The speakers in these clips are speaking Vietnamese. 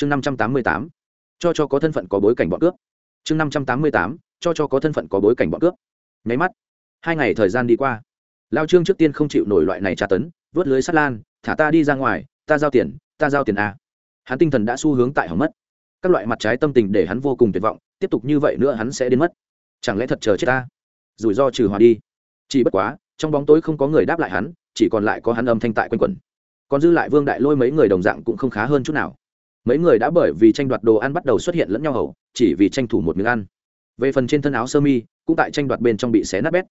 chương năm trăm tám mươi tám. Cho cho có thân phận có bối cảnh bọn cướp. Chương năm trăm tám mươi tám. Cho cho có thân phận có bối cảnh bọn cướp. Nháy mắt, hai ngày thời gian đi qua. Lao trương trước tiên không chịu nổi loại này tra tấn, vớt lưới sắt lan, thả ta đi ra ngoài, ta giao tiền, ta giao tiền a. Hắn tinh thần đã xu hướng tại hỏng mất. Các loại mặt trái tâm tình để hắn vô cùng tuyệt vọng, tiếp tục như vậy nữa hắn sẽ đến mất. Chẳng lẽ thật chờ chết ta? Rủi ro trừ hòa đi. Chỉ bất quá, trong bóng tối không có người đáp lại hắn, chỉ còn lại có hắn âm thanh tại quanh quẩn. Còn dư lại vương đại lôi mấy người đồng dạng cũng không khá hơn chút nào mấy người đã bởi vì tranh đoạt đồ ăn bắt đầu xuất hiện lẫn nhau hầu, chỉ vì tranh thủ một miếng ăn. Về phần trên thân áo sơ mi, cũng tại tranh đoạt bên trong bị xé nát bét.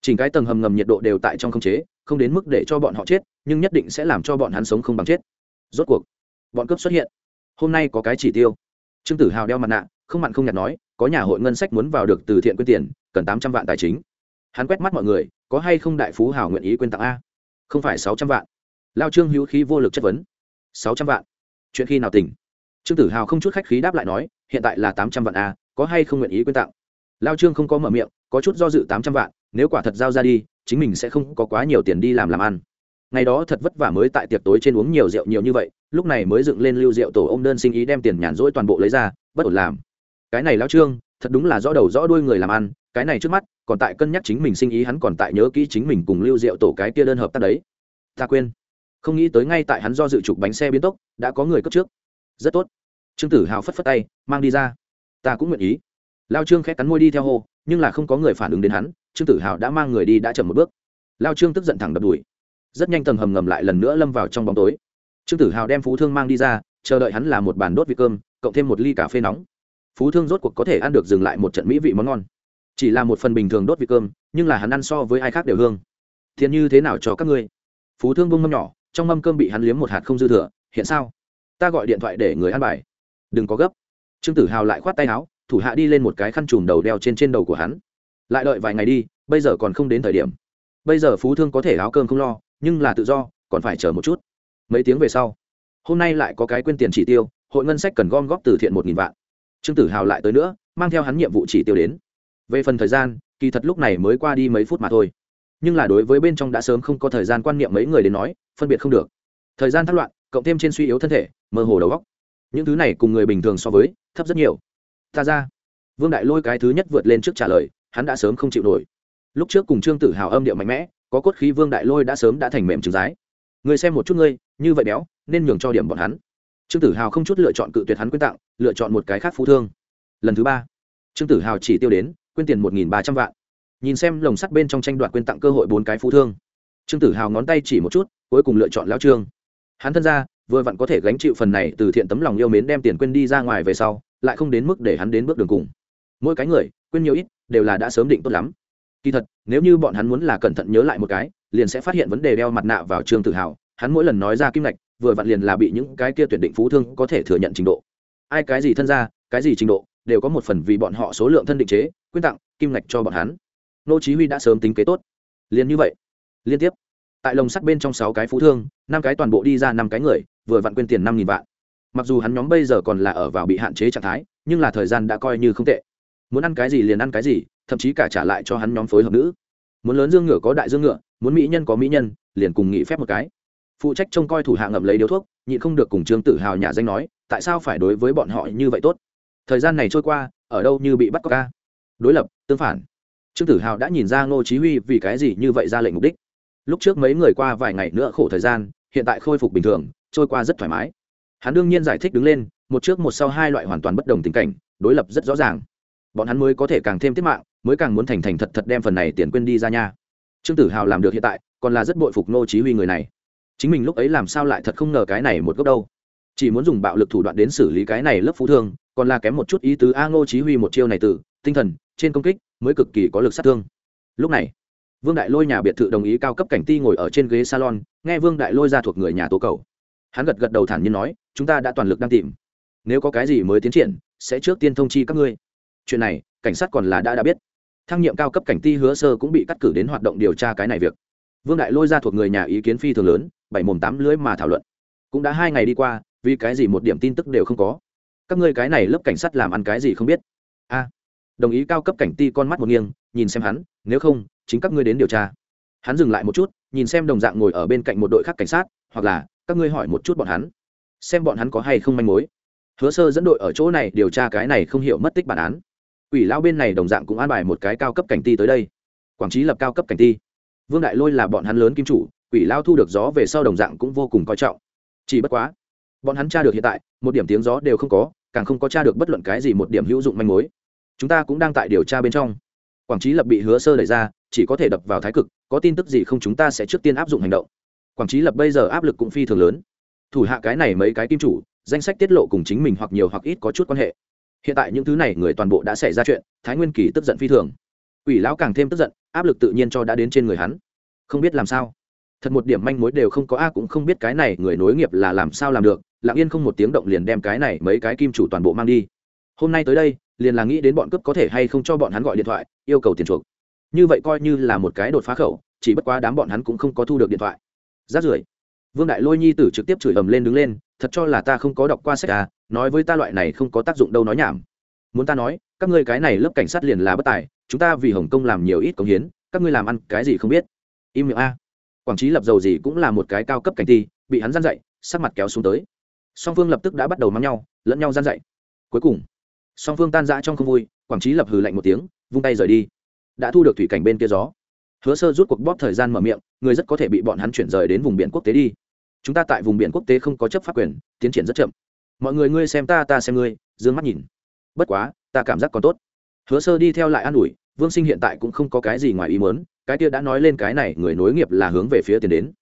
Chỉnh cái tầng hầm ngầm nhiệt độ đều tại trong không chế, không đến mức để cho bọn họ chết, nhưng nhất định sẽ làm cho bọn hắn sống không bằng chết. Rốt cuộc, bọn cướp xuất hiện. Hôm nay có cái chỉ tiêu. Trương tử hào đeo mặt nạ, không mặn không nhạt nói, có nhà hội ngân sách muốn vào được từ thiện quyên tiền, cần tám trăm vạn tài chính. Hắn quét mắt mọi người, có hay không đại phú hào nguyện ý quyên tặng a? Không phải sáu trăm vạn. Lao trương hữu khí vô lực chất vấn. Sáu trăm vạn. Chuyện khi nào tỉnh? Trương tử hào không chút khách khí đáp lại nói, hiện tại là tám trăm vạn a có hay không nguyện ý quyên tặng? Lao trương không có mở miệng, có chút do dự tám trăm vạn, nếu quả thật giao ra đi, chính mình sẽ không có quá nhiều tiền đi làm làm ăn. Ngày đó thật vất vả mới tại tiệc tối trên uống nhiều rượu nhiều như vậy, lúc này mới dựng lên lưu rượu tổ ông đơn sinh ý đem tiền nhàn rỗi toàn bộ lấy ra, bất ổn làm. Cái này lao trương, thật đúng là rõ đầu rõ đuôi người làm ăn, cái này trước mắt, còn tại cân nhắc chính mình sinh ý hắn còn tại nhớ kỹ chính mình cùng lưu rượu tổ cái kia đơn hợp tác đấy. Ta quên. Không nghĩ tới ngay tại hắn do dự trục bánh xe biến tốc, đã có người cất trước. Rất tốt trương tử hào phất phất tay mang đi ra ta cũng nguyện ý lao trương khét cắn môi đi theo hô nhưng là không có người phản ứng đến hắn trương tử hào đã mang người đi đã chậm một bước lao trương tức giận thẳng đập đùi rất nhanh tầng hầm ngầm lại lần nữa lâm vào trong bóng tối trương tử hào đem phú thương mang đi ra chờ đợi hắn là một bàn đốt vị cơm cộng thêm một ly cà phê nóng phú thương rốt cuộc có thể ăn được dừng lại một trận mỹ vị món ngon chỉ là một phần bình thường đốt vị cơm nhưng là hắn ăn so với ai khác đều hương thiện như thế nào cho các ngươi phú thương bông mâm nhỏ trong mâm cơm bị hắn liếm một hạt không dư thừa hiện sao ta gọi điện thoại để người ăn bài đừng có gấp. Trương tử hào lại khoát tay áo, thủ hạ đi lên một cái khăn trùm đầu đeo trên trên đầu của hắn. Lại đợi vài ngày đi, bây giờ còn không đến thời điểm. Bây giờ phú thương có thể áo cơm không lo, nhưng là tự do, còn phải chờ một chút. Mấy tiếng về sau, hôm nay lại có cái quyên tiền chỉ tiêu, hội ngân sách cần gom góp từ thiện một nghìn vạn. Trương tử hào lại tới nữa, mang theo hắn nhiệm vụ chỉ tiêu đến. Về phần thời gian, kỳ thật lúc này mới qua đi mấy phút mà thôi. Nhưng là đối với bên trong đã sớm không có thời gian quan niệm mấy người đến nói, phân biệt không được. Thời gian thất loạn, cộng thêm trên suy yếu thân thể, mơ hồ đầu góc những thứ này cùng người bình thường so với, thấp rất nhiều. Ta ra. Vương đại lôi cái thứ nhất vượt lên trước trả lời, hắn đã sớm không chịu nổi. Lúc trước cùng trương tử hào âm điệu mạnh mẽ, có cốt khí vương đại lôi đã sớm đã thành mềm trứng rái. Người xem một chút ngươi, như vậy béo, nên nhường cho điểm bọn hắn. Trương tử hào không chút lựa chọn cự tuyệt hắn quyên tặng, lựa chọn một cái khác phú thương. Lần thứ ba, trương tử hào chỉ tiêu đến, quyên tiền một nghìn ba trăm vạn. Nhìn xem lồng sắt bên trong tranh đoạt quyên tặng cơ hội bốn cái phú thương. Trương tử hào ngón tay chỉ một chút, cuối cùng lựa chọn lão trương. Hắn thân ra vừa vặn có thể gánh chịu phần này từ thiện tấm lòng yêu mến đem tiền quên đi ra ngoài về sau, lại không đến mức để hắn đến bước đường cùng. Mỗi cái người, quên nhiều ít, đều là đã sớm định tốt lắm. Kỳ thật, nếu như bọn hắn muốn là cẩn thận nhớ lại một cái, liền sẽ phát hiện vấn đề đeo mặt nạ vào trương tự hào, hắn mỗi lần nói ra kim ngạch, vừa vặn liền là bị những cái kia tuyển định phú thương có thể thừa nhận trình độ. Ai cái gì thân ra cái gì trình độ, đều có một phần vì bọn họ số lượng thân định chế, quyên tặng, kim ngạch cho bọn hắn. Nô chí huy đã sớm tính kế tốt. Liền như vậy. Liên tiếp tại lồng sắt bên trong sáu cái phú thương, năm cái toàn bộ đi ra năm cái người, vừa vặn quên tiền năm nghìn vạn. Mặc dù hắn nhóm bây giờ còn là ở vào bị hạn chế trạng thái, nhưng là thời gian đã coi như không tệ. Muốn ăn cái gì liền ăn cái gì, thậm chí cả trả lại cho hắn nhóm phối hợp nữ. Muốn lớn dương ngựa có đại dương ngựa, muốn mỹ nhân có mỹ nhân, liền cùng nghị phép một cái. Phụ trách trông coi thủ hạ ngậm lấy điếu thuốc, nhịn không được cùng trương tự hào nhà danh nói, tại sao phải đối với bọn họ như vậy tốt? Thời gian này trôi qua, ở đâu như bị bắt cóc ca? Đối lập, tương phản. Trương tử hào đã nhìn ra ngô chí huy vì cái gì như vậy ra lệnh mục đích lúc trước mấy người qua vài ngày nữa khổ thời gian, hiện tại khôi phục bình thường, trôi qua rất thoải mái. Hắn đương nhiên giải thích đứng lên, một trước một sau hai loại hoàn toàn bất đồng tình cảnh, đối lập rất rõ ràng. Bọn hắn mới có thể càng thêm tiết mạng, mới càng muốn thành thành thật thật đem phần này tiền quên đi ra nha. Trương tử hào làm được hiện tại, còn là rất bội phục nô chí huy người này. Chính mình lúc ấy làm sao lại thật không ngờ cái này một gốc đâu. Chỉ muốn dùng bạo lực thủ đoạn đến xử lý cái này lớp phú thương, còn là kém một chút ý tứ, a, ngô chí huy một chiêu này từ tinh thần, trên công kích, mới cực kỳ có lực sát thương. Lúc này vương đại lôi nhà biệt thự đồng ý cao cấp cảnh ti ngồi ở trên ghế salon, nghe vương đại lôi ra thuộc người nhà tố cầu. Hắn gật gật đầu thản nhiên nói, chúng ta đã toàn lực đang tìm. Nếu có cái gì mới tiến triển, sẽ trước tiên thông chi các ngươi. Chuyện này, cảnh sát còn là đã đã biết. Thăng nhiệm cao cấp cảnh ti hứa sơ cũng bị cắt cử đến hoạt động điều tra cái này việc. Vương đại lôi ra thuộc người nhà ý kiến phi thường lớn, bảy mồm tám lưỡi mà thảo luận. Cũng đã hai ngày đi qua, vì cái gì một điểm tin tức đều không có? Các ngươi cái này lớp cảnh sát làm ăn cái gì không biết? A. Đồng ý cao cấp cảnh ti con mắt một nghiêng, nhìn xem hắn, nếu không chính các ngươi đến điều tra. Hắn dừng lại một chút, nhìn xem đồng dạng ngồi ở bên cạnh một đội khác cảnh sát, hoặc là, các ngươi hỏi một chút bọn hắn, xem bọn hắn có hay không manh mối. Hứa sơ dẫn đội ở chỗ này điều tra cái này không hiểu mất tích bản án. Quỷ lao bên này đồng dạng cũng an bài một cái cao cấp cảnh ti tới đây. Quảng trí lập cao cấp cảnh ti. Vương đại lôi là bọn hắn lớn kim chủ, quỷ lao thu được gió về sau đồng dạng cũng vô cùng coi trọng. Chỉ bất quá, bọn hắn tra được hiện tại, một điểm tiếng gió đều không có, càng không có tra được bất luận cái gì một điểm hữu dụng manh mối. Chúng ta cũng đang tại điều tra bên trong quảng trí lập bị hứa sơ đẩy ra, chỉ có thể đập vào thái cực, có tin tức gì không chúng ta sẽ trước tiên áp dụng hành động. Quảng trí lập bây giờ áp lực cũng phi thường lớn. Thủ hạ cái này mấy cái kim chủ, danh sách tiết lộ cùng chính mình hoặc nhiều hoặc ít có chút quan hệ. Hiện tại những thứ này người toàn bộ đã xảy ra chuyện, thái nguyên kỳ tức giận phi thường. Ủy lão càng thêm tức giận, áp lực tự nhiên cho đã đến trên người hắn. Không biết làm sao. Thật một điểm manh mối đều không có a, cũng không biết cái này người nối nghiệp là làm sao làm được. Lặng yên không một tiếng động liền đem cái này mấy cái kim chủ toàn bộ mang đi. Hôm nay tới đây liền là nghĩ đến bọn cướp có thể hay không cho bọn hắn gọi điện thoại, yêu cầu tiền chuộc. Như vậy coi như là một cái đột phá khẩu, chỉ bất quá đám bọn hắn cũng không có thu được điện thoại. Rát rưởi, vương đại lôi nhi tử trực tiếp chửi ầm lên đứng lên, thật cho là ta không có đọc qua sách à nói với ta loại này không có tác dụng đâu nói nhảm. Muốn ta nói, các ngươi cái này lớp cảnh sát liền là bất tài, chúng ta vì hồng kông làm nhiều ít công hiến, các ngươi làm ăn cái gì không biết. Im miệng a. Quảng trí lập dầu gì cũng là một cái cao cấp cảnh ti, bị hắn gian dậy sắc mặt kéo xuống tới. Song phương lập tức đã bắt đầu mắng nhau, lẫn nhau gian dậy cuối cùng song phương tan rã trong không vui, quảng trí lập hừ lạnh một tiếng, vung tay rời đi. Đã thu được thủy cảnh bên kia gió. Hứa sơ rút cuộc bóp thời gian mở miệng, người rất có thể bị bọn hắn chuyển rời đến vùng biển quốc tế đi. Chúng ta tại vùng biển quốc tế không có chấp pháp quyền, tiến triển rất chậm. Mọi người ngươi xem ta ta xem ngươi d ư ơ n g mắt nhìn. Bất quá, ta cảm giác còn tốt. Hứa sơ đi theo lại an ủi, vương sinh hiện tại cũng không có cái gì ngoài ý mớn cái kia đã nói lên cái này người nối nghiệp là hướng về phía tiền đến.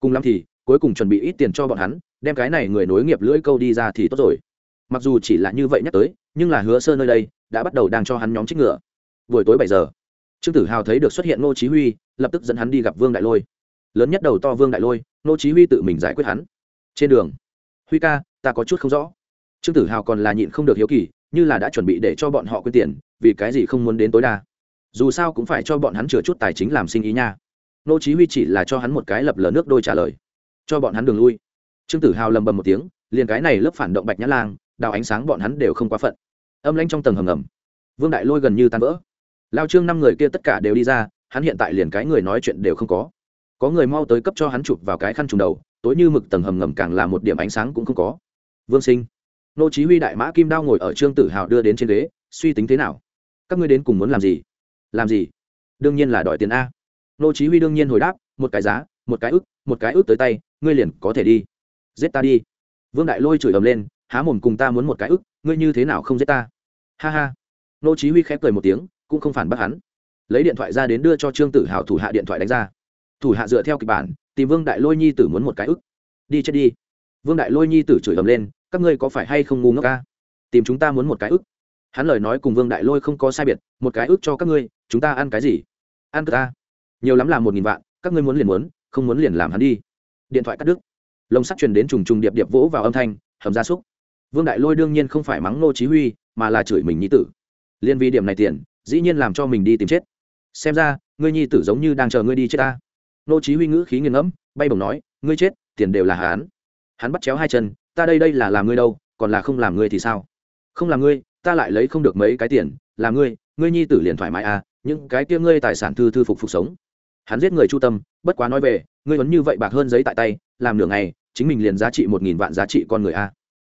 Cùng lắm thì, cuối cùng chuẩn bị ít tiền cho bọn hắn, đem cái này người nối nghiệp lưỡi câu đi ra thì tốt rồi. Mặc dù chỉ là như vậy nhắc tới nhưng là hứa sơ nơi đây đã bắt đầu đang cho hắn nhóm trích ngựa. Buổi tối bảy giờ, trương tử hào thấy được xuất hiện ngô chí huy, lập tức dẫn hắn đi gặp vương đại lôi. Lớn nhất đầu to vương đại lôi, ngô chí huy tự mình giải quyết hắn. Trên đường, huy ca, ta có chút không rõ. Trương tử hào còn là nhịn không được hiếu kỳ, như là đã chuẩn bị để cho bọn họ quyên tiền, vì cái gì không muốn đến tối đa. Dù sao cũng phải cho bọn hắn chừa chút tài chính làm sinh ý nha. Ngô chí huy chỉ là cho hắn một cái lập lờ nước đôi trả lời. Cho bọn hắn đường lui. Trương tử hào lầm bầm một tiếng, liền cái này lớp phản động bạch nhã lang đào ánh sáng bọn hắn đều không quá phận. Âm lãnh trong tầng hầm ngầm, vương đại lôi gần như tan vỡ. Lao trương năm người kia tất cả đều đi ra, hắn hiện tại liền cái người nói chuyện đều không có. Có người mau tới cấp cho hắn chụp vào cái khăn trùng đầu, tối như mực tầng hầm ngầm càng là một điểm ánh sáng cũng không có. Vương sinh, nô chí huy đại mã kim đao ngồi ở trương tử hào đưa đến trên ghế, suy tính thế nào? Các ngươi đến cùng muốn làm gì? Làm gì? Đương nhiên là đòi tiền a. Nô chí huy đương nhiên hồi đáp, một cái giá, một cái ức, một cái ức tới tay, ngươi liền có thể đi. Giết ta đi. Vương đại lôi chửi ầm lên há mồm cùng ta muốn một cái ức, ngươi như thế nào không giết ta? Ha ha. Nô chí huy khép cười một tiếng, cũng không phản bác hắn. Lấy điện thoại ra đến đưa cho trương tử hào thủ hạ điện thoại đánh ra. Thủ hạ dựa theo kịch bản, tìm vương đại lôi nhi tử muốn một cái ức. Đi chết đi. Vương đại lôi nhi tử chửi ầm lên, các ngươi có phải hay không ngu ngốc ca? Tìm chúng ta muốn một cái ức. Hắn lời nói cùng vương đại lôi không có sai biệt, một cái ức cho các ngươi, chúng ta ăn cái gì? Ăn cơ ta. Nhiều lắm là một nghìn vạn, các ngươi muốn liền muốn, không muốn liền làm hắn đi. Điện thoại cắt đứt. Lồng sắt truyền đến trùng trùng điệp điệp vỗ vào âm thanh, hầm ra súc vương đại lôi đương nhiên không phải mắng nô chí huy, mà là chửi mình nhi tử. Liên vi điểm này tiền, dĩ nhiên làm cho mình đi tìm chết. Xem ra, ngươi nhi tử giống như đang chờ ngươi đi chết ta. Nô chí huy ngữ khí nghiền ngẫm, bay bổng nói, ngươi chết, tiền đều là hắn. Hắn bắt chéo hai chân, ta đây đây là làm ngươi đâu, còn là không làm ngươi thì sao? Không làm ngươi, ta lại lấy không được mấy cái tiền làm ngươi ngươi nhi tử liền thoải mái à những cái kia ngươi tài sản thư thư phục phục sống. Hắn giết người chu tâm, bất quá nói về, ngươi vẫn như vậy bạc hơn giấy tại tay, làm nửa ngày, chính mình liền giá trị một nghìn vạn giá trị con người a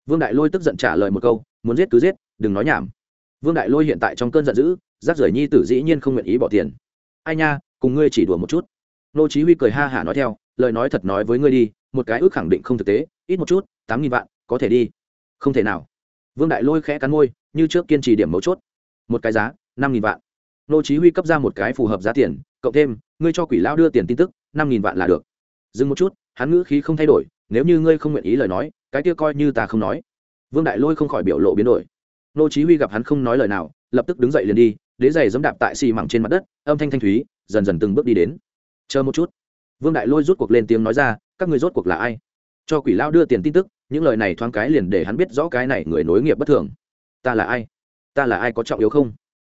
vương đại lôi tức giận trả lời một câu, muốn giết cứ giết, đừng nói nhảm. Vương đại lôi hiện tại trong cơn giận dữ, rác rưởi nhi tử dĩ nhiên không nguyện ý bỏ tiền. Ai nha, cùng ngươi chỉ đùa một chút. Nô chí huy cười ha hả nói theo, lời nói thật nói với ngươi đi, một cái ước khẳng định không thực tế, ít một chút, tám nghìn vạn, có thể đi. Không thể nào. Vương đại lôi khẽ cắn môi, như trước kiên trì điểm mấu chốt. Một cái giá, năm nghìn vạn. Nô chí huy cấp ra một cái phù hợp giá tiền cộng thêm, ngươi cho quỷ lão đưa tiền tin tức, năm nghìn vạn là được. Dừng một chút, hắn ngữ khí không thay đổi, nếu như ngươi không nguyện ý lời nói cái kia coi như ta không nói. Vương đại lôi không khỏi biểu lộ biến đổi. Nô chí huy gặp hắn không nói lời nào, lập tức đứng dậy liền đi, đế giày giẫm đạp tại xi măng trên mặt đất, âm thanh thanh thúy, dần dần từng bước đi đến. Chờ một chút. Vương đại lôi rút cuộc lên tiếng nói ra, các ngươi rốt cuộc là ai? Cho quỷ lao đưa tiền tin tức, những lời này thoáng cái liền để hắn biết rõ cái này người nối nghiệp bất thường. Ta là ai? Ta là ai có trọng yếu không?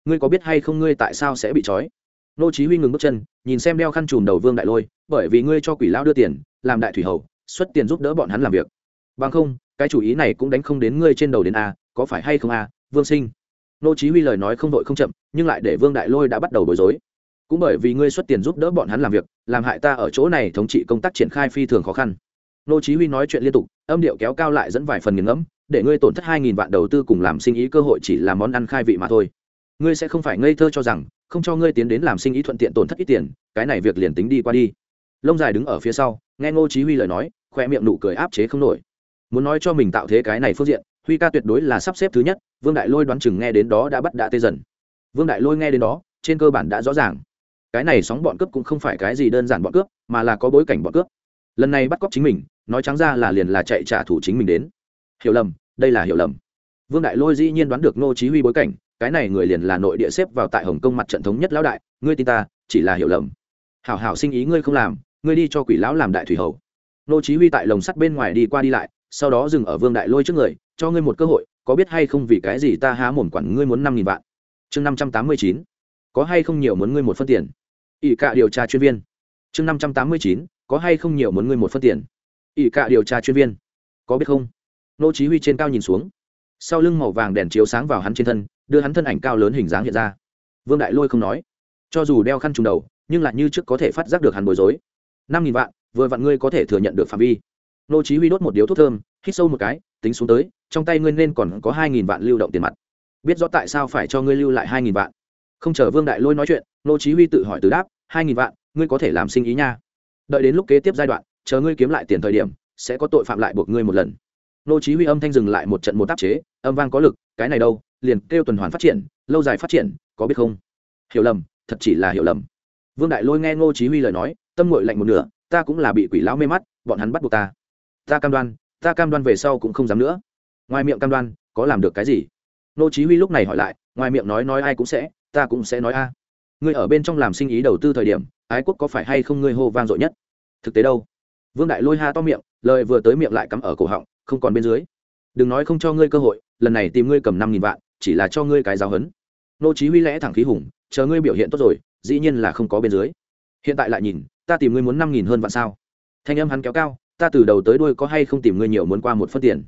Ngươi có biết hay không ngươi tại sao sẽ bị trói? Nô chí huy ngừng bước chân, nhìn xem đeo khăn trùm đầu vương đại lôi, bởi vì ngươi cho quỷ lao đưa tiền, làm đại thủy hầu, xuất tiền giúp đỡ bọn hắn làm việc bằng không, cái chủ ý này cũng đánh không đến ngươi trên đầu đến a, có phải hay không a, vương sinh? Nô chí huy lời nói không đội không chậm, nhưng lại để vương đại lôi đã bắt đầu bối rối. Cũng bởi vì ngươi xuất tiền giúp đỡ bọn hắn làm việc, làm hại ta ở chỗ này thống trị công tác triển khai phi thường khó khăn. Nô chí huy nói chuyện liên tục, âm điệu kéo cao lại dẫn vài phần nghiền ngẫm, để ngươi tổn thất hai nghìn vạn đầu tư cùng làm sinh ý cơ hội chỉ là món ăn khai vị mà thôi. Ngươi sẽ không phải ngây thơ cho rằng, không cho ngươi tiến đến làm sinh ý thuận tiện tổn thất ít tiền, cái này việc liền tính đi qua đi. Lông dài đứng ở phía sau, nghe ngô chí huy lời nói, khoe miệng nụ cười áp chế không nổi muốn nói cho mình tạo thế cái này phương diện, huy ca tuyệt đối là sắp xếp thứ nhất, vương đại lôi đoán chừng nghe đến đó đã bắt đã tê dần. Vương đại lôi nghe đến đó, trên cơ bản đã rõ ràng. Cái này sóng bọn cướp cũng không phải cái gì đơn giản bọn cướp, mà là có bối cảnh bọn cướp. Lần này bắt cóc chính mình, nói trắng ra là liền là chạy trả thù chính mình đến. Hiểu lầm, đây là hiểu lầm. Vương đại lôi dĩ nhiên đoán được ngô chí huy bối cảnh, cái này người liền là nội địa xếp vào tại hồng kông mặt trận thống nhất lão đại, ngươi tin ta, chỉ là hiểu lầm. Hảo hảo sinh ý ngươi không làm, ngươi đi cho quỷ lão làm đại thủy hầu. Ngô chí huy tại lồng sắt bên ngoài đi qua đi lại sau đó dừng ở vương đại lôi trước người, cho ngươi một cơ hội, có biết hay không vì cái gì ta há mồm quản ngươi muốn năm nghìn vạn? Chương năm trăm tám mươi chín, có hay không nhiều muốn ngươi một phân tiền? Ỷ cạ điều tra chuyên viên. Chương năm trăm tám mươi chín, có hay không nhiều muốn ngươi một phân tiền? Ỷ cạ điều tra chuyên viên. Có biết không? Nô chí huy trên cao nhìn xuống. Sau lưng màu vàng đèn chiếu sáng vào hắn trên thân, đưa hắn thân ảnh cao lớn hình dáng hiện ra. Vương đại lôi không nói. Cho dù đeo khăn trùng đầu, nhưng lại như trước có thể phát giác được hắn bối rối. Năm nghìn vạn, vừa vặn ngươi có thể thừa nhận được phạm vi nô chí huy đốt một điếu thuốc thơm, hít sâu một cái, tính xuống tới, trong tay ngươi nên còn có hai nghìn vạn lưu động tiền mặt. Biết rõ tại sao phải cho ngươi lưu lại hai nghìn vạn. Không chờ vương đại lôi nói chuyện, nô chí huy tự hỏi từ đáp, hai nghìn vạn, ngươi có thể làm sinh ý nha. Đợi đến lúc kế tiếp giai đoạn, chờ ngươi kiếm lại tiền thời điểm, sẽ có tội phạm lại buộc ngươi một lần. Nô chí huy âm thanh dừng lại một trận một tác chế, âm vang có lực, cái này đâu, liền kêu tuần hoàn phát triển, lâu dài phát triển, có biết không? Hiểu lầm, thật chỉ là hiểu lầm. Vương đại lôi nghe nô chí huy lời nói, tâm nguội lạnh một nửa, ta cũng là bị quỷ lão mê mắt, bọn hắn bắt buộc ta ta cam đoan, ta cam đoan về sau cũng không dám nữa. Ngoài miệng cam đoan, có làm được cái gì? Nô chí huy lúc này hỏi lại, ngoài miệng nói nói ai cũng sẽ, ta cũng sẽ nói a. Ngươi ở bên trong làm sinh ý đầu tư thời điểm, ái quốc có phải hay không ngươi hô vang dội nhất? Thực tế đâu? Vương đại lôi ha to miệng, lời vừa tới miệng lại cắm ở cổ họng, không còn bên dưới. Đừng nói không cho ngươi cơ hội, lần này tìm ngươi cầm năm nghìn vạn, chỉ là cho ngươi cái giáo hấn nô chí huy lẽ thẳng khí hùng, chờ ngươi biểu hiện tốt rồi, dĩ nhiên là không có bên dưới. Hiện tại lại nhìn, ta tìm ngươi muốn năm nghìn hơn vạn sao? Thanh âm hắn kéo cao ta từ đầu tới đuôi có hay không tìm ngươi nhiều muốn qua một phân tiền?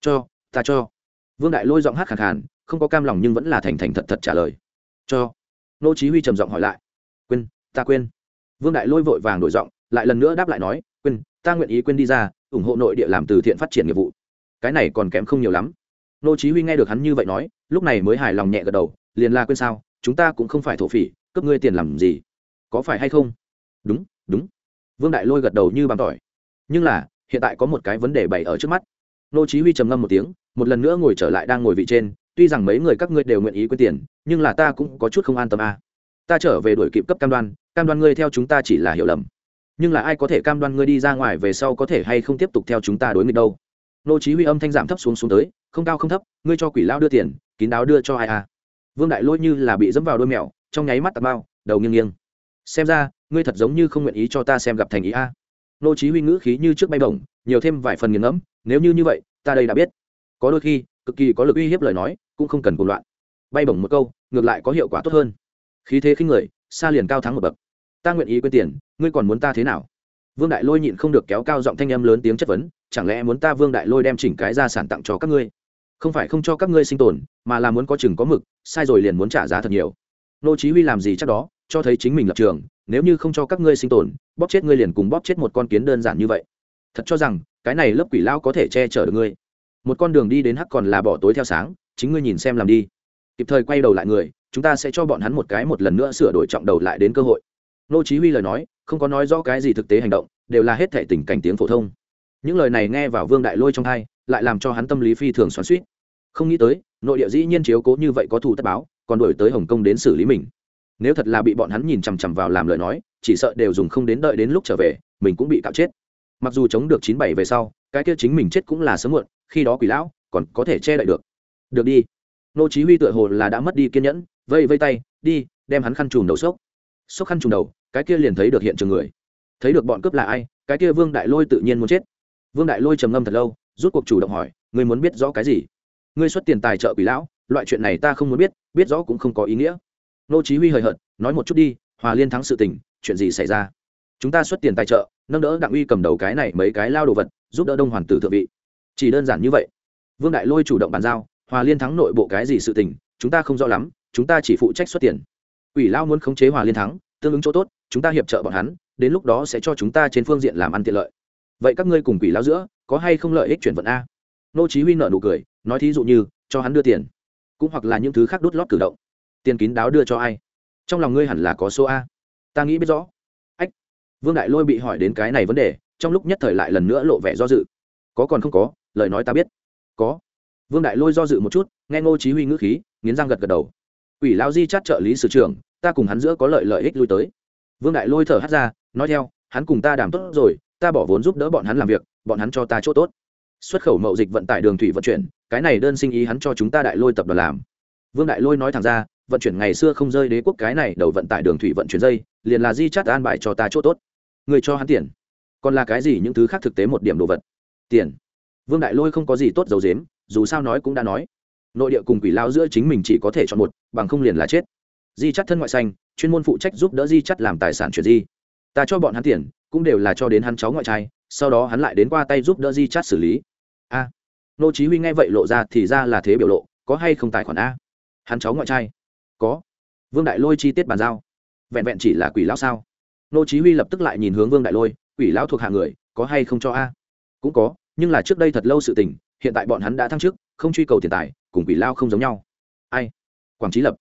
Cho, ta cho. Vương đại lôi giọng hát khàn khàn, không có cam lòng nhưng vẫn là thành thành thật thật trả lời. Cho. Nô chí huy trầm giọng hỏi lại. Quên, ta quên. Vương đại lôi vội vàng đổi giọng, lại lần nữa đáp lại nói, quên, ta nguyện ý quên đi ra, ủng hộ nội địa làm từ thiện phát triển nghiệp vụ. Cái này còn kém không nhiều lắm. Nô chí huy nghe được hắn như vậy nói, lúc này mới hài lòng nhẹ gật đầu, liền là quên sao, chúng ta cũng không phải thổ phỉ, cướp ngươi tiền làm gì? Có phải hay không? Đúng đúng. Vương đại lôi gật đầu như bằng tỏi nhưng là, hiện tại có một cái vấn đề bày ở trước mắt. Nô chí huy trầm ngâm một tiếng, một lần nữa ngồi trở lại đang ngồi vị trên, tuy rằng mấy người các ngươi đều nguyện ý quyên tiền, nhưng là ta cũng có chút không an tâm a. À. ta trở về đuổi kịp cấp cam đoan cam đoan ngươi theo chúng ta chỉ là hiểu lầm. Nhưng là ai có thể cam đoan ngươi đi ra ngoài về sau có thể hay không tiếp tục theo chúng ta đối nghịch đâu? Nô chí huy âm thanh giảm thấp xuống xuống tới, không cao không thấp, ngươi cho quỷ lao đưa tiền, kín đáo đưa cho ai à? Vương đại lôi như là bị dẫm vào đôi mèo, trong nháy mắt tạt bao đầu nghiêng nghiêng. Xem ra, ngươi thật giống như không nguyện ý cho ta xem gặp thành ý a nô chí huy ngữ khí như trước bay bổng, nhiều thêm vài phần nghiền ngẫm, nếu như như vậy, ta đây đã biết. Có đôi khi, cực kỳ có lực uy hiếp lời nói, cũng không cần cuồng loạn. Bay bổng một câu, ngược lại có hiệu quả tốt hơn. Khí thế khinh người, xa liền cao thắng một bậc. Ta nguyện ý quên tiền, ngươi còn muốn ta thế nào? Vương đại lôi nhịn không được kéo cao giọng thanh âm lớn tiếng chất vấn, chẳng lẽ muốn ta vương đại lôi đem chỉnh cái gia sản tặng cho các ngươi? Không phải không cho các ngươi sinh tồn, mà là muốn có chừng có mực, sai rồi liền muốn trả giá thật nhiều. Nô chí huy làm gì chắc đó? Cho thấy chính mình lập trường, nếu như không cho các ngươi sinh tồn, bóp chết ngươi liền cùng bóp chết một con kiến đơn giản như vậy. Thật cho rằng, cái này lớp quỷ lao có thể che chở được ngươi. Một con đường đi đến hắc còn là bỏ tối theo sáng, chính ngươi nhìn xem làm đi. Kịp thời quay đầu lại người, chúng ta sẽ cho bọn hắn một cái một lần nữa sửa đổi trọng đầu lại đến cơ hội. Nô chí huy lời nói, không có nói rõ cái gì thực tế hành động, đều là hết thể tình cảnh tiếng phổ thông. Những lời này nghe vào vương đại lôi trong tai lại làm cho hắn tâm lý phi thường xoắn xuýt. Không nghĩ tới, nội địa dĩ nhiên chiếu cố như vậy có thù tất báo, còn đuổi tới hồng kông đến xử lý mình nếu thật là bị bọn hắn nhìn chằm chằm vào làm lời nói, chỉ sợ đều dùng không đến đợi đến lúc trở về, mình cũng bị cạo chết. Mặc dù chống được chín bảy về sau, cái kia chính mình chết cũng là sớm muộn, khi đó quỷ lão còn có thể che đậy được. Được đi. Nô chí huy tựa hồ là đã mất đi kiên nhẫn, vây vây tay, đi, đem hắn khăn trùm đầu sốc sốc khăn trùm đầu, cái kia liền thấy được hiện trường người. Thấy được bọn cướp là ai, cái kia vương đại lôi tự nhiên muốn chết. Vương đại lôi trầm ngâm thật lâu, rút cuộc chủ động hỏi, ngươi muốn biết rõ cái gì? Ngươi xuất tiền tài trợ quỷ lão, loại chuyện này ta không muốn biết biết rõ cũng không có ý nghĩa nô chí huy hời hợt, nói một chút đi, hòa liên thắng sự tình, chuyện gì xảy ra? Chúng ta xuất tiền tài trợ, nâng đỡ đặng uy cầm đầu cái này mấy cái lao đồ vật, giúp đỡ đông hoàn tử thượng vị. Chỉ đơn giản như vậy. Vương đại lôi chủ động bàn giao, hòa liên thắng nội bộ cái gì sự tình, chúng ta không rõ lắm, chúng ta chỉ phụ trách xuất tiền. Ủy lao muốn khống chế hòa liên thắng, tương ứng chỗ tốt, chúng ta hiệp trợ bọn hắn, đến lúc đó sẽ cho chúng ta trên phương diện làm ăn tiện lợi. Vậy các ngươi cùng quỷ lao giữa, có hay không lợi ích chuyển vận a? Nô chí huy nở nụ cười, nói thí dụ như, cho hắn đưa tiền. Cũng hoặc là những thứ khác đút lót cử động tiền kín đáo đưa cho ai? Trong lòng ngươi hẳn là có số a. Ta nghĩ biết rõ. Ách. Vương đại lôi bị hỏi đến cái này vấn đề, trong lúc nhất thời lại lần nữa lộ vẻ do dự. Có còn không có, lời nói ta biết. Có. Vương đại lôi do dự một chút, nghe ngô chí huy ngữ khí, nghiến răng gật gật đầu. Ủy lão di chát trợ lý sử trưởng, ta cùng hắn giữa có lợi lợi ích lui tới. Vương đại lôi thở hắt ra, nói theo, hắn cùng ta đảm tốt rồi, ta bỏ vốn giúp đỡ bọn hắn làm việc, bọn hắn cho ta chỗ tốt. Xuất khẩu mậu dịch vận tải đường thủy vận chuyển, cái này đơn sinh ý hắn cho chúng ta đại lôi tập đoàn làm. Vương đại lôi nói thẳng ra vận chuyển ngày xưa không rơi đế quốc cái này đầu vận tải đường thủy vận chuyển dây, liền là di chát an bài cho ta chỗ tốt. Người cho hắn tiền. Còn là cái gì những thứ khác thực tế một điểm đồ vật? Tiền. Vương đại lôi không có gì tốt dầu dếm dù sao nói cũng đã nói. Nội địa cùng quỷ lao giữa chính mình chỉ có thể chọn một, bằng không liền là chết. Di chắt thân ngoại xanh, chuyên môn phụ trách giúp đỡ di chắt làm tài sản chuyển di. Ta cho bọn hắn tiền, cũng đều là cho đến hắn cháu ngoại trai, sau đó hắn lại đến qua tay giúp đỡ di chắt xử lý. A. Nô chí huy nghe vậy lộ ra thì ra là thế biểu lộ, có hay không tài khoản a? Hắn cháu ngoại trai có. Vương đại lôi chi tiết bàn giao. Vẹn vẹn chỉ là quỷ lão sao? Nô chí huy lập tức lại nhìn hướng vương đại lôi, quỷ lão thuộc hạ người, có hay không cho a? Cũng có, nhưng là trước đây thật lâu sự tình, hiện tại bọn hắn đã thăng chức, không truy cầu tiền tài, cùng quỷ lao không giống nhau. Ai? Quảng trí lập.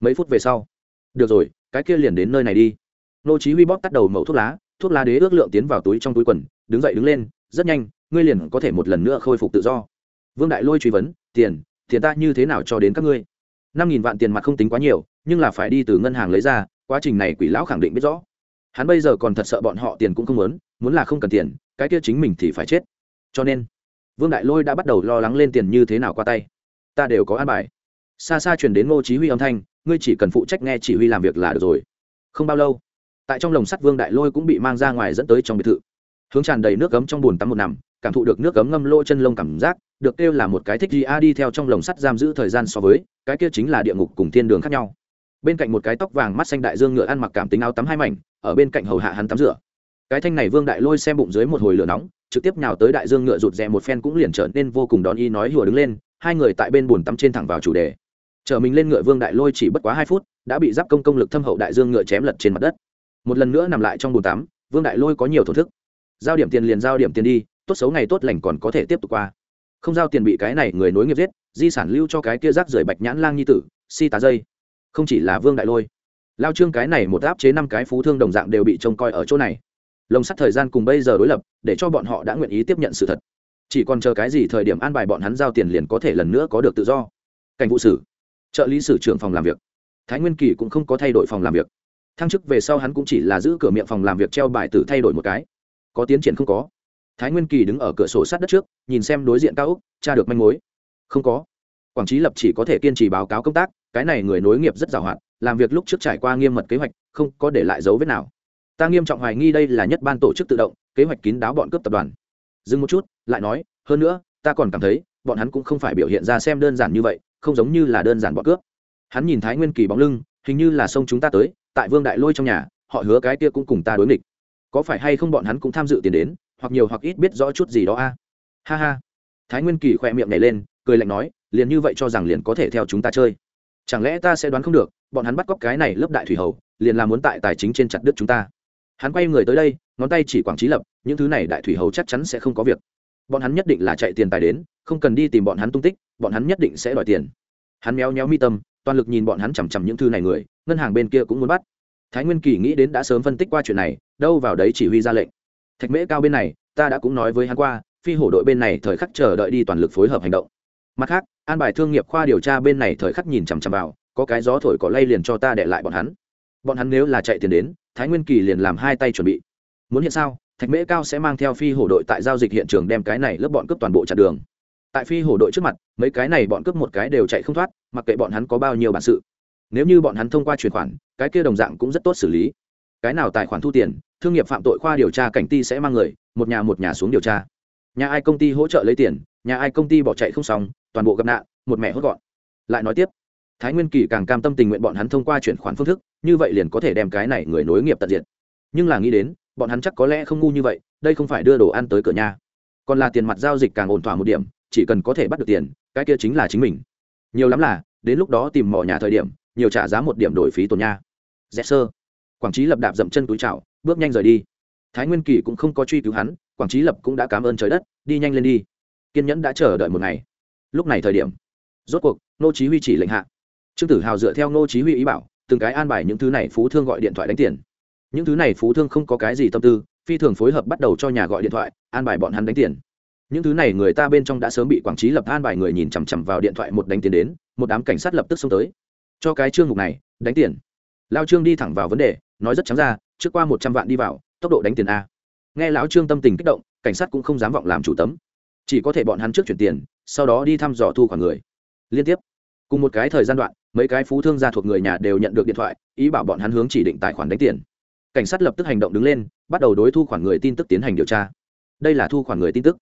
Mấy phút về sau. Được rồi, cái kia liền đến nơi này đi. Nô chí huy bóp tắt đầu mẩu thuốc lá thuốc lá đế ước lượng tiến vào túi trong túi quần, đứng dậy đứng lên, rất nhanh, ngươi liền có thể một lần nữa khôi phục tự do. Vương đại lôi truy vấn, tiền tiền ta như thế nào cho đến các ngươi? Năm nghìn vạn tiền mặt không tính quá nhiều, nhưng là phải đi từ ngân hàng lấy ra, quá trình này quỷ lão khẳng định biết rõ. Hắn bây giờ còn thật sợ bọn họ tiền cũng không muốn muốn là không cần tiền, cái kia chính mình thì phải chết. Cho nên, vương đại lôi đã bắt đầu lo lắng lên tiền như thế nào qua tay. Ta đều có an bài. Xa xa chuyển đến ngô chí huy âm thanh, ngươi chỉ cần phụ trách nghe chỉ huy làm việc là được rồi. Không bao lâu, tại trong lồng sắt vương đại lôi cũng bị mang ra ngoài dẫn tới trong biệt thự. Hướng tràn đầy nước cấm trong bùn tắm một nằm cảm thụ được nước cấm ngâm lỗ chân lông cảm giác, được kêu là một cái thích gì a đi theo trong lồng sắt giam giữ thời gian so với, cái kia chính là địa ngục cùng thiên đường khác nhau. Bên cạnh một cái tóc vàng mắt xanh đại dương ngựa ăn mặc cảm tính áo tắm hai mảnh, ở bên cạnh hầu hạ hắn tắm rửa. Cái thanh này vương đại lôi xem bụng dưới một hồi lửa nóng, trực tiếp nhào tới đại dương ngựa rụt rè một phen cũng liền trở nên vô cùng đón y nói hùa đứng lên, hai người tại bên bồn tắm trên thẳng vào chủ đề. Chở mình lên ngựa vương đại lôi chỉ bất quá hai phút, đã bị giáp công công lực thâm hậu đại dương ngựa chém lật trên mặt đất. Một lần nữa nằm lại trong bồn tắm, vương đại lôi có nhiều thổ thức. Giao điểm tiền liền giao điểm tiền đi tốt xấu ngày tốt lành còn có thể tiếp tục qua. Không giao tiền bị cái này người nối nghiệp giết, di sản lưu cho cái kia rác rưởi bạch nhãn lang nhi tử, si tá dây. Không chỉ là vương đại lôi, lao trương cái này một áp chế năm cái phú thương đồng dạng đều bị trông coi ở chỗ này. Lồng sắt thời gian cùng bây giờ đối lập, để cho bọn họ đã nguyện ý tiếp nhận sự thật. Chỉ còn chờ cái gì thời điểm an bài bọn hắn giao tiền liền có thể lần nữa có được tự do. Cảnh vụ sử, trợ lý sử trưởng phòng làm việc. Thái nguyên kỳ cũng không có thay đổi phòng làm việc. Thăng chức về sau hắn cũng chỉ là giữ cửa miệng phòng làm việc treo bài tử thay đổi một cái. Có tiến triển không có thái nguyên kỳ đứng ở cửa sổ sát đất trước, nhìn xem đối diện cao úc tra được manh mối. Không có. Quảng trí lập chỉ có thể kiên trì báo cáo công tác, cái này người nối nghiệp rất giàu hoạt làm việc lúc trước trải qua nghiêm mật kế hoạch, không có để lại dấu vết nào. Ta nghiêm trọng hoài nghi đây là nhất ban tổ chức tự động, kế hoạch kín đáo bọn cướp tập đoàn. Dừng một chút, lại nói, hơn nữa, ta còn cảm thấy, bọn hắn cũng không phải biểu hiện ra xem đơn giản như vậy, không giống như là đơn giản bọn cướp. Hắn nhìn thái nguyên kỳ bóng lưng, hình như là sông chúng ta tới, tại vương đại lôi trong nhà, họ hứa cái kia cũng cùng ta đối nghịch. Có phải hay không bọn hắn cũng tham dự tiền đến? Hoặc nhiều hoặc ít biết rõ chút gì đó a. Ha ha. Thái nguyên kỳ khỏe miệng nhảy lên, cười lạnh nói, liền như vậy cho rằng liền có thể theo chúng ta chơi. Chẳng lẽ ta sẽ đoán không được, bọn hắn bắt cóc cái này lớp đại thủy hầu, liền là muốn tại tài chính trên chặt đứt chúng ta. Hắn quay người tới đây, ngón tay chỉ quảng trí lập, những thứ này đại thủy hầu chắc chắn sẽ không có việc. Bọn hắn nhất định là chạy tiền tài đến, không cần đi tìm bọn hắn tung tích, bọn hắn nhất định sẽ đòi tiền. Hắn méo méo mi tâm, toàn lực nhìn bọn hắn chằm chằm những thư này người, ngân hàng bên kia cũng muốn bắt. Thái nguyên kỳ nghĩ đến đã sớm phân tích qua chuyện này, đâu vào đấy chỉ huy ra lệnh thạch mễ cao bên này, ta đã cũng nói với hắn qua, phi hổ đội bên này thời khắc chờ đợi đi toàn lực phối hợp hành động. Mặt khác, an bài thương nghiệp khoa điều tra bên này thời khắc nhìn chằm chằm vào, có cái gió thổi có lay liền cho ta để lại bọn hắn. Bọn hắn nếu là chạy tiền đến, thái nguyên kỳ liền làm hai tay chuẩn bị. Muốn hiện sao, thạch mễ cao sẽ mang theo phi hổ đội tại giao dịch hiện trường đem cái này lớp bọn cướp toàn bộ chặn đường. Tại phi hổ đội trước mặt, mấy cái này bọn cướp một cái đều chạy không thoát, mặc kệ bọn hắn có bao nhiêu bản sự. Nếu như bọn hắn thông qua chuyển khoản, cái kia đồng dạng cũng rất tốt xử lý. Cái nào tài khoản thu tiền thương nghiệp phạm tội khoa điều tra cảnh ti sẽ mang người, một nhà một nhà xuống điều tra. Nhà ai công ty hỗ trợ lấy tiền, nhà ai công ty bỏ chạy không xong, toàn bộ gặp nạn, một mẹ hốt gọn. Lại nói tiếp, thái nguyên kỳ càng cam tâm tình nguyện bọn hắn thông qua chuyển khoản phương thức, như vậy liền có thể đem cái này người nối nghiệp tận diệt. Nhưng là nghĩ đến, bọn hắn chắc có lẽ không ngu như vậy, đây không phải đưa đồ ăn tới cửa nhà. Còn là tiền mặt giao dịch càng ổn thỏa một điểm, chỉ cần có thể bắt được tiền, cái kia chính là chính mình. Nhiều lắm là, đến lúc đó tìm mỏ nhà thời điểm, nhiều trả giá một điểm đổi phí tồn nha. Dẹp sơ. Quảng trí lập đạp dậm chân túi chảo bước nhanh rời đi. Thái nguyên kỳ cũng không có truy cứu hắn, quảng trí lập cũng đã cảm ơn trời đất, đi nhanh lên đi. Kiên nhẫn đã chờ đợi một ngày. Lúc này thời điểm, rốt cuộc nô chí huy chỉ lệnh hạ. Trương tử hào dựa theo nô chí huy ý bảo, từng cái an bài những thứ này phú thương gọi điện thoại đánh tiền. Những thứ này phú thương không có cái gì tâm tư, phi thường phối hợp bắt đầu cho nhà gọi điện thoại, an bài bọn hắn đánh tiền. Những thứ này người ta bên trong đã sớm bị quảng trí lập an bài người nhìn chằm chằm vào điện thoại một đánh tiền đến, một đám cảnh sát lập tức xông tới. Cho cái chương mục này, đánh tiền. Lao trương đi thẳng vào vấn đề, nói rất trắng ra trước qua một trăm vạn đi vào, tốc độ đánh tiền a. Nghe lão trương tâm tình kích động, cảnh sát cũng không dám vọng làm chủ tấm. Chỉ có thể bọn hắn trước chuyển tiền, sau đó đi thăm dò thu khoản người. Liên tiếp. Cùng một cái thời gian đoạn, mấy cái phú thương gia thuộc người nhà đều nhận được điện thoại, ý bảo bọn hắn hướng chỉ định tài khoản đánh tiền. Cảnh sát lập tức hành động đứng lên, bắt đầu đối thu khoản người tin tức tiến hành điều tra. Đây là thu khoản người tin tức.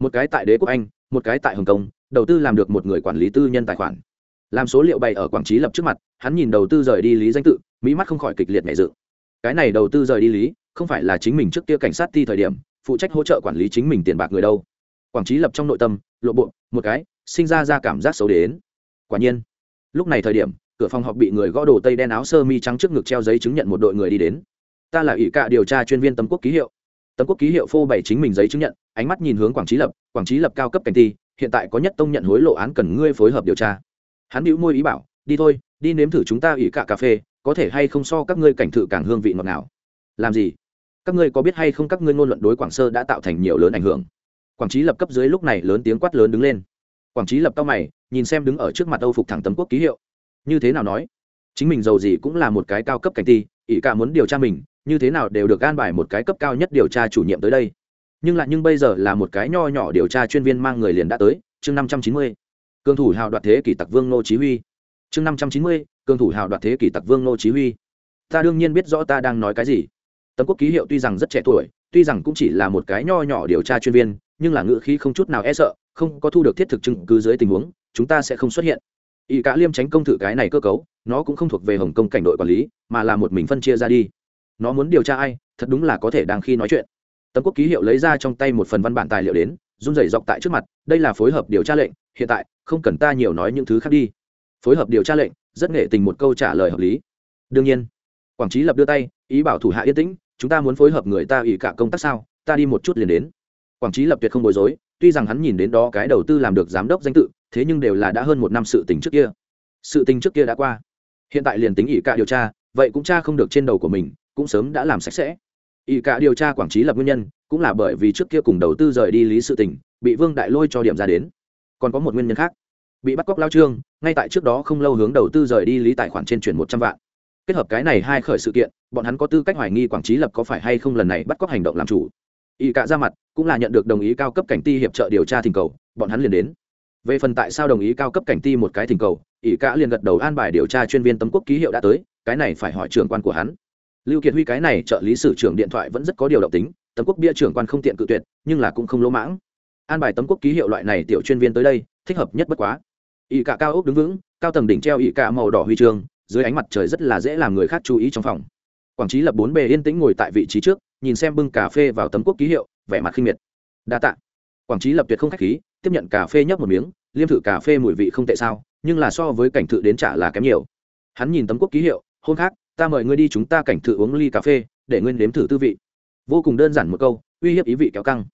Một cái tại đế quốc anh, một cái tại hồng kông, đầu tư làm được một người quản lý tư nhân tài khoản. Làm số liệu bày ở quảng trí lập trước mặt, hắn nhìn đầu tư rời đi lý danh tự, mỹ mắt không khỏi kịch liệt nhảy dự cái này đầu tư rời đi lý, không phải là chính mình trước kia cảnh sát ti thời điểm, phụ trách hỗ trợ quản lý chính mình tiền bạc người đâu. Quảng trí lập trong nội tâm, lộ bộ, một cái, sinh ra ra cảm giác xấu đến. Quả nhiên, lúc này thời điểm, cửa phòng họp bị người gõ đồ tây đen áo sơ mi trắng trước ngực treo giấy chứng nhận một đội người đi đến. Ta là ủy cạ điều tra chuyên viên tấm quốc ký hiệu. Tấm quốc ký hiệu phô bày chính mình giấy chứng nhận, ánh mắt nhìn hướng quảng trí lập, quảng trí lập cao cấp cảnh ti hiện tại có nhất tông nhận hối lộ án cần ngươi phối hợp điều tra. Hắn hữu môi ý bảo, đi thôi, đi nếm thử chúng ta ủy cạ cà phê có thể hay không so các ngươi cảnh thự càng hương vị ngọt ngào? Làm gì? Các ngươi có biết hay không các ngươi ngôn luận đối quảng sơ đã tạo thành nhiều lớn ảnh hưởng? Quảng trí lập cấp dưới lúc này lớn tiếng quát lớn đứng lên. Quảng trí lập cao mày, nhìn xem đứng ở trước mặt âu phục thẳng tấm quốc ký hiệu. Như thế nào nói? Chính mình giàu gì cũng là một cái cao cấp cảnh ti, ỷ cả muốn điều tra mình, như thế nào đều được gan bài một cái cấp cao nhất điều tra chủ nhiệm tới đây. Nhưng lại nhưng bây giờ là một cái nho nhỏ điều tra chuyên viên mang người liền đã tới, chương năm trăm chín mươi. Cường thủ hào đoạt thế kỷ tặc vương nô chí huy. Chương năm trăm chín mươi cường thủ hào đoạt thế kỷ tặc vương nô chí huy. Ta đương nhiên biết rõ ta đang nói cái gì. Tấm quốc ký hiệu tuy rằng rất trẻ tuổi, tuy rằng cũng chỉ là một cái nho nhỏ điều tra chuyên viên, nhưng là ngữ khí không chút nào e sợ, không có thu được thiết thực chứng cứ dưới tình huống, chúng ta sẽ không xuất hiện. Y cả liêm tránh công thử cái này cơ cấu, nó cũng không thuộc về hồng kông cảnh đội quản lý, mà là một mình phân chia ra đi. Nó muốn điều tra ai, thật đúng là có thể đang khi nói chuyện. Tấm quốc ký hiệu lấy ra trong tay một phần văn bản tài liệu đến, run rẩy dọc tại trước mặt, đây là phối hợp điều tra lệnh, hiện tại, không cần ta nhiều nói những thứ khác đi. Phối hợp điều tra lệnh rất nghệ tình một câu trả lời hợp lý. Đương nhiên, quảng trí lập đưa tay, ý bảo thủ hạ yên tĩnh, chúng ta muốn phối hợp người ta ủy cả công tác sao, ta đi một chút liền đến. Quảng trí lập tuyệt không bối rối, tuy rằng hắn nhìn đến đó cái đầu tư làm được giám đốc danh tự, thế nhưng đều là đã hơn một năm sự tình trước kia. Sự tình trước kia đã qua. Hiện tại liền tính ỷ cả điều tra, vậy cũng cha không được trên đầu của mình, cũng sớm đã làm sạch sẽ. Ỷ cả điều tra quảng trí lập nguyên nhân, cũng là bởi vì trước kia cùng đầu tư rời đi lý sự tình, bị vương đại lôi cho điểm ra đến. Còn có một nguyên nhân khác bị bắt cóc lao trương, ngay tại trước đó không lâu hướng đầu tư rời đi lý tài khoản trên chuyển một trăm vạn. Kết hợp cái này hai khởi sự kiện, bọn hắn có tư cách hoài nghi quảng trí lập có phải hay không lần này bắt cóc hành động làm chủ. Y cả ra mặt, cũng là nhận được đồng ý cao cấp cảnh ti hiệp trợ điều tra thỉnh cầu, bọn hắn liền đến. Về phần tại sao đồng ý cao cấp cảnh ti một cái thỉnh cầu ỷ cả liền gật đầu an bài điều tra chuyên viên tấm quốc ký hiệu đã tới, cái này phải hỏi trưởng quan của hắn. Lưu kiệt huy cái này trợ lý sử trưởng điện thoại vẫn rất có điều động tính, tấm quốc bia trưởng quan không tiện cự tuyệt, nhưng là cũng không lỗ mãng. An bài tấm quốc ký hiệu loại này tiểu chuyên viên tới đây, thích hợp nhất bất quá ỷ cả cao ốc đứng vững, cao tầng đỉnh treo ỷ cả màu đỏ huy chương, dưới ánh mặt trời rất là dễ làm người khác chú ý trong phòng. Quảng trí lập bốn bề yên tĩnh ngồi tại vị trí trước, nhìn xem bưng cà phê vào tấm quốc ký hiệu, vẻ mặt khinh miệt. Đa tạ. Quảng trí lập tuyệt không khách khí, tiếp nhận cà phê nhấp một miếng, liêm thử cà phê mùi vị không tệ sao, nhưng là so với cảnh thự đến trả là kém nhiều. Hắn nhìn tấm quốc ký hiệu, hôm khác, ta mời ngươi đi chúng ta cảnh thự uống ly cà phê, để ngươi nếm thử tư vị. Vô cùng đơn giản một câu, uy hiếp ý vị kéo căng.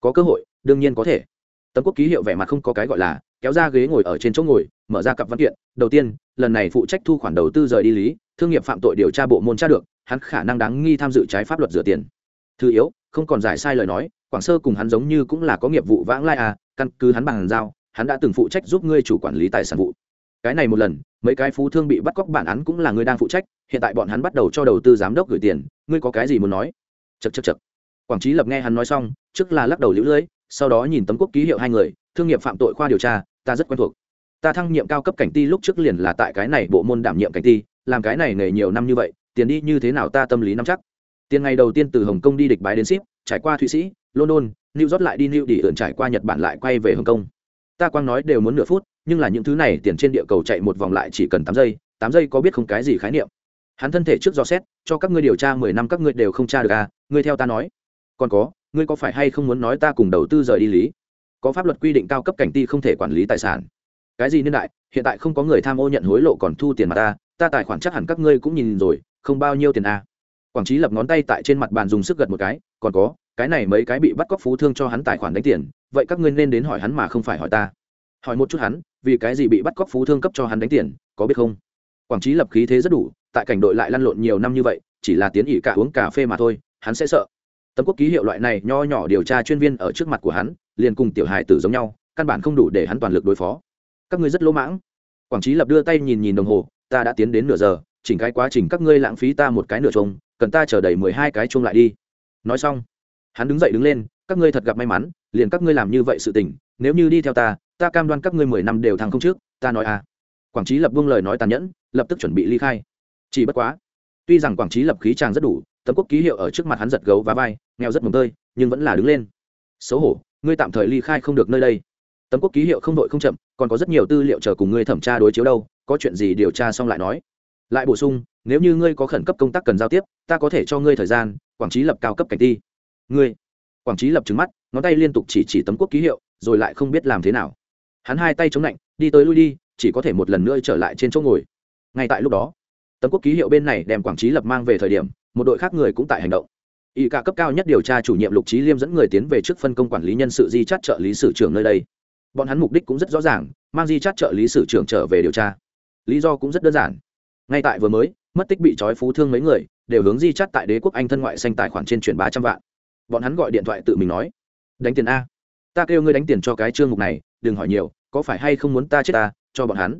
Có cơ hội, đương nhiên có thể. Tấm quốc ký hiệu vẻ mặt không có cái gọi là kéo ra ghế ngồi ở trên chỗ ngồi, mở ra cặp văn kiện, đầu tiên, lần này phụ trách thu khoản đầu tư rời đi lý, thương nghiệp phạm tội điều tra bộ môn tra được, hắn khả năng đáng nghi tham dự trái pháp luật rửa tiền. Thứ yếu, không còn giải sai lời nói, quảng sơ cùng hắn giống như cũng là có nghiệp vụ vãng lai à căn cứ hắn bằng giao, hắn đã từng phụ trách giúp ngươi chủ quản lý tài sản vụ. Cái này một lần, mấy cái phú thương bị bắt cóc bản án cũng là ngươi đang phụ trách, hiện tại bọn hắn bắt đầu cho đầu tư giám đốc gửi tiền, ngươi có cái gì muốn nói? Chật chật chật quảng trí lập nghe hắn nói xong, trước là lắc đầu lũ lưỡi sau đó nhìn tấm quốc ký hiệu hai người, thương nghiệp phạm tội khoa điều tra ta rất quen thuộc. Ta thăng nhiệm cao cấp cảnh ti lúc trước liền là tại cái này bộ môn đảm nhiệm cảnh ti, làm cái này nghề nhiều năm như vậy, tiền đi như thế nào ta tâm lý nắm chắc. Tiền ngày đầu tiên từ hồng kông đi địch bái đến ship, trải qua thụy sĩ, london, new york lại đi new đi ượn trải qua nhật bản lại quay về hồng kông. Ta quang nói đều muốn nửa phút, nhưng là những thứ này tiền trên địa cầu chạy một vòng lại chỉ cần tám giây tám giây có biết không cái gì khái niệm. Hắn thân thể trước dò xét, cho các ngươi điều tra mười năm các ngươi đều không tra được à ngươi theo ta nói. Còn có, ngươi có phải hay không muốn nói ta cùng đầu tư rời đi lý? Có pháp luật quy định cao cấp cảnh ti không thể quản lý tài sản. Cái gì niên đại, hiện tại không có người tham ô nhận hối lộ còn thu tiền mà ta ta tài khoản chắc hẳn các ngươi cũng nhìn rồi, không bao nhiêu tiền à. quảng trí lập ngón tay tại trên mặt bàn dùng sức gật một cái, còn có, cái này mấy cái bị bắt cóc phú thương cho hắn tài khoản đánh tiền, vậy các ngươi nên đến hỏi hắn mà không phải hỏi ta. Hỏi một chút hắn, vì cái gì bị bắt cóc phú thương cấp cho hắn đánh tiền, có biết không? Quảng trí lập khí thế rất đủ, tại cảnh đội lại lăn lộn nhiều năm như vậy, chỉ là tiến ỉ cả uống cà phê mà thôi, hắn sẽ sợ tấm quốc ký hiệu loại này nho nhỏ điều tra chuyên viên ở trước mặt của hắn, liền cùng tiểu hài tử giống nhau, căn bản không đủ để hắn toàn lực đối phó. Các ngươi rất lỗ mãng. Quảng trí lập đưa tay nhìn nhìn đồng hồ, ta đã tiến đến nửa giờ, chỉnh cái quá trình các ngươi lãng phí ta một cái nửa chung cần ta chờ đầy mười hai cái chung lại đi. Nói xong, hắn đứng dậy đứng lên, các ngươi thật gặp may mắn, liền các ngươi làm như vậy sự tình, nếu như đi theo ta ta cam đoan các ngươi mười năm đều thắng không trước, ta nói à. Quảng trí lập buông lời nói tàn nhẫn, lập tức chuẩn bị ly khai. Chỉ bất quá, tuy rằng quảng trí lập khí tràng rất đủ tấm quốc ký hiệu ở trước mặt hắn giật gấu và vai, nghèo rất mồm tơi, nhưng vẫn là đứng lên. Xấu hổ, ngươi tạm thời ly khai không được nơi đây. Tấm quốc ký hiệu không đội không chậm, còn có rất nhiều tư liệu chờ cùng ngươi thẩm tra đối chiếu đâu, có chuyện gì điều tra xong lại nói. Lại bổ sung, nếu như ngươi có khẩn cấp công tác cần giao tiếp, ta có thể cho ngươi thời gian, quảng trí lập cao cấp cảnh ti. Ngươi? Quảng trí lập trứng mắt, ngón tay liên tục chỉ chỉ tấm quốc ký hiệu, rồi lại không biết làm thế nào. Hắn hai tay chống lạnh, đi tới lui đi, chỉ có thể một lần nữa trở lại trên chỗ ngồi. Ngay tại lúc đó, tấm quốc ký hiệu bên này đem quảng trí lập mang về thời điểm một đội khác người cũng tại hành động. Y cả cấp cao nhất điều tra chủ nhiệm lục trí liêm dẫn người tiến về trước phân công quản lý nhân sự di chắt trợ lý sử trưởng nơi đây. Bọn hắn mục đích cũng rất rõ ràng, mang di chắt trợ lý sử trưởng trở về điều tra. Lý do cũng rất đơn giản. Ngay tại vừa mới, mất tích bị trói phú thương mấy người, đều hướng di chắt tại đế quốc anh thân ngoại xanh tài khoản trên chuyển ba trăm vạn. Bọn hắn gọi điện thoại tự mình nói, đánh tiền a. Ta kêu ngươi đánh tiền cho cái chương mục này, đừng hỏi nhiều, có phải hay không muốn ta chết ta, cho bọn hắn?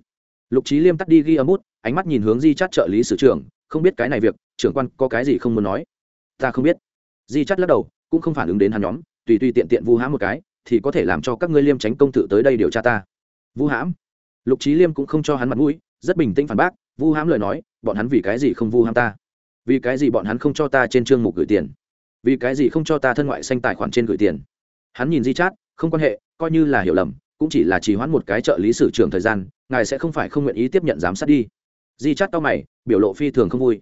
Lục trí liêm tắt đi ghi âm bút, ánh mắt nhìn hướng di chắt trợ lý sử trưởng, không biết cái này việc trưởng quan có cái gì không muốn nói? Ta không biết. Di chắt lắc đầu, cũng không phản ứng đến hắn nhóm, tùy tùy tiện tiện vu hãm một cái, thì có thể làm cho các ngươi liêm tránh công tự tới đây điều tra ta. Vu hãm? Lục trí liêm cũng không cho hắn mặt mũi, rất bình tĩnh phản bác, vu hãm lời nói, bọn hắn vì cái gì không vu hãm ta? Vì cái gì bọn hắn không cho ta trên chương mục gửi tiền? Vì cái gì không cho ta thân ngoại xanh tài khoản trên gửi tiền? Hắn nhìn di chát, không quan hệ, coi như là hiểu lầm, cũng chỉ là trì hoãn một cái trợ lý sử trưởng thời gian, ngài sẽ không phải không nguyện ý tiếp nhận giám sát đi. Di chát cao mày, biểu lộ phi thường không vui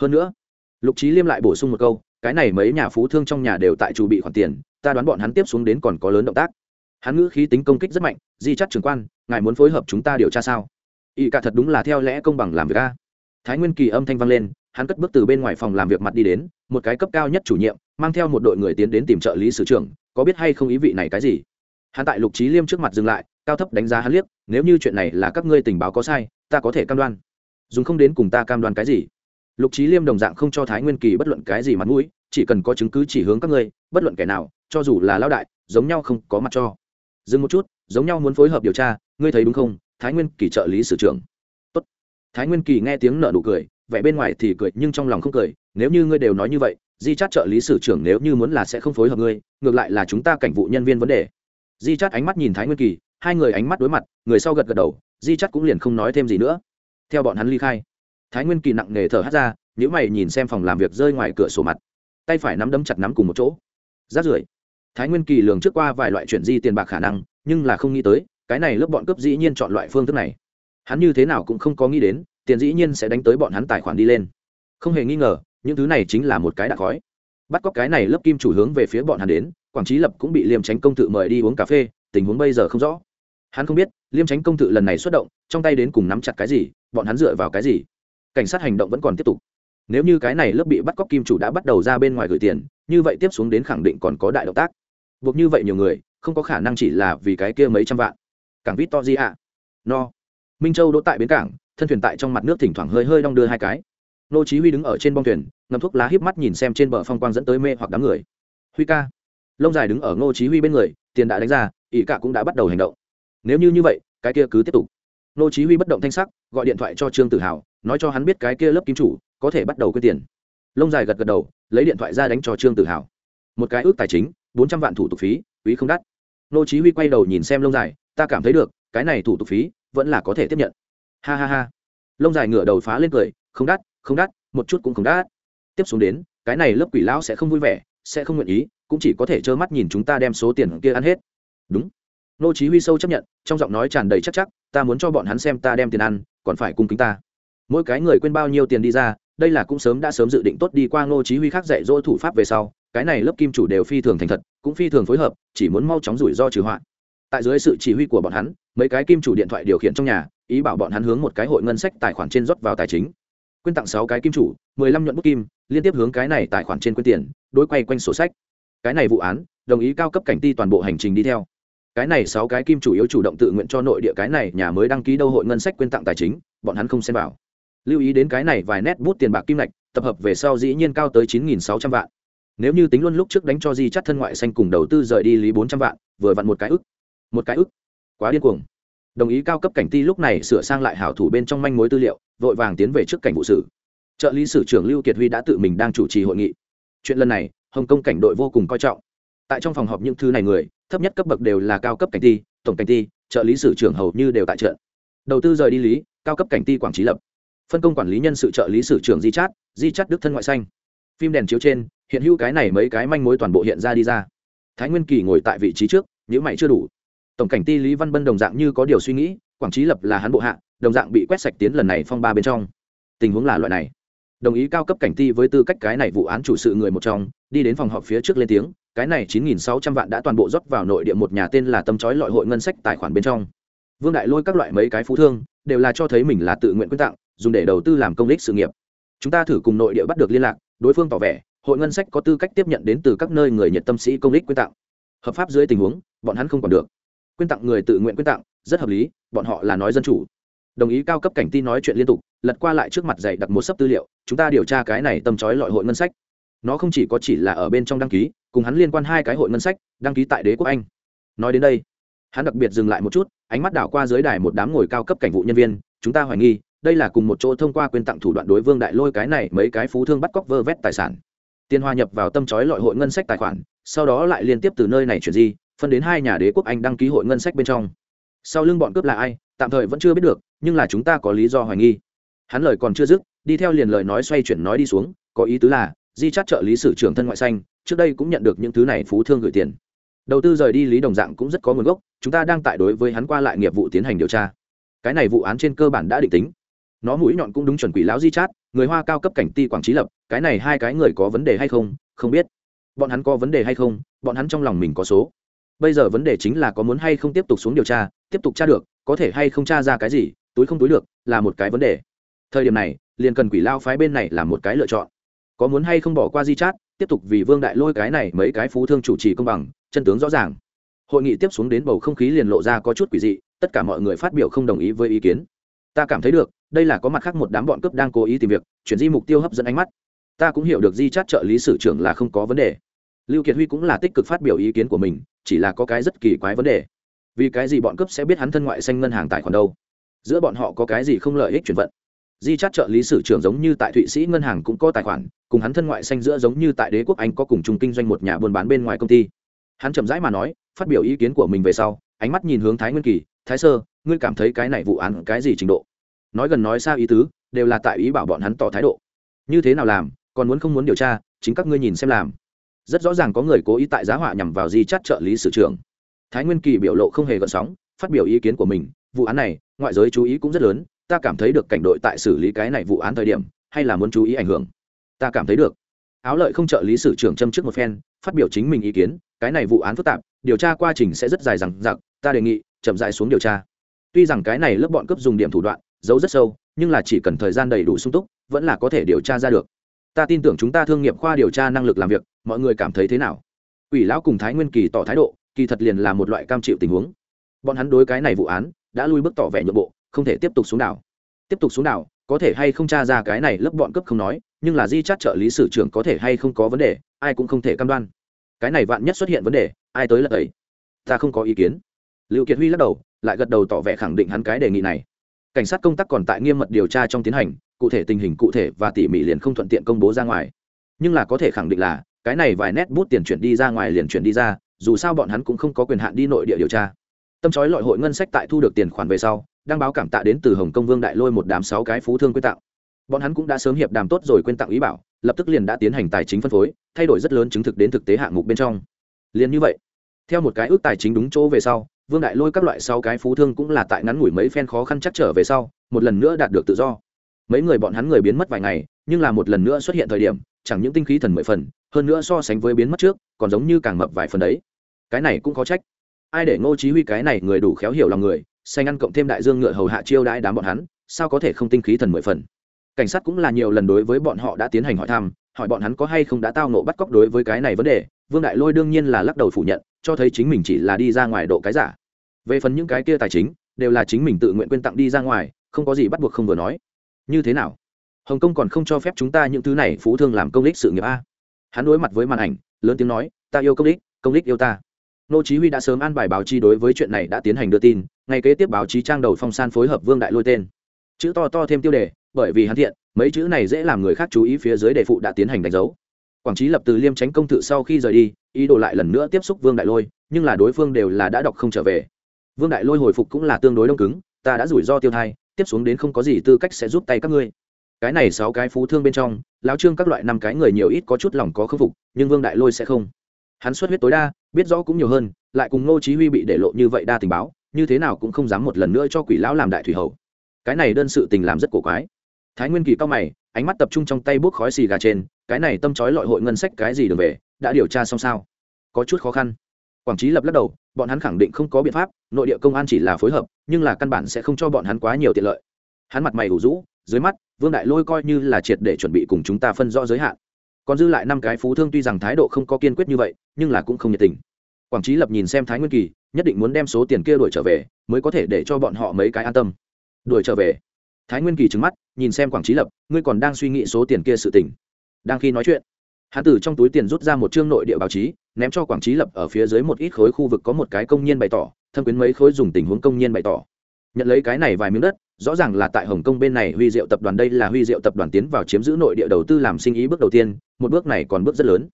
hơn nữa, lục trí liêm lại bổ sung một câu, cái này mấy nhà phú thương trong nhà đều tại chủ bị khoản tiền, ta đoán bọn hắn tiếp xuống đến còn có lớn động tác. Hắn ngữ khí tính công kích rất mạnh, di chắc trưởng quan, ngài muốn phối hợp chúng ta điều tra sao? Y cả thật đúng là theo lẽ công bằng làm việc a. Thái nguyên kỳ âm thanh vang lên, hắn cất bước từ bên ngoài phòng làm việc mặt đi đến, một cái cấp cao nhất chủ nhiệm, mang theo một đội người tiến đến tìm trợ lý sử trưởng, có biết hay không ý vị này cái gì? Hắn tại lục trí liêm trước mặt dừng lại, cao thấp đánh giá hắn liếc, nếu như chuyện này là các ngươi tình báo có sai, ta có thể cam đoan. Dùng không đến cùng ta cam đoan cái gì? Lục trí liêm đồng dạng không cho thái nguyên kỳ bất luận cái gì mặt mũi, chỉ cần có chứng cứ chỉ hướng các ngươi, bất luận kẻ nào, cho dù là lao đại, giống nhau không có mặt cho. Dừng một chút, giống nhau muốn phối hợp điều tra, ngươi thấy đúng không? Thái nguyên kỳ trợ lý sử trưởng. Tốt. thái nguyên kỳ nghe tiếng nợ nụ cười, vẻ bên ngoài thì cười, nhưng trong lòng không cười. Nếu như ngươi đều nói như vậy, di chát trợ lý sử trưởng nếu như muốn là sẽ không phối hợp ngươi, ngược lại là chúng ta cảnh vụ nhân viên vấn đề. Di chát ánh mắt nhìn thái nguyên kỳ, hai người ánh mắt đối mặt, người sau gật gật đầu, di chát cũng liền không nói thêm gì nữa. Theo bọn hắn ly khai thái nguyên kỳ nặng nề thở hắt ra nếu mày nhìn xem phòng làm việc rơi ngoài cửa sổ mặt. Tay phải nắm đấm chặt nắm cùng một chỗ. Rát rưởi. Thái nguyên kỳ lường trước qua vài loại chuyển di tiền bạc khả năng, nhưng là không nghĩ tới, cái này lớp bọn cướp dĩ nhiên chọn loại phương thức này. Hắn như thế nào cũng không có nghĩ đến, tiền dĩ nhiên sẽ đánh tới bọn hắn tài khoản đi lên. Không hề nghi ngờ, những thứ này chính là một cái đã khói. Bắt cóc cái này lớp kim chủ hướng về phía bọn hắn đến, quảng trí lập cũng bị liêm tránh công tự mời đi uống cà phê, tình huống bây giờ không rõ. Hắn không biết, liêm tránh công tự lần này xuất động, trong tay đến cùng nắm chặt cái gì, bọn hắn dựa vào cái gì? Cảnh sát hành động vẫn còn tiếp tục. Nếu như cái này lớp bị bắt cóc kim chủ đã bắt đầu ra bên ngoài gửi tiền, như vậy tiếp xuống đến khẳng định còn có đại động tác. Buộc như vậy nhiều người, không có khả năng chỉ là vì cái kia mấy trăm vạn. Cảng vít to di ạ no. Minh châu đỗ tại bến cảng, thân thuyền tại trong mặt nước thỉnh thoảng hơi hơi đong đưa hai cái. Nô chí huy đứng ở trên bong thuyền, ngậm thuốc lá híp mắt nhìn xem trên bờ phong quang dẫn tới mê hoặc đám người. Huy ca. Lông dài đứng ở Nô chí huy bên người, tiền đã đánh ra ý cả cũng đã bắt đầu hành động. Nếu như như vậy, cái kia cứ tiếp tục. Nô chí huy bất động thanh sắc, gọi điện thoại cho trương tử hào nói cho hắn biết cái kia lớp kim chủ, có thể bắt đầu quyết tiền. Lông dài gật gật đầu, lấy điện thoại ra đánh cho trương tự hào một cái ước tài chính, bốn trăm vạn thủ tục phí, quý không đắt. Nô chí huy quay đầu nhìn xem lông dài, ta cảm thấy được, cái này thủ tục phí, vẫn là có thể tiếp nhận. Ha ha ha. Lông dài ngửa đầu phá lên cười, không đắt không đắt, một chút cũng không đắt. Tiếp xuống đến, cái này lớp quỷ lão sẽ không vui vẻ, sẽ không nguyện ý, cũng chỉ có thể trơ mắt nhìn chúng ta đem số tiền kia ăn hết. Đúng. Nô chí huy sâu chấp nhận, trong giọng nói tràn đầy chắc chắc, ta muốn cho bọn hắn xem ta đem tiền ăn, còn phải cung kính ta mỗi cái người quên bao nhiêu tiền đi ra, đây là cũng sớm đã sớm dự định tốt đi qua ngô chí huy khác dạy dỗ thủ pháp về sau, cái này lớp kim chủ đều phi thường thành thật, cũng phi thường phối hợp, chỉ muốn mau chóng rủi ro trừ hoạn. tại dưới sự chỉ huy của bọn hắn, mấy cái kim chủ điện thoại điều khiển trong nhà, ý bảo bọn hắn hướng một cái hội ngân sách tài khoản trên rót vào tài chính. Quyên tặng sáu cái kim chủ, mười lăm nhuận bút kim, liên tiếp hướng cái này tài khoản trên quyên tiền, đối quay quanh sổ sách. Cái này vụ án, đồng ý cao cấp cảnh ti toàn bộ hành trình đi theo. Cái này sáu cái kim chủ yếu chủ động tự nguyện cho nội địa cái này nhà mới đăng ký đâu hội ngân sách quyên tặng tài chính, bọn hắn không xem vào lưu ý đến cái này vài nét bút tiền bạc kim lạch tập hợp về sau dĩ nhiên cao tới chín nghìn sáu trăm vạn. Nếu như tính luôn lúc trước đánh cho di chắt thân ngoại xanh cùng đầu tư rời đi lý bốn trăm vạn, vừa vặn một cái ức. Một cái ức. Quá điên cuồng. Đồng ý cao cấp cảnh ti lúc này sửa sang lại hảo thủ bên trong manh mối tư liệu, vội vàng tiến về trước cảnh vụ sử. Trợ lý sử trưởng lưu kiệt huy đã tự mình đang chủ trì hội nghị. Chuyện lần này, hồng kông cảnh đội vô cùng coi trọng. Tại trong phòng họp những thứ này người, thấp nhất cấp bậc đều là cao cấp cảnh ti, tổng cảnh ti, trợ lý sử trưởng hầu như đều tại trận. Đầu tư rời đi lý, cao cấp cảnh ti quảng trí lập phân công quản lý nhân sự trợ lý sử trưởng di chát di chát đức thân ngoại xanh. Phim đèn chiếu trên, hiện hữu cái này mấy cái manh mối toàn bộ hiện ra đi ra. Thái nguyên kỳ ngồi tại vị trí trước nếu mày chưa đủ. Tổng cảnh ti lý văn bân đồng dạng như có điều suy nghĩ, quảng trí lập là hắn bộ hạ, đồng dạng bị quét sạch tiến lần này phong ba bên trong. Tình huống là loại này. Đồng ý cao cấp cảnh ti với tư cách cái này vụ án chủ sự người một trong, đi đến phòng họp phía trước lên tiếng, cái này chín nghìn sáu trăm vạn đã toàn bộ rót vào nội địa một nhà tên là tâm chói lọi hội ngân sách tài khoản bên trong. Vương đại lôi các loại mấy cái phú thương, đều là cho thấy mình là tự nguyện quyên tặng dùng để đầu tư làm công ích sự nghiệp. Chúng ta thử cùng nội địa bắt được liên lạc, đối phương tỏ vẻ, hội ngân sách có tư cách tiếp nhận đến từ các nơi người nhiệt tâm sĩ công ích quyên tặng. Hợp pháp dưới tình huống, bọn hắn không còn được. Quyên tặng người tự nguyện quyên tặng, rất hợp lý, bọn họ là nói dân chủ. Đồng ý cao cấp cảnh tin nói chuyện liên tục, lật qua lại trước mặt dạy đặt một sấp tư liệu, chúng ta điều tra cái này tâm trói lọi hội ngân sách. Nó không chỉ có chỉ là ở bên trong đăng ký, cùng hắn liên quan hai cái hội ngân sách, đăng ký tại đế quốc anh. Nói đến đây, hắn đặc biệt dừng lại một chút, ánh mắt đảo qua dưới đài một đám ngồi cao cấp cảnh vụ nhân viên, chúng ta hoài nghi đây là cùng một chỗ thông qua quyền tặng thủ đoạn đối vương đại lôi cái này mấy cái phú thương bắt cóc vơ vét tài sản. Tiền hòa nhập vào tâm trói lọi hội ngân sách tài khoản, sau đó lại liên tiếp từ nơi này chuyển di, phân đến hai nhà đế quốc anh đăng ký hội ngân sách bên trong. Sau lưng bọn cướp là ai, tạm thời vẫn chưa biết được, nhưng là chúng ta có lý do hoài nghi. Hắn lời còn chưa dứt, đi theo liền lời nói xoay chuyển nói đi xuống, có ý tứ là, di chắt trợ lý sử trưởng thân ngoại xanh, trước đây cũng nhận được những thứ này phú thương gửi tiền. Đầu tư rời đi lý đồng dạng cũng rất có nguồn gốc, chúng ta đang tại đối với hắn qua lại nghiệp vụ tiến hành điều tra. Cái này vụ án trên cơ bản đã định tính nó mũi nhọn cũng đúng chuẩn quỷ lão di chát, người hoa cao cấp cảnh ti quảng trí lập, cái này hai cái người có vấn đề hay không không biết. Bọn hắn có vấn đề hay không, bọn hắn trong lòng mình có số. Bây giờ vấn đề chính là có muốn hay không tiếp tục xuống điều tra, tiếp tục tra được, có thể hay không tra ra cái gì, túi không túi được, là một cái vấn đề. Thời điểm này, liền cần quỷ lao phái bên này là một cái lựa chọn. Có muốn hay không bỏ qua di chát, tiếp tục vì vương đại lôi cái này mấy cái phú thương chủ trì công bằng, chân tướng rõ ràng. Hội nghị tiếp xuống đến bầu không khí liền lộ ra có chút quỷ dị, tất cả mọi người phát biểu không đồng ý với ý kiến ta cảm thấy được, đây là có mặt khác một đám bọn cướp đang cố ý tìm việc, chuyển di mục tiêu hấp dẫn ánh mắt. Ta cũng hiểu được di chát trợ lý sử trưởng là không có vấn đề. Lưu kiệt huy cũng là tích cực phát biểu ý kiến của mình, chỉ là có cái rất kỳ quái vấn đề. Vì cái gì bọn cướp sẽ biết hắn thân ngoại xanh ngân hàng tài khoản đâu? Giữa bọn họ có cái gì không lợi ích chuyển vận? Di chát trợ lý sử trưởng giống như tại thụy sĩ ngân hàng cũng có tài khoản, cùng hắn thân ngoại xanh giữa giống như tại đế quốc anh có cùng chung kinh doanh một nhà buôn bán bên ngoài công ty. Hắn chậm rãi mà nói, phát biểu ý kiến của mình về sau, ánh mắt nhìn hướng thái nguyên kỳ, thái sơ, ngươi cảm thấy cái này vụ án cái gì trình độ? Nói gần nói xa ý tứ, đều là tại ý bảo bọn hắn tỏ thái độ. Như thế nào làm, còn muốn không muốn điều tra, chính các ngươi nhìn xem làm. Rất rõ ràng có người cố ý tại giá họa nhằm vào di chắt trợ lý sử trưởng. Thái nguyên kỳ biểu lộ không hề gợn sóng, phát biểu ý kiến của mình, vụ án này, ngoại giới chú ý cũng rất lớn, ta cảm thấy được cảnh đội tại xử lý cái này vụ án thời điểm, hay là muốn chú ý ảnh hưởng. Ta cảm thấy được. Áo lợi không trợ lý sử trưởng châm trước một phen, phát biểu chính mình ý kiến, cái này vụ án phức tạp, điều tra quá trình sẽ rất dài rằng giặc ta đề nghị, chậm dại xuống điều tra. Tuy rằng cái này lớp bọn cướp dùng điểm thủ đoạn giấu rất sâu, nhưng là chỉ cần thời gian đầy đủ sung túc, vẫn là có thể điều tra ra được. Ta tin tưởng chúng ta thương nghiệp khoa điều tra năng lực làm việc, mọi người cảm thấy thế nào? Ủy lão cùng thái nguyên kỳ tỏ thái độ, kỳ thật liền là một loại cam chịu tình huống. Bọn hắn đối cái này vụ án, đã lui bước tỏ vẻ nhượng bộ, không thể tiếp tục xuống đảo. Tiếp tục xuống đảo, có thể hay không tra ra cái này lớp bọn cấp không nói, nhưng là di chát trợ lý sử trưởng có thể hay không có vấn đề, ai cũng không thể cam đoan. Cái này vạn nhất xuất hiện vấn đề, ai tới lật ấy ta không có ý kiến. Lưu kiệt huy lắc đầu, lại gật đầu tỏ vẻ khẳng định hắn cái đề nghị này cảnh sát công tác còn tại nghiêm mật điều tra trong tiến hành, cụ thể tình hình cụ thể và tỉ mỉ liền không thuận tiện công bố ra ngoài. Nhưng là có thể khẳng định là, cái này vài nét bút tiền chuyển đi ra ngoài liền chuyển đi ra, dù sao bọn hắn cũng không có quyền hạn đi nội địa điều tra. Tâm chói lọi hội ngân sách tại thu được tiền khoản về sau, đang báo cảm tạ đến từ hồng công vương đại lôi một đám sáu cái phú thương quyên tặng. Bọn hắn cũng đã sớm hiệp đàm tốt rồi quyên tặng ý bảo, lập tức liền đã tiến hành tài chính phân phối, thay đổi rất lớn chứng thực đến thực tế hạng mục bên trong. Liền như vậy, theo một cái ước tài chính đúng chỗ về sau vương đại lôi các loại sau cái phú thương cũng là tại ngắn ngủi mấy phen khó khăn chắc trở về sau, một lần nữa đạt được tự do. Mấy người bọn hắn người biến mất vài ngày, nhưng là một lần nữa xuất hiện thời điểm, chẳng những tinh khí thần mười phần, hơn nữa so sánh với biến mất trước, còn giống như càng mập vài phần đấy. Cái này cũng có trách. Ai để ngô chí huy cái này người đủ khéo hiểu lòng người, xanh ăn cộng thêm đại dương ngựa hầu hạ chiêu đãi đám bọn hắn, sao có thể không tinh khí thần mười phần? Cảnh sát cũng là nhiều lần đối với bọn họ đã tiến hành hỏi thăm, hỏi bọn hắn có hay không đã tao nộ bắt cóc đối với cái này vấn đề, vương đại lôi đương nhiên là lắc đầu phủ nhận, cho thấy chính mình chỉ là đi ra ngoài độ cái giả về phần những cái kia tài chính, đều là chính mình tự nguyện quyên tặng đi ra ngoài, không có gì bắt buộc không vừa nói. Như thế nào? Hồng kông còn không cho phép chúng ta những thứ này phú thương làm công đích sự nghiệp a. Hắn đối mặt với màn ảnh, lớn tiếng nói, ta yêu công đích công đích yêu ta. Nô chí huy đã sớm an bài báo chí đối với chuyện này đã tiến hành đưa tin, ngay kế tiếp báo chí trang đầu phong san phối hợp vương đại lôi tên. Chữ to to thêm tiêu đề, bởi vì hắn thiện, mấy chữ này dễ làm người khác chú ý phía dưới đề phụ đã tiến hành đánh dấu. Quảng trí lập từ liêm tránh công tự sau khi rời đi, ý đồ lại lần nữa tiếp xúc vương đại lôi, nhưng là đối phương đều là đã đọc không trở về vương đại lôi hồi phục cũng là tương đối đông cứng, ta đã rủi ro tiêu thai, tiếp xuống đến không có gì tư cách sẽ giúp tay các ngươi. Cái này sáu cái phú thương bên trong, lão trương các loại năm cái người nhiều ít có chút lòng có khâm phục, nhưng vương đại lôi sẽ không. Hắn xuất huyết tối đa, biết rõ cũng nhiều hơn, lại cùng ngô chí huy bị để lộ như vậy đa tình báo, như thế nào cũng không dám một lần nữa cho quỷ lão làm đại thủy hầu. Cái này đơn sự tình làm rất cổ quái. Thái nguyên kỳ cao mày, ánh mắt tập trung trong tay bút khói xì gà trên, cái này tâm chói lọi hội ngân sách cái gì được về, đã điều tra xong sao? Có chút khó khăn. Quảng trí lập lắc đầu bọn hắn khẳng định không có biện pháp, nội địa công an chỉ là phối hợp, nhưng là căn bản sẽ không cho bọn hắn quá nhiều tiện lợi. Hắn mặt mày ủ rũ, dưới mắt, vương đại lôi coi như là triệt để chuẩn bị cùng chúng ta phân rõ giới hạn. Còn dư lại năm cái phú thương tuy rằng thái độ không có kiên quyết như vậy, nhưng là cũng không nhiệt tình. Quảng trí lập nhìn xem thái nguyên kỳ, nhất định muốn đem số tiền kia đuổi trở về, mới có thể để cho bọn họ mấy cái an tâm. Đuổi trở về. Thái nguyên kỳ trứng mắt, nhìn xem quảng trí lập, ngươi còn đang suy nghĩ số tiền kia sự tình. Đang khi nói chuyện hắn từ trong túi tiền rút ra một chương nội địa báo chí, ném cho quảng trí lập ở phía dưới một ít khối khu vực có một cái công nhân bày tỏ, thâm quyến mấy khối dùng tình huống công nhân bày tỏ. Nhận lấy cái này vài miếng đất, rõ ràng là tại hồng kông bên này huy diệu tập đoàn đây là huy diệu tập đoàn tiến vào chiếm giữ nội địa đầu tư làm sinh ý bước đầu tiên, một bước này còn bước rất lớn.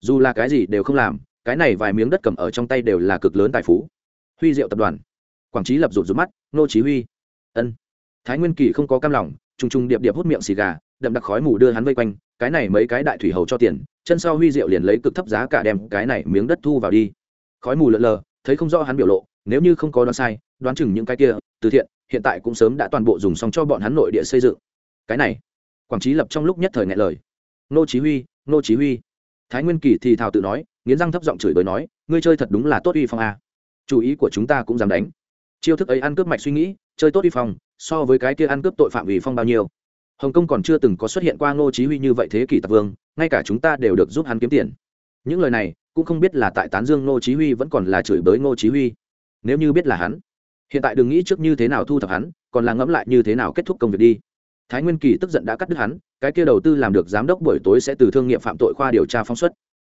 Dù là cái gì đều không làm, cái này vài miếng đất cầm ở trong tay đều là cực lớn tài phú. Huy diệu tập đoàn. Quảng trí lập rụt rụt mắt, nô chí huy. Ân. Thái nguyên kỳ không có cam lòng, trùng trùng điệp điệp hút miệng xì gà, đậm đặc khói mù đưa hắn vây quanh cái này mấy cái đại thủy hầu cho tiền, chân sau huy diệu liền lấy cực thấp giá cả đem cái này miếng đất thu vào đi. Khói mù lợn lờ, thấy không rõ hắn biểu lộ, nếu như không có đoán sai, đoán chừng những cái kia, từ thiện, hiện tại cũng sớm đã toàn bộ dùng xong cho bọn hắn nội địa xây dựng. Cái này, quảng trí lập trong lúc nhất thời ngại lời. Nô chí huy, nô chí huy. Thái nguyên kỳ thì thào tự nói, nghiến răng thấp giọng chửi bới nói, ngươi chơi thật đúng là tốt uy phong a. Chủ ý của chúng ta cũng dám đánh. Chiêu thức ấy ăn cướp mạch suy nghĩ, chơi tốt uy phong, so với cái kia ăn cướp tội phạm uy phong bao nhiêu? Hồng kông còn chưa từng có xuất hiện qua ngô chí huy như vậy thế kỷ Tạp vương, ngay cả chúng ta đều được giúp hắn kiếm tiền. Những lời này, cũng không biết là tại tán dương ngô chí huy vẫn còn là chửi bới ngô chí huy. Nếu như biết là hắn, hiện tại đừng nghĩ trước như thế nào thu thập hắn, còn là ngẫm lại như thế nào kết thúc công việc đi. Thái nguyên kỳ tức giận đã cắt đứt hắn, cái kia đầu tư làm được giám đốc buổi tối sẽ từ thương nghiệp phạm tội khoa điều tra phóng xuất.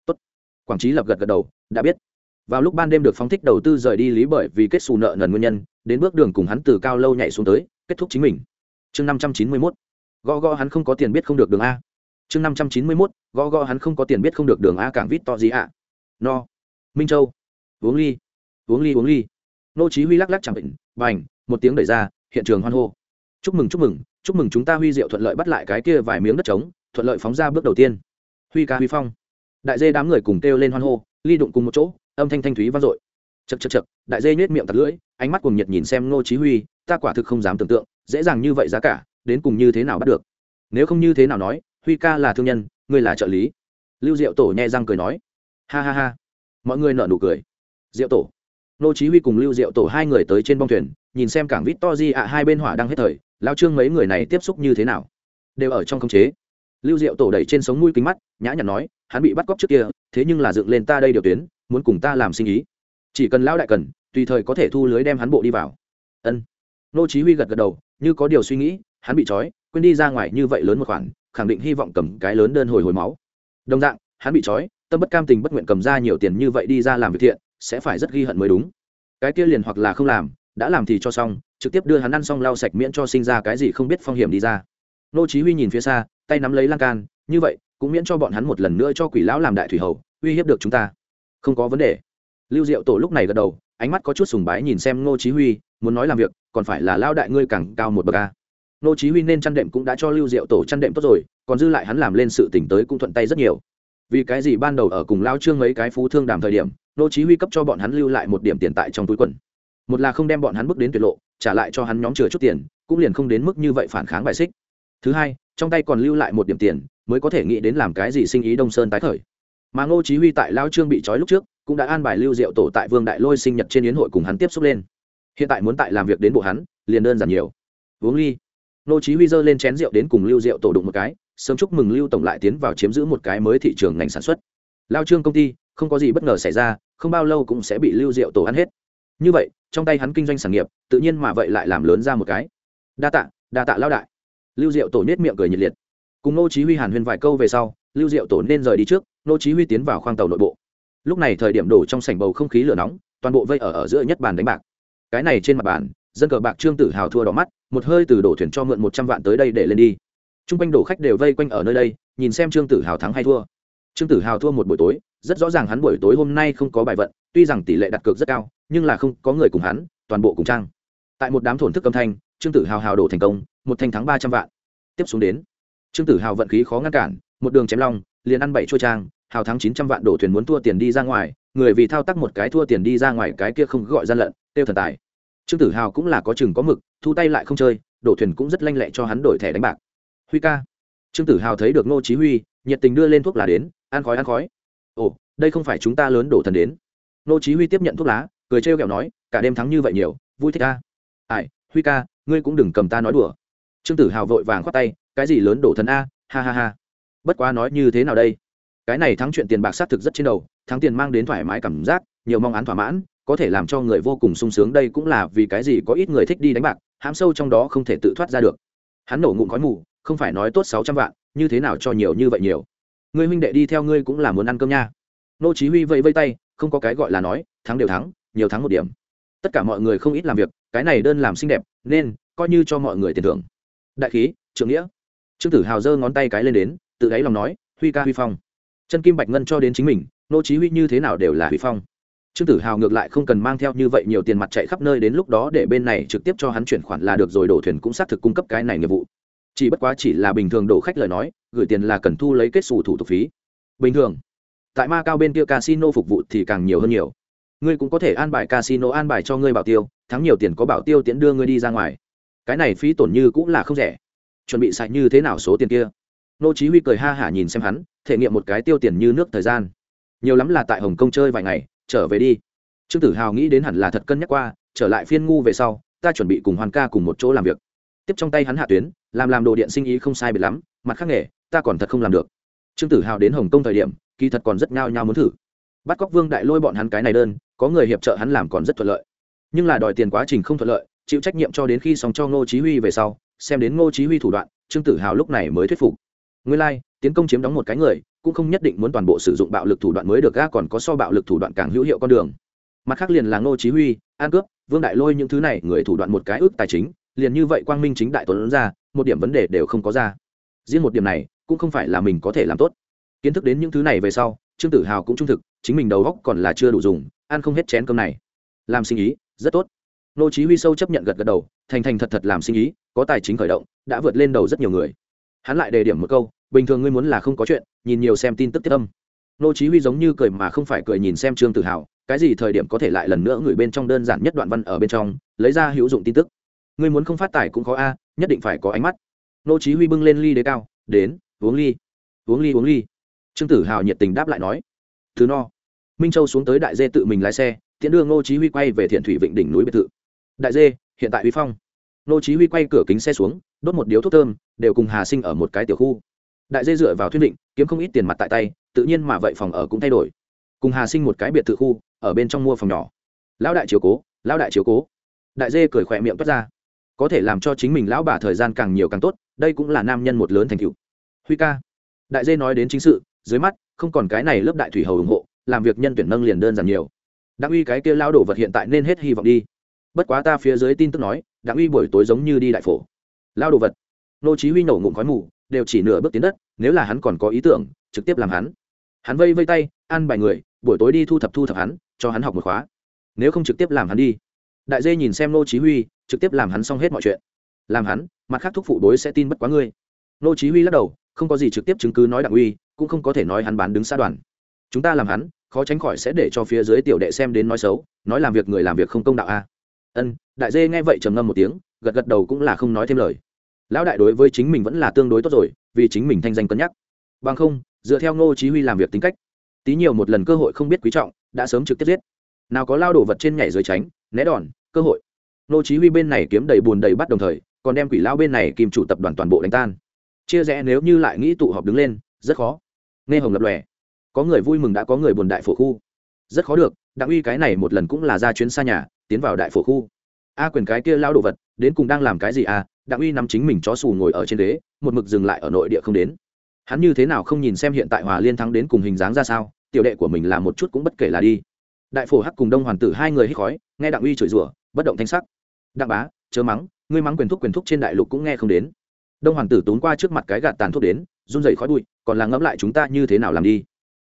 Tốt. Quảng trí lập gật gật đầu, đã biết. Vào lúc ban đêm được phóng thích đầu tư rời đi lý bởi vì kết xù nợ nần nguyên nhân, đến bước đường cùng hắn từ cao lâu nhảy xuống tới, kết thúc chính mình. Chương năm trăm chín mươi mốt gõ gõ hắn không có tiền biết không được đường a. Chương năm trăm chín mươi mốt, gõ gõ hắn không có tiền biết không được đường a cảng vít to gì ạ no. Minh châu. Uống ly. Uống ly uống ly. Nô chí huy lắc lắc chẳng bệnh bành, một tiếng đẩy ra, hiện trường hoan hô. Chúc mừng chúc mừng chúc mừng chúng ta huy diệu thuận lợi bắt lại cái kia vài miếng đất trống, thuận lợi phóng ra bước đầu tiên. Huy ca huy phong. Đại dê đám người cùng kêu lên hoan hô, ly đụng cùng một chỗ, âm thanh thanh thúy vang dội. Chật chật chật đại dê nhếch miệng tạt lưỡi, ánh mắt cùng nhiệt nhìn xem nô chí huy, ta quả thực không dám tưởng tượng, dễ dàng như vậy giá cả đến cùng như thế nào bắt được. Nếu không như thế nào nói, huy ca là thương nhân, ngươi là trợ lý. Lưu diệu tổ nhẹ răng cười nói. Ha ha ha. Mọi người nở nụ cười. Diệu tổ. Nô chí huy cùng lưu diệu tổ hai người tới trên bong thuyền, nhìn xem cảng vít to di ạ, hai bên hỏa đang hết thời lao trương mấy người này tiếp xúc như thế nào? Đều ở trong khống chế. Lưu diệu tổ đẩy trên sống mũi kính mắt, nhã nhặn nói, hắn bị bắt cóc trước kia, thế nhưng là dựng lên ta đây điều tuyến, muốn cùng ta làm sinh ý. Chỉ cần lão đại cần, tùy thời có thể thu lưới đem hắn bộ đi vào. Ân. Nô chí huy gật gật đầu, như có điều suy nghĩ hắn bị trói, quên đi ra ngoài như vậy lớn một khoản, khẳng định hy vọng cầm cái lớn đơn hồi hồi máu. Đồng dạng, hắn bị trói, tâm bất cam tình bất nguyện cầm ra nhiều tiền như vậy đi ra làm việc thiện, sẽ phải rất ghi hận mới đúng. Cái kia liền hoặc là không làm, đã làm thì cho xong, trực tiếp đưa hắn ăn xong lau sạch miễn cho sinh ra cái gì không biết phong hiểm đi ra. Nô chí huy nhìn phía xa, tay nắm lấy lan can, như vậy, cũng miễn cho bọn hắn một lần nữa cho quỷ lão làm đại thủy hầu, uy hiếp được chúng ta. Không có vấn đề. Lưu diệu tổ lúc này gật đầu, ánh mắt có chút sùng bái nhìn xem nô chí huy, muốn nói làm việc, còn phải là lao đại ngươi càng cao một bậc a nô chí huy nên chăn đệm cũng đã cho lưu diệu tổ chăn đệm tốt rồi, còn dư lại hắn làm lên sự tỉnh tới cũng thuận tay rất nhiều. Vì cái gì ban đầu ở cùng lao trương mấy cái phú thương đàm thời điểm, nô chí huy cấp cho bọn hắn lưu lại một điểm tiền tại trong túi quần. Một là không đem bọn hắn bước đến tuyệt lộ, trả lại cho hắn nhóm chừa chút tiền, cũng liền không đến mức như vậy phản kháng bài xích. Thứ hai, trong tay còn lưu lại một điểm tiền, mới có thể nghĩ đến làm cái gì sinh ý đông sơn tái khởi. Mà ngô chí huy tại lao trương bị trói lúc trước, cũng đã an bài lưu diệu tổ tại vương đại lôi sinh nhật trên yến hội cùng hắn tiếp xúc lên. Hiện tại muốn tại làm việc đến bộ hắn, liền đơn giản nhiều. Uống ly. Nô chí huy dơ lên chén rượu đến cùng lưu diệu tổ đụng một cái, sớm chúc mừng lưu tổng lại tiến vào chiếm giữ một cái mới thị trường ngành sản xuất. Lao trương công ty, không có gì bất ngờ xảy ra, không bao lâu cũng sẽ bị lưu diệu tổ ăn hết. Như vậy, trong tay hắn kinh doanh sản nghiệp, tự nhiên mà vậy lại làm lớn ra một cái. Đa tạ đa tạ lao đại. Lưu diệu tổ nết miệng cười nhiệt liệt. Cùng nô chí huy hàn huyên vài câu về sau, lưu diệu tổ nên rời đi trước, nô chí huy tiến vào khoang tàu nội bộ. Lúc này thời điểm đổ trong sảnh bầu không khí lửa nóng, toàn bộ vây ở ở giữa nhất bàn đánh bạc. Cái này trên mặt bàn dân cờ bạc trương tử hào thua đỏ mắt, một hơi từ đổ thuyền cho mượn một trăm vạn tới đây để lên đi. Trung quanh đổ khách đều vây quanh ở nơi đây, nhìn xem trương tử hào thắng hay thua. Trương tử hào thua một buổi tối, rất rõ ràng hắn buổi tối hôm nay không có bài vận, tuy rằng tỷ lệ đặt cược rất cao, nhưng là không có người cùng hắn, toàn bộ cùng trang. Tại một đám thổn thức âm thanh, trương tử hào hào đổ thành công, một thanh thắng ba trăm vạn. Tiếp xuống đến, trương tử hào vận khí khó ngăn cản, một đường chém long, liền ăn bảy chua trang, hào thắng chín trăm vạn đổ thuyền muốn thua tiền đi ra ngoài, người vì thao tác một cái thua tiền đi ra ngoài cái kia không gọi gian lận, tiêu thần tài trương tử hào cũng là có chừng có mực, thu tay lại không chơi, đổ thuyền cũng rất lanh lẹ cho hắn đổi thẻ đánh bạc. Huy ca. Trương tử hào thấy được ngô chí huy, nhiệt tình đưa lên thuốc lá đến, ăn khói ăn khói. Ồ, đây không phải chúng ta lớn đổ thần đến. Ngô chí huy tiếp nhận thuốc lá, cười trêu ghẹo nói, cả đêm thắng như vậy nhiều, vui thích ca ai, huy ca, ngươi cũng đừng cầm ta nói đùa. Trương tử hào vội vàng khoát tay, cái gì lớn đổ thần a, ha ha ha. Bất quá nói như thế nào đây? Cái này thắng chuyện tiền bạc xác thực rất trên đầu, thắng tiền mang đến thoải mái cảm giác, nhiều mong án thỏa mãn có thể làm cho người vô cùng sung sướng đây cũng là vì cái gì có ít người thích đi đánh bạc, hãm sâu trong đó không thể tự thoát ra được. Hắn nổ ngụm khói mù, không phải nói tốt sáu trăm vạn, như thế nào cho nhiều như vậy nhiều. Người huynh đệ đi theo ngươi cũng là muốn ăn cơm nha. Nô chí huy vẫy vây tay, không có cái gọi là nói, thắng đều thắng, nhiều thắng một điểm. Tất cả mọi người không ít làm việc, cái này đơn làm xinh đẹp, nên coi như cho mọi người tiền thưởng. Đại khí, trưởng nghĩa. Trương tử hào giơ ngón tay cái lên đến, tự đáy lòng nói, huy ca huy phong. Chân kim bạch ngân cho đến chính mình, nô chí huy như thế nào đều là huy phong trương tử hào ngược lại không cần mang theo như vậy nhiều tiền mặt chạy khắp nơi đến lúc đó để bên này trực tiếp cho hắn chuyển khoản là được rồi, đổ thuyền cũng xác thực cung cấp cái này nghiệp vụ. Chỉ bất quá chỉ là bình thường đổ khách lời nói, gửi tiền là cần thu lấy kết xù thủ tục phí. Bình thường, tại ma cao bên kia casino phục vụ thì càng nhiều hơn nhiều. Ngươi cũng có thể an bài casino an bài cho ngươi bảo tiêu, thắng nhiều tiền có bảo tiêu tiễn đưa ngươi đi ra ngoài. Cái này phí tổn như cũng là không rẻ. Chuẩn bị sạch như thế nào số tiền kia? Nô chí huy cười ha hả nhìn xem hắn, thể nghiệm một cái tiêu tiền như nước thời gian. Nhiều lắm là tại hồng kông chơi vài ngày trở về đi. Trương tử hào nghĩ đến hẳn là thật cân nhắc qua trở lại phiên ngu về sau ta chuẩn bị cùng hoàn ca cùng một chỗ làm việc. Tiếp trong tay hắn hạ tuyến làm làm đồ điện sinh ý không sai biệt lắm mặt khác nghề ta còn thật không làm được. Trương tử hào đến hồng kông thời điểm kỳ thật còn rất ngao nhao muốn thử. Bắt cóc vương đại lôi bọn hắn cái này đơn có người hiệp trợ hắn làm còn rất thuận lợi. Nhưng là đòi tiền quá trình không thuận lợi chịu trách nhiệm cho đến khi xong cho ngô chí huy về sau xem đến ngô chí huy thủ đoạn trương tử hào lúc này mới thuyết phục. Nguyên lai like, tiến công chiếm đóng một cái người cũng không nhất định muốn toàn bộ sử dụng bạo lực thủ đoạn mới được ga còn có so bạo lực thủ đoạn càng hữu hiệu con đường. Mặt khác liền là ngô chí huy, an cướp, vương đại lôi những thứ này, người thủ đoạn một cái ước tài chính, liền như vậy quang minh chính đại tuấn ra, một điểm vấn đề đều không có ra. Riêng một điểm này, cũng không phải là mình có thể làm tốt. Kiến thức đến những thứ này về sau, trương tử hào cũng trung thực, chính mình đầu góc còn là chưa đủ dùng, ăn không hết chén cơm này. Làm sinh ý, rất tốt. Nô chí huy sâu chấp nhận gật gật đầu, thành thành thật thật làm sinh ý, có tài chính khởi động, đã vượt lên đầu rất nhiều người. Hắn lại đề điểm một câu bình thường ngươi muốn là không có chuyện, nhìn nhiều xem tin tức tiếp âm. Nô chí huy giống như cười mà không phải cười nhìn xem trương tử hào, cái gì thời điểm có thể lại lần nữa người bên trong đơn giản nhất đoạn văn ở bên trong, lấy ra hữu dụng tin tức. Ngươi muốn không phát tài cũng khó a, nhất định phải có ánh mắt. Nô chí huy bưng lên ly đế cao, đến, uống ly uống ly uống ly. Trương tử hào nhiệt tình đáp lại nói, thứ no. Minh châu xuống tới đại dê tự mình lái xe tiễn đưa ngô chí huy quay về thiện thủy vịnh đỉnh núi biệt thự. Đại dê, hiện tại huy phong. Ngô chí huy quay cửa kính xe xuống, đốt một điếu thuốc thơm, đều cùng hà sinh ở một cái tiểu khu đại dê dựa vào thuyên định, kiếm không ít tiền mặt tại tay, tự nhiên mà vậy phòng ở cũng thay đổi. Cùng hà sinh một cái biệt thự khu, ở bên trong mua phòng nhỏ. Lão đại chiếu cố, lão đại chiếu cố. Đại dê cười khỏe miệng toát ra. Có thể làm cho chính mình lão bà thời gian càng nhiều càng tốt, đây cũng là nam nhân một lớn thành cựu huy ca. Đại dê nói đến chính sự, dưới mắt, không còn cái này lớp đại thủy hầu ủng hộ, làm việc nhân tuyển nâng liền đơn giản nhiều. Đặng uy cái kia lao đổ vật hiện tại nên hết hy vọng đi. Bất quá ta phía dưới tin tức nói, đặng uy buổi tối giống như đi đại phổ. Lao đồ vật. Nô chí huy nổ ngụm khói mù đều chỉ nửa bước tiến đất, nếu là hắn còn có ý tưởng, trực tiếp làm hắn. Hắn vây vây tay ăn bài người, buổi tối đi thu thập thu thập hắn, cho hắn học một khóa. Nếu không trực tiếp làm hắn đi. Đại dê nhìn xem nô chí huy, trực tiếp làm hắn xong hết mọi chuyện. Làm hắn, mặt khác thúc phụ đối sẽ tin bất quá ngươi. Nô chí huy lắc đầu, không có gì trực tiếp chứng cứ nói đặng uy, cũng không có thể nói hắn bán đứng xa đoàn. Chúng ta làm hắn, khó tránh khỏi sẽ để cho phía dưới tiểu đệ xem đến nói xấu, nói làm việc người làm việc không công đạo a. Ân, đại dê nghe vậy trầm ngâm một tiếng, gật gật đầu cũng là không nói thêm lời lão đại đối với chính mình vẫn là tương đối tốt rồi, vì chính mình thanh danh cân nhắc. Bằng không, dựa theo ngô chí huy làm việc tính cách, tí nhiều một lần cơ hội không biết quý trọng, đã sớm trực tiếp giết. Nào có lao đổ vật trên nhảy dưới tránh, né đòn, cơ hội. Ngô chí huy bên này kiếm đầy buồn đầy bắt đồng thời, còn đem quỷ lao bên này kìm chủ tập đoàn toàn bộ đánh tan. Chia rẽ nếu như lại nghĩ tụ họp đứng lên, rất khó. Nghe hồng lập lòe. Có người vui mừng đã có người buồn đại phổ khu. Rất khó được, đặng uy cái này một lần cũng là ra chuyến xa nhà, tiến vào đại phổ khu. A quyền cái kia lao đồ vật, đến cùng đang làm cái gì à? Đặng uy nắm chính mình chó xù ngồi ở trên đế, một mực dừng lại ở nội địa không đến. Hắn như thế nào không nhìn xem hiện tại hòa liên thắng đến cùng hình dáng ra sao tiểu đệ của mình là một chút cũng bất kể là đi. Đại phổ hắc cùng đông hoàn tử hai người hít khói nghe đặng uy chửi rủa bất động thanh sắc. Đặng bá chớ mắng ngươi mắng quyền thúc quyền thúc trên đại lục cũng nghe không đến. Đông hoàn tử tốn qua trước mặt cái gạt tàn thuốc đến run dậy khói bụi còn là ngẫm lại chúng ta như thế nào làm đi.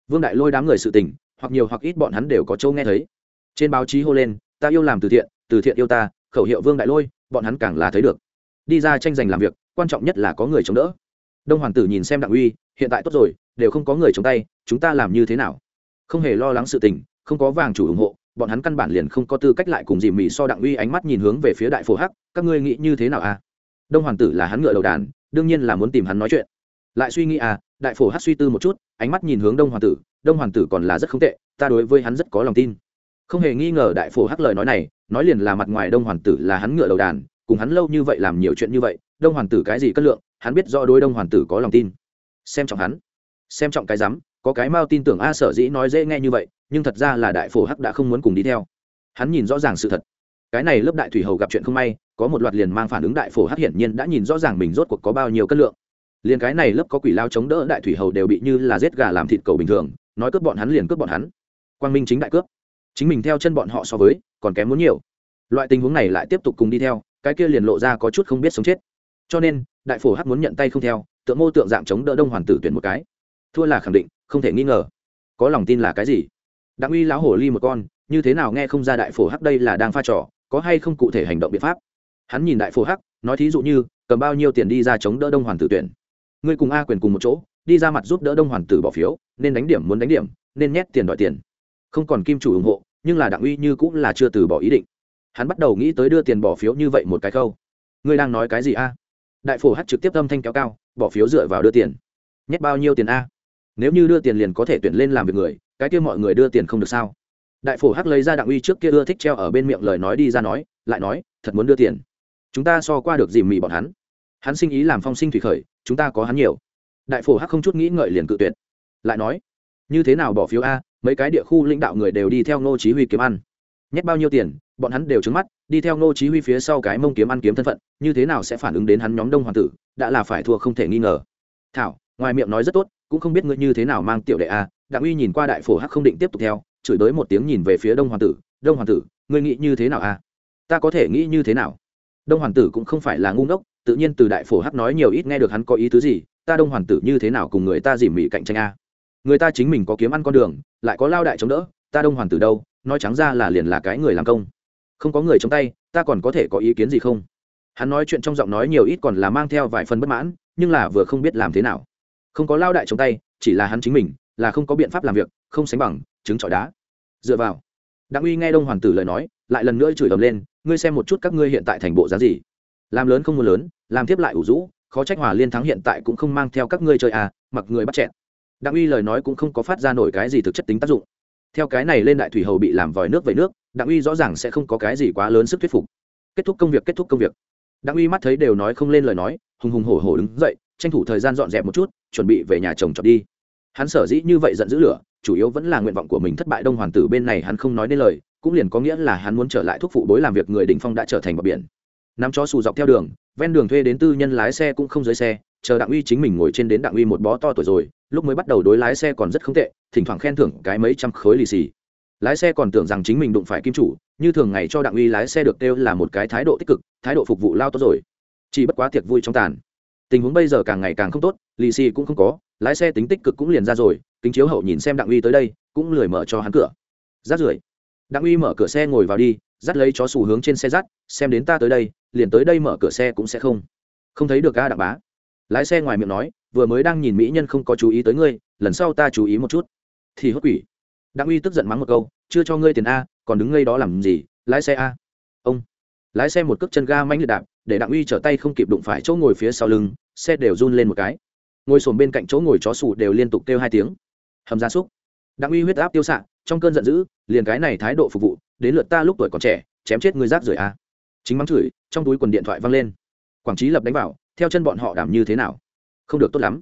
Vương đại lôi đám người sự tình hoặc nhiều hoặc ít bọn hắn đều có châu nghe thấy. Trên báo chí hô lên ta yêu làm từ thiện từ thiện yêu ta khẩu hiệu vương đại lôi bọn hắn càng là thấy được đi ra tranh giành làm việc, quan trọng nhất là có người chống đỡ. Đông hoàn tử nhìn xem đặng uy, hiện tại tốt rồi, đều không có người chống tay, chúng ta làm như thế nào? Không hề lo lắng sự tình, không có vàng chủ ủng hộ, bọn hắn căn bản liền không có tư cách lại cùng dì mì so đặng uy ánh mắt nhìn hướng về phía đại phổ hắc, các ngươi nghĩ như thế nào à? Đông hoàn tử là hắn ngựa đầu đàn, đương nhiên là muốn tìm hắn nói chuyện. Lại suy nghĩ à đại phổ hắc suy tư một chút, ánh mắt nhìn hướng đông hoàn tử, đông hoàn tử còn là rất không tệ, ta đối với hắn rất có lòng tin. Không hề nghi ngờ đại phổ hắc lời nói này, nói liền là mặt ngoài đông hoàn tử là hắn ngựa đầu đàn cùng hắn lâu như vậy làm nhiều chuyện như vậy, đông hoàn tử cái gì cất lượng, hắn biết do đôi đông hoàn tử có lòng tin. Xem trọng hắn. Xem trọng cái rắm có cái mao tin tưởng a sở dĩ nói dễ nghe như vậy, nhưng thật ra là đại phổ hắc đã không muốn cùng đi theo. Hắn nhìn rõ ràng sự thật. Cái này lớp đại thủy hầu gặp chuyện không may, có một loạt liền mang phản ứng đại phổ hắc hiển nhiên đã nhìn rõ ràng mình rốt cuộc có bao nhiêu cân lượng. Liền cái này lớp có quỷ lao chống đỡ đại thủy hầu đều bị như là giết gà làm thịt cầu bình thường, nói cướp bọn hắn liền cướp bọn hắn. Quang minh chính đại cướp. Chính mình theo chân bọn họ so với, còn kém muốn nhiều. Loại tình huống này lại tiếp tục cùng đi theo cái kia liền lộ ra có chút không biết sống chết. Cho nên, đại phổ hắc muốn nhận tay không theo, tượng mô tượng dạng chống đỡ đông hoàn tử tuyển một cái. Thua là khẳng định, không thể nghi ngờ. Có lòng tin là cái gì? Đặng uy lão hổ ly một con, như thế nào nghe không ra đại phổ hắc đây là đang pha trò, có hay không cụ thể hành động biện pháp? Hắn nhìn đại phổ hắc, nói thí dụ như, cầm bao nhiêu tiền đi ra chống đỡ đông hoàn tử tuyển. Ngươi cùng a quyền cùng một chỗ, đi ra mặt giúp đỡ đông hoàn tử bỏ phiếu, nên đánh điểm muốn đánh điểm, nên nhét tiền đòi tiền. Không còn kim chủ ủng hộ, nhưng là đặng uy như cũng là chưa từ bỏ ý định hắn bắt đầu nghĩ tới đưa tiền bỏ phiếu như vậy một cái câu ngươi đang nói cái gì a? Đại phổ hát trực tiếp âm thanh kéo cao, bỏ phiếu dựa vào đưa tiền. Nhét bao nhiêu tiền a? Nếu như đưa tiền liền có thể tuyển lên làm việc người, cái kia mọi người đưa tiền không được sao? Đại phổ hắc lấy ra đặng uy trước kia ưa thích treo ở bên miệng lời nói đi ra nói, lại nói, thật muốn đưa tiền. Chúng ta so qua được dìm mì bọn hắn? Hắn sinh ý làm phong sinh thủy khởi, chúng ta có hắn nhiều. Đại phổ hắc không chút nghĩ ngợi liền cự tuyệt. Lại nói, như thế nào bỏ phiếu a? Mấy cái địa khu lãnh đạo người đều đi theo ngô chí huy kiếm ăn nhét bao nhiêu tiền, bọn hắn đều trứng mắt, đi theo ngô chí huy phía sau cái mông kiếm ăn kiếm thân phận, như thế nào sẽ phản ứng đến hắn nhóm đông hoàng tử, đã là phải thua không thể nghi ngờ. Thảo, ngoài miệng nói rất tốt, cũng không biết ngươi như thế nào mang tiểu đệ a, đặng uy nhìn qua đại phổ hắc không định tiếp tục theo, chửi đới một tiếng nhìn về phía đông hoàng tử, đông hoàng tử, ngươi nghĩ như thế nào a? Ta có thể nghĩ như thế nào? Đông hoàng tử cũng không phải là ngu ngốc, tự nhiên từ đại phổ hắc nói nhiều ít nghe được hắn có ý tứ gì, ta đông hoàng tử như thế nào cùng người ta dỉ mỉ cạnh tranh a? Người ta chính mình có kiếm ăn con đường, lại có lao đại chống đỡ ta đông Hoàn tử đâu, nói trắng ra là liền là cái người làm công. Không có người trong tay, ta còn có thể có ý kiến gì không? Hắn nói chuyện trong giọng nói nhiều ít còn là mang theo vài phần bất mãn, nhưng là vừa không biết làm thế nào. Không có lao đại trong tay, chỉ là hắn chính mình, là không có biện pháp làm việc, không sánh bằng chứng trọi đá. Dựa vào. Đặng uy nghe đông Hoàn tử lời nói, lại lần nữa chửi ầm lên, ngươi xem một chút các ngươi hiện tại thành bộ giá gì? Làm lớn không muốn lớn, làm tiếp lại ủ rũ, khó trách hòa liên thắng hiện tại cũng không mang theo các ngươi chơi à mặc người bắt chẹn đặng uy lời nói cũng không có phát ra nổi cái gì thực chất tính tác dụng theo cái này lên đại thủy hầu bị làm vòi nước vẩy nước, đặng uy rõ ràng sẽ không có cái gì quá lớn sức thuyết phục. Kết thúc công việc, kết thúc công việc. Đặng uy mắt thấy đều nói không lên lời nói, hùng hùng hổ hổ đứng dậy, tranh thủ thời gian dọn dẹp một chút, chuẩn bị về nhà chồng chọn đi. Hắn sở dĩ như vậy giận dữ lửa, chủ yếu vẫn là nguyện vọng của mình thất bại đông hoàng tử bên này hắn không nói nên lời, cũng liền có nghĩa là hắn muốn trở lại thuốc phụ bối làm việc người đình phong đã trở thành bờ biển. Nắm chó xù dọc theo đường, ven đường thuê đến tư nhân lái xe cũng không dưới xe chờ đặng uy chính mình ngồi trên đến đặng uy một bó to tuổi rồi, lúc mới bắt đầu đối lái xe còn rất không tệ, thỉnh thoảng khen thưởng cái mấy trăm khối lì xì. Lái xe còn tưởng rằng chính mình đụng phải kim chủ, như thường ngày cho đặng uy lái xe được kêu là một cái thái độ tích cực, thái độ phục vụ lao tốt rồi. Chỉ bất quá tiệc vui trong tàn. Tình huống bây giờ càng ngày càng không tốt, lì xì cũng không có, lái xe tính tích cực cũng liền ra rồi, kính chiếu hậu nhìn xem đặng uy tới đây, cũng lười mở cho hắn cửa. Rát rưởi. Đặng uy mở cửa xe ngồi vào đi dắt lấy chó xù hướng trên xe dắt xem đến ta tới đây, liền tới đây mở cửa xe cũng sẽ không. Không thấy được ca đặng bá lái xe ngoài miệng nói, vừa mới đang nhìn mỹ nhân không có chú ý tới ngươi, lần sau ta chú ý một chút. Thì hốt quỷ. Đặng uy tức giận mắng một câu, chưa cho ngươi tiền a, còn đứng ngay đó làm gì, lái xe a. Ông. Lái xe một cước chân ga manh liệt đạp, để đặng uy trở tay không kịp đụng phải chỗ ngồi phía sau lưng, xe đều run lên một cái. Ngồi sồn bên cạnh chỗ ngồi chó sủ đều liên tục kêu hai tiếng. Hầm gia súc đặng uy huyết áp tiêu xạ, trong cơn giận dữ, liền cái này thái độ phục vụ, đến lượt ta lúc tuổi còn trẻ, chém chết người rác rưởi a. Chính mắng chửi, trong túi quần điện thoại văng lên. Quảng trí lập đánh vào theo chân bọn họ đảm như thế nào? Không được tốt lắm.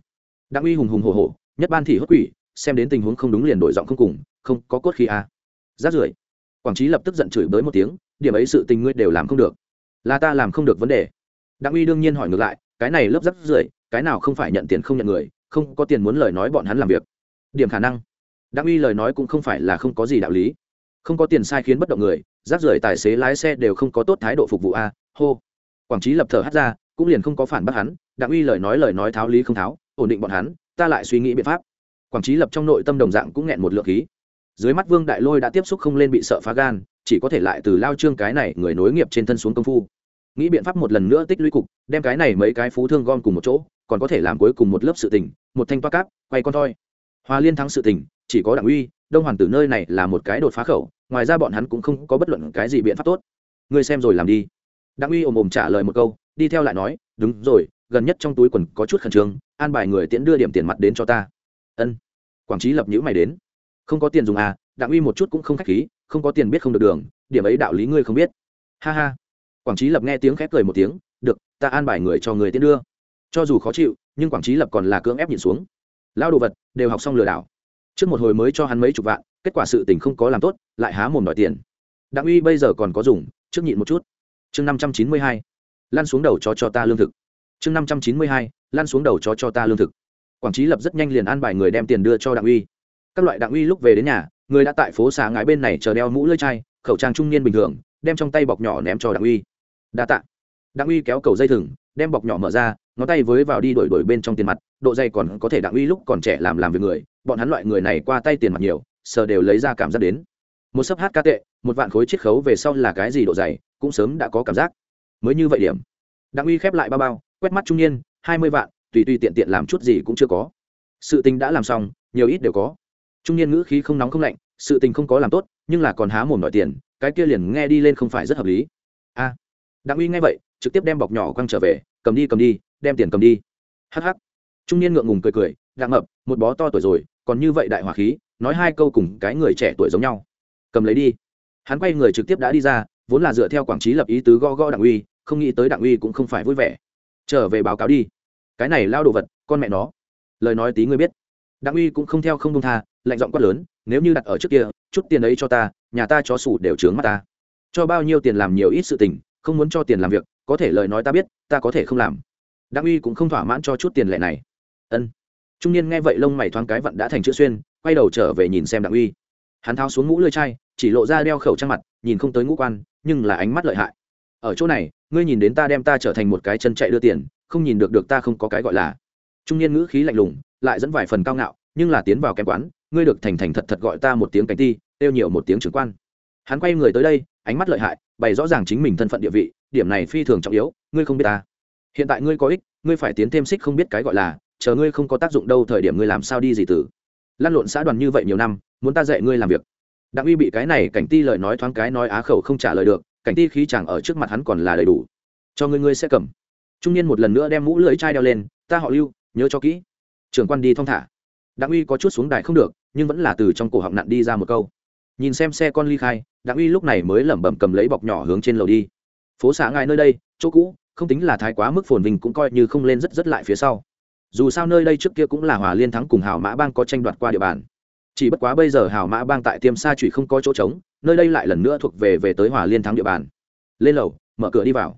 Đặng uy hùng hùng hồ hồ nhất ban thì hốt quỷ, xem đến tình huống không đúng liền đổi giọng không cùng, không, có cốt khí à. rát rưởi. Quảng trí lập tức giận chửi bới một tiếng, điểm ấy sự tình ngươi đều làm không được. Là ta làm không được vấn đề. Đặng uy đương nhiên hỏi ngược lại, cái này lớp rắc rưởi, cái nào không phải nhận tiền không nhận người, không có tiền muốn lời nói bọn hắn làm việc. Điểm khả năng. Đặng uy lời nói cũng không phải là không có gì đạo lý. Không có tiền sai khiến bất động người rác rưởi tài xế lái xe đều không có tốt thái độ phục vụ a, hô. Quảng trí lập thờ hát ra cũng liền không có phản bác hắn, đặng uy lời nói lời nói tháo lý không tháo, ổn định bọn hắn, ta lại suy nghĩ biện pháp. Quảng trí lập trong nội tâm đồng dạng cũng nghẹn một lượng khí. Dưới mắt vương đại lôi đã tiếp xúc không lên bị sợ phá gan, chỉ có thể lại từ lao trương cái này người nối nghiệp trên thân xuống công phu. Nghĩ biện pháp một lần nữa tích lũy cục, đem cái này mấy cái phú thương gom cùng một chỗ, còn có thể làm cuối cùng một lớp sự tình, một thanh toa cáp, quay con thoi. Hòa liên thắng sự tình, chỉ có đảng uy, đông hoàng tử nơi này là một cái đột phá khẩu, ngoài ra bọn hắn cũng không có bất luận cái gì biện pháp tốt. Ngươi xem rồi làm đi đặng uy ồm ồm trả lời một câu, đi theo lại nói, đúng rồi, gần nhất trong túi quần có chút khẩn trương, an bài người tiễn đưa điểm tiền mặt đến cho ta. Ân. Quảng trí lập nhữ mày đến. Không có tiền dùng à đặng uy một chút cũng không khách khí, không có tiền biết không được đường, điểm ấy đạo lý ngươi không biết. Ha ha. Quảng trí lập nghe tiếng khép cười một tiếng, được, ta an bài người cho người tiễn đưa. Cho dù khó chịu, nhưng quảng trí lập còn là cưỡng ép nhìn xuống. Lao đồ vật, đều học xong lừa đảo. Trước một hồi mới cho hắn mấy chục vạn, kết quả sự tình không có làm tốt, lại há mồm đòi tiền. Đặng uy bây giờ còn có dùng, trước nhịn một chút chương năm trăm chín mươi hai lan xuống đầu cho cho ta lương thực. chương năm trăm chín mươi hai lan xuống đầu cho cho ta lương thực. Quảng trí lập rất nhanh liền an bài người đem tiền đưa cho đặng uy. Các loại đặng uy lúc về đến nhà, người đã tại phố xá ngái bên này chờ đeo mũ lưỡi chai, khẩu trang trung niên bình thường, đem trong tay bọc nhỏ ném cho đặng uy. Đa tạ. Đặng uy kéo cầu dây thừng, đem bọc nhỏ mở ra, ngón tay với vào đi đổi đổi bên trong tiền mặt, độ dây còn có thể đặng uy lúc còn trẻ làm làm việc người, bọn hắn loại người này qua tay tiền mặt nhiều, sờ đều lấy ra cảm giác đến. Một sấp hát ca tệ, một vạn khối chiết khấu về sau là cái gì độ dày cũng sớm đã có cảm giác. Mới như vậy điểm. Đặng uy khép lại bao bao, quét mắt trung niên, hai mươi vạn, tùy tùy tiện tiện làm chút gì cũng chưa có. Sự tình đã làm xong, nhiều ít đều có. Trung niên ngữ khí không nóng không lạnh, sự tình không có làm tốt, nhưng là còn há mồm đòi tiền, cái kia liền nghe đi lên không phải rất hợp lý. A. Đặng uy nghe vậy, trực tiếp đem bọc nhỏ quăng trở về, cầm đi cầm đi, đem tiền cầm đi. Hh trung niên ngượng ngùng cười cười, đặng ngập, một bó to tuổi rồi, còn như vậy đại hỏa khí, nói hai câu cùng cái người trẻ tuổi giống nhau. Cầm lấy đi. Hắn quay người trực tiếp đã đi ra vốn là dựa theo quảng trí lập ý tứ go go đặng uy, không nghĩ tới đặng uy cũng không phải vui vẻ. Trở về báo cáo đi. Cái này lao đồ vật, con mẹ nó. Lời nói tí ngươi biết. Đặng uy cũng không theo không đông tha, lạnh giọng quát lớn, nếu như đặt ở trước kia, chút tiền ấy cho ta, nhà ta chó sủ đều trướng mắt ta. Cho bao nhiêu tiền làm nhiều ít sự tình, không muốn cho tiền làm việc, có thể lời nói ta biết, ta có thể không làm. Đặng uy cũng không thỏa mãn cho chút tiền lệ này. Ân. Trung niên nghe vậy lông mày thoáng cái vận đã thành chữ xuyên, quay đầu trở về nhìn xem đặng uy. Hắn tháo xuống mũ lưỡi chai, chỉ lộ ra đeo khẩu trang mặt nhìn không tới ngũ quan, nhưng là ánh mắt lợi hại. Ở chỗ này, ngươi nhìn đến ta đem ta trở thành một cái chân chạy đưa tiền, không nhìn được được ta không có cái gọi là. Trung niên ngữ khí lạnh lùng, lại dẫn vài phần cao ngạo, nhưng là tiến vào kém quán, ngươi được thành thành thật thật gọi ta một tiếng cánh ti têu nhiều một tiếng trưởng quan. Hắn quay người tới đây, ánh mắt lợi hại, bày rõ ràng chính mình thân phận địa vị, điểm này phi thường trọng yếu, ngươi không biết ta. Hiện tại ngươi có ích, ngươi phải tiến thêm xích không biết cái gọi là, chờ ngươi không có tác dụng đâu thời điểm ngươi làm sao đi gì tử lăn lộn xã đoàn như vậy nhiều năm, muốn ta dạy ngươi làm việc đặng uy bị cái này cảnh ti lời nói thoáng cái nói á khẩu không trả lời được, cảnh ti khí chẳng ở trước mặt hắn còn là đầy đủ. Cho ngươi ngươi sẽ cầm. Trung niên một lần nữa đem mũ lưỡi chai đeo lên, ta họ lưu, nhớ cho kỹ. Trưởng quan đi thong thả. Đặng uy có chút xuống đài không được, nhưng vẫn là từ trong cổ họng nặn đi ra một câu. Nhìn xem xe con ly khai, đặng uy lúc này mới lẩm bẩm cầm lấy bọc nhỏ hướng trên lầu đi. Phố xã ngài nơi đây, chỗ cũ, không tính là thái quá mức phồn vinh cũng coi như không lên rất rất lại phía sau. Dù sao nơi đây trước kia cũng là hòa liên thắng cùng hào mã bang có tranh đoạt qua địa bàn chỉ bất quá bây giờ hào mã bang tại tiêm sa trụy không có chỗ trống, nơi đây lại lần nữa thuộc về về tới hòa liên thắng địa bàn. Lên lầu, mở cửa đi vào.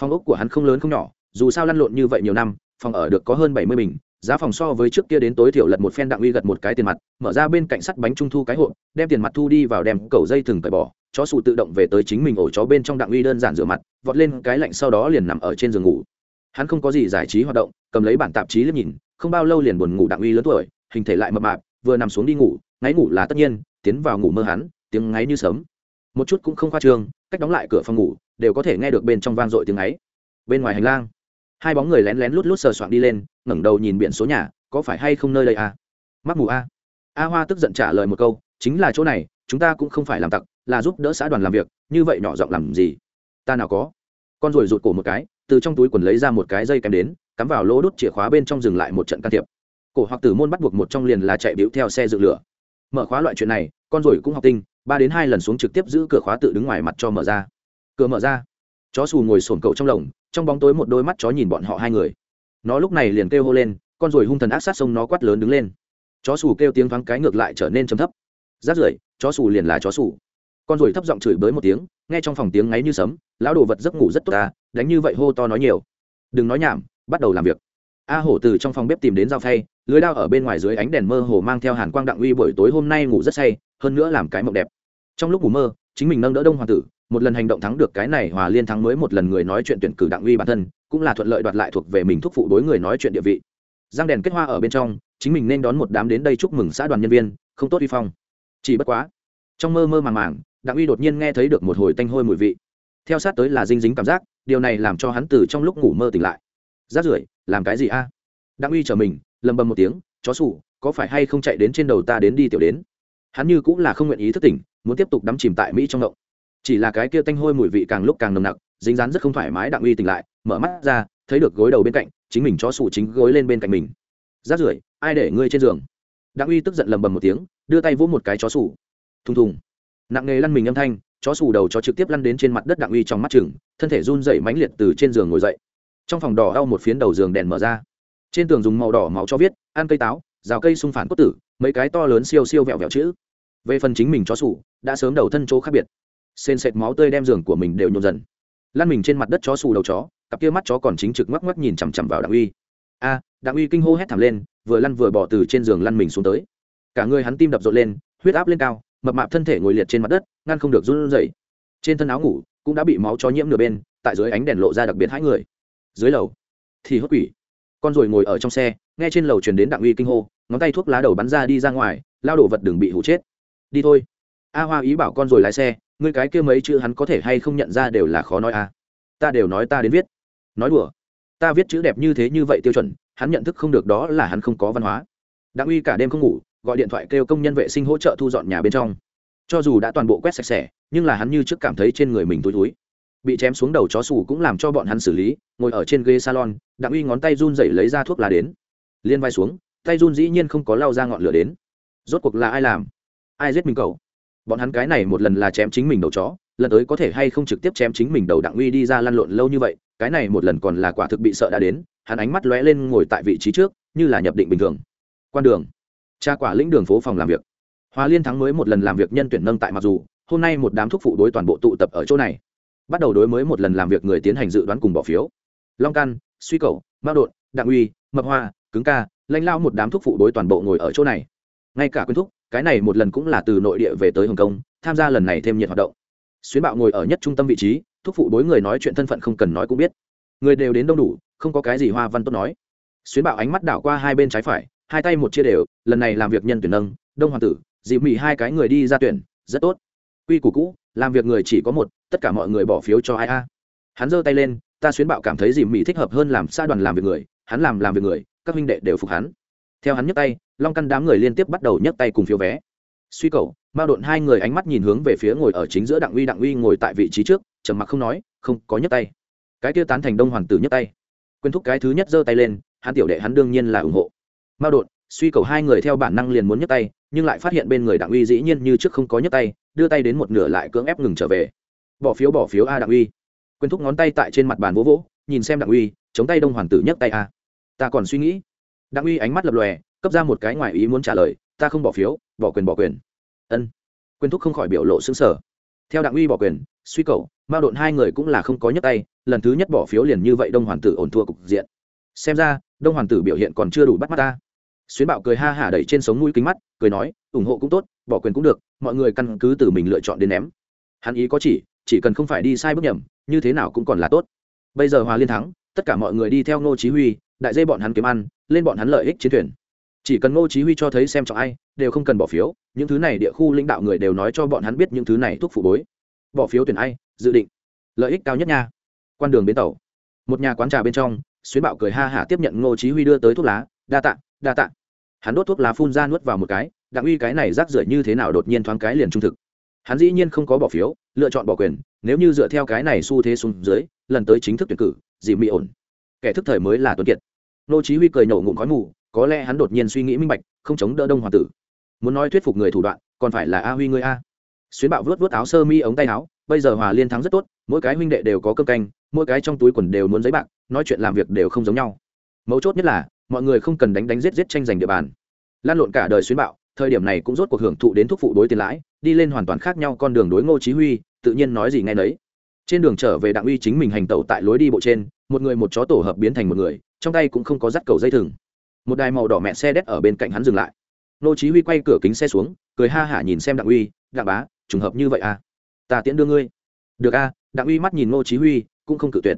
Phòng ốc của hắn không lớn không nhỏ, dù sao lăn lộn như vậy nhiều năm, phòng ở được có hơn bảy mươi bình, giá phòng so với trước kia đến tối thiểu lật một phen đặng uy gật một cái tiền mặt, mở ra bên cạnh sắt bánh trung thu cái hộp, đem tiền mặt thu đi vào đem cầu dây thừng cởi bỏ, chó sụ tự động về tới chính mình ổ chó bên trong đặng uy đơn giản rửa mặt, vọt lên cái lạnh sau đó liền nằm ở trên giường ngủ. Hắn không có gì giải trí hoạt động, cầm lấy bản tạp chí liếc nhìn, không bao lâu liền buồn ngủ đặng uy lớn tuổi, hình thể lại mập mạp vừa nằm xuống đi ngủ, ngáy ngủ là tất nhiên, tiến vào ngủ mơ hắn, tiếng ngáy như sớm một chút cũng không khoa trương, cách đóng lại cửa phòng ngủ, đều có thể nghe được bên trong vang dội tiếng ấy bên ngoài hành lang, hai bóng người lén lén lút lút sờ soạn đi lên, ngẩng đầu nhìn biển số nhà, có phải hay không nơi đây à? mắc mù a. A hoa tức giận trả lời một câu, chính là chỗ này, chúng ta cũng không phải làm tặc, là giúp đỡ xã đoàn làm việc, như vậy nhỏ giọng làm gì? Ta nào có. Con rồi rụt cổ một cái, từ trong túi quần lấy ra một cái dây kèm đến, cắm vào lỗ đốt chìa khóa bên trong dừng lại một trận can thiệp cổ hoặc tử môn bắt buộc một trong liền là chạy biểu theo xe dự lửa. Mở khóa loại chuyện này, con rồi cũng học tinh, ba đến hai lần xuống trực tiếp giữ cửa khóa tự đứng ngoài mặt cho mở ra. Cửa mở ra. Chó xù ngồi sồn cậu trong lồng, trong bóng tối một đôi mắt chó nhìn bọn họ hai người. Nó lúc này liền kêu hô lên, con rồi hung thần ác sát sông nó quát lớn đứng lên. Chó xù kêu tiếng thoáng cái ngược lại trở nên chấm thấp. Rát rưởi, chó xù liền là chó xù. Con ruồi thấp giọng chửi bới một tiếng, nghe trong phòng tiếng ngáy như sấm, lão đồ vật giấc ngủ rất tốt ta, đánh như vậy hô to nói nhiều. Đừng nói nhảm, bắt đầu làm việc. A hổ từ trong phòng bếp tìm đến dao phay lưới đao ở bên ngoài dưới ánh đèn mơ hồ mang theo hàn quang đặng uy buổi tối hôm nay ngủ rất say, hơn nữa làm cái mộng đẹp. Trong lúc ngủ mơ, chính mình nâng đỡ đông hoàng tử, một lần hành động thắng được cái này hòa liên thắng mới một lần người nói chuyện tuyển cử đặng uy bản thân, cũng là thuận lợi đoạt lại thuộc về mình thúc phụ đối người nói chuyện địa vị. Giang đèn kết hoa ở bên trong, chính mình nên đón một đám đến đây chúc mừng xã đoàn nhân viên, không tốt uy phong. Chỉ bất quá, trong mơ mơ màng màng, đặng uy đột nhiên nghe thấy được một hồi tanh hôi mùi vị. Theo sát tới là dinh dính cảm giác, điều này làm cho hắn từ trong lúc ngủ mơ tỉnh lại. Rát rưởi, làm cái gì a? À? đặng uy chờ mình lầm bầm một tiếng, chó sủ, có phải hay không chạy đến trên đầu ta đến đi tiểu đến? Hắn như cũng là không nguyện ý thức tỉnh, muốn tiếp tục đắm chìm tại mỹ trong ngộng. Chỉ là cái kia tanh hôi mùi vị càng lúc càng nồng nặc, dính dán rất không thoải mái đặng uy tỉnh lại, mở mắt ra, thấy được gối đầu bên cạnh, chính mình chó sủ chính gối lên bên cạnh mình. Rát rưởi, ai để ngươi trên giường? Đặng uy tức giận lầm bầm một tiếng, đưa tay vỗ một cái chó sủ. Thùng thùng. Nặng nề lăn mình âm thanh, chó sủ đầu chó trực tiếp lăn đến trên mặt đất đặng uy trong mắt chừng, thân thể run dậy mãnh liệt từ trên giường ngồi dậy. Trong phòng đỏ đau một phiến đầu giường đèn mở ra trên tường dùng màu đỏ máu cho viết ăn cây táo rào cây sung phản cốt tử mấy cái to lớn siêu siêu vẹo vẹo chữ. Về phần chính mình chó sủ đã sớm đầu thân chỗ khác biệt. Sên sệt máu tươi đem giường của mình đều nhộn dần. Lăn mình trên mặt đất chó sủ đầu chó cặp kia mắt chó còn chính trực ngoắc ngoắc nhìn chằm chằm vào đặng uy. A à, đặng uy kinh hô hét thảm lên vừa lăn vừa bỏ từ trên giường lăn mình xuống tới. Cả người hắn tim đập rộn lên huyết áp lên cao mập mạp thân thể ngồi liệt trên mặt đất ngăn không được run rẩy. Trên thân áo ngủ cũng đã bị máu chó nhiễm nửa bên tại dưới ánh đèn lộ ra đặc biệt hai người. Dưới lầu thì hốt quỷ con rồi ngồi ở trong xe, nghe trên lầu truyền đến đặng uy kinh hô, ngón tay thuốc lá đầu bắn ra đi ra ngoài, lao đổ vật đừng bị hụ chết. Đi thôi. A hoa ý bảo con rồi lái xe, ngươi cái kia mấy chữ hắn có thể hay không nhận ra đều là khó nói a ta đều nói ta đến viết. Nói đùa. Ta viết chữ đẹp như thế như vậy tiêu chuẩn, hắn nhận thức không được đó là hắn không có văn hóa. Đặng uy cả đêm không ngủ, gọi điện thoại kêu công nhân vệ sinh hỗ trợ thu dọn nhà bên trong. Cho dù đã toàn bộ quét sạch sẽ, nhưng là hắn như trước cảm thấy trên người mình túi túi bị chém xuống đầu chó sủ cũng làm cho bọn hắn xử lý, ngồi ở trên ghế salon, đặng uy ngón tay run dậy lấy ra thuốc lá đến. Liên vai xuống, tay run dĩ nhiên không có lao ra ngọn lửa đến. Rốt cuộc là ai làm? Ai giết mình cậu? Bọn hắn cái này một lần là chém chính mình đầu chó, lần tới có thể hay không trực tiếp chém chính mình đầu đặng uy đi ra lăn lộn lâu như vậy, cái này một lần còn là quả thực bị sợ đã đến, hắn ánh mắt lóe lên ngồi tại vị trí trước, như là nhập định bình thường. Quan đường. Tra quả lĩnh đường phố phòng làm việc. Hòa liên thắng mới một lần làm việc nhân tuyển nâng tại mặc dù, hôm nay một đám thúc phụ đối toàn bộ tụ tập ở chỗ này bắt đầu đối mới một lần làm việc người tiến hành dự đoán cùng bỏ phiếu. Long căn suy cầu mao đột, đặng uy, mập hoa, cứng ca, lãnh lao một đám thúc phụ đối toàn bộ ngồi ở chỗ này. Ngay cả quyên thúc, cái này một lần cũng là từ nội địa về tới hồng kông, tham gia lần này thêm nhiệt hoạt động. Xuyến bạo ngồi ở nhất trung tâm vị trí, thúc phụ đối người nói chuyện thân phận không cần nói cũng biết. Người đều đến đông đủ, không có cái gì hoa văn tốt nói. Xuyến bạo ánh mắt đảo qua hai bên trái phải, hai tay một chia đều, lần này làm việc nhân tuyển nâng, đông hoàng tử, dịp mỹ hai cái người đi ra tuyển, rất tốt. Quy củ cũ, làm việc người chỉ có một tất cả mọi người bỏ phiếu cho ai a? Hắn giơ tay lên, ta xuyến bạo cảm thấy dìm mỹ thích hợp hơn làm xa đoàn làm việc người, hắn làm làm việc người, các huynh đệ đều phục hắn. Theo hắn nhấc tay, long căn đám người liên tiếp bắt đầu nhấc tay cùng phiếu vé. Suy cầu mao độn hai người ánh mắt nhìn hướng về phía ngồi ở chính giữa đặng uy đặng uy ngồi tại vị trí trước, trầm mặc không nói, không có nhấc tay. Cái kia tán thành đông hoàng tử nhấc tay. Quên thúc cái thứ nhất giơ tay lên, hắn tiểu đệ hắn đương nhiên là ủng hộ. Mao độn, suy cầu hai người theo bản năng liền muốn nhấc tay, nhưng lại phát hiện bên người đặng uy dĩ nhiên như trước không có nhấc tay, đưa tay đến một nửa lại cưỡng ép ngừng trở về bỏ phiếu bỏ phiếu a đặng uy. Quên thúc ngón tay tại trên mặt bàn vỗ vỗ, nhìn xem đặng uy, chống tay đông hoàng tử nhấc tay a. Ta còn suy nghĩ. Đặng uy ánh mắt lập lòe, cấp ra một cái ngoài ý muốn trả lời, ta không bỏ phiếu, bỏ quyền bỏ quyền. Ân. Quên thúc không khỏi biểu lộ xứng sở theo đặng uy bỏ quyền, suy cầu mao độn hai người cũng là không có nhấc tay, lần thứ nhất bỏ phiếu liền như vậy đông hoàng tử ổn thua cục diện. Xem ra, đông hoàng tử biểu hiện còn chưa đủ bắt mắt ta. Xuyến bạo cười ha hả đẩy trên sống mũi kính mắt, cười nói, ủng hộ cũng tốt, bỏ quyền cũng được, mọi người căn cứ từ mình lựa chọn đến ném. Hắn ý có chỉ chỉ cần không phải đi sai bước nhầm, như thế nào cũng còn là tốt. Bây giờ hòa liên thắng, tất cả mọi người đi theo ngô chí huy, đại dây bọn hắn kiếm ăn, lên bọn hắn lợi ích chiến thuyền. Chỉ cần ngô chí huy cho thấy xem trọng ai, đều không cần bỏ phiếu, những thứ này địa khu lãnh đạo người đều nói cho bọn hắn biết những thứ này thuốc phụ bối. Bỏ phiếu tuyển ai, dự định. Lợi ích cao nhất nha. Quan đường bến tàu. Một nhà quán trà bên trong, xuyến bạo cười ha hả tiếp nhận ngô chí huy đưa tới thuốc lá, đa tạ đa tạ. Hắn đốt thuốc lá phun ra nuốt vào một cái, đặng uy cái này rác rưởi như thế nào đột nhiên thoáng cái liền trung thực hắn dĩ nhiên không có bỏ phiếu, lựa chọn bỏ quyền, nếu như dựa theo cái này xu thế xuống dưới, lần tới chính thức tuyển cử, dì mỹ ổn. Kẻ thức thời mới là tuấn kiệt. Nô chí huy cười nhổ ngụm khói mù, có lẽ hắn đột nhiên suy nghĩ minh bạch, không chống đỡ đông hoàng tử. Muốn nói thuyết phục người thủ đoạn, còn phải là a huy ngươi a. Xuyến bạo vớt vớt áo sơ mi ống tay áo, bây giờ hòa liên thắng rất tốt, mỗi cái huynh đệ đều có cơm canh, mỗi cái trong túi quần đều muốn giấy bạc, nói chuyện làm việc đều không giống nhau. Mấu chốt nhất là, mọi người không cần đánh đánh giết giết tranh giành địa bàn. Lan lộn cả đời xuyến bạo thời điểm này cũng rốt cuộc hưởng thụ đến thuốc phụ đối tiền lãi, đi lên hoàn toàn khác nhau con đường đối ngô chí huy, tự nhiên nói gì nghe nấy. Trên đường trở về đặng uy chính mình hành tẩu tại lối đi bộ trên, một người một chó tổ hợp biến thành một người, trong tay cũng không có dắt cầu dây thừng. Một đài màu đỏ mẹ xe đét ở bên cạnh hắn dừng lại. Ngô chí huy quay cửa kính xe xuống, cười ha hả nhìn xem đặng uy, đặng bá, trùng hợp như vậy à? Ta tiễn đưa ngươi. Được a. Đặng uy mắt nhìn ngô chí huy, cũng không cự tuyệt.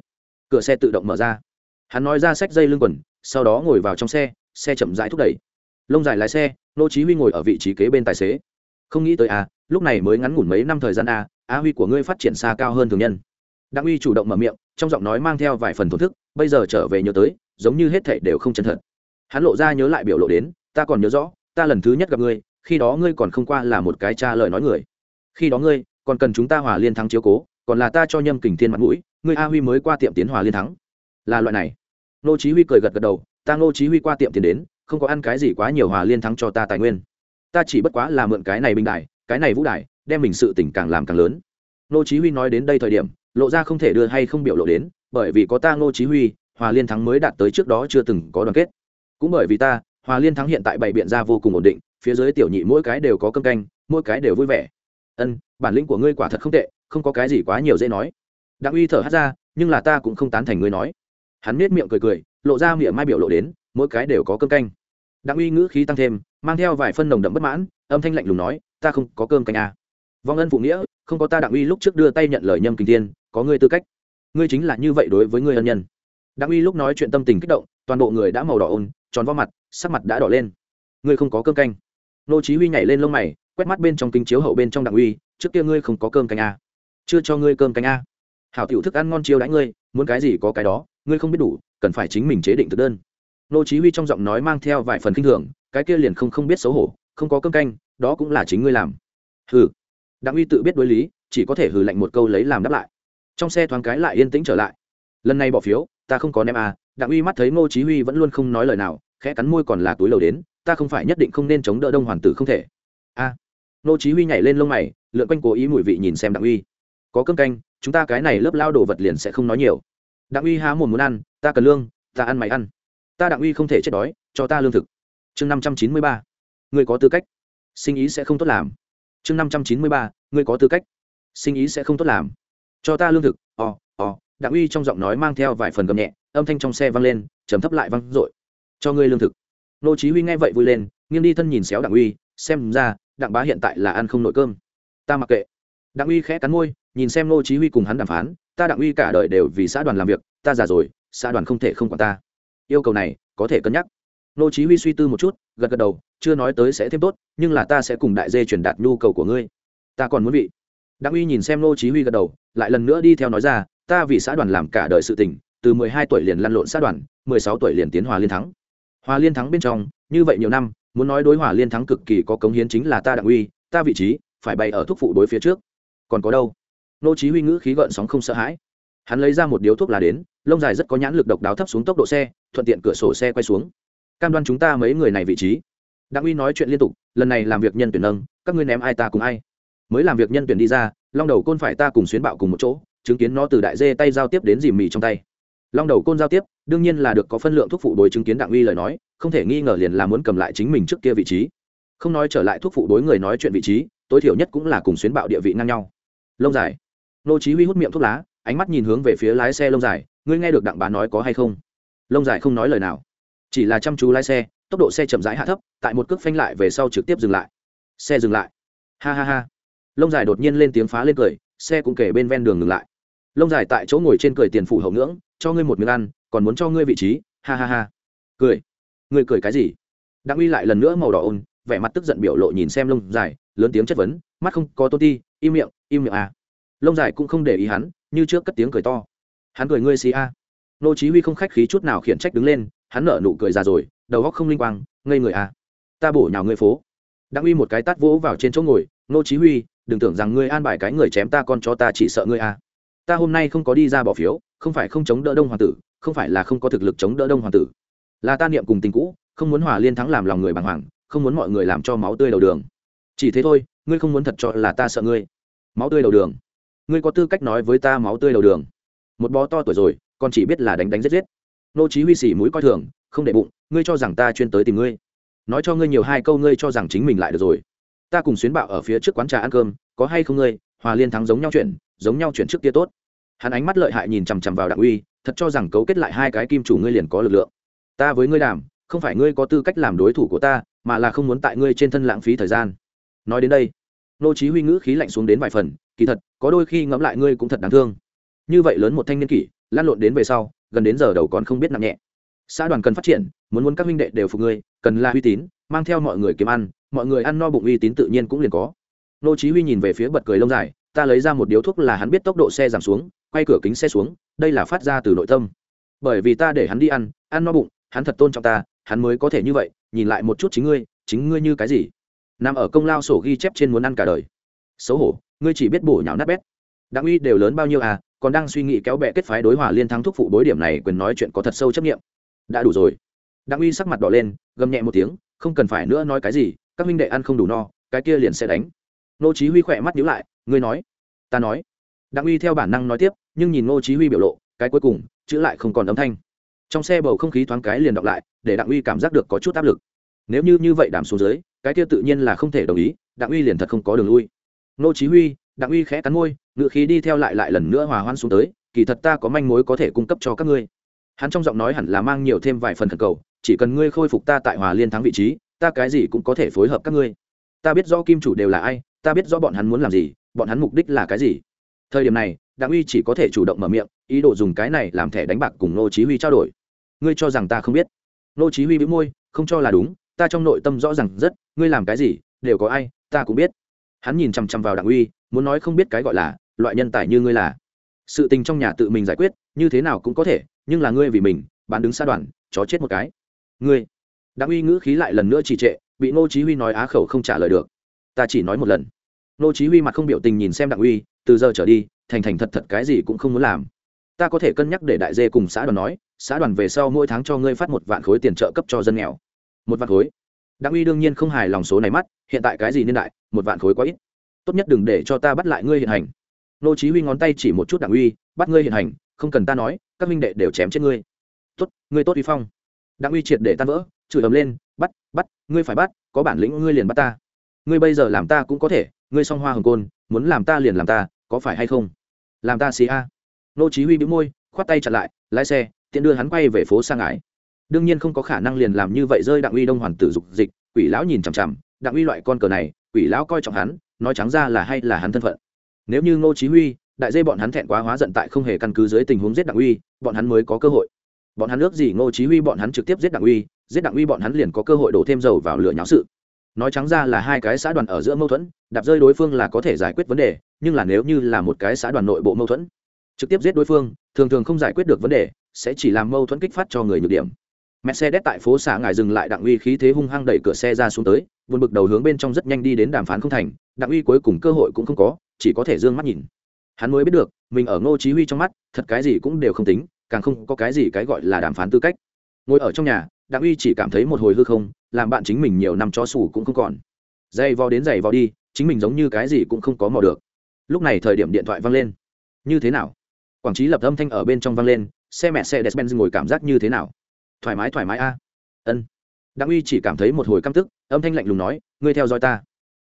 Cửa xe tự động mở ra. Hắn nói ra sách dây lưng quần, sau đó ngồi vào trong xe xe chậm rãi thúc đẩy. Lông dài lái xe Nô chí huy ngồi ở vị trí kế bên tài xế. Không nghĩ tới a lúc này mới ngắn ngủn mấy năm thời gian a a huy của ngươi phát triển xa cao hơn thường nhân. Đặng uy chủ động mở miệng, trong giọng nói mang theo vài phần thổn thức, bây giờ trở về nhớ tới, giống như hết thảy đều không chân thật. Hắn lộ ra nhớ lại biểu lộ đến, ta còn nhớ rõ, ta lần thứ nhất gặp ngươi, khi đó ngươi còn không qua là một cái cha lời nói người. Khi đó ngươi, còn cần chúng ta hòa liên thắng chiếu cố, còn là ta cho nhâm kình thiên mặt mũi, ngươi a huy mới qua tiệm tiến hòa liên thắng. Là loại này. Nô chí huy cười gật gật đầu, ta nô chí huy qua tiệm tiền đến không có ăn cái gì quá nhiều hòa liên thắng cho ta tài nguyên. Ta chỉ bất quá là mượn cái này bình đại cái này vũ đại đem mình sự tình càng làm càng lớn. Nô chí huy nói đến đây thời điểm, lộ ra không thể đưa hay không biểu lộ đến, bởi vì có ta nô chí huy, hòa liên thắng mới đạt tới trước đó chưa từng có đoàn kết. Cũng bởi vì ta, hòa liên thắng hiện tại bảy biện ra vô cùng ổn định, phía dưới tiểu nhị mỗi cái đều có cơm canh, mỗi cái đều vui vẻ. Ân, bản lĩnh của ngươi quả thật không tệ, không có cái gì quá nhiều dễ nói. Đặng uy thở hắt ra, nhưng là ta cũng không tán thành ngươi nói. Hắn nết miệng cười cười, lộ ra miệng mai biểu lộ đến mỗi cái đều có cơm canh đặng uy ngữ khí tăng thêm, mang theo vài phân nồng đậm bất mãn, âm thanh lạnh lùng nói, ta không có cơm canh à. vong ân phụ nghĩa, không có ta đặng uy lúc trước đưa tay nhận lời nhâm kinh thiên, có ngươi tư cách ngươi chính là như vậy đối với ngươi ân nhân đặng uy lúc nói chuyện tâm tình kích động, toàn bộ người đã màu đỏ ôn, tròn vo mặt, sắc mặt đã đỏ lên ngươi không có cơm canh nô chí huy nhảy lên lông mày, quét mắt bên trong kinh chiếu hậu bên trong đặng uy, trước kia ngươi không có cơm canh à. chưa cho ngươi cơm canh à. hảo tiểu thức ăn ngon chiêu đãi ngươi, muốn cái gì có cái đó, ngươi không biết đủ, cần phải chính mình chế định thực đơn nô chí huy trong giọng nói mang theo vài phần kinh thường, cái kia liền không không biết xấu hổ, không có cơm canh, đó cũng là chính ngươi làm. Hừ. Đặng uy tự biết đối lý, chỉ có thể hừ lạnh một câu lấy làm đáp lại. Trong xe thoáng cái lại yên tĩnh trở lại. Lần này bỏ phiếu, ta không có ném à đặng uy mắt thấy ngô chí huy vẫn luôn không nói lời nào, khẽ cắn môi còn là túi lầu đến, ta không phải nhất định không nên chống đỡ đông hoàn tử không thể. A à. ngô chí huy nhảy lên lông mày, lượn quanh cố ý mùi vị nhìn xem đặng uy. Có cơm canh, chúng ta cái này lớp lao đồ vật liền sẽ không nói nhiều. Đặng uy há mồm muốn ăn, ta cần lương, ta ăn mày ăn ta đặng uy không thể chết đói cho ta lương thực. Chương năm trăm chín mươi ba người có tư cách. Sinh ý sẽ không tốt làm. Chương năm trăm chín mươi ba người có tư cách. Sinh ý sẽ không tốt làm. Cho ta lương thực ò、oh, ò、oh, đặng uy trong giọng nói mang theo vài phần gầm nhẹ âm thanh trong xe vang lên chấm thấp lại vang i cho ngươi lương thực. Nô chí huy nghe vậy vui lên nghiêng đi thân nhìn xéo đặng uy xem ra đặng bá hiện tại là ăn không nổi cơm. Ta mặc kệ. Đặng uy khẽ cắn môi nhìn xem nô chí huy cùng hắn đàm phán ta đặng uy cả đời đều vì xã đoàn làm việc ta già rồi xã đoàn không thể không quản ta yêu cầu này có thể cân nhắc. Nô chí huy suy tư một chút, gật gật đầu, chưa nói tới sẽ thêm tốt, nhưng là ta sẽ cùng đại dê truyền đạt nhu cầu của ngươi. Ta còn muốn vị. Đặng uy nhìn xem nô chí huy gật đầu, lại lần nữa đi theo nói ra, ta vì xã đoàn làm cả đời sự tình, từ 12 tuổi liền lăn lộn xã đoàn 16 tuổi liền tiến hòa liên thắng. Hòa liên thắng bên trong, như vậy nhiều năm, muốn nói đối hòa liên thắng cực kỳ có cống hiến chính là ta đặng uy, ta vị trí, phải bày ở thuốc phụ đối phía trước. Còn có đâu? Nô chí huy ngữ khí gợn sóng không sợ hãi hắn lấy ra một điếu thuốc lá đến, lông dài rất có nhãn lực độc đáo thấp xuống tốc độ xe, thuận tiện cửa sổ xe quay xuống. Cam đoan chúng ta mấy người này vị trí. Đặng uy nói chuyện liên tục, lần này làm việc nhân tuyển nâng, các ngươi ném ai ta cùng ai? Mới làm việc nhân tuyển đi ra, long đầu côn phải ta cùng xuyến bạo cùng một chỗ, chứng kiến nó từ đại dê tay giao tiếp đến dìm mì trong tay. Long đầu côn giao tiếp, đương nhiên là được có phân lượng thuốc phụ đối chứng kiến đặng uy lời nói, không thể nghi ngờ liền là muốn cầm lại chính mình trước kia vị trí. Không nói trở lại thuốc phụ đối người nói chuyện vị trí, tối thiểu nhất cũng là cùng xuyến bạo địa vị ngang nhau. Lông dài. Nô chí huy hút miệng thuốc lá ánh mắt nhìn hướng về phía lái xe lông dài, ngươi nghe được đặng bá nói có hay không? Lông dài không nói lời nào, chỉ là chăm chú lái xe, tốc độ xe chậm rãi hạ thấp, tại một cước phanh lại về sau trực tiếp dừng lại. Xe dừng lại. Ha ha ha. Lông dài đột nhiên lên tiếng phá lên cười, xe cũng kể bên ven đường ngừng lại. Lông dài tại chỗ ngồi trên cười tiền phủ hậu ngưỡng, cho ngươi một miếng ăn, còn muốn cho ngươi vị trí. Ha ha ha. Cười. Ngươi cười cái gì? Đặng uy lại lần nữa màu đỏ ôn, vẻ mặt tức giận biểu lộ nhìn xem lông dài, lớn tiếng chất vấn, mắt không có tôn ti, im miệng im miệng à. Lông dài cũng không để ý hắn như trước cất tiếng cười to. Hắn cười, ngươi xì a. Nô chí huy không khách khí chút nào khiển trách đứng lên, hắn nở nụ cười già rồi, đầu óc không linh quang, ngây người a, ta bổ nhào ngươi phố. Đặng uy một cái tát vỗ vào trên chỗ ngồi, nô chí huy, đừng tưởng rằng ngươi an bài cái người chém ta con chó ta chỉ sợ ngươi a. Ta hôm nay không có đi ra bỏ phiếu, không phải không chống đỡ đông hoàng tử, không phải là không có thực lực chống đỡ đông hoàng tử. Là ta niệm cùng tình cũ, không muốn hòa liên thắng làm lòng người bàng hoàng, không muốn mọi người làm cho máu tươi đầu đường. Chỉ thế thôi, ngươi không muốn thật cho là ta sợ ngươi. Máu tươi đầu đường ngươi có tư cách nói với ta máu tươi đầu đường. Một bó to tuổi rồi, còn chỉ biết là đánh đánh giết giết. Nô chí huy xỉ mũi coi thường, không để bụng, ngươi cho rằng ta chuyên tới tìm ngươi. Nói cho ngươi nhiều hai câu ngươi cho rằng chính mình lại được rồi. Ta cùng xuyến bạo ở phía trước quán trà ăn cơm, có hay không ngươi, hòa liên thắng giống nhau chuyện, giống nhau chuyện trước kia tốt. Hắn ánh mắt lợi hại nhìn chằm chằm vào đặng uy, thật cho rằng cấu kết lại hai cái kim chủ ngươi liền có lực lượng. Ta với ngươi đàm, không phải ngươi có tư cách làm đối thủ của ta, mà là không muốn tại ngươi trên thân lãng phí thời gian. Nói đến đây, nô chí huy ngữ khí lạnh xuống đến vài phần kỳ thật, có đôi khi ngẫm lại ngươi cũng thật đáng thương. Như vậy lớn một thanh niên kỷ lan lộn đến về sau, gần đến giờ đầu còn không biết nặng nhẹ. Xã đoàn cần phát triển, muốn muốn các huynh đệ đều phục ngươi, cần là uy tín, mang theo mọi người kiếm ăn, mọi người ăn no bụng uy tín tự nhiên cũng liền có. Nô chí huy nhìn về phía bật cười lông dài, ta lấy ra một điếu thuốc là hắn biết tốc độ xe giảm xuống, quay cửa kính xe xuống, đây là phát ra từ nội tâm. Bởi vì ta để hắn đi ăn ăn no bụng, hắn thật tôn trọng ta, hắn mới có thể như vậy, nhìn lại một chút chính ngươi chính ngươi như cái gì? Nằm ở công lao sổ ghi chép trên muốn ăn cả đời xấu hổ, ngươi chỉ biết bổ nhào nát bét. Đặng uy đều lớn bao nhiêu à còn đang suy nghĩ kéo bè kết phái đối hòa liên thắng thúc phụ bối điểm này quyền nói chuyện có thật sâu chấp nghiệm đã đủ rồi. Đặng uy sắc mặt đỏ lên, gầm nhẹ một tiếng, không cần phải nữa nói cái gì, các minh đệ ăn không đủ no, cái kia liền sẽ đánh. Nô chí huy khỏe mắt nhíu lại, ngươi nói. Ta nói. Đặng uy theo bản năng nói tiếp, nhưng nhìn nô chí huy biểu lộ, cái cuối cùng, chữ lại không còn âm thanh. Trong xe bầu không khí thoáng cái liền đọc lại, để đặng uy cảm giác được có chút áp lực. Nếu như như vậy đảm xuống dưới, cái kia tự nhiên là không thể đồng ý, đặng uy liền thật không có đường lui nô chí huy, đặng uy khẽ cắn môi ngựa khí đi theo lại lại lần nữa hòa hoan xuống tới, kỳ thật ta có manh mối có thể cung cấp cho các ngươi. Hắn trong giọng nói hẳn là mang nhiều thêm vài phần thần cầu, chỉ cần ngươi khôi phục ta tại hòa liên thắng vị trí, ta cái gì cũng có thể phối hợp các ngươi. Ta biết rõ kim chủ đều là ai, ta biết rõ bọn hắn muốn làm gì, bọn hắn mục đích là cái gì. Thời điểm này, đặng uy chỉ có thể chủ động mở miệng, ý đồ dùng cái này làm thẻ đánh bạc cùng nô chí huy trao đổi. Ngươi cho rằng ta không biết. Nô chí huy bĩu môi, không cho là đúng, ta trong nội tâm rõ ràng rất, ngươi làm cái gì, đều có ai, ta cũng biết hắn nhìn chăm chăm vào đặng uy, muốn nói không biết cái gọi là, loại nhân tài như ngươi là. Sự tình trong nhà tự mình giải quyết, như thế nào cũng có thể, nhưng là ngươi vì mình bán đứng xa đoàn chó chết một cái. Ngươi. Đặng uy ngữ khí lại lần nữa trì trệ, bị ngô chí huy nói á khẩu không trả lời được. Ta chỉ nói một lần. Ngô chí huy mặt không biểu tình nhìn xem đặng uy, từ giờ trở đi, thành thành thật thật cái gì cũng không muốn làm. Ta có thể cân nhắc để đại dê cùng xã đoàn nói, xã đoàn về sau mỗi tháng cho ngươi phát một vạn khối tiền trợ cấp cho dân nghèo. Một vạn khối. Đặng uy đương nhiên không hài lòng số này mắt, hiện tại cái gì niên đại một vạn khối quá ít. Tốt nhất đừng để cho ta bắt lại ngươi hiện hành. Nô chí huy ngón tay chỉ một chút đặng uy, bắt ngươi hiện hành, không cần ta nói, các minh đệ đều chém chết ngươi. Tốt ngươi tốt uy phong. Đặng uy triệt để tan vỡ, chửi ầm lên, bắt bắt, ngươi phải bắt, có bản lĩnh ngươi liền bắt ta. Ngươi bây giờ làm ta cũng có thể, ngươi song hoa hồng côn, muốn làm ta liền làm ta, có phải hay không? Làm ta xì a. Nô chí huy bĩu môi, khoát tay chặn lại, lái xe, tiện đưa hắn quay về phố sang ải đương nhiên không có khả năng liền làm như vậy rơi đặng uy đông hoàn tử dục dịch, quỷ lão nhìn chằm chằm đặng uy loại con cờ này quỷ lão coi trọng hắn, nói trắng ra là hay là hắn thân phận. Nếu như ngô chí huy, đại dê bọn hắn thẹn quá hóa giận tại không hề căn cứ dưới tình huống giết đặng uy, bọn hắn mới có cơ hội. Bọn hắn ước gì ngô chí huy bọn hắn trực tiếp giết đặng uy, giết đặng uy bọn hắn liền có cơ hội đổ thêm dầu vào lửa nháo sự. Nói trắng ra là hai cái xã đoàn ở giữa mâu thuẫn, đạp rơi đối phương là có thể giải quyết vấn đề, nhưng là nếu như là một cái xã đoàn nội bộ mâu thuẫn, trực tiếp giết đối phương, thường thường không giải quyết được vấn đề, sẽ chỉ làm mâu thuẫn kích phát cho người nhược điểm mercedes tại phố xả ngài dừng lại đặng uy khí thế hung hăng đẩy cửa xe ra xuống tới vượt bực đầu hướng bên trong rất nhanh đi đến đàm phán không thành, đặng uy cuối cùng cơ hội cũng không có, chỉ có thể d ư ơ n g mắt nhìn. Hắn mới biết được, mình ở ngô chí huy trong mắt, thật cái gì cũng đều không tính, càng không có cái gì cái gọi là đàm phán tư cách. Ngồi ở trong nhà, đặng uy chỉ cảm thấy một hồi hư không, làm bạn chính mình nhiều năm chó sủ cũng không còn. Dày vò đến dày vò đi, chính mình giống như cái gì cũng không có mò được. Lúc này thời điểm điện thoại vang lên. Như thế nào? Quảng trí lập âm thanh ở bên trong vang lên, xe mẹ xe despen ngồi cảm giác như thế nào? Thoải mái thoải mái a. Ân. Đặng uy chỉ cảm thấy một hồi căm tức, âm thanh lạnh lùng nói, ngươi theo dõi ta.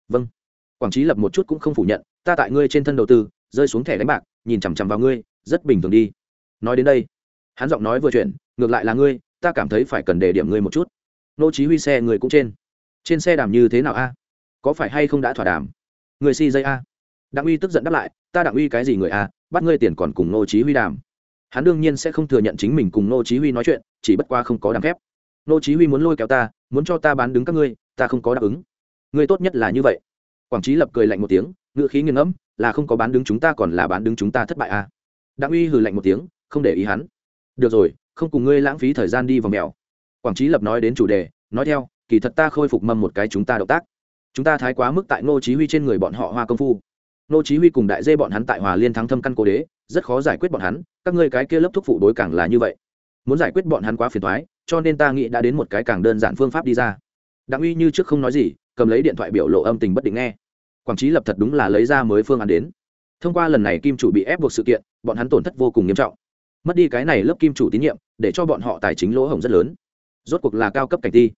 Vâng. Quảng trí lập một chút cũng không phủ nhận, ta tại ngươi trên thân đầu tư, rơi xuống thẻ đánh bạc, nhìn chằm chằm vào ngươi, rất bình thường đi. Nói đến đây, hắn giọng nói vừa chuyển, ngược lại là ngươi, ta cảm thấy phải cần đề điểm ngươi một chút. Nô chí huy xe người cũng trên. Trên xe đàm như thế nào a? Có phải hay không đã thỏa đàm? Người si dây a? Đặng uy tức giận đáp lại, ta đặng uy cái gì người a? Bắt ngươi tiền còn cùng nô chí huy đàm hắn đương nhiên sẽ không thừa nhận chính mình cùng nô chí huy nói chuyện, chỉ bất qua không có đàm phép. Nô chí huy muốn lôi kéo ta, muốn cho ta bán đứng các ngươi, ta không có đáp ứng. Ngươi tốt nhất là như vậy. Quảng trí lập cười lạnh một tiếng ngựa khí nghiêng ngẫm, là không có bán đứng chúng ta còn là bán đứng chúng ta thất bại à. Đặng uy hừ lạnh một tiếng, không để ý hắn. Được rồi, không cùng ngươi lãng phí thời gian đi vào mèo. Quảng trí lập nói đến chủ đề, nói theo, kỳ thật ta khôi phục mầm một cái chúng ta động tác. Chúng ta thái quá mức tại ngô chí huy trên người bọn họ hoa công phu. Ngô chí huy cùng đại dê bọn hắn tại hòa liên thắng thâm căn cố đế rất khó giải quyết bọn hắn, các ngươi cái kia lớp thuốc phụ đối càng là như vậy. Muốn giải quyết bọn hắn quá phiền toái, cho nên ta nghĩ đã đến một cái càng đơn giản phương pháp đi ra. Đặng uy như trước không nói gì, cầm lấy điện thoại biểu lộ âm tình bất định nghe. Quảng trí lập thật đúng là lấy ra mới phương án đến. Thông qua lần này kim chủ bị ép buộc sự kiện, bọn hắn tổn thất vô cùng nghiêm trọng. Mất đi cái này lớp kim chủ tín nhiệm, để cho bọn họ tài chính lỗ hổng rất lớn. Rốt cuộc là cao cấp cảnh ti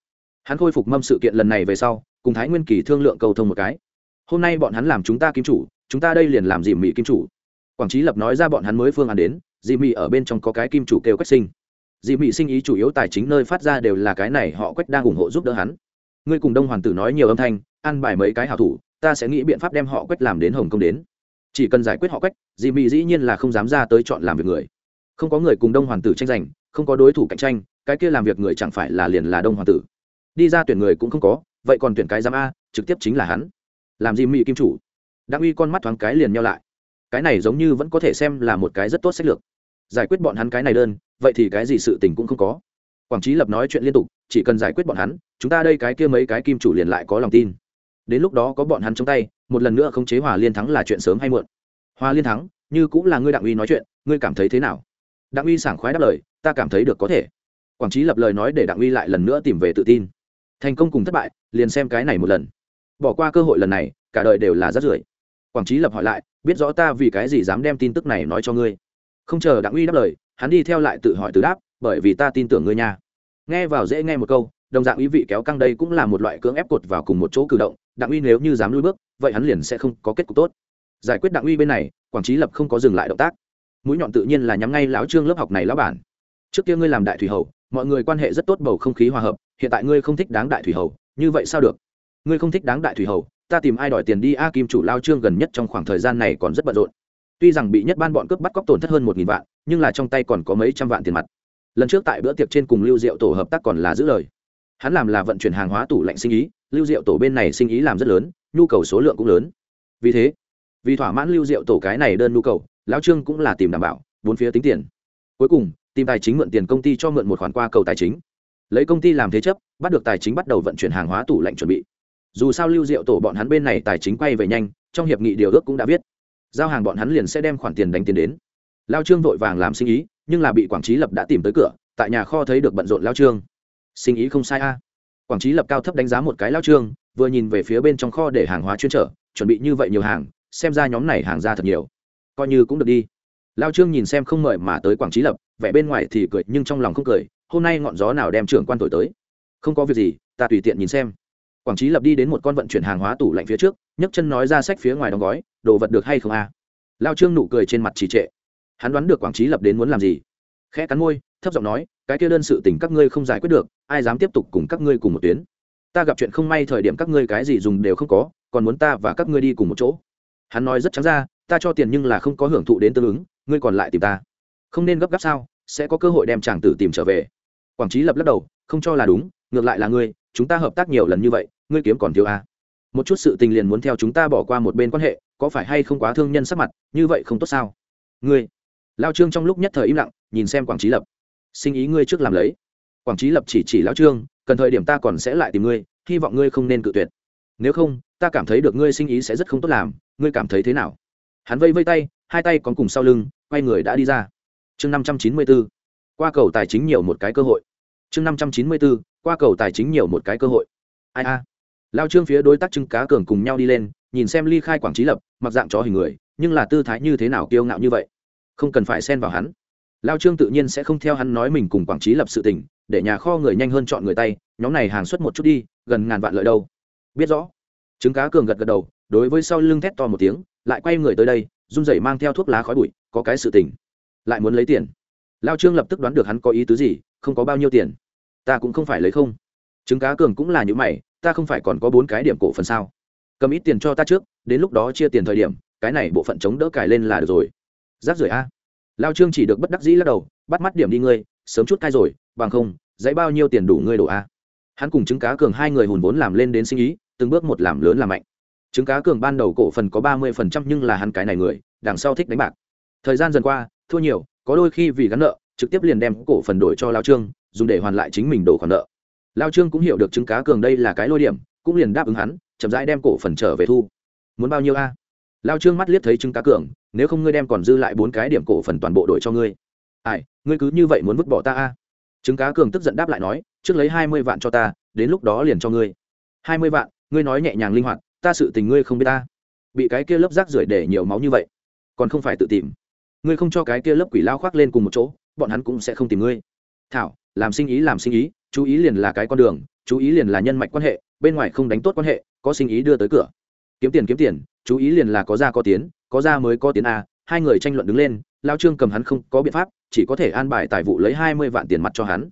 hắn khôi phục mâm sự kiện lần này về sau, cùng thái nguyên kỳ thương lượng cầu thông một cái. Hôm nay bọn hắn làm chúng ta kim chủ, chúng ta đây liền làm dìm mỹ kim chủ quảng trí lập nói ra bọn hắn mới phương án đến dì mị ở bên trong có cái kim chủ kêu quách sinh. Dì mị sinh ý chủ yếu tài chính nơi phát ra đều là cái này, họ quách đang ủng hộ giúp đỡ hắn. Ngươi cùng đông Hoàn tử nói nhiều âm thanh ăn bài mấy cái hảo thủ, ta sẽ nghĩ biện pháp đem họ quách làm đến hồng kông đến. Chỉ cần giải quyết họ quách dì mị dĩ nhiên là không dám ra tới chọn làm việc người. Không có người cùng đông Hoàn tử tranh giành, không có đối thủ cạnh tranh, cái kia làm việc người chẳng phải là liền là đông Hoàn tử. Đi ra tuyển người cũng không có, vậy còn tuyển cái giám a, trực tiếp chính là hắn. Làm gì mỹ kim chủ. Đặng uy con mắt thoáng cái liền nhau lại cái này giống như vẫn có thể xem là một cái rất tốt sách lược. Giải quyết bọn hắn cái này đơn, vậy thì cái gì sự tình cũng không có. Quảng trí lập nói chuyện liên tục, chỉ cần giải quyết bọn hắn, chúng ta đây cái kia mấy cái kim chủ liền lại có lòng tin. Đến lúc đó có bọn hắn trong tay, một lần nữa không chế hòa liên thắng là chuyện sớm hay muộn. Hòa liên thắng, như cũng là ngươi đặng uy nói chuyện, ngươi cảm thấy thế nào? Đặng uy sảng khoái đáp lời, ta cảm thấy được có thể. Quảng trí lập lời nói để đặng uy lại lần nữa tìm về tự tin. Thành công cùng thất bại, liền xem cái này một lần. Bỏ qua cơ hội lần này, cả đời đều là rất rưởi quảng trí lập hỏi lại, biết rõ ta vì cái gì dám đem tin tức này nói cho ngươi? Không chờ đặng uy đáp lời, hắn đi theo lại tự hỏi từ đáp, bởi vì ta tin tưởng ngươi nha. Nghe vào dễ nghe một câu, đồng dạng ý vị kéo căng đây cũng là một loại cưỡng ép cột vào cùng một chỗ cử động, đặng uy nếu như dám lui bước, vậy hắn liền sẽ không có kết cục tốt. Giải quyết đặng uy bên này, quảng trí lập không có dừng lại động tác. Mũi nhọn tự nhiên là nhắm ngay lão trương lớp học này lão bản. Trước kia ngươi làm đại thủy hầu, mọi người quan hệ rất tốt bầu không khí hòa hợp, hiện tại ngươi không thích đáng đại thủy hầu, như vậy sao được? Ngươi không thích đáng đại thủy hầu ta tìm ai đòi tiền đi? A, kim chủ lao trương gần nhất trong khoảng thời gian này còn rất bận rộn. Tuy rằng bị nhất ban bọn cướp bắt cóc tổn thất hơn một nghìn vạn, nhưng là trong tay còn có mấy trăm vạn tiền mặt. Lần trước tại bữa tiệc trên cùng lưu diệu tổ hợp tác còn là giữ lời. Hắn làm là vận chuyển hàng hóa tủ lạnh sinh ý, lưu diệu tổ bên này sinh ý làm rất lớn, nhu cầu số lượng cũng lớn. Vì thế, vì thỏa mãn lưu diệu tổ cái này đơn nhu cầu, lao trương cũng là tìm đảm bảo, bốn phía tính tiền. Cuối cùng, tìm tài chính mượn tiền công ty cho mượn một khoản qua cầu tài chính. Lấy công ty làm thế chấp, bắt được tài chính bắt đầu vận chuyển hàng hóa tủ lạnh chuẩn bị dù sao lưu diệu tổ bọn hắn bên này tài chính quay về nhanh, trong hiệp nghị điều ước cũng đã viết. Giao hàng bọn hắn liền sẽ đem khoản tiền đánh tiền đến. Lao trương vội vàng làm sinh ý, nhưng là bị quảng trí lập đã tìm tới cửa, tại nhà kho thấy được bận rộn lao trương. Sinh ý không sai a. Quảng trí lập cao thấp đánh giá một cái lao trương, vừa nhìn về phía bên trong kho để hàng hóa chuyên trở, chuẩn bị như vậy nhiều hàng, xem ra nhóm này hàng ra thật nhiều. Coi như cũng được đi. Lao trương nhìn xem không mời mà tới quảng trí lập, vẻ bên ngoài thì cười nhưng trong lòng không cười, hôm nay ngọn gió nào đem trưởng quan thổi tới. Không có việc gì, ta tùy tiện nhìn xem quảng trí lập đi đến một con vận chuyển hàng hóa tủ lạnh phía trước, nhấc chân nói ra sách phía ngoài đóng gói, đồ vật được hay không a? À? lao trương nụ cười trên mặt trì trệ. Hắn đoán được quảng trí lập đến muốn làm gì. Khẽ cắn môi, thấp giọng nói, cái kia đơn sự tình các ngươi không giải quyết được, ai dám tiếp tục cùng các ngươi cùng một tuyến? Ta gặp chuyện không may thời điểm các ngươi cái gì dùng đều không có, còn muốn ta và các ngươi đi cùng một chỗ. Hắn nói rất trắng ra, ta cho tiền nhưng là không có hưởng thụ đến tương ứng, ngươi còn lại tìm ta. Không nên gấp gáp sao, sẽ có cơ hội đem chàng tử tìm trở về. Quảng trí lập lắc đầu, không cho là đúng, ngược lại là ngươi, chúng ta hợp tác nhiều lần như vậy ngươi kiếm còn thiếu à. một chút sự tình liền muốn theo chúng ta bỏ qua một bên quan hệ, có phải hay không quá thương nhân sắc mặt, như vậy không tốt sao? Ngươi. Lao trương trong lúc nhất thời im lặng, nhìn xem quảng trí lập. Sinh ý ngươi trước làm lấy. Quảng trí lập chỉ chỉ lao trương, cần thời điểm ta còn sẽ lại tìm ngươi, hy vọng ngươi không nên cự tuyệt. Nếu không, ta cảm thấy được ngươi sinh ý sẽ rất không tốt làm, ngươi cảm thấy thế nào? Hắn vây vây tay, hai tay còn cùng sau lưng, quay người đã đi ra. Chương năm trăm chín mươi b ố qua cầu tài chính nhiều một cái cơ hội. Chương năm trăm chín mươi b ố qua cầu tài chính nhiều một cái cơ hội. Ai a? Lao trương phía đối tác trưng cá cường cùng nhau đi lên, nhìn xem ly khai quảng trí lập, mặc dạng chó hình người, nhưng là tư thái như thế nào kiêu ngạo như vậy? Không cần phải xen vào hắn. Lao trương tự nhiên sẽ không theo hắn nói mình cùng quảng trí lập sự tình, để nhà kho người nhanh hơn chọn người tay, nhóm này hàng xuất một chút đi, gần ngàn vạn lợi đâu. Biết rõ. Trứng cá cường gật gật đầu, đối với sau lưng thét to một tiếng, lại quay người tới đây, run rẩy mang theo thuốc lá khói bụi, có cái sự tình. Lại muốn lấy tiền. Lao trương lập tức đoán được hắn có ý tứ gì, không có bao nhiêu tiền. Ta cũng không phải lấy không. Trứng cá cường cũng là những mày ta không phải còn có bốn cái điểm cổ phần sao? Cầm ít tiền cho ta trước, đến lúc đó chia tiền thời điểm, cái này bộ phận chống đỡ cài lên là được rồi. Giáp rưỡi a. Lao trương chỉ được bất đắc dĩ lắc đầu, bắt mắt điểm đi ngươi, sớm chút cai rồi, bằng không, dãy bao nhiêu tiền đủ ngươi đổ a. Hắn cùng trứng cá cường hai người hùn vốn làm lên đến sinh ý, từng bước một làm lớn làm mạnh. Trứng cá cường ban đầu cổ phần có ba mươi phần trăm nhưng là hắn cái này người, đằng sau thích đánh bạc. Thời gian dần qua, thua nhiều, có đôi khi vì gắn nợ, trực tiếp liền đem cổ phần đổi cho lao trương, dùng để hoàn lại chính mình đổ khoản nợ lao trương cũng hiểu được trứng cá cường đây là cái lôi điểm, cũng liền đáp ứng hắn, chậm rãi đem cổ phần trở về thu. Muốn bao nhiêu a? Lao trương mắt liếc thấy trứng cá cường, nếu không ngươi đem còn dư lại bốn cái điểm cổ phần toàn bộ đổi cho ngươi. Ai, ngươi cứ như vậy muốn vứt bỏ ta a? Trứng cá cường tức giận đáp lại nói, trước lấy hai mươi vạn cho ta, đến lúc đó liền cho ngươi. Hai mươi vạn, ngươi nói nhẹ nhàng linh hoạt, ta sự tình ngươi không biết ta. Bị cái kia lớp rác rưởi để nhiều máu như vậy, còn không phải tự tìm. Ngươi không cho cái kia lớp quỷ lao khoác lên cùng một chỗ, bọn hắn cũng sẽ không tìm ngươi. Thảo, làm sinh ý, làm sinh ý chú ý liền là cái con đường, chú ý liền là nhân mạch quan hệ, bên ngoài không đánh tốt quan hệ, có sinh ý đưa tới cửa. Kiếm tiền kiếm tiền, chú ý liền là có ra có tiến, có ra mới có tiến a, hai người tranh luận đứng lên, lao trương cầm hắn không có biện pháp, chỉ có thể an bài tài vụ lấy hai mươi vạn tiền mặt cho hắn.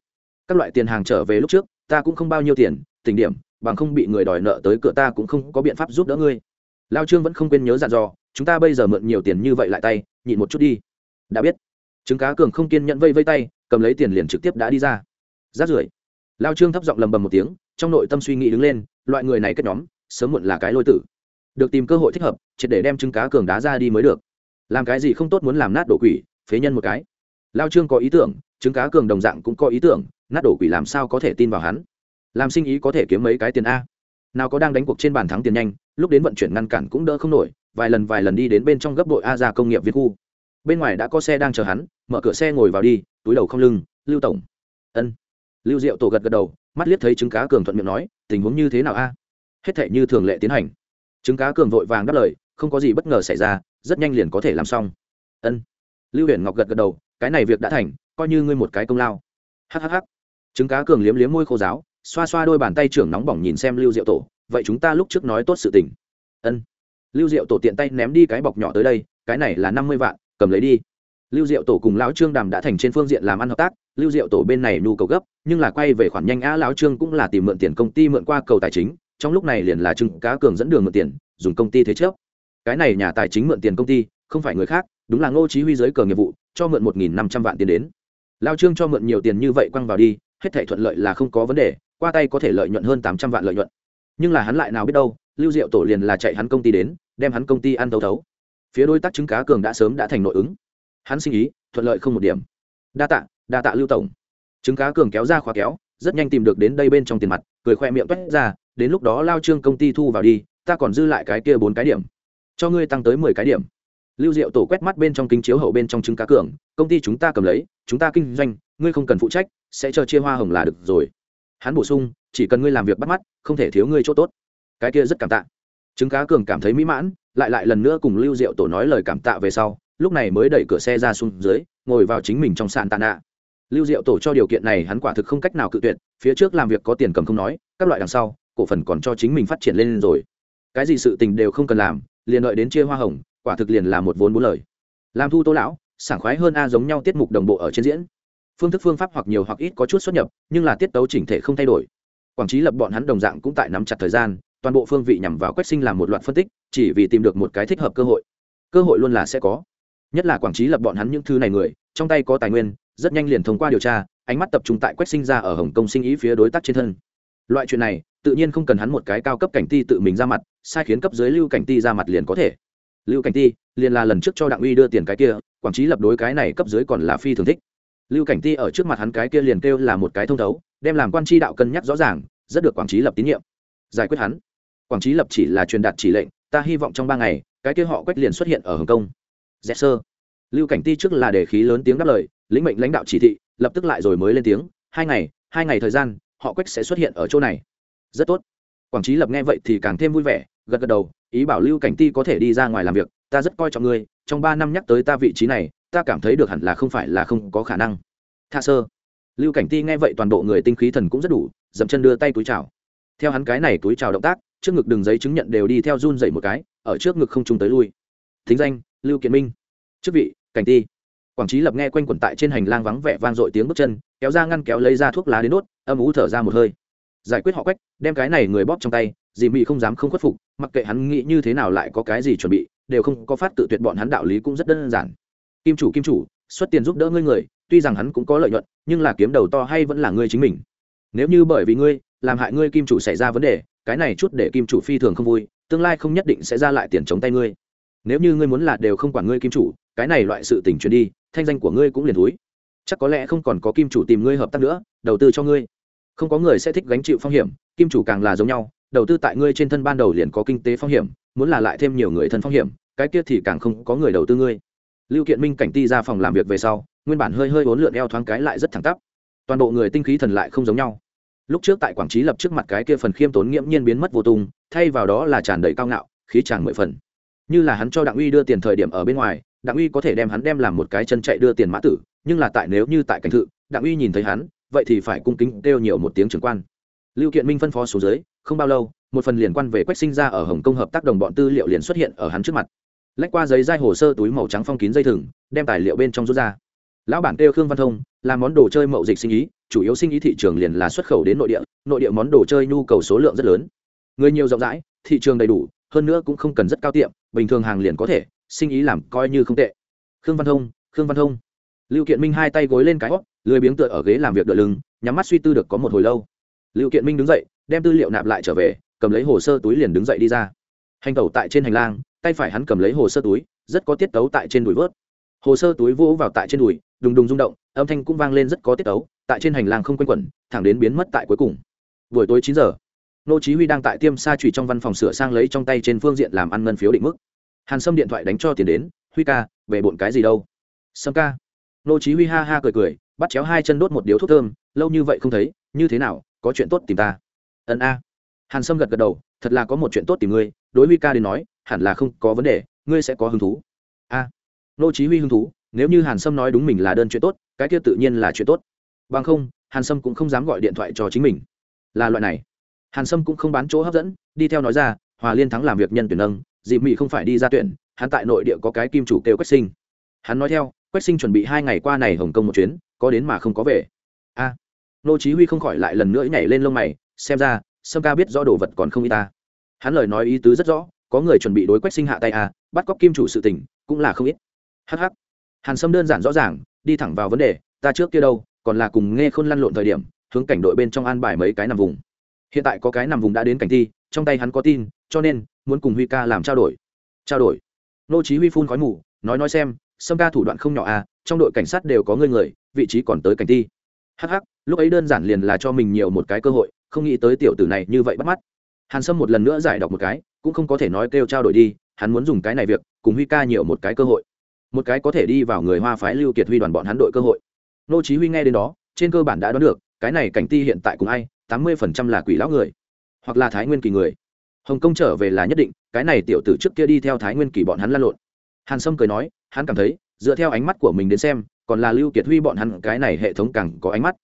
Các loại tiền hàng trở về lúc trước, ta cũng không bao nhiêu tiền tình điểm, bằng không bị người đòi nợ tới cửa ta cũng không có biện pháp giúp đỡ ngươi. Lao trương vẫn không quên nhớ dặn dò, chúng ta bây giờ mượn nhiều tiền như vậy lại tay, nhịn một chút đi. Đã biết. Trứng cá cường không kiên nhẫn vây vây tay, cầm lấy tiền liền trực tiếp đã đi ra. Rát rưởi lao trương thấp giọng lầm bầm một tiếng, trong nội tâm suy nghĩ đứng lên, loại người này kết nhóm, sớm muộn là cái lôi tử. Được tìm cơ hội thích hợp, triệt để đem trứng cá cường đá ra đi mới được. Làm cái gì không tốt muốn làm nát đổ quỷ, phế nhân một cái. Lao trương có ý tưởng, trứng cá cường đồng dạng cũng có ý tưởng, nát đổ quỷ làm sao có thể tin vào hắn? Làm sinh ý có thể kiếm mấy cái tiền a? Nào có đang đánh cuộc trên bàn thắng tiền nhanh, lúc đến vận chuyển ngăn cản cũng đỡ không nổi, vài lần vài lần đi đến bên trong gấp đội a ra công nghiệp việt khu. Bên ngoài đã có xe đang chờ hắn, mở cửa xe ngồi vào đi, túi đầu không lưng, lưu tổng. Ân lưu diệu tổ gật gật đầu, mắt liếc thấy trứng cá cường thuận miệng nói, tình huống như thế nào a? Hết thể như thường lệ tiến hành. Trứng cá cường vội vàng đáp lời, không có gì bất ngờ xảy ra, rất nhanh liền có thể làm xong. Ân. Lưu huyền ngọc gật gật đầu, cái này việc đã thành, coi như ngươi một cái công lao. Hhh trứng cá cường liếm liếm môi khô giáo, xoa xoa đôi bàn tay trưởng nóng bỏng nhìn xem lưu diệu tổ, vậy chúng ta lúc trước nói tốt sự tình. Ân. Lưu diệu tổ tiện tay ném đi cái bọc nhỏ tới đây, cái này là năm mươi vạn, cầm lấy đi. Lưu diệu tổ cùng lão trương đàm đã thành trên phương diện làm ăn hợp tác lưu diệu tổ bên này nhu cầu gấp, nhưng là quay về khoản nhanh á lão trương cũng là tìm mượn tiền công ty mượn qua cầu tài chính, trong lúc này liền là trưng cá cường dẫn đường mượn tiền, dùng công ty thế chấp. Cái này nhà tài chính mượn tiền công ty, không phải người khác, đúng là ngô chí huy giới cờ nghiệp vụ, cho mượn một nghìn năm trăm vạn tiền đến. Lao trương cho mượn nhiều tiền như vậy quăng vào đi, hết thảy thuận lợi là không có vấn đề, qua tay có thể lợi nhuận hơn tám trăm vạn lợi nhuận. Nhưng là hắn lại nào biết đâu, lưu diệu tổ liền là chạy hắn công ty đến, đem hắn công ty ăn thấu thấu. Phía đối tác chứng cá cường đã sớm đã thành nội ứng. Hắn sinh ý, thuận lợi không một điểm. Đa tạ đa tạ lưu tổng. Trứng cá cường kéo ra khóa kéo, rất nhanh tìm được đến đây bên trong tiền mặt, cười khoe miệng toét ra, đến lúc đó lao trương công ty thu vào đi, ta còn dư lại cái kia bốn cái điểm. Cho ngươi tăng tới mười cái điểm. Lưu diệu tổ quét mắt bên trong kính chiếu hậu bên trong trứng cá cường, công ty chúng ta cầm lấy, chúng ta kinh doanh, ngươi không cần phụ trách, sẽ cho chia hoa hồng là được rồi. Hắn bổ sung, chỉ cần ngươi làm việc bắt mắt, không thể thiếu ngươi chỗ tốt. Cái kia rất cảm tạ. Trứng cá cường cảm thấy mỹ mãn, lại lại lần nữa cùng lưu diệu tổ nói lời cảm tạ về sau, lúc này mới đẩy cửa xe ra xuống dưới, ngồi vào chính mình trong sàn tàn nạ lưu diệu tổ cho điều kiện này hắn quả thực không cách nào cự tuyệt, phía trước làm việc có tiền cầm không nói, các loại đằng sau, cổ phần còn cho chính mình phát triển lên rồi. Cái gì sự tình đều không cần làm, liền đợi đến chia hoa hồng, quả thực liền là một vốn bốn lời. Làm thu tô lão, sảng khoái hơn a giống nhau tiết mục đồng bộ ở trên diễn. Phương thức phương pháp hoặc nhiều hoặc ít có chút xuất nhập, nhưng là tiết tấu chỉnh thể không thay đổi. Quảng trí lập bọn hắn đồng dạng cũng tại nắm chặt thời gian, toàn bộ phương vị nhằm vào quách sinh làm một loạt phân tích, chỉ vì tìm được một cái thích hợp cơ hội. Cơ hội luôn là sẽ có. Nhất là quảng trí lập bọn hắn những thứ này người, trong tay có tài nguyên rất nhanh liền thông qua điều tra, ánh mắt tập trung tại quách sinh ra ở hồng kông sinh ý phía đối tác trên thân. Loại chuyện này, tự nhiên không cần hắn một cái cao cấp cảnh ti tự mình ra mặt, sai khiến cấp dưới lưu cảnh ti ra mặt liền có thể. Lưu cảnh ti, liền là lần trước cho đặng uy đưa tiền cái kia quảng trí lập đối cái này cấp dưới còn là phi thường thích. Lưu cảnh ti ở trước mặt hắn cái kia liền kêu là một cái thông thấu, đem làm quan tri đạo cân nhắc rõ ràng, rất được quảng trí lập tín nhiệm. Giải quyết hắn. Quảng trí lập chỉ là truyền đạt chỉ lệnh, ta hy vọng trong ba ngày, cái kia họ quách liền xuất hiện ở hồng kông. Dẹp sơ. Lưu cảnh ti trước là đề khí lớn tiếng đáp lời lĩnh mệnh lãnh đạo chỉ thị, lập tức lại rồi mới lên tiếng, hai ngày hai ngày thời gian, họ quách sẽ xuất hiện ở chỗ này. Rất tốt. Quảng trí lập nghe vậy thì càng thêm vui vẻ, gật gật đầu, ý bảo lưu cảnh ti có thể đi ra ngoài làm việc, ta rất coi trọng ngươi, trong ba năm nhắc tới ta vị trí này, ta cảm thấy được hẳn là không phải là không có khả năng. Tha sơ. Lưu cảnh ti nghe vậy toàn bộ người tinh khí thần cũng rất đủ, dậm chân đưa tay túi chào. Theo hắn cái này túi chào động tác, trước ngực đường giấy chứng nhận đều đi theo run dậy một cái, ở trước ngực không trung tới lui. Thính danh, lưu kiện minh. Chức vị, cảnh ti quảng trí lập nghe quanh quẩn tại trên hành lang vắng vẻ vang dội tiếng bước chân, kéo ra ngăn kéo lấy ra thuốc lá đến đốt, âm ú thở ra một hơi. Giải quyết họ quách, đem cái này người bóp trong tay, dì mị không dám không khuất phục, mặc kệ hắn nghĩ như thế nào lại có cái gì chuẩn bị, đều không có phát tự tuyệt bọn hắn đạo lý cũng rất đơn giản. Kim chủ kim chủ, xuất tiền giúp đỡ ngươi người, tuy rằng hắn cũng có lợi nhuận, nhưng là kiếm đầu to hay vẫn là ngươi chính mình. Nếu như bởi vì ngươi, làm hại ngươi kim chủ xảy ra vấn đề, cái này chút để kim chủ phi thường không vui, tương lai không nhất định sẽ ra lại tiền chống tay ngươi. Nếu như ngươi muốn là đều không quản ngươi kim chủ, cái này loại sự tình chuyển đi thanh danh của ngươi cũng liền thúi. Chắc có lẽ không còn có kim chủ tìm ngươi hợp tác nữa, đầu tư cho ngươi. Không có người sẽ thích gánh chịu phong hiểm, kim chủ càng là giống nhau, đầu tư tại ngươi trên thân ban đầu liền có kinh tế phong hiểm, muốn là lại thêm nhiều người thân phong hiểm, cái kia thì càng không có người đầu tư ngươi. Lưu kiện minh cảnh ti ra phòng làm việc về sau, nguyên bản hơi hơi uốn lượn eo thoáng cái lại rất thẳng tắp. Toàn bộ người tinh khí thần lại không giống nhau. Lúc trước tại quảng trí lập trước mặt cái kia phần khiêm tốn nghiễm nhiên biến mất vô tung, thay vào đó là tràn đầy cao ngạo, khí tràn mười phần. Như là hắn cho đặng uy đưa tiền thời điểm ở bên ngoài đặng uy có thể đem hắn đem làm một cái chân chạy đưa tiền mã tử, nhưng là tại nếu như tại cảnh thự, đặng uy nhìn thấy hắn, vậy thì phải cung kính kêu nhiều một tiếng trưởng quan. Lưu kiện minh phân phó số dưới, không bao lâu, một phần liền quan về quách sinh ra ở hồng kông hợp tác đồng bọn tư liệu liền xuất hiện ở hắn trước mặt. Lách qua giấy dai hồ sơ túi màu trắng phong kín dây thừng, đem tài liệu bên trong rút ra. Lão bản kêu khương văn thông làm món đồ chơi mậu dịch sinh ý, chủ yếu sinh ý thị trường liền là xuất khẩu đến nội địa nội địa món đồ chơi nhu cầu số lượng rất lớn. Người nhiều rộng rãi, thị trường đầy đủ, hơn nữa cũng không cần rất cao tiệm, bình thường hàng liền có thể sinh ý làm coi như không tệ. Khương văn thông, khương văn thông. Lưu kiện minh hai tay gối lên cái hót, lười biếng tựa ở ghế làm việc đỡ lưng, nhắm mắt suy tư được có một hồi lâu. Lưu kiện minh đứng dậy, đem tư liệu nạp lại trở về, cầm lấy hồ sơ túi liền đứng dậy đi ra. Hành tẩu tại trên hành lang, tay phải hắn cầm lấy hồ sơ túi, rất có tiết tấu tại trên đùi vớt. Hồ sơ túi vỗ vào tại trên đùi, đùng đùng rung động, âm thanh cũng vang lên rất có tiết tấu, tại trên hành lang không quanh quẩn, thẳng đến biến mất tại cuối cùng. Buổi tối chín giờ, nô chí huy đang tại tiêm sa trụy trong văn phòng sửa sang lấy trong tay trên phương diện làm ăn ngân phiếu định mức hàn sâm điện thoại đánh cho tiền đến, huy ca, về bộn cái gì đâu? Sâm ca. Nô chí huy ha ha cười cười, bắt chéo hai chân đốt một điếu thuốc thơm, lâu như vậy không thấy, như thế nào, có chuyện tốt tìm ta? Ân a. Hàn sâm gật gật đầu, thật là có một chuyện tốt tìm ngươi, đối huy ca đến nói, hẳn là không có vấn đề, ngươi sẽ có hứng thú. A. Nô chí huy hứng thú, nếu như hàn sâm nói đúng mình là đơn chuyện tốt, cái kia tự nhiên là chuyện tốt. Bằng không, hàn sâm cũng không dám gọi điện thoại cho chính mình. Là loại này. Hàn sâm cũng không bán chỗ hấp dẫn, đi theo nói ra, hòa liên thắng làm việc nhân tuyển nâng dịp mỹ không phải đi ra tuyển, hắn tại nội địa có cái kim chủ kêu quách sinh. Hắn nói theo, quách sinh chuẩn bị hai ngày qua này hồng kông một chuyến, có đến mà không có về. A. Nô chí huy không khỏi lại lần nữa nhảy lên lông mày, xem ra, sâm ca biết rõ đồ vật còn không y ta. Hắn lời nói ý tứ rất rõ, có người chuẩn bị đối quách sinh hạ tay a, bắt cóc kim chủ sự tình, cũng là không ít. Hắc hắc. Hàn sâm đơn giản rõ ràng, đi thẳng vào vấn đề, ta trước kia đâu, còn là cùng nghe khôn lăn lộn thời điểm, hướng cảnh đội bên trong an bài mấy cái nằm vùng. Hiện tại có cái nằm vùng đã đến cảnh thi, trong tay hắn có tin cho nên, muốn cùng huy ca làm trao đổi. Trao đổi. Nô chí huy phun khói mù, nói nói xem, sâm ca thủ đoạn không nhỏ à trong đội cảnh sát đều có người người, vị trí còn tới cảnh ti hắc hắc, lúc ấy đơn giản liền là cho mình nhiều một cái cơ hội, không nghĩ tới tiểu tử này như vậy bắt mắt. Hàn sâm một lần nữa giải đọc một cái, cũng không có thể nói kêu trao đổi đi, hắn muốn dùng cái này việc, cùng huy ca nhiều một cái cơ hội. Một cái có thể đi vào người hoa phái lưu kiệt huy đoàn bọn hắn đội cơ hội. Nô chí huy nghe đến đó, trên cơ bản đã đoán được, cái này cảnh ti hiện tại cùng ai, tám mươi phần trăm là quỷ lão người, hoặc là thái nguyên kỳ người hồng kông trở về là nhất định, cái này tiểu tử trước kia đi theo thái nguyên kỳ bọn hắn lăn lộn. Hàn sâm cười nói, hắn cảm thấy, dựa theo ánh mắt của mình đến xem, còn là lưu kiệt huy bọn hắn cái này hệ thống càng có ánh mắt.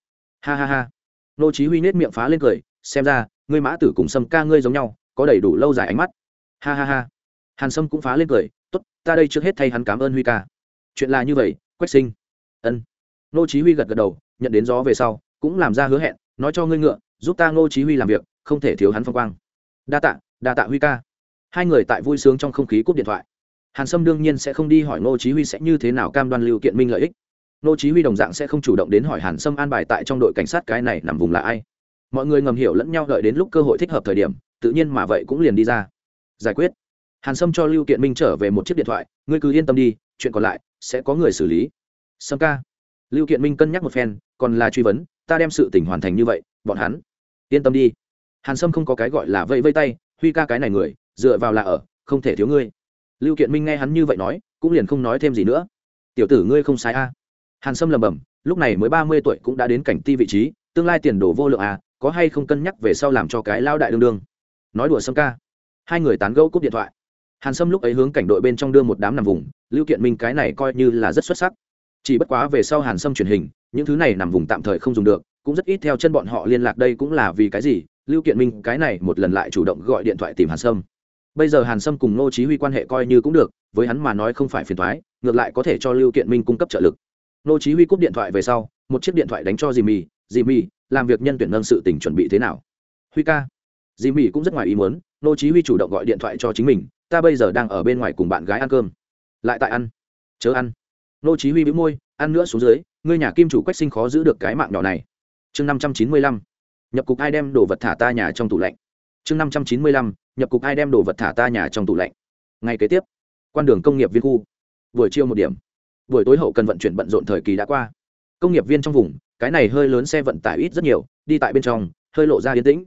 Ha ha ha. Nô chí huy nét miệng phá lên cười, xem ra, ngươi mã tử cùng sâm ca ngươi giống nhau, có đầy đủ lâu dài ánh mắt. Ha ha ha. Hàn sâm cũng phá lên cười, tốt, ta đây trước hết thay hắn cảm ơn huy ca. Chuyện là như vậy, quách sinh. Ân. Nô chí huy gật gật đầu, nhận đến gió về sau, cũng làm ra hứa hẹn, nói cho ngươi ngựa, giúp ta ngô chí huy làm việc, không thể thiếu hắn phong quang. Đa tạ đa tạ huy ca. Hai người tại vui sướng trong không khí cúp điện thoại. Hàn sâm đương nhiên sẽ không đi hỏi ngô chí huy sẽ như thế nào cam đoan lưu kiện minh lợi ích. Ngô chí huy đồng dạng sẽ không chủ động đến hỏi hàn sâm an bài tại trong đội cảnh sát cái này nằm vùng là ai. Mọi người ngầm hiểu lẫn nhau đợi đến lúc cơ hội thích hợp thời điểm, tự nhiên mà vậy cũng liền đi ra. Giải quyết. Hàn sâm cho lưu kiện minh trở về một chiếc điện thoại, ngươi cứ yên tâm đi, chuyện còn lại sẽ có người xử lý. Sâm ca. Lưu kiện minh cân nhắc một phen, còn là truy vấn, ta đem sự tình hoàn thành như vậy, bọn hắn, yên tâm đi. Hàn sâm không có cái gọi là vây vây tay huy ca cái này người, dựa vào là ở, không thể thiếu ngươi. Lưu kiện minh nghe hắn như vậy nói, cũng liền không nói thêm gì nữa. Tiểu tử ngươi không sai a. Hàn sâm lầm bầm lúc này mới ba mươi tuổi cũng đã đến cảnh ti vị trí, tương lai tiền đồ vô lượng à có hay không cân nhắc về sau làm cho cái lao đại đương đương. Nói đùa sâm ca. Hai người tán gẫu cúp điện thoại. Hàn sâm lúc ấy hướng cảnh đội bên trong đưa một đám nằm vùng, lưu kiện minh cái này coi như là rất xuất sắc. Chỉ bất quá về sau hàn sâm truyền hình, những thứ này nằm vùng tạm thời không dùng được cũng rất ít theo chân bọn họ liên lạc đây cũng là vì cái gì, lưu kiện minh cái này một lần lại chủ động gọi điện thoại tìm hàn sâm. Bây giờ hàn sâm cùng ngô chí huy quan hệ coi như cũng được, với hắn mà nói không phải phiền toái, ngược lại có thể cho lưu kiện minh cung cấp trợ lực. Ngô chí huy cúp điện thoại về sau, một chiếc điện thoại đánh cho dì mì dì mì làm việc nhân tuyển nâng sự tình chuẩn bị thế nào? Huy ca. Dì mì cũng rất ngoài ý muốn, ngô chí huy chủ động gọi điện thoại cho chính mình, ta bây giờ đang ở bên ngoài cùng bạn gái ăn cơm. Lại tại ăn. Chớ ăn. Ngô chí huy bĩu môi, ăn nữa xuống dưới, ngươi nhà kim chủ quách sinh khó giữ được cái mạng nhỏ này chương năm trăm chín mươi lăm, nhập cục ai đem đồ vật thả ta nhà trong tủ lạnh. Chương năm trăm chín mươi lăm, nhập cục ai đem đồ vật thả ta nhà trong tủ lạnh. Ngày kế tiếp, quan đường công nghiệp viên khu. Buổi chiều một điểm. Buổi tối hậu cần vận chuyển bận rộn thời kỳ đã qua. Công nghiệp viên trong vùng, cái này hơi lớn xe vận tải ít rất nhiều, đi tại bên trong, hơi lộ ra yên tĩnh.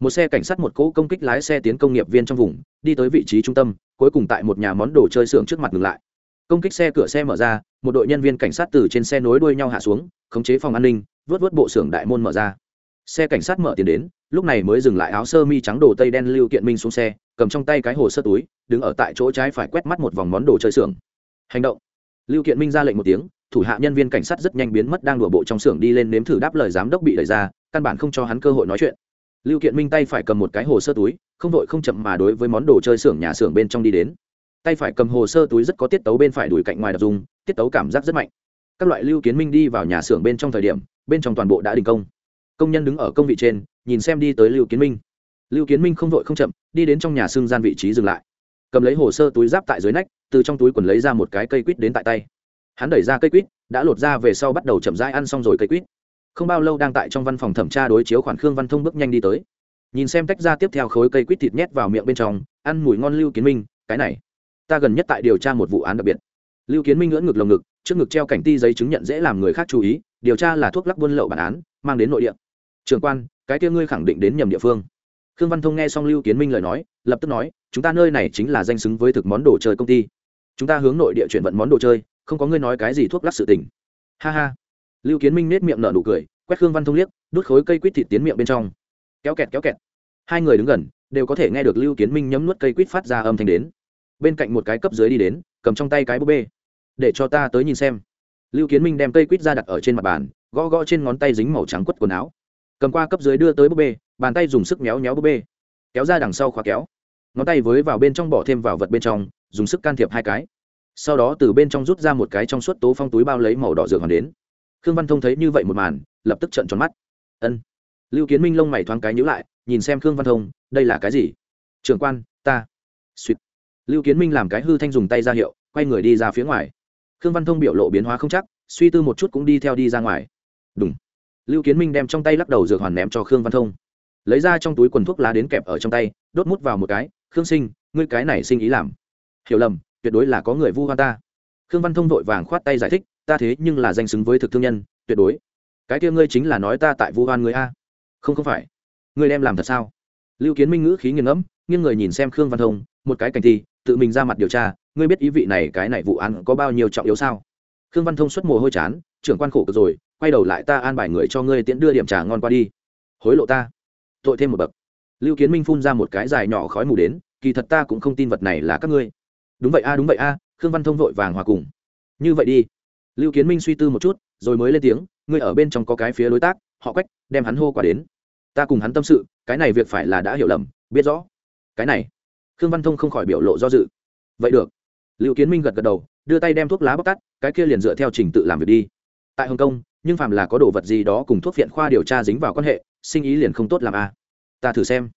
Một xe cảnh sát một cỗ công kích lái xe tiến công nghiệp viên trong vùng, đi tới vị trí trung tâm, cuối cùng tại một nhà món đồ chơi xưởng trước mặt ngừng lại công kích xe cửa xe mở ra, một đội nhân viên cảnh sát từ trên xe nối đuôi nhau hạ xuống, khống chế phòng an ninh, vớt vớt bộ xưởng đại môn mở ra. Xe cảnh sát mở tiền đến, lúc này mới dừng lại áo sơ mi trắng đồ tây đen lưu kiện minh xuống xe, cầm trong tay cái hồ sơ túi, đứng ở tại chỗ trái phải quét mắt một vòng món đồ chơi xưởng. Hành động. Lưu kiện minh ra lệnh một tiếng, thủ hạ nhân viên cảnh sát rất nhanh biến mất đang đùa bộ trong xưởng đi lên nếm thử đáp lời giám đốc bị đẩy ra, căn bản không cho hắn cơ hội nói chuyện. Lưu kiện minh tay phải cầm một cái hồ sơ túi, không đội không chậm mà đối với món đồ chơi xưởng nhà xưởng bên trong đi đến tay phải cầm hồ sơ túi rất có tiết tấu bên phải đuổi cạnh ngoài đập dùng tiết tấu cảm giác rất mạnh. Các loại lưu kiến minh đi vào nhà xưởng bên trong thời điểm, bên trong toàn bộ đã đình công. Công nhân đứng ở công vị trên, nhìn xem đi tới lưu kiến minh. Lưu kiến minh không vội không chậm, đi đến trong nhà xương gian vị trí dừng lại. Cầm lấy hồ sơ túi giáp tại dưới nách, từ trong túi quần lấy ra một cái cây quýt đến tại tay. Hắn đẩy ra cây quýt, đã lột ra về sau bắt đầu chậm rãi ăn xong rồi cây quýt. Không bao lâu đang tại trong văn phòng thẩm tra đối chiếu khoản khương văn thông bước nhanh đi tới. Nhìn xem tách ra tiếp theo khối cây quýt thịt nhét vào miệng bên trong, ăn mùi ngon lưu kiến minh, cái này ta gần nhất tại điều tra một vụ án đặc biệt. Lưu kiến minh ngưỡng ngực lồng ngực, trước ngực treo cảnh ti giấy chứng nhận dễ làm người khác chú ý, điều tra là thuốc lắc buôn lậu bản án, mang đến nội địa. Trường quan, cái kia ngươi khẳng định đến nhầm địa phương. Khương văn thông nghe xong lưu kiến minh lời nói, lập tức nói, chúng ta nơi này chính là danh xứng với thực món đồ chơi công ty. Chúng ta hướng nội địa chuyển vận món đồ chơi, không có ngươi nói cái gì thuốc lắc sự tình. Ha ha. Lưu kiến minh nết miệng nở nụ cười, quét khương văn thông liếc, đút khối cây quýt thịt tiến miệng bên trong. Kéo kẹt kéo kẹt. Hai người đứng gần, đều có thể nghe được lưu kiến minh nhấm nuốt cây quýt phát ra âm thanh đến bên cạnh một cái cấp dưới đi đến, cầm trong tay cái búp bê. Để cho ta tới nhìn xem. Lưu kiến minh đem cây quýt ra đặt ở trên mặt bàn, gõ gõ trên ngón tay dính màu trắng quất quần áo. Cầm qua cấp dưới đưa tới búp bê, bàn tay dùng sức méo méo búp bê. Kéo ra đằng sau khóa kéo. Ngón tay với vào bên trong bỏ thêm vào vật bên trong, dùng sức can thiệp hai cái. Sau đó từ bên trong rút ra một cái trong suốt tố phong túi bao lấy màu đỏ dược hoàn đến. Khương văn thông thấy như vậy một màn, lập tức trận tròn mắt. Ân. Lưu kiến minh lông mày thoáng cái nhữ lại, nhìn xem khương văn thông, đây là cái gì? Trưởng quan, ta. Suýt lưu kiến minh làm cái hư thanh dùng tay ra hiệu, quay người đi ra phía ngoài. Khương văn thông biểu lộ biến hóa không chắc, suy tư một chút cũng đi theo đi ra ngoài. Đúng lưu kiến minh đem trong tay lắc đầu dược hoàn ném cho khương văn thông. Lấy ra trong túi quần thuốc lá đến kẹp ở trong tay, đốt mút vào một cái, khương sinh, ngươi cái này sinh ý làm. Hiểu lầm, tuyệt đối là có người vu hoa ta. Khương văn thông vội vàng khoát tay giải thích, ta thế nhưng là danh xứng với thực thương nhân, tuyệt đối. Cái kia ngươi chính là nói ta tại vu hoan người a. Không không phải. Ngươi đem làm thật sao? Lưu kiến minh ngữ khí nghiền ngẫm, nghiêng người nhìn xem khương văn thông, một cái cảnh thi tự mình ra mặt điều tra, ngươi biết ý vị này cái này vụ án có bao nhiêu trọng yếu sao? Khương văn thông xuất mồ hôi chán, trưởng quan khổ cực rồi, quay đầu lại ta an bài người cho ngươi tiễn đưa điểm trà ngon qua đi. Hối lộ ta. Tội thêm một bậc. Lưu kiến minh phun ra một cái dài nhỏ khói mù đến, kỳ thật ta cũng không tin vật này là các ngươi. Đúng vậy a, đúng vậy a, khương văn thông vội vàng hòa cùng. Như vậy đi. Lưu kiến minh suy tư một chút, rồi mới lên tiếng, ngươi ở bên trong có cái phía đối tác, họ quách, đem hắn hô qua đến. Ta cùng hắn tâm sự, cái này việc phải là đã hiểu lầm, biết rõ. Cái này khương văn thông không khỏi biểu lộ do dự. Vậy được. Liệu kiến minh gật gật đầu, đưa tay đem thuốc lá bóc tắt, cái kia liền dựa theo trình tự làm việc đi. Tại hồng kông, nhưng phàm là có đồ vật gì đó cùng thuốc viện khoa điều tra dính vào quan hệ, sinh ý liền không tốt làm a. À. ta thử xem.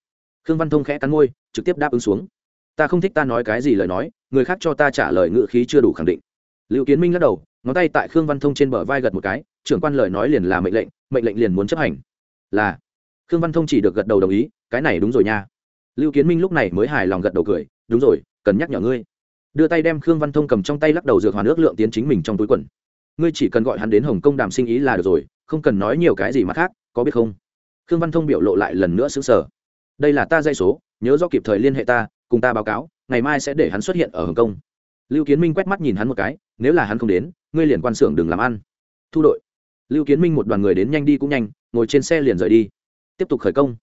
Khương văn thông khẽ cắn môi, trực tiếp đáp ứng xuống. Ta không thích ta nói cái gì lời nói, người khác cho ta trả lời ngữ khí chưa đủ khẳng định. Liệu kiến minh lắc đầu, ngón tay tại khương văn thông trên bờ vai gật một cái, trưởng quan lời nói liền là mệnh lệnh mệnh lệnh liền muốn chấp hành. Là. Khương văn thông chỉ được gật đầu đồng ý, cái này đúng rồi nha lưu kiến minh lúc này mới hài lòng gật đầu cười, đúng rồi, cần nhắc nhở ngươi. Đưa tay đem khương văn thông cầm trong tay lắc đầu dược hoàn ước lượng tiến chính mình trong túi quần. Ngươi chỉ cần gọi hắn đến hồng kông đàm sinh ý là được rồi, không cần nói nhiều cái gì mà khác, có biết không? Khương văn thông biểu lộ lại lần nữa xứng sở đây là ta dây số, nhớ do kịp thời liên hệ ta, cùng ta báo cáo, ngày mai sẽ để hắn xuất hiện ở hồng kông. Lưu kiến minh quét mắt nhìn hắn một cái, nếu là hắn không đến, ngươi liền quan xưởng đừng làm ăn. Thu đội. Lưu kiến minh một đoàn người đến nhanh đi cũng nhanh, ngồi trên xe liền rời đi. Tiếp tục khởi công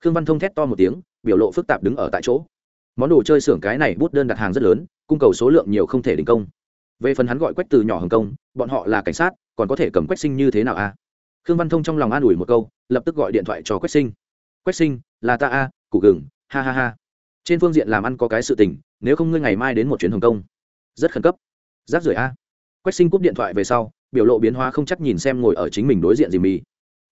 khương văn thông thét to một tiếng, biểu lộ phức tạp đứng ở tại chỗ. Món đồ chơi xưởng cái này bút đơn đặt hàng rất lớn, cung cầu số lượng nhiều không thể đình công. Về phần hắn gọi quách từ nhỏ hồng công, bọn họ là cảnh sát, còn có thể cầm quách sinh như thế nào a? Khương văn thông trong lòng an ủi một câu, lập tức gọi điện thoại cho quách sinh. Quách sinh, là ta a, Củ gừng, ha ha ha. Trên phương diện làm ăn có cái sự tình, nếu không ngươi ngày mai đến một chuyến hồng kông rất khẩn cấp. Giáp rưỡi a. Quách sinh cúp điện thoại về sau, biểu lộ biến hóa không chắc nhìn xem ngồi ở chính mình đối diện dì mì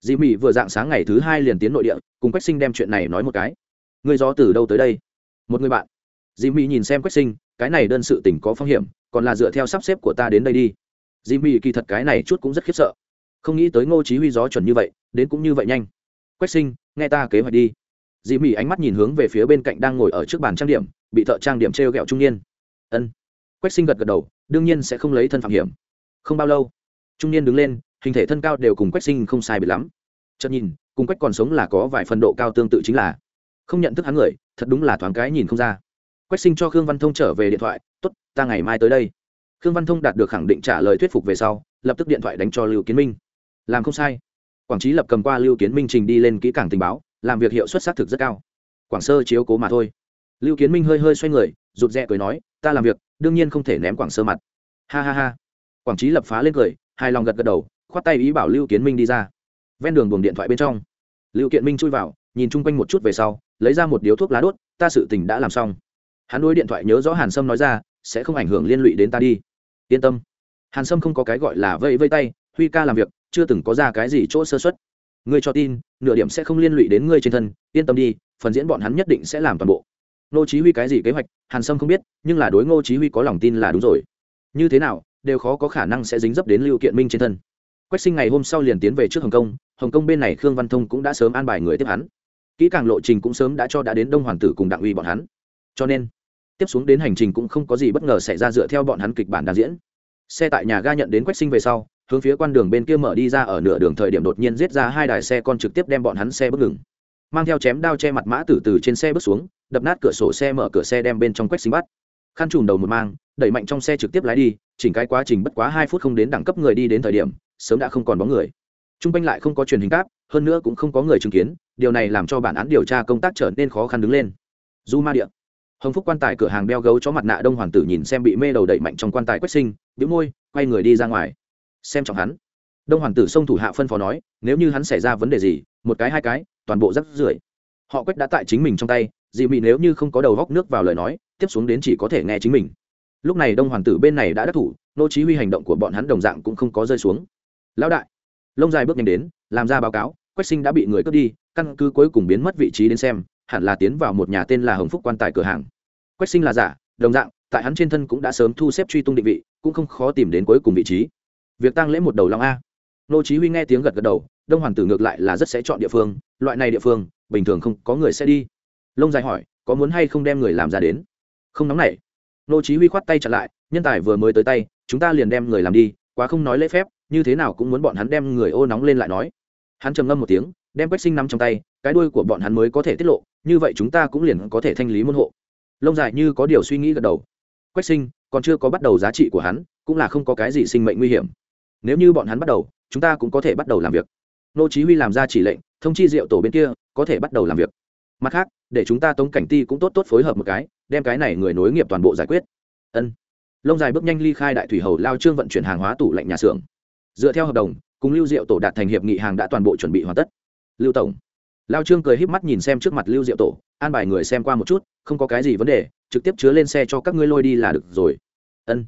dì Mị vừa dạng sáng ngày thứ hai liền tiến nội địa, cùng quách sinh đem chuyện này nói một cái. Ngươi gió từ đâu tới đây? Một người bạn. Dì Mị nhìn xem quách sinh, cái này đơn sự tình có phong hiểm, còn là dựa theo sắp xếp của ta đến đây đi. Dì Mị kỳ thật cái này chút cũng rất khiếp sợ. Không nghĩ tới ngô chí huy gió chuẩn như vậy, đến cũng như vậy nhanh. Quách sinh, nghe ta kế hoạch đi. Dì Mị ánh mắt nhìn hướng về phía bên cạnh đang ngồi ở trước bàn trang điểm, bị thợ trang điểm treo gẹo trung niên. Ân. Quách sinh gật gật đầu, đương nhiên sẽ không lấy thân phạm hiểm. Không bao lâu, trung niên đứng lên hình thể thân cao đều cùng quách sinh không sai biệt lắm. Chợt nhìn, cùng quách còn sống là có vài phần độ cao tương tự chính là. Không nhận thức hắn người, thật đúng là thoáng cái nhìn không ra. Quách sinh cho khương văn thông trở về điện thoại t ố t ta ngày mai tới đây. Khương văn thông đạt được khẳng định trả lời thuyết phục về sau, lập tức điện thoại đánh cho lưu kiến minh. Làm không sai. Quảng trí lập cầm qua lưu kiến minh trình đi lên kỹ cảng tình báo, làm việc hiệu suất xác thực rất cao. Quảng sơ chiếu cố mà thôi. Lưu kiến minh hơi hơi xoay người, rụt rè cười nói, ta làm việc, đương nhiên không thể ném quảng sơ mặt. Ha ha ha. Quảng trí lập phá lên cười, hài lòng gật gật đầu khoát tay ý bảo lưu kiến minh đi ra. Ven đường buồng điện thoại bên trong, lưu kiện minh chui vào, nhìn chung quanh một chút về sau, lấy ra một điếu thuốc lá đốt, ta sự tình đã làm xong. Hắn đối điện thoại nhớ rõ hàn sâm nói ra, sẽ không ảnh hưởng liên lụy đến ta đi. Yên tâm. Hàn sâm không có cái gọi là vây vây tay, huy ca làm việc, chưa từng có ra cái gì chỗ sơ xuất ngươi cho tin, nửa điểm sẽ không liên lụy đến ngươi trên thân, yên tâm đi, phần diễn bọn hắn nhất định sẽ làm toàn bộ. Ngô chí huy cái gì kế hoạch, hàn sâm không biết, nhưng là đối ngô chí huy có lòng tin là đúng rồi. Như thế nào, đều khó có khả năng sẽ dính dấp đến lưu kiện minh trên thân quách sinh ngày hôm sau liền tiến về trước hồng kông hồng kông bên này khương văn thông cũng đã sớm an bài người tiếp hắn. Kỹ càng lộ trình cũng sớm đã cho đã đến đông hoàng tử cùng đặng uy bọn hắn. Cho nên, tiếp xuống đến hành trình cũng không có gì bất ngờ xảy ra dựa theo bọn hắn kịch bản đang diễn. Xe tại nhà ga nhận đến quách sinh về sau, hướng phía quan đường bên kia mở đi ra ở nửa đường thời điểm đột nhiên giết ra hai đài xe con trực tiếp đem bọn hắn xe bước ngừng. Mang theo chém đao che mặt mã tử từ trên xe bước xuống, đập nát cửa sổ xe mở cửa xe đem bên trong quách sinh bắt. Khăn trùm đầu một mang, đẩy mạnh trong xe trực tiếp lái đi, chỉnh cái quá trình bất quá hai phút không đến đẳng cấp người đi đến thời điểm sớm đã không còn bóng người. T r u n g quanh lại không có truyền hình cáp hơn nữa cũng không có người chứng kiến điều này làm cho bản án điều tra công tác trở nên khó khăn đứng lên. Du ma địa, hồng phúc quan tài cửa hàng đeo gấu cho mặt nạ đông hoàng tử nhìn xem bị mê đầu đẩy mạnh trong quan tài quét sinh bĩu môi quay người đi ra ngoài. Xem trọng hắn. Đông hoàng tử xông thủ hạ phân phó nói nếu như hắn xảy ra vấn đề gì một cái hai cái toàn bộ rắc rưởi. Họ quét đã tại chính mình trong tay dị mị nếu như không có đầu góc nước vào lời nói tiếp xuống đến chỉ có thể nghe chính mình. Lúc này đông hoàng tử bên này đã đắc thủ nô chí huy hành động của bọn hắn đồng dạng cũng không có rơi xuống lão đại. Lông dài bước nhanh đến, làm ra báo cáo, quách sinh đã bị người cướp đi, căn cứ cuối cùng biến mất vị trí đến xem, hẳn là tiến vào một nhà tên là hồng phúc quan tài cửa hàng. Quách sinh là giả, đồng dạng, tại hắn trên thân cũng đã sớm thu xếp truy tung định vị, cũng không khó tìm đến cuối cùng vị trí. Việc tăng lễ một đầu long a. Nô chí huy nghe tiếng gật gật đầu, đông hoàng tử ngược lại là rất sẽ chọn địa phương, loại này địa phương, bình thường không có người sẽ đi. Lông dài hỏi, có muốn hay không đem người làm ra đến? Không nóng nảy. Nô chí huy khoát tay chặn lại, nhân tài vừa mới tới tay, chúng ta liền đem người làm đi, quá không nói lễ phép như thế nào cũng muốn bọn hắn đem người ô nóng lên lại nói. Hắn trầm ngâm một tiếng, đem quách sinh nắm trong tay, cái đuôi của bọn hắn mới có thể tiết lộ, như vậy chúng ta cũng liền có thể thanh lý môn hộ. Lông dài như có điều suy nghĩ gật đầu. Quách sinh, còn chưa có bắt đầu giá trị của hắn, cũng là không có cái gì sinh mệnh nguy hiểm. Nếu như bọn hắn bắt đầu, chúng ta cũng có thể bắt đầu làm việc. Nô chí huy làm ra chỉ lệnh, thông chi rượu tổ bên kia, có thể bắt đầu làm việc. Mặt khác, để chúng ta tống cảnh ti cũng tốt tốt phối hợp một cái, đem cái này người nối nghiệp toàn bộ giải quyết. Ân. Lông dài bước nhanh ly khai đại thủy hầu lao trương vận chuyển hàng hóa tủ lạnh nhà xưởng dựa theo hợp đồng, cùng lưu diệu tổ đạt thành hiệp nghị hàng đã toàn bộ chuẩn bị hoàn tất. Lưu tổng. Lao trương cười híp mắt nhìn xem trước mặt lưu diệu tổ, an bài người xem qua một chút, không có cái gì vấn đề, trực tiếp chứa lên xe cho các ngươi lôi đi là được rồi. Ân.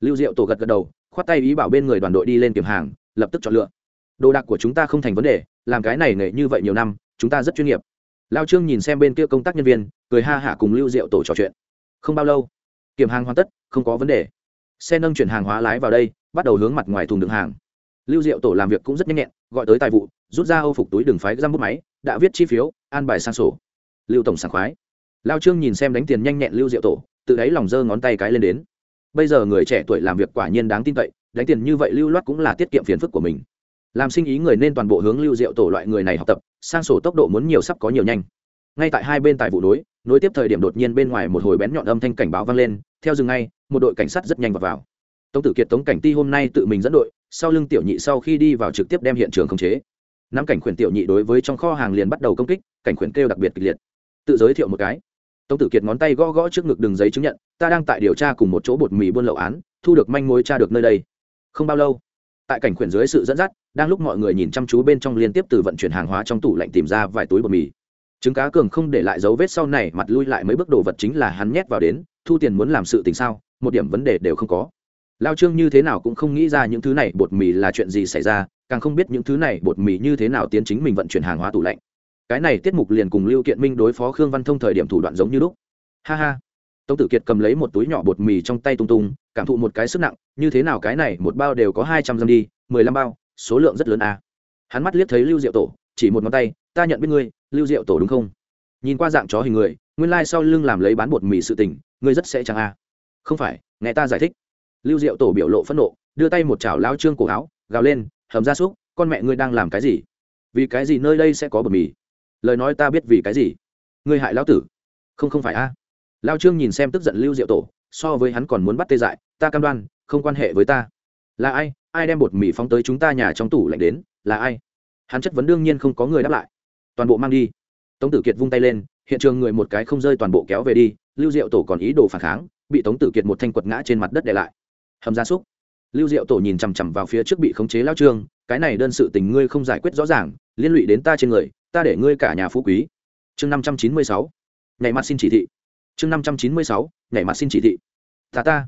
Lưu diệu tổ gật gật đầu, khoát tay ý bảo bên người đoàn đội đi lên kiểm hàng, lập tức chọn lựa. Đồ đạc của chúng ta không thành vấn đề, làm cái này nghề như vậy nhiều năm, chúng ta rất chuyên nghiệp. Lao trương nhìn xem bên kia công tác nhân viên, cười ha hả cùng lưu diệu tổ trò chuyện. Không bao lâu, kiểm hàng hoàn tất, không có vấn đề. Xe nâng chuyển hàng hóa lái vào đây, bắt đầu hướng mặt ngoài thùng đựng hàng lưu diệu tổ làm việc cũng rất nhanh nhẹn gọi tới tài vụ rút ra âu phục túi đường phái giam bút máy đã viết chi phiếu an bài sang sổ. Lưu tổng sảng khoái. Lao trương nhìn xem đánh tiền nhanh nhẹn lưu diệu tổ tự đáy lòng giơ ngón tay cái lên đến. Bây giờ người trẻ tuổi làm việc quả nhiên đáng tin cậy đánh tiền như vậy lưu loát cũng là tiết kiệm phiền phức của mình. Làm sinh ý người nên toàn bộ hướng lưu diệu tổ loại người này học tập sang sổ tốc độ muốn nhiều sắp có nhiều nhanh. Ngay tại hai bên tài vụ đối nối tiếp thời điểm đột nhiên bên ngoài một hồi bén nhọn âm thanh cảnh báo vang lên theo dừng ngay một đội cảnh sát rất nhanh vào, vào. tống tử kiệt tống cảnh ti hôm nay tự mình dẫn đội sau lưng tiểu nhị sau khi đi vào trực tiếp đem hiện trường khống chế. Năm cảnh khuyển tiểu nhị đối với trong kho hàng liền bắt đầu công kích, cảnh khuyển kêu đặc biệt kịch liệt. Tự giới thiệu một cái. Tống tử kiệt ngón tay gõ gõ trước ngực đường giấy chứng nhận, ta đang tại điều tra cùng một chỗ bột mì buôn lậu án, thu được manh mối tra được nơi đây. Không bao lâu, tại cảnh khuyển dưới sự dẫn dắt, đang lúc mọi người nhìn chăm chú bên trong liên tiếp từ vận chuyển hàng hóa trong tủ lạnh tìm ra vài túi bột mì. Trứng cá cường không để lại dấu vết sau này, mặt lui lại mấy bước đồ vật chính là hắn nhét vào đến, thu tiền muốn làm sự tình sao? Một điểm vấn đề đều không có lao trương như thế nào cũng không nghĩ ra những thứ này, bột mì là chuyện gì xảy ra, càng không biết những thứ này, bột mì như thế nào tiến chính mình vận chuyển hàng hóa tủ lạnh. Cái này tiết mục liền cùng lưu kiện minh đối phó khương văn thông thời điểm thủ đoạn giống như lúc. Ha ha. Tống tử kiệt cầm lấy một túi nhỏ bột mì trong tay tung tung, cảm thụ một cái sức nặng, như thế nào cái này, một bao đều có hai trăm dăm đi, mười lăm bao, số lượng rất lớn à. hắn mắt liếc thấy lưu diệu tổ, chỉ một ngón tay, ta nhận biết ngươi, lưu diệu tổ đúng không? Nhìn qua dạng chó hình người, nguyên lai、like、sau lưng làm lấy bán bột mì sự tình, ngươi rất sẽ chẳng à. không phải, nghe ta giải thích lưu diệu tổ biểu lộ phẫn nộ, đưa tay một chảo lao trương cổ áo, gào lên, hầm ra súc, con mẹ ngươi đang làm cái gì? Vì cái gì nơi đây sẽ có bột mì? Lời nói ta biết vì cái gì? Ngươi hại lão tử. Không không phải a. À. lao trương nhìn xem tức giận lưu diệu tổ, so với hắn còn muốn bắt tê dại, ta cam đoan, không quan hệ với ta. Là ai? Ai đem bột mì phóng tới chúng ta nhà trong tủ lạnh đến? Là ai? Hắn chất vấn đương nhiên không có người đáp lại. Toàn bộ mang đi. Tống tử kiệt vung tay lên, hiện trường người một cái không rơi toàn bộ kéo về đi, lưu diệu tổ còn ý đồ phản kháng, bị tống tử kiệt một thanh quật ngã trên mặt đất để lại hầm gia súc. Lưu diệu tổ nhìn chằm chằm vào phía trước bị khống chế lao trương, cái này đơn sự tình ngươi không giải quyết rõ ràng, liên lụy đến ta trên người, ta để ngươi cả nhà phú quý. Chương năm trăm chín mươi sáu. Nhảy mặt xin chỉ thị. Chương năm trăm chín mươi sáu. Nhảy mặt xin chỉ thị. Ta ta.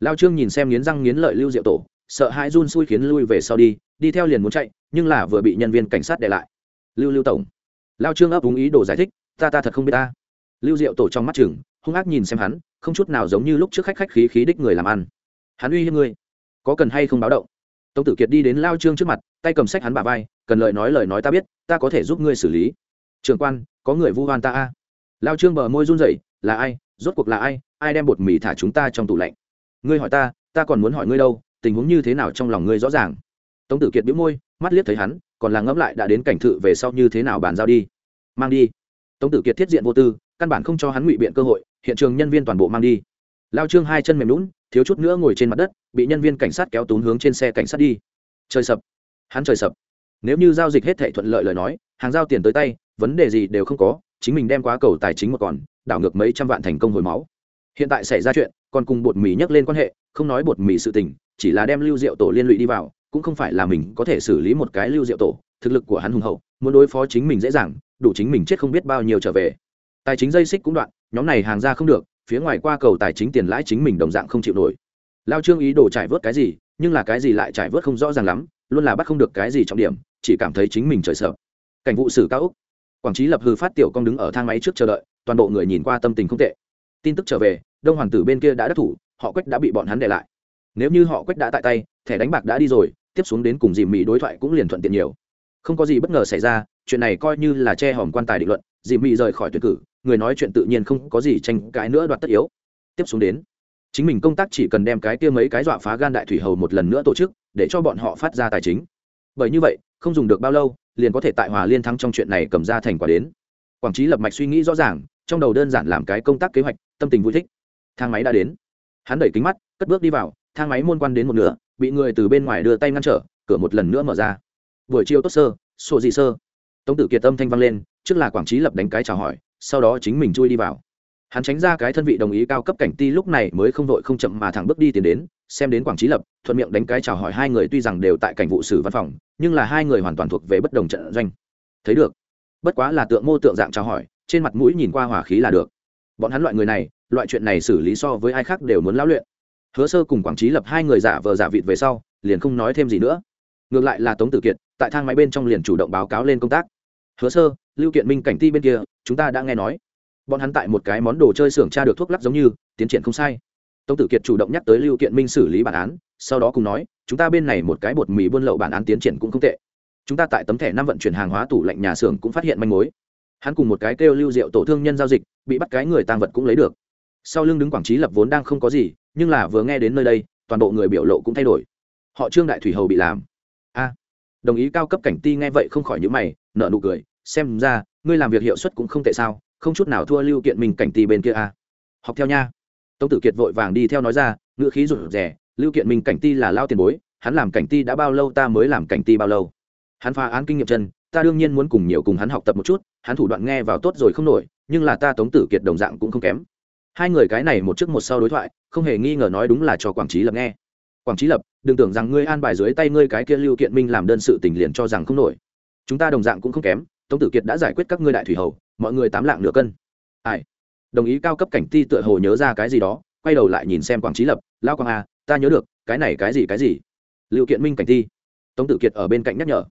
Lao trương nhìn xem nghiến răng nghiến lợi lưu diệu tổ, sợ hãi run xui khiến lui về sau đi đi theo liền muốn chạy, nhưng là vừa bị nhân viên cảnh sát để lại. Lưu lưu tổng. Lao trương ấp úng ý đồ giải thích, ta ta thật không biết ta. Lưu diệu tổ trong mắt chừng, hung ác nhìn xem hắn, không chút nào giống như lúc trước khách khách khí khí đích người làm ăn hắn uy hiếp ngươi. Có cần hay không báo động? Tống tử kiệt đi đến lao trương trước mặt, tay cầm sách hắn bà vai, cần lời nói lời nói ta biết, ta có thể giúp ngươi xử lý. Trường quan, có người vu hoan ta a. Lao trương bờ môi run rẩy, là ai? Rốt cuộc là ai? Ai đem bột mì thả chúng ta trong tủ lạnh? Ngươi hỏi ta ta còn muốn hỏi ngươi đâu? Tình huống như thế nào trong lòng ngươi rõ ràng? Tống tử kiệt bĩu môi, mắt liếc thấy hắn, còn là ngẫm lại đã đến cảnh thự về sau như thế nào bàn giao đi. Mang đi. Tống tử kiệt thiết diện vô tư, căn bản không cho hắn ngụy biện cơ hội, hiện trường nhân viên toàn bộ mang đi. Lao trương hai chân mềm lún thiếu chút nữa ngồi trên mặt đất, bị nhân viên cảnh sát kéo tún hướng trên xe cảnh sát đi. Trời sập. Hắn trời sập. Nếu như giao dịch hết thệ thuận lợi lời nói, hàng giao tiền tới tay, vấn đề gì đều không có, chính mình đem quá cầu tài chính một còn đảo ngược mấy trăm vạn thành công hồi máu. Hiện tại xảy ra chuyện, còn cùng bột mì nhắc lên quan hệ, không nói bột mì sự tình, chỉ là đem lưu diệu tổ liên lụy đi vào, cũng không phải là mình có thể xử lý một cái lưu diệu tổ, thực lực của hắn hùng hậu, muốn đối phó chính mình dễ dàng, đủ chính mình chết không biết bao nhiêu trở về. Tài chính dây xích cũng đoạn, nhóm này hàng ra không được phía ngoài qua cầu tài chính tiền lãi chính mình đồng dạng không chịu nổi. Lao trương ý đồ trải vớt cái gì, nhưng là cái gì lại trải vớt không rõ ràng lắm, luôn là bắt không được cái gì trọng điểm, chỉ cảm thấy chính mình trời sợ. Cảnh vụ xử cao úc. Quảng trí lập hư phát tiểu công đứng ở thang máy trước chờ đợi, toàn bộ người nhìn qua tâm tình không tệ. Tin tức trở về, đông hoàng tử bên kia đã đắc thủ, họ quách đã bị bọn hắn để lại. Nếu như họ quách đã tại tay, thẻ đánh bạc đã đi rồi, tiếp xuống đến cùng dìm mỹ đối thoại cũng liền thuận tiện nhiều. Không có gì bất ngờ xảy ra, chuyện này coi như là che hòm quan tài định luận, dìm mỹ rời khỏi tuyển cử người nói chuyện tự nhiên không có gì tranh cãi nữa, đoạt tất yếu. Tiếp xuống đến, chính mình công tác chỉ cần đem cái kia mấy cái dọa phá gan đại thủy hầu một lần nữa tổ chức, để cho bọn họ phát ra tài chính. Bởi như vậy, không dùng được bao lâu, liền có thể tại hòa liên thắng trong chuyện này cầm ra thành quả đến. Quảng trí lập mạch suy nghĩ rõ ràng, trong đầu đơn giản làm cái công tác kế hoạch, tâm tình vui thích. Thang máy đã đến. Hắn đẩy kính mắt, cất bước đi vào, thang máy môn quan đến một nửa, bị người từ bên ngoài đưa tay ngăn trở, cửa một lần nữa mở ra. Buổi chiều tốt sơ, sổ gì sơ. Tống tử kiệt tâm thanh vang lên, trước là quảng trí lập đánh cái chào hỏi sau đó chính mình chui đi vào. Hắn tránh ra cái thân vị đồng ý cao cấp cảnh ti lúc này mới không vội không chậm mà thẳng bước đi tiến đến, xem đến quảng trí lập, thuận miệng đánh cái chào hỏi hai người tuy rằng đều tại cảnh vụ sử văn phòng, nhưng là hai người hoàn toàn thuộc về bất đồng trận doanh. Thấy được. Bất quá là tượng mô tượng dạng chào hỏi, trên mặt mũi nhìn qua hỏa khí là được. Bọn hắn loại người này, loại chuyện này xử lý so với ai khác đều muốn lão luyện. Hứa sơ cùng quảng trí lập hai người giả vờ giả vịt về sau, liền không nói thêm gì nữa. Ngược lại là tống tử kiệt, tại thang máy bên trong liền chủ động báo cáo lên công tác. Hứa sơ lưu kiện minh cảnh ti bên kia, chúng ta đã nghe nói. Bọn hắn tại một cái món đồ chơi xưởng tra được thuốc lắc giống như, tiến triển không sai. Tống tử kiệt chủ động nhắc tới lưu kiện minh xử lý bản án, sau đó cùng nói, chúng ta bên này một cái bột mì buôn lậu bản án tiến triển cũng không tệ. Chúng ta tại tấm thẻ năm vận chuyển hàng hóa tủ lạnh nhà xưởng cũng phát hiện manh mối. Hắn cùng một cái kêu lưu rượu tổ thương nhân giao dịch, bị bắt cái người tăng vật cũng lấy được. Sau lưng đứng quảng trí lập vốn đang không có gì, nhưng là vừa nghe đến nơi đây, toàn bộ người biểu lộ cũng thay đổi. Họ trương đại thủy hầu bị làm. A. Đồng ý cao cấp cảnh ti nghe vậy không khỏi nhữ mày nợ nụ cười xem ra, ngươi làm việc hiệu suất cũng không tệ sao, không chút nào thua lưu kiện mình cảnh tì bên kia à? học theo nha. Tống tử kiệt vội vàng đi theo nói ra, ngựa khí rụt rè, lưu kiện mình cảnh ti là lao tiền bối, hắn làm cảnh ti đã bao lâu ta mới làm cảnh ti bao lâu? Hắn phá án kinh nghiệm chân, ta đương nhiên muốn cùng nhiều cùng hắn học tập một chút, hắn thủ đoạn nghe vào tốt rồi không nổi, nhưng là ta tống tử kiệt đồng dạng cũng không kém. Hai người cái này một trước một sau đối thoại, không hề nghi ngờ nói đúng là cho quảng trí lập nghe. Quảng trí lập, đừng tưởng rằng ngươi an bài dưới tay ngươi cái kia lưu kiện minh làm đơn sự tình liền cho rằng không nổi. Chúng ta đồng dạng cũng không kém tống tử kiệt đã giải quyết các ngươi đại thủy hầu, mọi người tám lạng nửa cân. Ai? Đồng ý cao cấp cảnh ti tựa hồ nhớ ra cái gì đó, quay đầu lại nhìn xem quảng trí lập lao quang a ta nhớ được, cái này cái gì cái gì? Lưu kiện minh cảnh ti. Tống tử kiệt ở bên cạnh nhắc nhở.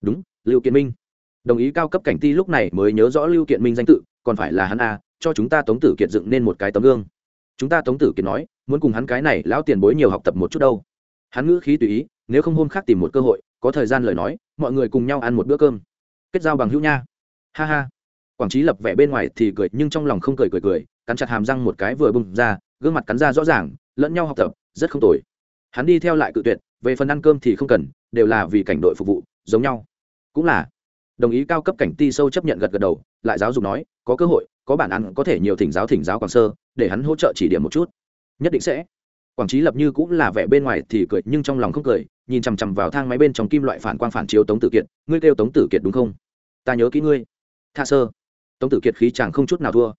Đúng, lưu kiện minh. Đồng ý cao cấp cảnh ti lúc này mới nhớ rõ lưu kiện minh danh tự, còn phải là hắn a cho chúng ta tống tử kiệt dựng nên một cái tấm gương. Chúng ta tống tử kiệt nói, muốn cùng hắn cái này lão tiền bối nhiều học tập một chút đâu. Hắn ngữ khí tùy ý, nếu không hôm khác tìm một cơ hội, có thời gian lời nói, mọi người cùng nhau ăn một bữa cơm kết giao bằng hữu nha. Ha ha. Quảng trí lập vẻ bên ngoài thì cười, nhưng trong lòng không cười cười cười, cắn chặt hàm răng một cái vừa bung ra, gương mặt cắn ra rõ ràng, lẫn nhau học tập, rất không tồi. Hắn đi theo lại cự tuyệt, về phần ăn cơm thì không cần, đều là vì cảnh đội phục vụ, giống nhau. Cũng là. Đồng ý cao cấp cảnh ti sâu chấp nhận gật gật đầu, lại giáo dục nói, có cơ hội, có bản án có thể nhiều thỉnh giáo thỉnh giáo quảng sơ, để hắn hỗ trợ chỉ điểm một chút. Nhất định sẽ quảng trí lập như cũng là vẻ bên ngoài thì cười, nhưng trong lòng không cười, nhìn chằm chằm vào thang máy bên trong kim loại phản quang phản chiếu tống tử kiệt, ngươi kêu tống tử kiệt đúng không? Ta nhớ kỹ ngươi. Tha sơ. Tống tử kiệt khí chàng không chút nào thua.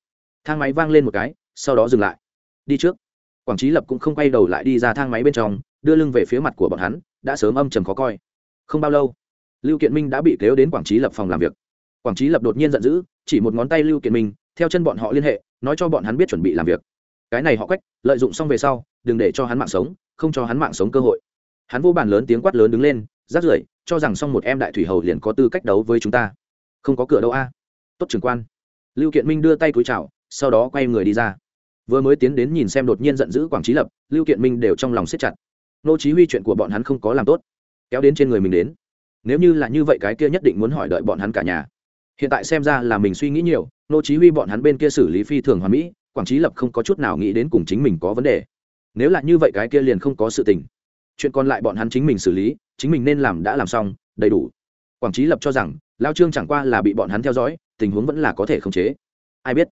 Thang máy vang lên một cái, sau đó dừng lại. Đi trước. Quảng trí lập cũng không quay đầu lại đi ra thang máy bên trong, đưa lưng về phía mặt của bọn hắn, đã sớm âm trầm khó coi. Không bao lâu, lưu kiện minh đã bị kéo đến quảng trí lập phòng làm việc. Quảng trí lập đột nhiên giận dữ, chỉ một ngón tay lưu kiện minh, theo chân bọn họ liên hệ, nói cho bọn hắn biết chuẩn bị làm việc cái này họ quách, lợi dụng xong về sau, đừng để cho hắn mạng sống, không cho hắn mạng sống cơ hội. Hắn vô bàn lớn tiếng quát lớn đứng lên rát rưởi, cho rằng xong một em đại thủy hầu liền có tư cách đấu với chúng ta. Không có cửa đâu a. Tốt trưởng quan. Lưu kiện minh đưa tay cúi chào, sau đó quay người đi ra. Vừa mới tiến đến nhìn xem đột nhiên giận dữ quảng trí lập, lưu kiện minh đều trong lòng siết chặt. Nô chí huy chuyện của bọn hắn không có làm tốt. Kéo đến trên người mình đến. Nếu như là như vậy cái kia nhất định muốn hỏi đợi bọn hắn cả nhà. Hiện tại xem ra là mình suy nghĩ nhiều, nô chí huy bọn hắn bên kia xử lý phi thường hoàn mỹ quảng trí lập không có chút nào nghĩ đến cùng chính mình có vấn đề. Nếu là như vậy cái kia liền không có sự tình. Chuyện còn lại bọn hắn chính mình xử lý, chính mình nên làm đã làm xong, đầy đủ. Quảng trí lập cho rằng, lao trương chẳng qua là bị bọn hắn theo dõi, tình huống vẫn là có thể khống chế. Ai biết?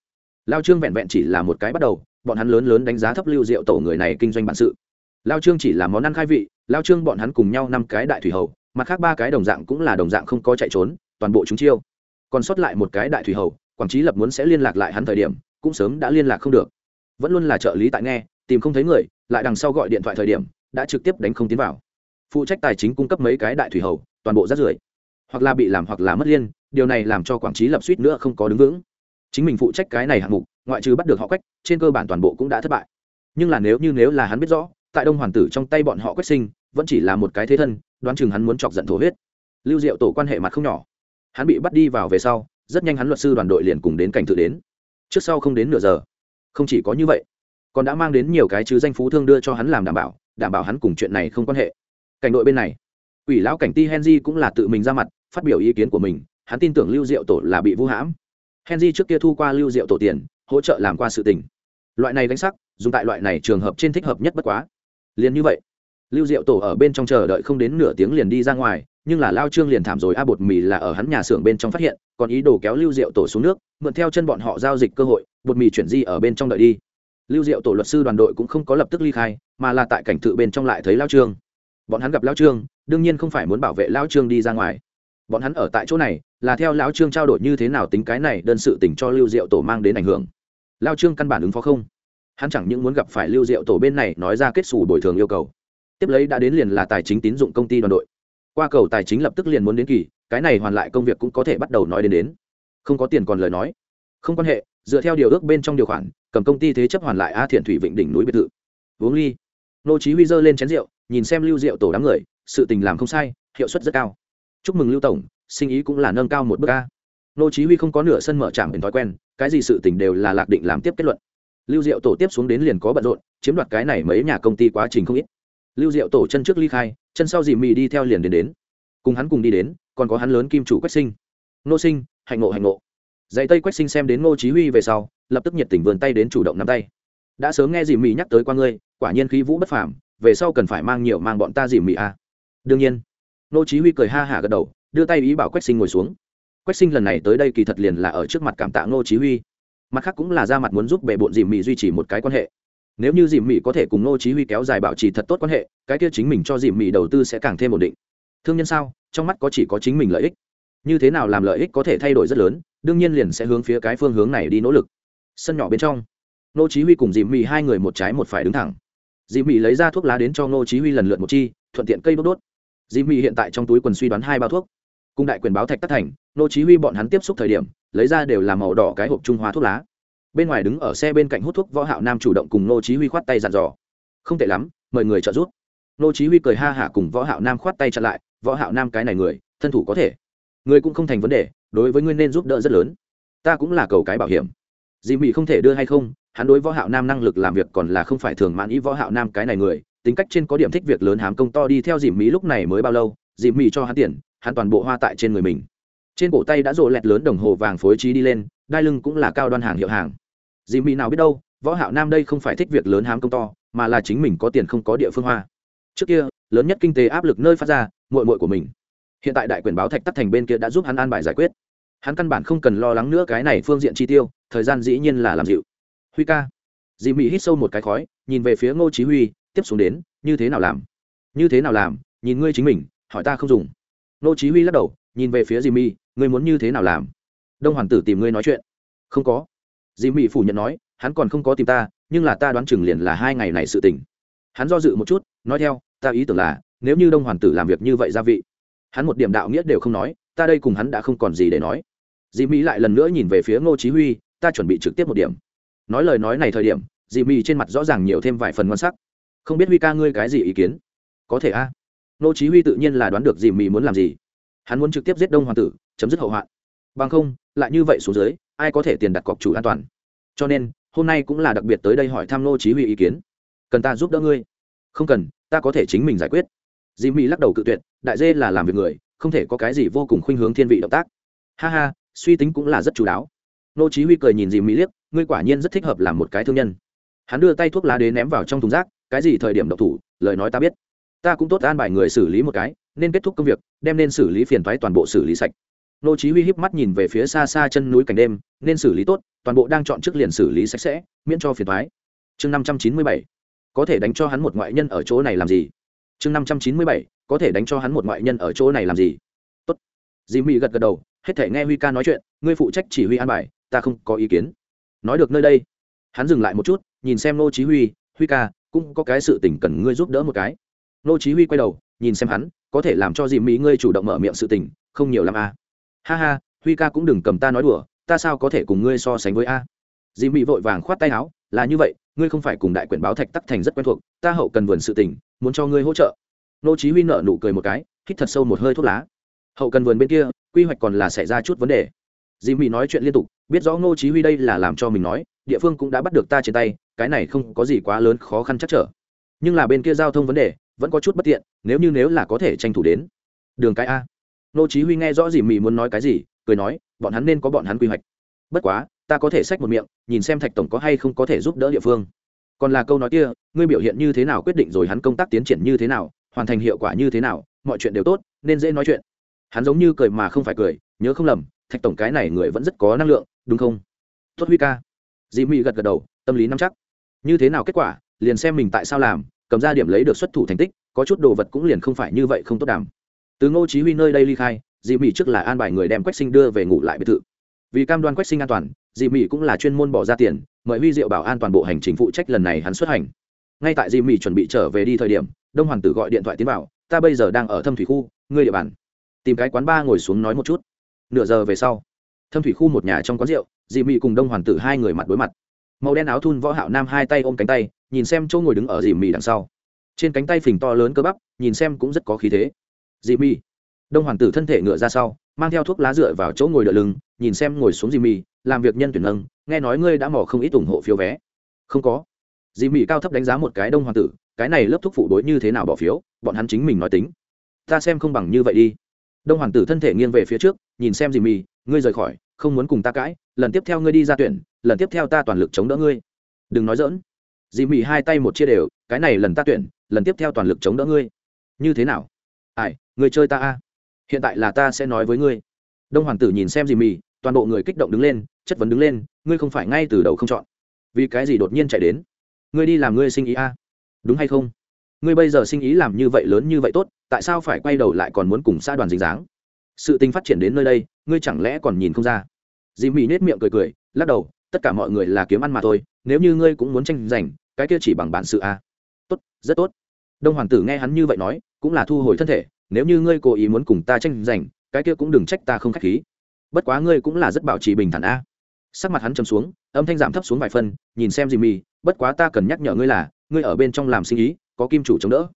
Lao trương vẹn vẹn chỉ là một cái bắt đầu, bọn hắn lớn lớn đánh giá thấp lưu Diệu tổ người này kinh doanh bản sự. Lao trương chỉ là món ăn khai vị, lao trương bọn hắn cùng nhau năm cái đại thủy hầu, mặt khác ba cái đồng dạng cũng là đồng dạng không có chạy trốn, toàn bộ chúng chiêu. Còn sót lại một cái đại thủy hầu quảng trí lập muốn sẽ liên lạc lại hắn thời điểm cũng sớm đã liên lạc không được. Vẫn luôn là trợ lý tại nghe, tìm không thấy người, lại đằng sau gọi điện thoại thời điểm, đã trực tiếp đánh không tiến vào. Phụ trách tài chính cung cấp mấy cái đại thủy hầu, toàn bộ rác rưởi. Hoặc là bị làm hoặc là mất liên, điều này làm cho quảng trí lập suýt nữa không có đứng vững. Chính mình phụ trách cái này hạng mục, ngoại trừ bắt được họ quách, trên cơ bản toàn bộ cũng đã thất bại. Nhưng là nếu như nếu là hắn biết rõ, tại đông hoàn tử trong tay bọn họ quách sinh, vẫn chỉ là một cái thế thân, đoán chừng hắn muốn chọc giận thổ huyết. Lưu diệu tổ quan hệ mặt không nhỏ. Hắn bị bắt đi vào về sau, rất nhanh hắn luật sư đoàn đội liền cùng đến cảnh tự đến trước sau không đến nửa giờ. Không chỉ có như vậy, còn đã mang đến nhiều cái chứ danh phú thương đưa cho hắn làm đảm bảo đảm bảo hắn cùng chuyện này không quan hệ. Cảnh đội bên này ủy lão cảnh ti henry cũng là tự mình ra mặt, phát biểu ý kiến của mình, hắn tin tưởng lưu diệu tổ là bị vu hãm. Henry trước kia thu qua lưu diệu tổ tiền, hỗ trợ làm qua sự tình. Loại này đánh sắc, dùng tại loại này trường hợp trên thích hợp nhất bất quá. Liền như vậy lưu diệu tổ ở bên trong chờ đợi không đến nửa tiếng liền đi ra ngoài, nhưng là lao trương liền thảm rồi, a bột mì là ở hắn nhà xưởng bên trong phát hiện, còn ý đồ kéo lưu diệu tổ xuống nước, mượn theo chân bọn họ giao dịch cơ hội, bột mì chuyển di ở bên trong đợi đi. Lưu diệu tổ luật sư đoàn đội cũng không có lập tức ly khai, mà là tại cảnh thự bên trong lại thấy lao trương. Bọn hắn gặp lao trương, đương nhiên không phải muốn bảo vệ lao trương đi ra ngoài. Bọn hắn ở tại chỗ này, là theo lão trương trao đổi như thế nào tính cái này đơn sự tình cho lưu diệu tổ mang đến ảnh hưởng. Lao trương căn bản ứng phó không. Hắn chẳng những muốn gặp phải lưu diệu tổ bên này nói ra kết xù bồi thường yêu cầu tiếp lấy đã đến liền là tài chính tín dụng công ty đoàn đội qua cầu tài chính lập tức liền muốn đến kỳ cái này hoàn lại công việc cũng có thể bắt đầu nói đến đến không có tiền còn lời nói không quan hệ dựa theo điều ước bên trong điều khoản cầm công ty thế chấp hoàn lại a thiện thủy vịnh đỉnh núi biệt thự uống ly nô chí huy dơ lên chén rượu nhìn xem lưu rượu tổ đám người sự tình làm không sai hiệu suất rất cao chúc mừng lưu tổng sinh ý cũng là nâng cao một bước a nô chí huy không có nửa sân mở trạmเป็นthói quen cái gì sự tình đều là lạc định làm tiếp kết luận lưu diệu tổ tiếp xuống đến liền có bận rộn chiếm đoạt cái này mấy nhà công ty quá trình không ít lưu diệu tổ chân trước ly khai, chân sau dì mì đi theo liền đến đến. Cùng hắn cùng đi đến, còn có hắn lớn kim chủ quách sinh. Nô sinh, hạnh ngộ hạnh ngộ. Dạy tây quách sinh xem đến ngô chí huy về sau, lập tức nhiệt tình vươn tay đến chủ động nắm tay. Đã sớm nghe dì mì nhắc tới qua ngươi, quả nhiên khí vũ bất phàm, về sau cần phải mang nhiều mang bọn ta dì mì à. đương nhiên, ngô chí huy cười ha hả gật đầu, đưa tay ý bảo quách sinh ngồi xuống. Quách sinh lần này tới đây kỳ thật liền là ở trước mặt cảm tạ ngô chí huy. Mặt khác cũng là ra mặt muốn giúp bệ bộn dì mì duy trì một cái quan hệ nếu như dìm mỹ có thể cùng ngô chí huy kéo dài bảo trì thật tốt quan hệ, cái kia chính mình cho dìm mỹ đầu tư sẽ càng thêm ổn định. Thương nhân sao? Trong mắt có chỉ có chính mình lợi ích. Như thế nào làm lợi ích có thể thay đổi rất lớn, đương nhiên liền sẽ hướng phía cái phương hướng này đi nỗ lực. Sân nhỏ bên trong nô chí huy cùng dìm mỹ hai người một trái một phải đứng thẳng. Dìm mỹ lấy ra thuốc lá đến cho nô chí huy lần lượt một chi, thuận tiện cây đốt đốt. Dìm mỹ hiện tại trong túi quần suy đoán hai bao thuốc. Cùng đại quyền báo thạch tất thành nô chí huy bọn hắn tiếp xúc thời điểm, lấy ra đều là màu đỏ cái hộp trung hoa thuốc lá bên ngoài đứng ở xe bên cạnh hút thuốc võ hạo nam chủ động cùng nô chí huy khoát tay dặn dò. Không tệ lắm, mời người trợ giúp. Nô chí huy cười ha hả cùng võ hạo nam khoát tay chặn lại, võ hạo nam cái này người, thân thủ có thể. Người cũng không thành vấn đề, đối với ngươi nên giúp đỡ rất lớn. Ta cũng là cầu cái bảo hiểm. Dì mị không thể đưa hay không, hắn đối võ hạo nam năng lực làm việc còn là không phải thường mãn ý võ hạo nam cái này người, tính cách trên có điểm thích việc lớn hám công to đi theo dì mị lúc này mới bao lâu, dì mị cho hắn tiền, hắn toàn bộ hoa tại trên người mình. Trên cổ tay đã rộ lẹt lớn đồng hồ vàng phối trí đi lên đai lưng cũng là cao đoan hàng hiệu hàng. Dì mỹ nào biết đâu, võ hạo nam đây không phải thích việc lớn hám công to, mà là chính mình có tiền không có địa phương hoa. Trước kia, lớn nhất kinh tế áp lực nơi phát ra, muội muội của mình. Hiện tại đại quyền báo thạch tắt thành bên kia đã giúp hắn an bài giải quyết. Hắn căn bản không cần lo lắng nữa cái này phương diện chi tiêu, thời gian dĩ nhiên là làm dịu. Huy ca. Dì mỹ hít sâu một cái khói, nhìn về phía ngô chí huy, tiếp xuống đến, như thế nào làm? Như thế nào làm? Nhìn ngươi chính mình, hỏi ta không dùng. Ngô chí huy lắc đầu, nhìn về phía dì mỹ ngươi muốn như thế nào làm? Đông hoàng tử tìm ngươi nói chuyện. Không có. Dì mỹ phủ nhận nói, hắn còn không có tìm ta, nhưng là ta đoán chừng liền là hai ngày này sự tình. Hắn do dự một chút, nói theo, ta ý tưởng là, nếu như đông hoàng tử làm việc như vậy gia vị, hắn một điểm đạo nghĩa đều không nói, ta đây cùng hắn đã không còn gì để nói. Dì mỹ lại lần nữa nhìn về phía ngô chí huy, ta chuẩn bị trực tiếp một điểm. Nói lời nói này thời điểm dì mỹ trên mặt rõ ràng nhiều thêm vài phần ngon sắc. Không biết huy ca ngươi cái gì ý kiến? Có thể a. Ngô chí huy tự nhiên là đoán được dì mỹ muốn làm gì. Hắn muốn trực tiếp giết đông hoàng tử, chấm dứt hậu hoạn. Bằng không lại như vậy xuống dưới, ai có thể tiền đặt cọc chủ an toàn? Cho nên, hôm nay cũng là đặc biệt tới đây hỏi thăm nô chí huy ý kiến. Cần ta giúp đỡ ngươi? Không cần, ta có thể chính mình giải quyết. Dì mỹ lắc đầu cự tuyệt, đại dê là làm việc người, không thể có cái gì vô cùng khuynh hướng thiên vị động tác. Ha ha, suy tính cũng là rất chú đáo. Nô chí huy cười nhìn dì mỹ liếc, ngươi quả nhiên rất thích hợp làm một cái thương nhân. Hắn đưa tay thuốc lá đế ném vào trong thùng rác, cái gì thời điểm độc thủ, lời nói ta biết. Ta cũng tốt an bài người xử lý một cái, nên kết thúc công việc, đem nên xử lý phiền toái toàn bộ xử lý sạch nô chí huy híp mắt nhìn về phía xa xa chân núi cảnh đêm, nên xử lý tốt, toàn bộ đang chọn trước liền xử lý sạch sẽ, miễn cho phiền toái. Chương 597 có thể đánh cho hắn một ngoại nhân ở chỗ này làm gì? Chương 597 có thể đánh cho hắn một ngoại nhân ở chỗ này làm gì? Tốt. Dì mỹ gật gật đầu, hết thể nghe huy ca nói chuyện, ngươi phụ trách chỉ huy an bài, ta không có ý kiến. Nói được nơi đây, hắn dừng lại một chút, nhìn xem nô chí huy huy ca, cũng có cái sự tình cần ngươi giúp đỡ một cái. Nô chí huy quay đầu, nhìn xem hắn, có thể làm cho dì mỹ ngươi chủ động mở miệng sự tình, không nhiều lắm à ha ha, huy ca cũng đừng cầm ta nói đùa, ta sao có thể cùng ngươi so sánh với a? Dì mỹ vội vàng khoát tay áo, là như vậy, ngươi không phải cùng đại quyển báo thạch tắc thành rất quen thuộc, ta hậu cần vườn sự tình, muốn cho ngươi hỗ trợ. Nô chí huy nở nụ cười một cái, hít thật sâu một hơi thuốc lá. Hậu cần vườn bên kia, quy hoạch còn là xảy ra chút vấn đề. Dì mỹ nói chuyện liên tục, biết rõ nô chí huy đây là làm cho mình nói, địa phương cũng đã bắt được ta trên tay, cái này không có gì quá lớn khó khăn chắc trở. Nhưng là bên kia giao thông vấn đề, vẫn có chút bất tiện, nếu như nếu là có thể tranh thủ đến. Đường cái a. Nô chí huy nghe rõ dì mỹ muốn nói cái gì, cười nói, bọn hắn nên có bọn hắn quy hoạch. Bất quá, ta có thể xách một miệng, nhìn xem thạch tổng có hay không có thể giúp đỡ địa phương. Còn là câu nói kia, ngươi biểu hiện như thế nào quyết định rồi hắn công tác tiến triển như thế nào, hoàn thành hiệu quả như thế nào, mọi chuyện đều tốt, nên dễ nói chuyện. Hắn giống như cười mà không phải cười, nhớ không lầm, thạch tổng cái này người vẫn rất có năng lượng, đúng không? Tốt huy ca. Dì mỹ gật gật đầu, tâm lý nắm chắc. Như thế nào kết quả, liền xem mình tại sao làm, cầm ra điểm lấy được xuất thủ thành tích, có chút đồ vật cũng liền không phải như vậy không tốt đảm từ ngô chí huy nơi đây ly khai, dì mỹ trước là an bài người đem quách sinh đưa về ngủ lại biệt thự. Vì cam đoan quách sinh an toàn, dì mỹ cũng là chuyên môn bỏ ra tiền, mời huy diệu bảo an toàn bộ hành trình phụ trách lần này hắn xuất hành. Ngay tại dì mỹ chuẩn bị trở về đi thời điểm, đông hoàng tử gọi điện thoại tiến vào, ta bây giờ đang ở thâm thủy khu, ngươi địa bàn. Tìm cái quán ba ngồi xuống nói một chút. Nửa giờ về sau, thâm thủy khu một nhà trong quán rượu, dì mị cùng đông hoàng tử hai người mặt đối mặt. Màu đen áo thun võ hạo nam hai tay ôm cánh tay, nhìn xem chỗ ngồi đứng ở dì mị đằng sau. Trên cánh tay phình to lớn cơ bắp, nhìn xem cũng rất có khí thế dì mị đông hoàng tử thân thể ngựa ra sau, mang theo thuốc lá dựa vào chỗ ngồi đỡ lưng, nhìn xem ngồi xuống dì mị làm việc nhân tuyển nâng, nghe nói ngươi đã mỏ không ít ủng hộ phiếu vé. Không có. Dì mị cao thấp đánh giá một cái đông hoàng tử, cái này lớp thuốc phụ đối như thế nào bỏ phiếu, bọn hắn chính mình nói tính. Ta xem không bằng như vậy đi. Đông hoàng tử thân thể nghiêng về phía trước, nhìn xem dì mi ngươi rời khỏi, không muốn cùng ta cãi, lần tiếp theo ngươi đi ra tuyển, lần tiếp theo ta toàn lực chống đỡ ngươi. Đừng nói dỡn dì Mị hai tay một chia đều, cái này lần ta tuyển, lần tiếp theo toàn lực chống đỡ ngươi. Như thế nào? Ai, người chơi ta a. Hiện tại là ta sẽ nói với ngươi. Đông hoàng tử nhìn xem dì mì, toàn bộ người kích động đứng lên, chất vấn đứng lên, ngươi không phải ngay từ đầu không chọn. Vì cái gì đột nhiên chạy đến? Ngươi đi làm ngươi sinh ý a. Đúng hay không? Ngươi bây giờ sinh ý làm như vậy lớn như vậy tốt, tại sao phải quay đầu lại còn muốn cùng xã đoàn dính dáng? Sự tình phát triển đến nơi đây, ngươi chẳng lẽ còn nhìn không ra? Dì mỹ nết miệng cười cười, lắc đầu, tất cả mọi người là kiếm ăn mà thôi, nếu như ngươi cũng muốn tranh giành, cái kia chỉ bằng bản sự a. À. tốt, rất tốt. Đông hoàng tử nghe hắn như vậy nói cũng là thu hồi thân thể, nếu như ngươi cố ý muốn cùng ta tranh giành, cái kia cũng đừng trách ta không k h á c h khí. Bất quá ngươi cũng là rất bảo trì bình thản a. Sắc mặt hắn chấm xuống, âm thanh giảm thấp xuống vài phân nhìn xem gì mì bất quá ta cần nhắc nhở ngươi là, ngươi ở bên trong làm sinh ý, có kim chủ chống đỡ.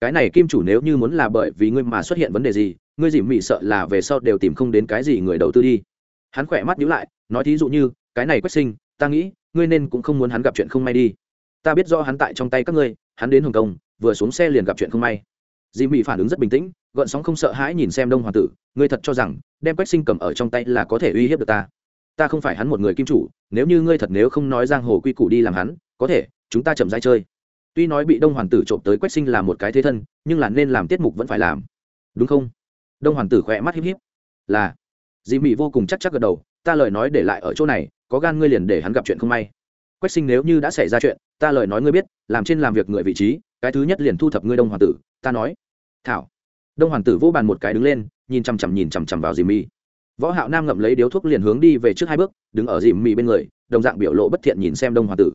Cái này kim chủ nếu như muốn là bởi vì ngươi mà xuất hiện vấn đề gì, ngươi dì mì sợ là về sau đều tìm không đến cái gì người đầu tư đi. Hắn khỏe mắt nhíu lại, nói thí dụ như, cái này quách sinh, ta nghĩ, ngươi nên cũng không muốn hắn gặp chuyện không may đi. Ta biết do hắn tại trong tay các ngươi, hắn đến hồng kông, vừa xuống xe liền gặp chuyện không may dì mị phản ứng rất bình tĩnh, gợn sóng không sợ hãi nhìn xem đông hoàng tử, ngươi thật cho rằng, đem quách sinh cầm ở trong tay là có thể uy hiếp được ta? Ta không phải hắn một người kim chủ, nếu như ngươi thật nếu không nói giang hồ quy củ đi làm hắn, có thể, chúng ta chậm rãi chơi. Tuy nói bị đông hoàng tử trộm tới quách sinh là một cái thế thân, nhưng là nên làm tiết mục vẫn phải làm. Đúng không? Đông hoàng tử khỏe mắt híp híp. Là. Dì mị vô cùng chắc chắc gật đầu, ta lời nói để lại ở chỗ này, có gan ngươi liền để hắn gặp chuyện không may. Quách sinh nếu như đã xảy ra chuyện, ta lời nói ngươi biết, làm trên làm việc người vị trí, cái thứ nhất liền thu thập ngươi đông hoàng tử, ta nói thảo. Đông hoàng tử vỗ bàn một cái đứng lên, nhìn chằm chằm nhìn chằm chằm vào dìm mị võ hạo nam ngậm lấy điếu thuốc liền hướng đi về trước hai bước, đứng ở dìm mị bên người, đồng dạng biểu lộ bất thiện nhìn xem đông hoàng tử.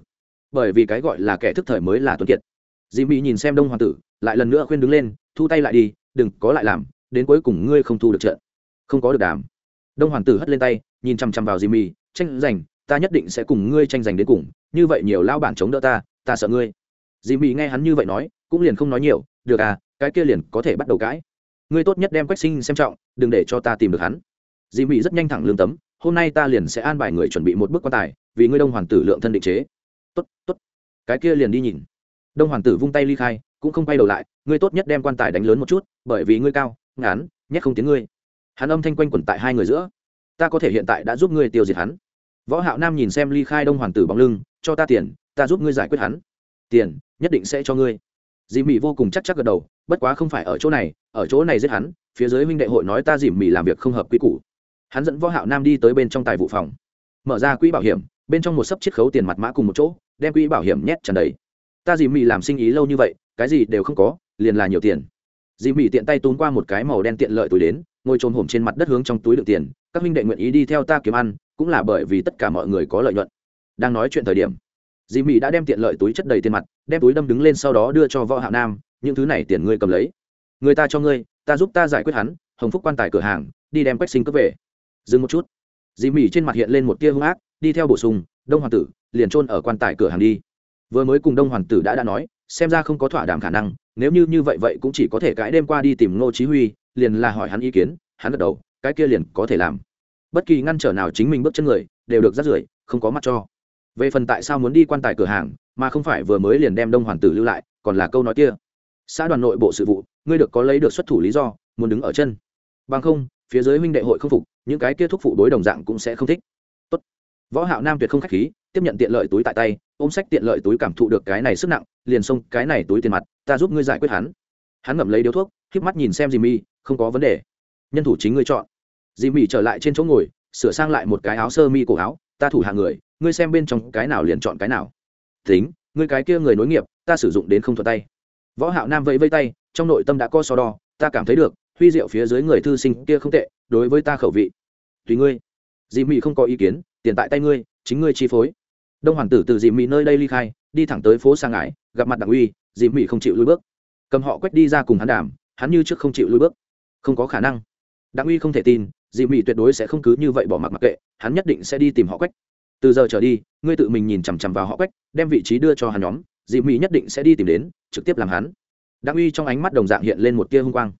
Bởi vì cái gọi là kẻ thức thời mới là tuấn kiệt. Dìm mỹ nhìn xem đông hoàng tử, lại lần nữa khuyên đứng lên, thu tay lại đi, đừng có lại làm, đến cuối cùng ngươi không thu được trận. Không có được đàm. Đông hoàng tử hất lên tay, nhìn chằm chằm vào dìm mì tranh giành, ta nhất định sẽ cùng ngươi tranh giành đến cùng, như vậy nhiều lao bản chống đỡ ta ta sợ ngươi. Dì Mị nghe hắn như vậy nói, cũng liền không nói nhiều, được à cái kia liền có thể bắt đầu cãi. Ngươi tốt nhất đem quách sinh xem trọng, đừng để cho ta tìm được hắn. Dì mỹ rất nhanh thẳng lương tấm, hôm nay ta liền sẽ an bài người chuẩn bị một bước quan tài, vì ngươi đông hoàng tử lượng thân định chế. Tốt tốt. Cái kia liền đi nhìn. Đông hoàng tử vung tay ly khai, cũng không quay đầu lại, ngươi tốt nhất đem quan tài đánh lớn một chút, bởi vì ngươi cao ngán nhét không tiếng ngươi. Hắn âm thanh quanh quẩn tại hai người giữa. Ta có thể hiện tại đã giúp ngươi tiêu diệt hắn. Võ hạo nam nhìn xem ly khai đông hoàng tử bóng lưng, cho ta tiền, ta giúp ngươi giải quyết hắn. Tiền, nhất định sẽ cho ngươi dì mị vô cùng chắc chắc gật đầu, bất quá không phải ở chỗ này, ở chỗ này giết hắn, phía dưới huynh đệ hội nói ta dì mị làm việc không hợp quy củ. Hắn dẫn võ hạo nam đi tới bên trong tài vụ phòng. Mở ra quỹ bảo hiểm, bên trong một sấp chiết khấu tiền mặt mã cùng một chỗ, đem quỹ bảo hiểm nhét tràn đầy. Ta dì mị làm sinh ý lâu như vậy, cái gì đều không có, liền là nhiều tiền. Dì mị tiện tay túm qua một cái màu đen tiện lợi túi đến, ngồi trồm hổm trên mặt đất hướng trong túi đựng tiền. Các huynh đệ nguyện ý đi theo ta kiếm ăn, cũng là bởi vì tất cả mọi người có lợi nhuận. Đang nói chuyện thời điểm dì mị đã đem tiện lợi túi chất đầy tiền mặt, đem túi đâm đứng lên sau đó đưa cho võ hạo nam, những thứ này tiền ngươi cầm lấy. Người ta cho ngươi, ta giúp ta giải quyết hắn, hồng phúc quan tài cửa hàng, đi đem quách sinh cướp về. Dừng một chút. Dì mị trên mặt hiện lên một tia hung ác, đi theo bổ sung, đông hoàng tử, liền trôn ở quan tài cửa hàng đi. Vừa mới cùng đông hoàng tử đã đã nói, xem ra không có thỏa đàm khả năng, nếu như như vậy vậy cũng chỉ có thể cãi đêm qua đi tìm ngô chí huy, liền là hỏi hắn ý kiến, hắn gật đầu, cái kia liền có thể làm. Bất kỳ ngăn trở nào chính mình bước chân người, đều được rắt rưởi, không có mặt cho về phần tại sao muốn đi quan tài cửa hàng mà không phải vừa mới liền đem đông Hoàn tử lưu lại còn là câu nói kia. Xã đoàn nội bộ sự vụ ngươi được có lấy được xuất thủ lý do muốn đứng ở chân. Bằng không phía dưới huynh đệ hội không phục những cái kia thúc phụ đối đồng dạng cũng sẽ không thích. Tốt. võ hạo nam tuyệt không khách khí tiếp nhận tiện lợi túi tại tay ôm sách tiện lợi túi cảm thụ được cái này sức nặng liền xông cái này túi tiền mặt ta giúp ngươi giải quyết hắn. Hắn ngậm lấy điếu thuốc khép mắt nhìn xem Jimmy, không có vấn đề. Nhân thủ chính ngươi chọn. Jimmy trở lại trên chỗ ngồi sửa sang lại một cái áo sơ mi cổ áo ta thủ hạ người, ngươi xem bên trong cái nào liền chọn cái nào. Tính, ngươi cái kia người nối nghiệp, ta sử dụng đến không thuận tay. Võ hạo nam vẫy vây tay, trong nội tâm đã có so đo, ta cảm thấy được, huy diệu phía dưới người thư sinh kia không tệ, đối với ta khẩu vị. Tùy ngươi. Dì mị không có ý kiến, tiền tại tay ngươi, chính ngươi chi phối. Đông hoàng tử từ dì mị nơi đây ly khai, đi thẳng tới phố sang ngải gặp mặt đặng uy dì mị không chịu lùi bước. Cầm họ quét đi ra cùng hắn đàm, hắn như trước không chịu lùi bước. Không có khả năng. Đặng uy không thể tin Dị mị tuyệt đối sẽ không cứ như vậy bỏ mặc mặc kệ, hắn nhất định sẽ đi tìm họ quách. Từ giờ trở đi, ngươi tự mình nhìn chằm chằm vào họ quách, đem vị trí đưa cho hắn nhóm Dị mị nhất định sẽ đi tìm đến, trực tiếp làm hắn. Đặng uy trong ánh mắt đồng dạng hiện lên một tia hung quang.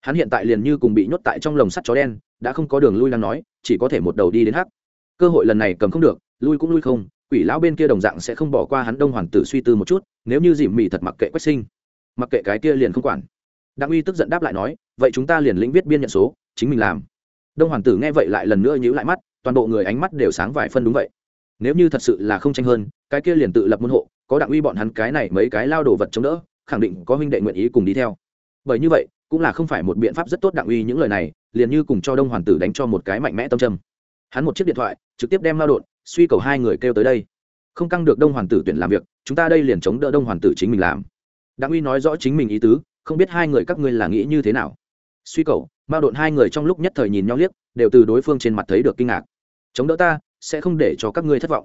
Hắn hiện tại liền như cùng bị nhốt tại trong lồng sắt chó đen, đã không có đường lui đang nói, chỉ có thể một đầu đi đến hắc. Cơ hội lần này cầm không được, lui cũng lui không, quỷ lão bên kia đồng dạng sẽ không bỏ qua hắn đông hoàng tử suy tư một chút, nếu như dìm mị thật mặc kệ quách sinh, mặc kệ cái kia liền không quản. Đặng uy tức giận đáp lại nói, vậy chúng ta liền lĩnh viết biên nhận số, chính mình làm đông hoàng tử nghe vậy lại lần nữa nhíu lại mắt, toàn bộ người ánh mắt đều sáng vài phân đúng vậy. Nếu như thật sự là không tranh hơn, cái kia liền tự lập môn hộ, có đặng uy bọn hắn cái này mấy cái lao đồ vật chống đỡ, khẳng định có huynh đệ nguyện ý cùng đi theo. Bởi như vậy, cũng là không phải một biện pháp rất tốt đặng uy những lời này, liền như cùng cho đông hoàng tử đánh cho một cái mạnh mẽ tâm trầm. Hắn một chiếc điện thoại, trực tiếp đem lao đột, suy cầu hai người kêu tới đây. Không căng được đông hoàng tử tuyển làm việc, chúng ta đây liền chống đỡ đông hoàng tử chính mình làm. Đặng uy nói rõ chính mình ý tứ, không biết hai người các ngươi là nghĩ như thế nào. Suy cầu mao đột hai người trong lúc nhất thời nhìn nhau liếc, đều từ đối phương trên mặt thấy được kinh ngạc. Chống đỡ ta, sẽ không để cho các ngươi thất vọng.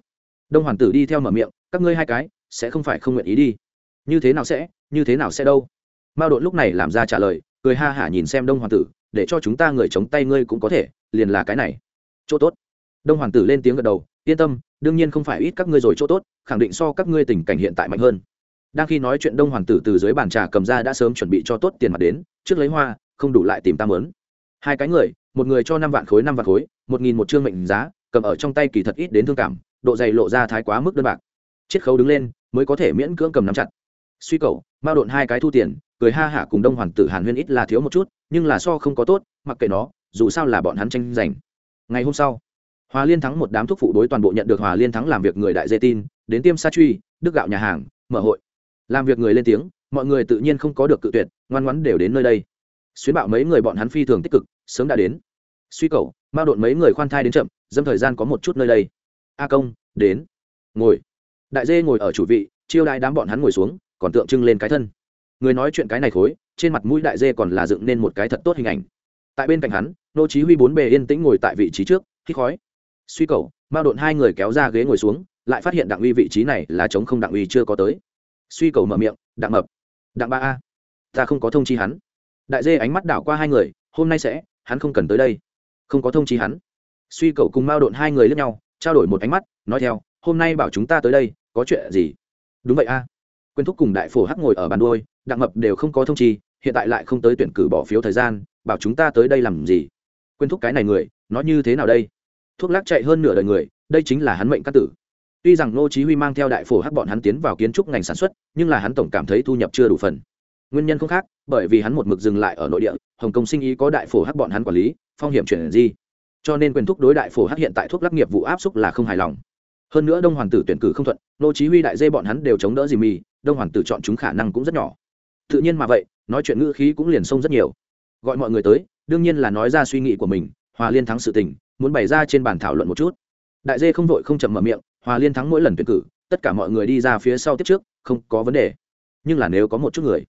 Đông hoàng tử đi theo mở miệng, các ngươi hai cái, sẽ không phải không nguyện ý đi. Như thế nào sẽ, như thế nào sẽ đâu? Mao đột lúc này làm ra trả lời, cười ha hả nhìn xem đông hoàng tử, để cho chúng ta người chống tay ngươi cũng có thể, liền là cái này. Chỗ tốt. Đông hoàng tử lên tiếng gật đầu, yên tâm, đương nhiên không phải ít các ngươi rồi chỗ tốt, khẳng định so các ngươi tình cảnh hiện tại mạnh hơn. Đang khi nói chuyện đông hoàng tử từ dưới bàn trà cầm ra đã sớm chuẩn bị cho tốt tiền mặt đến, trước lấy hoa không đủ lại tìm ta mướn hai cái người, một người cho năm vạn khối, năm vạn khối, một nghìn một chương mệnh giá, cầm ở trong tay kỳ thật ít đến thương cảm, độ dày lộ ra thái quá mức đơn bạc. Chiết khấu đứng lên, mới có thể miễn cưỡng cầm nắm chặt. Suy cầu mao độn hai cái thu tiền, cười ha hả cùng đông hoàng tử hàn huyên ít là thiếu một chút, nhưng là so không có tốt, mặc kệ nó, dù sao là bọn hắn tranh giành. Ngày hôm sau, hòa liên thắng một đám thuốc phụ đối toàn bộ nhận được hòa liên thắng làm việc người đại dê tin, đến tiêm sa truy, đức gạo nhà hàng, mở hội. Làm việc người lên tiếng, mọi người tự nhiên không có được cự tuyệt, ngoan ngoãn đều đến nơi đây xuyến bạo mấy người bọn hắn phi thường tích cực, sớm đã đến. Suy cầu mao đội mấy người khoan thai đến chậm, dâm thời gian có một chút nơi đây. A công, đến. Ngồi. Đại dê ngồi ở chủ vị, chiêu đại đám bọn hắn ngồi xuống, còn tượng trưng lên cái thân. Người nói chuyện cái này khối, trên mặt mũi đại dê còn là dựng nên một cái thật tốt hình ảnh. Tại bên cạnh hắn, nô chí huy bốn bề yên tĩnh ngồi tại vị trí trước, hít khói. Suy cầu mao đội hai người kéo ra ghế ngồi xuống, lại phát hiện đặng uy vị trí này là chống không đặng uy chưa có tới. Suy cầu mở miệng, đặng mập. Đặng ba a. Ta không có thông chi hắn đại dê ánh mắt đảo qua hai người, hôm nay sẽ, hắn không cần tới đây. Không có thông chí hắn. Suy cậu cùng mao độn hai người lẫn nhau, trao đổi một ánh mắt, nói theo, hôm nay bảo chúng ta tới đây, có chuyện gì? Đúng vậy a. À. quyên thúc cùng đại phổ hắc ngồi ở bàn đôi đặng mập đều không có thông chi, hiện tại lại không tới tuyển cử bỏ phiếu thời gian, bảo chúng ta tới đây làm gì? Quyên thúc cái này người nói như thế nào đây? Thuốc lắc chạy hơn nửa đời người, đây chính là hắn mệnh cát tử. Tuy rằng ngô chí huy mang theo đại phổ hắc bọn hắn tiến vào kiến trúc ngành sản xuất, nhưng là hắn tổng cảm thấy thu nhập chưa đủ phần nguyên nhân không khác, bởi vì hắn một mực dừng lại ở nội địa, hồng kông sinh ý có đại phổ hắc bọn hắn quản lý, phong hiểm chuyển gì cho nên quyền thúc đối đại phổ hắc hiện tại thuốc lắc nghiệp vụ áp xúc là không hài lòng. Hơn nữa đông hoàng tử tuyển cử không thuận, nô chí huy đại dê bọn hắn đều chống đỡ gì mì đông hoàng tử chọn chúng khả năng cũng rất nhỏ. Tự nhiên mà vậy, nói chuyện ngữ khí cũng liền sông rất nhiều. Gọi mọi người tới, đương nhiên là nói ra suy nghĩ của mình, hòa liên thắng sự tình, muốn bày ra trên bàn thảo luận một chút. Đại dê không vội không chậm mở miệng, hòa liên thắng mỗi lần tuyển cử, tất cả mọi người đi ra phía sau tiếp trước, không có vấn đề. Nhưng là nếu có một chút người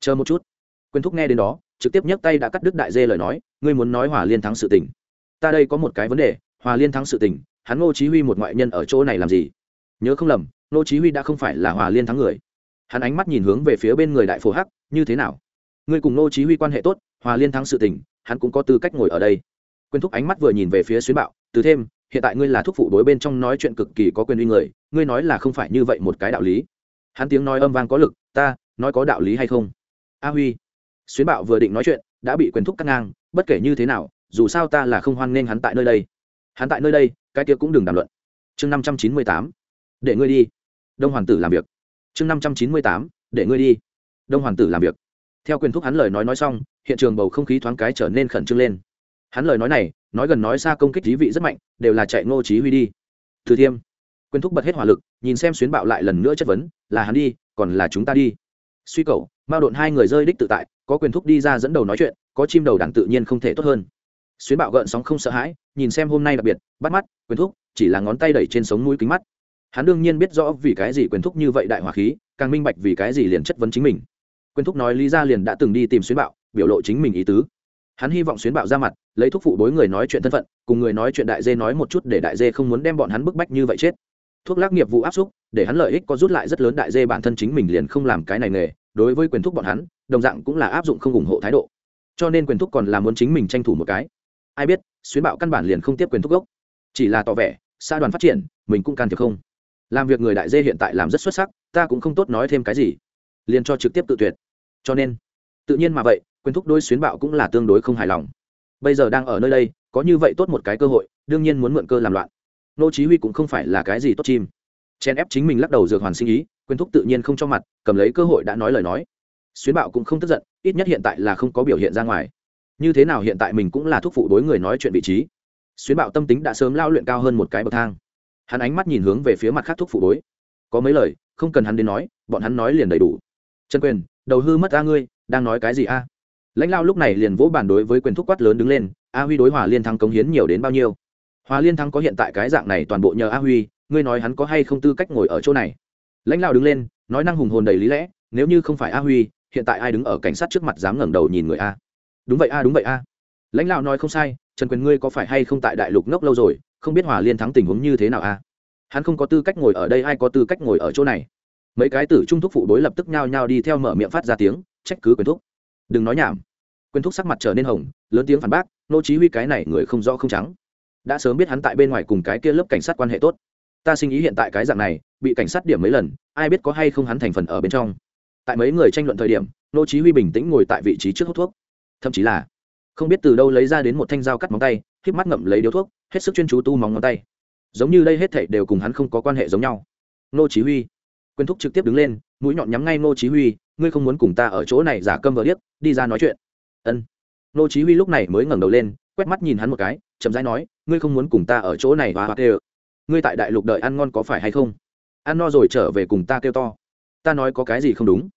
chờ một chút. Quyền thúc nghe đến đó, trực tiếp nhấc tay đã cắt đứt đại dê lời nói, ngươi muốn nói hòa liên thắng sự tình. Ta đây có một cái vấn đề, hòa liên thắng sự tình, hắn ngô chí huy một ngoại nhân ở chỗ này làm gì? Nhớ không lầm, ngô chí huy đã không phải là hòa liên thắng người. Hắn ánh mắt nhìn hướng về phía bên người đại phổ hắc, như thế nào? Ngươi cùng ngô chí huy quan hệ tốt, hòa liên thắng sự tình, hắn cũng có tư cách ngồi ở đây. Quyền thúc ánh mắt vừa nhìn về phía xuyến bạo, từ thêm, hiện tại ngươi là thúc phụ đối bên trong nói chuyện cực kỳ có quyền uy người, ngươi nói là không phải như vậy một cái đạo lý. Hắn tiếng nói âm vang có lực, ta, nói có đạo lý hay không? A huy, xuyến bạo vừa định nói chuyện, đã bị quyền thúc cắt ngang, bất kể như thế nào, dù sao ta là không hoan nghênh hắn tại nơi đây. Hắn tại nơi đây, cái kia cũng đừng đàm luận. Chương năm trăm chín mươi tám, để ngươi đi. Đông hoàn tử làm việc. Chương năm trăm chín mươi tám, để ngươi đi. Đông hoàn tử làm việc. Theo quyền thúc hắn lời nói nói xong, hiện trường bầu không khí thoáng cái trở nên khẩn trương lên. Hắn lời nói này, nói gần nói xa công kích trí vị rất mạnh, đều là chạy ngô chí huy đi. Từ thiêm, quyền thúc bật hết hỏa lực, nhìn xem xuyến bạo lại lần nữa chất vấn, là hắn đi, còn là chúng ta đi? Suy cầu mao độn hai người rơi đích tự tại, có quyền thúc đi ra dẫn đầu nói chuyện, có chim đầu đàn tự nhiên không thể tốt hơn. Xuyến bạo gợn sóng không sợ hãi, nhìn xem hôm nay đặc biệt, bắt mắt, quyền thúc, chỉ là ngón tay đẩy trên sống mũi kính mắt. Hắn đương nhiên biết rõ vì cái gì quyền thúc như vậy đại hỏa khí, càng minh bạch vì cái gì liền chất vấn chính mình. Quyền thúc nói lý ra liền đã từng đi tìm xuyến bạo, biểu lộ chính mình ý tứ. Hắn hy vọng xuyến bạo ra mặt, lấy thuốc phụ bối người nói chuyện thân phận, cùng người nói chuyện đại dê nói một chút để đại dê không muốn đem bọn hắn bức bách như vậy chết. Thuốc lắc nghiệp vụ áp xúc, để hắn lợi ích có rút lại rất lớn đại dê bản thân chính mình liền không làm cái này nghề đối với quyền thúc bọn hắn, đồng dạng cũng là áp dụng không ủng hộ thái độ. Cho nên quyền thúc còn là muốn chính mình tranh thủ một cái. Ai biết, xuyến bạo căn bản liền không tiếp quyền thúc gốc. Chỉ là tỏ vẻ xa đoàn phát triển, mình cũng can thiệp không. Làm việc người đại dê hiện tại làm rất xuất sắc, ta cũng không tốt nói thêm cái gì. Liền cho trực tiếp tự tuyệt. Cho nên, tự nhiên mà vậy, quyền thúc đôi xuyến bạo cũng là tương đối không hài lòng. Bây giờ đang ở nơi đây, có như vậy tốt một cái cơ hội, đương nhiên muốn mượn cơ làm loạn. Nô chí huy cũng không phải là cái gì tốt chim. Chen ép chính mình lắc đầu dược hoàn sinh ý quyền thúc tự nhiên không cho mặt, cầm lấy cơ hội đã nói lời nói. Xuyến bạo cũng không tức giận, ít nhất hiện tại là không có biểu hiện ra ngoài. Như thế nào hiện tại mình cũng là thúc phụ đối người nói chuyện vị trí. Xuyến bạo tâm tính đã sớm lao luyện cao hơn một cái bậc thang. Hắn ánh mắt nhìn hướng về phía mặt khác thúc phụ đối. Có mấy lời, không cần hắn đến nói, bọn hắn nói liền đầy đủ. Trần quyền, đầu hư mất a ngươi, đang nói cái gì a? Lãnh lao lúc này liền vỗ bản đối với quyền thúc quát lớn đứng lên, a huy đối hòa liên thắng cống hiến nhiều đến bao nhiêu? Hòa liên thắng có hiện tại cái dạng này toàn bộ nhờ a huy, ngươi nói hắn có hay không tư cách ngồi ở chỗ này? Lãnh lao đứng lên, nói năng hùng hồn đầy lý lẽ, nếu như không phải a huy, hiện tại ai đứng ở cảnh sát trước mặt dám ngẩng đầu nhìn người a? Đúng vậy a, đúng vậy a. Lãnh đạo nói không sai, trần quyền ngươi có phải hay không tại đại lục ngốc lâu rồi, không biết hòa liên thắng tình huống như thế nào a? Hắn không có tư cách ngồi ở đây, ai có tư cách ngồi ở chỗ này? Mấy cái tử trung thúc phụ đối lập tức nhao nhao đi theo mở miệng phát ra tiếng, trách cứ quyền thúc. Đừng nói nhảm. Quyền thúc sắc mặt trở nên hồng, lớn tiếng phản bác, nô chí huy cái này người không rõ không trắng. Đã sớm biết hắn tại bên ngoài cùng cái kia lớp cảnh sát quan hệ tốt. Ta sinh ý hiện tại cái dạng này bị cảnh sát điểm mấy lần, ai biết có hay không hắn thành phần ở bên trong. Tại mấy người tranh luận thời điểm, nô chí huy bình tĩnh ngồi tại vị trí trước hút thuốc. Thậm chí là, không biết từ đâu lấy ra đến một thanh dao cắt móng tay khép mắt ngậm lấy điếu thuốc, hết sức chuyên chú tu móng ngón tay. Giống như đây hết thảy đều cùng hắn không có quan hệ giống nhau. Nô chí huy, quyền thúc trực tiếp đứng lên, mũi nhọn nhắm ngay nô chí huy, ngươi không muốn cùng ta ở chỗ này giả câm vờ điếc, đi ra nói chuyện. Ân. Nô chí huy lúc này mới ngẩng đầu lên, quét mắt nhìn hắn một cái, chậm rãi nói, ngươi không muốn cùng ta ở chỗ này và hoa tê ngươi tại đại lục đợi ăn ngon có phải hay không? Ăn no rồi trở về cùng ta kêu to. Ta nói có cái gì không đúng?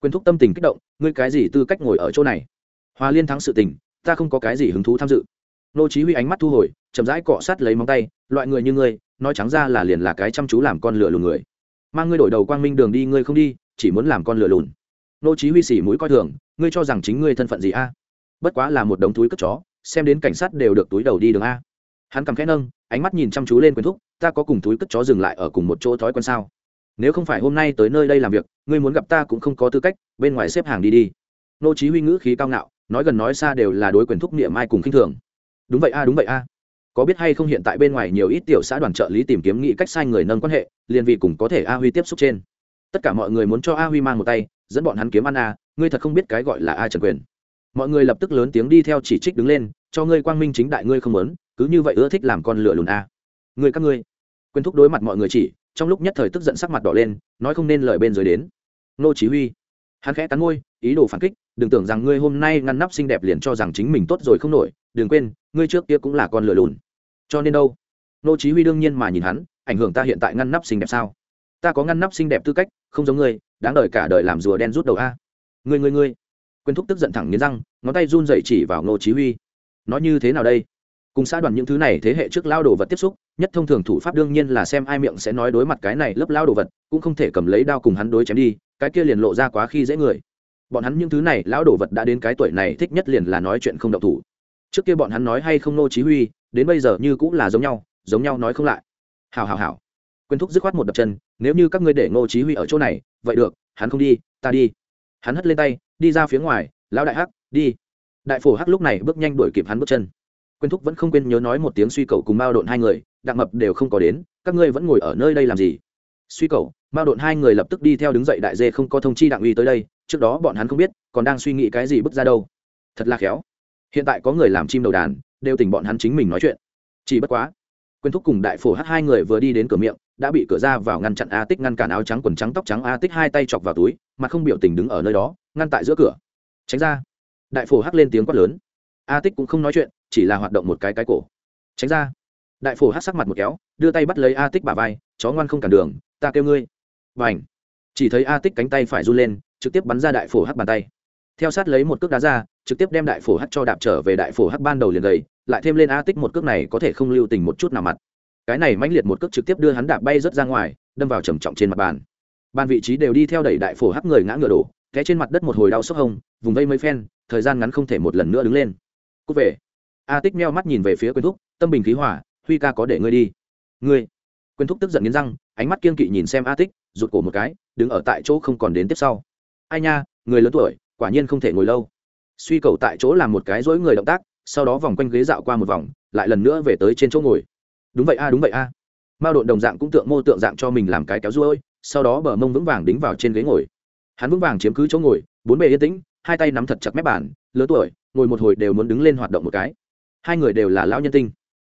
Quyền thúc tâm tình kích động, ngươi cái gì tư cách ngồi ở chỗ này? Hòa liên thắng sự tình, ta không có cái gì hứng thú tham dự. Nô chí huy ánh mắt thu hồi, chậm rãi cọ sát lấy móng tay, loại người như ngươi, nói trắng ra là liền là cái chăm chú làm con lừa lùn người. Mang ngươi đổi đầu quang minh đường đi, ngươi không đi, chỉ muốn làm con lừa lùn. Nô chí huy xỉ mũi coi thường, ngươi cho rằng chính ngươi thân phận gì a? Bất quá là một đống túi cất chó, xem đến cảnh sát đều được túi đầu đi đường a. Hắn cầm khẽ nâng, ánh mắt nhìn chăm chú lên quyền thúc ta có cùng túi cất chó dừng lại ở cùng một chỗ thói quen sao? Nếu không phải hôm nay tới nơi đây làm việc, ngươi muốn gặp ta cũng không có tư cách, bên ngoài xếp hàng đi đi. Nô chí huy ngữ khí cao ngạo, nói gần nói xa đều là đối quyền thúc niệm ai cùng khinh thường. Đúng vậy a, đúng vậy a. Có biết hay không hiện tại bên ngoài nhiều ít tiểu xã đoàn trợ lý tìm kiếm nghị cách sai người nâng quan hệ, liền vì cùng có thể a huy tiếp xúc trên. Tất cả mọi người muốn cho a huy mang một tay, dẫn bọn hắn kiếm ăn a, ngươi thật không biết cái gọi là a trần quyền. Mọi người lập tức lớn tiếng đi theo chỉ trích đứng lên, cho ngươi quang minh chính đại ngươi không muốn, cứ như vậy ưa thích làm con lửa lùn a. Ngươi các ngươi quyền thúc đối mặt mọi người chỉ, trong lúc nhất thời tức giận sắc mặt đỏ lên, nói không nên lời bên dưới đến. Nô chỉ huy, hắn khẽ cắn môi, ý đồ phản kích, đừng tưởng rằng ngươi hôm nay ngăn nắp xinh đẹp liền cho rằng chính mình tốt rồi không nổi, đừng quên, ngươi trước kia cũng là con lửa lùn. Cho nên đâu? Nô chí huy đương nhiên mà nhìn hắn, ảnh hưởng ta hiện tại ngăn nắp xinh đẹp sao? Ta có ngăn nắp xinh đẹp tư cách, không giống ngươi, đáng đời cả đời làm rùa đen rút đầu a. Ngươi ngươi ngươi. Quyền thúc tức giận thẳng nghiến răng, ngón tay run rẩy chỉ vào nô chí huy. Nói như thế nào đây? Cùng xã đoàn những thứ này thế hệ trước lao đồ vật tiếp xúc, nhất thông thường thủ pháp đương nhiên là xem ai miệng sẽ nói đối mặt cái này lớp lao đồ vật, cũng không thể cầm lấy đao cùng hắn đối chém đi, cái kia liền lộ ra quá khi dễ người. Bọn hắn những thứ này lão đồ vật đã đến cái tuổi này thích nhất liền là nói chuyện không động thủ. Trước kia bọn hắn nói hay không nô chí huy, đến bây giờ như cũng là giống nhau giống nhau nói không lại. Hảo hảo hảo. Quyền thúc dứt khoát một đập chân, nếu như các ngươi để ngô chí huy ở chỗ này, vậy được, hắn không đi, ta đi. Hắn hất lên tay, đi ra phía ngoài, lão đại hắc, đi. Đại phổ hắc lúc này bước nhanh đuổi kịp hắn bước chân quyền thúc vẫn không quên nhớ nói một tiếng suy cầu cùng mao độn hai người, đặng mập đều không có đến, các ngươi vẫn ngồi ở nơi đây làm gì? Suy cầu, mao độn hai người lập tức đi theo đứng dậy đại dê không có thông chi đặng uy tới đây, trước đó bọn hắn không biết, còn đang suy nghĩ cái gì bước ra đâu. Thật là khéo. Hiện tại có người làm chim đầu đàn, đều tỉnh bọn hắn chính mình nói chuyện. Chỉ bất quá quyền thúc cùng đại phổ hát hai người vừa đi đến cửa miệng, đã bị cửa ra vào ngăn chặn a tích ngăn cản áo trắng quần trắng tóc trắng a tích hai tay chọc vào túi, mà không biểu tình đứng ở nơi đó, ngăn tại giữa cửa. Tránh ra. Đại phổ hắc lên tiếng quát lớn a tích cũng không nói chuyện, chỉ là hoạt động một cái cái cổ. Tránh ra. Đại phổ hát sắc mặt một kéo, đưa tay bắt lấy a tích bà vai, chó ngoan không cản đường, ta kêu ngươi. Và ảnh chỉ thấy a tích cánh tay phải run lên, trực tiếp bắn ra đại phổ hát bàn tay. Theo sát lấy một cước đá ra, trực tiếp đem đại phổ hát cho đạp trở về đại phổ hát ban đầu liền gầy, lại thêm lên a tích một cước này có thể không lưu tình một chút nào mặt. Cái này mãnh liệt một cước trực tiếp đưa hắn đạp bay rớt ra ngoài, đâm vào trầm trọng trên mặt bàn. Bàn vị trí đều đi theo đẩy đại phổ hắc người ngã ngựa đổ, té trên mặt đất một hồi đau sốc hông vùng vây mấy phen, thời gian ngắn không thể một lần nữa đứng lên cút về. A tích meo mắt nhìn về phía quyền thúc, tâm bình khí hỏa huy ca có để ngươi đi. Ngươi? Quyền thúc tức giận nghiến răng, ánh mắt kiên kỵ nhìn xem a tích, rụt cổ một cái, đứng ở tại chỗ không còn đến tiếp sau. Ai nha, người lớn tuổi, quả nhiên không thể ngồi lâu. Suy cầu tại chỗ làm một cái dối người động tác, sau đó vòng quanh ghế dạo qua một vòng, lại lần nữa về tới trên chỗ ngồi. Đúng vậy a, đúng vậy a. À. mao độn đồng dạng cũng tượng mô tượng dạng cho mình làm cái kéo ruôi, sau đó bờ mông vững vàng đính vào trên ghế ngồi. Hắn vững vàng chiếm cứ chỗ ngồi, bốn bề yên tĩnh, hai tay nắm thật chặt mép bàn, lớn tuổi ngồi một hồi đều muốn đứng lên hoạt động một cái. Hai người đều là lão nhân tinh.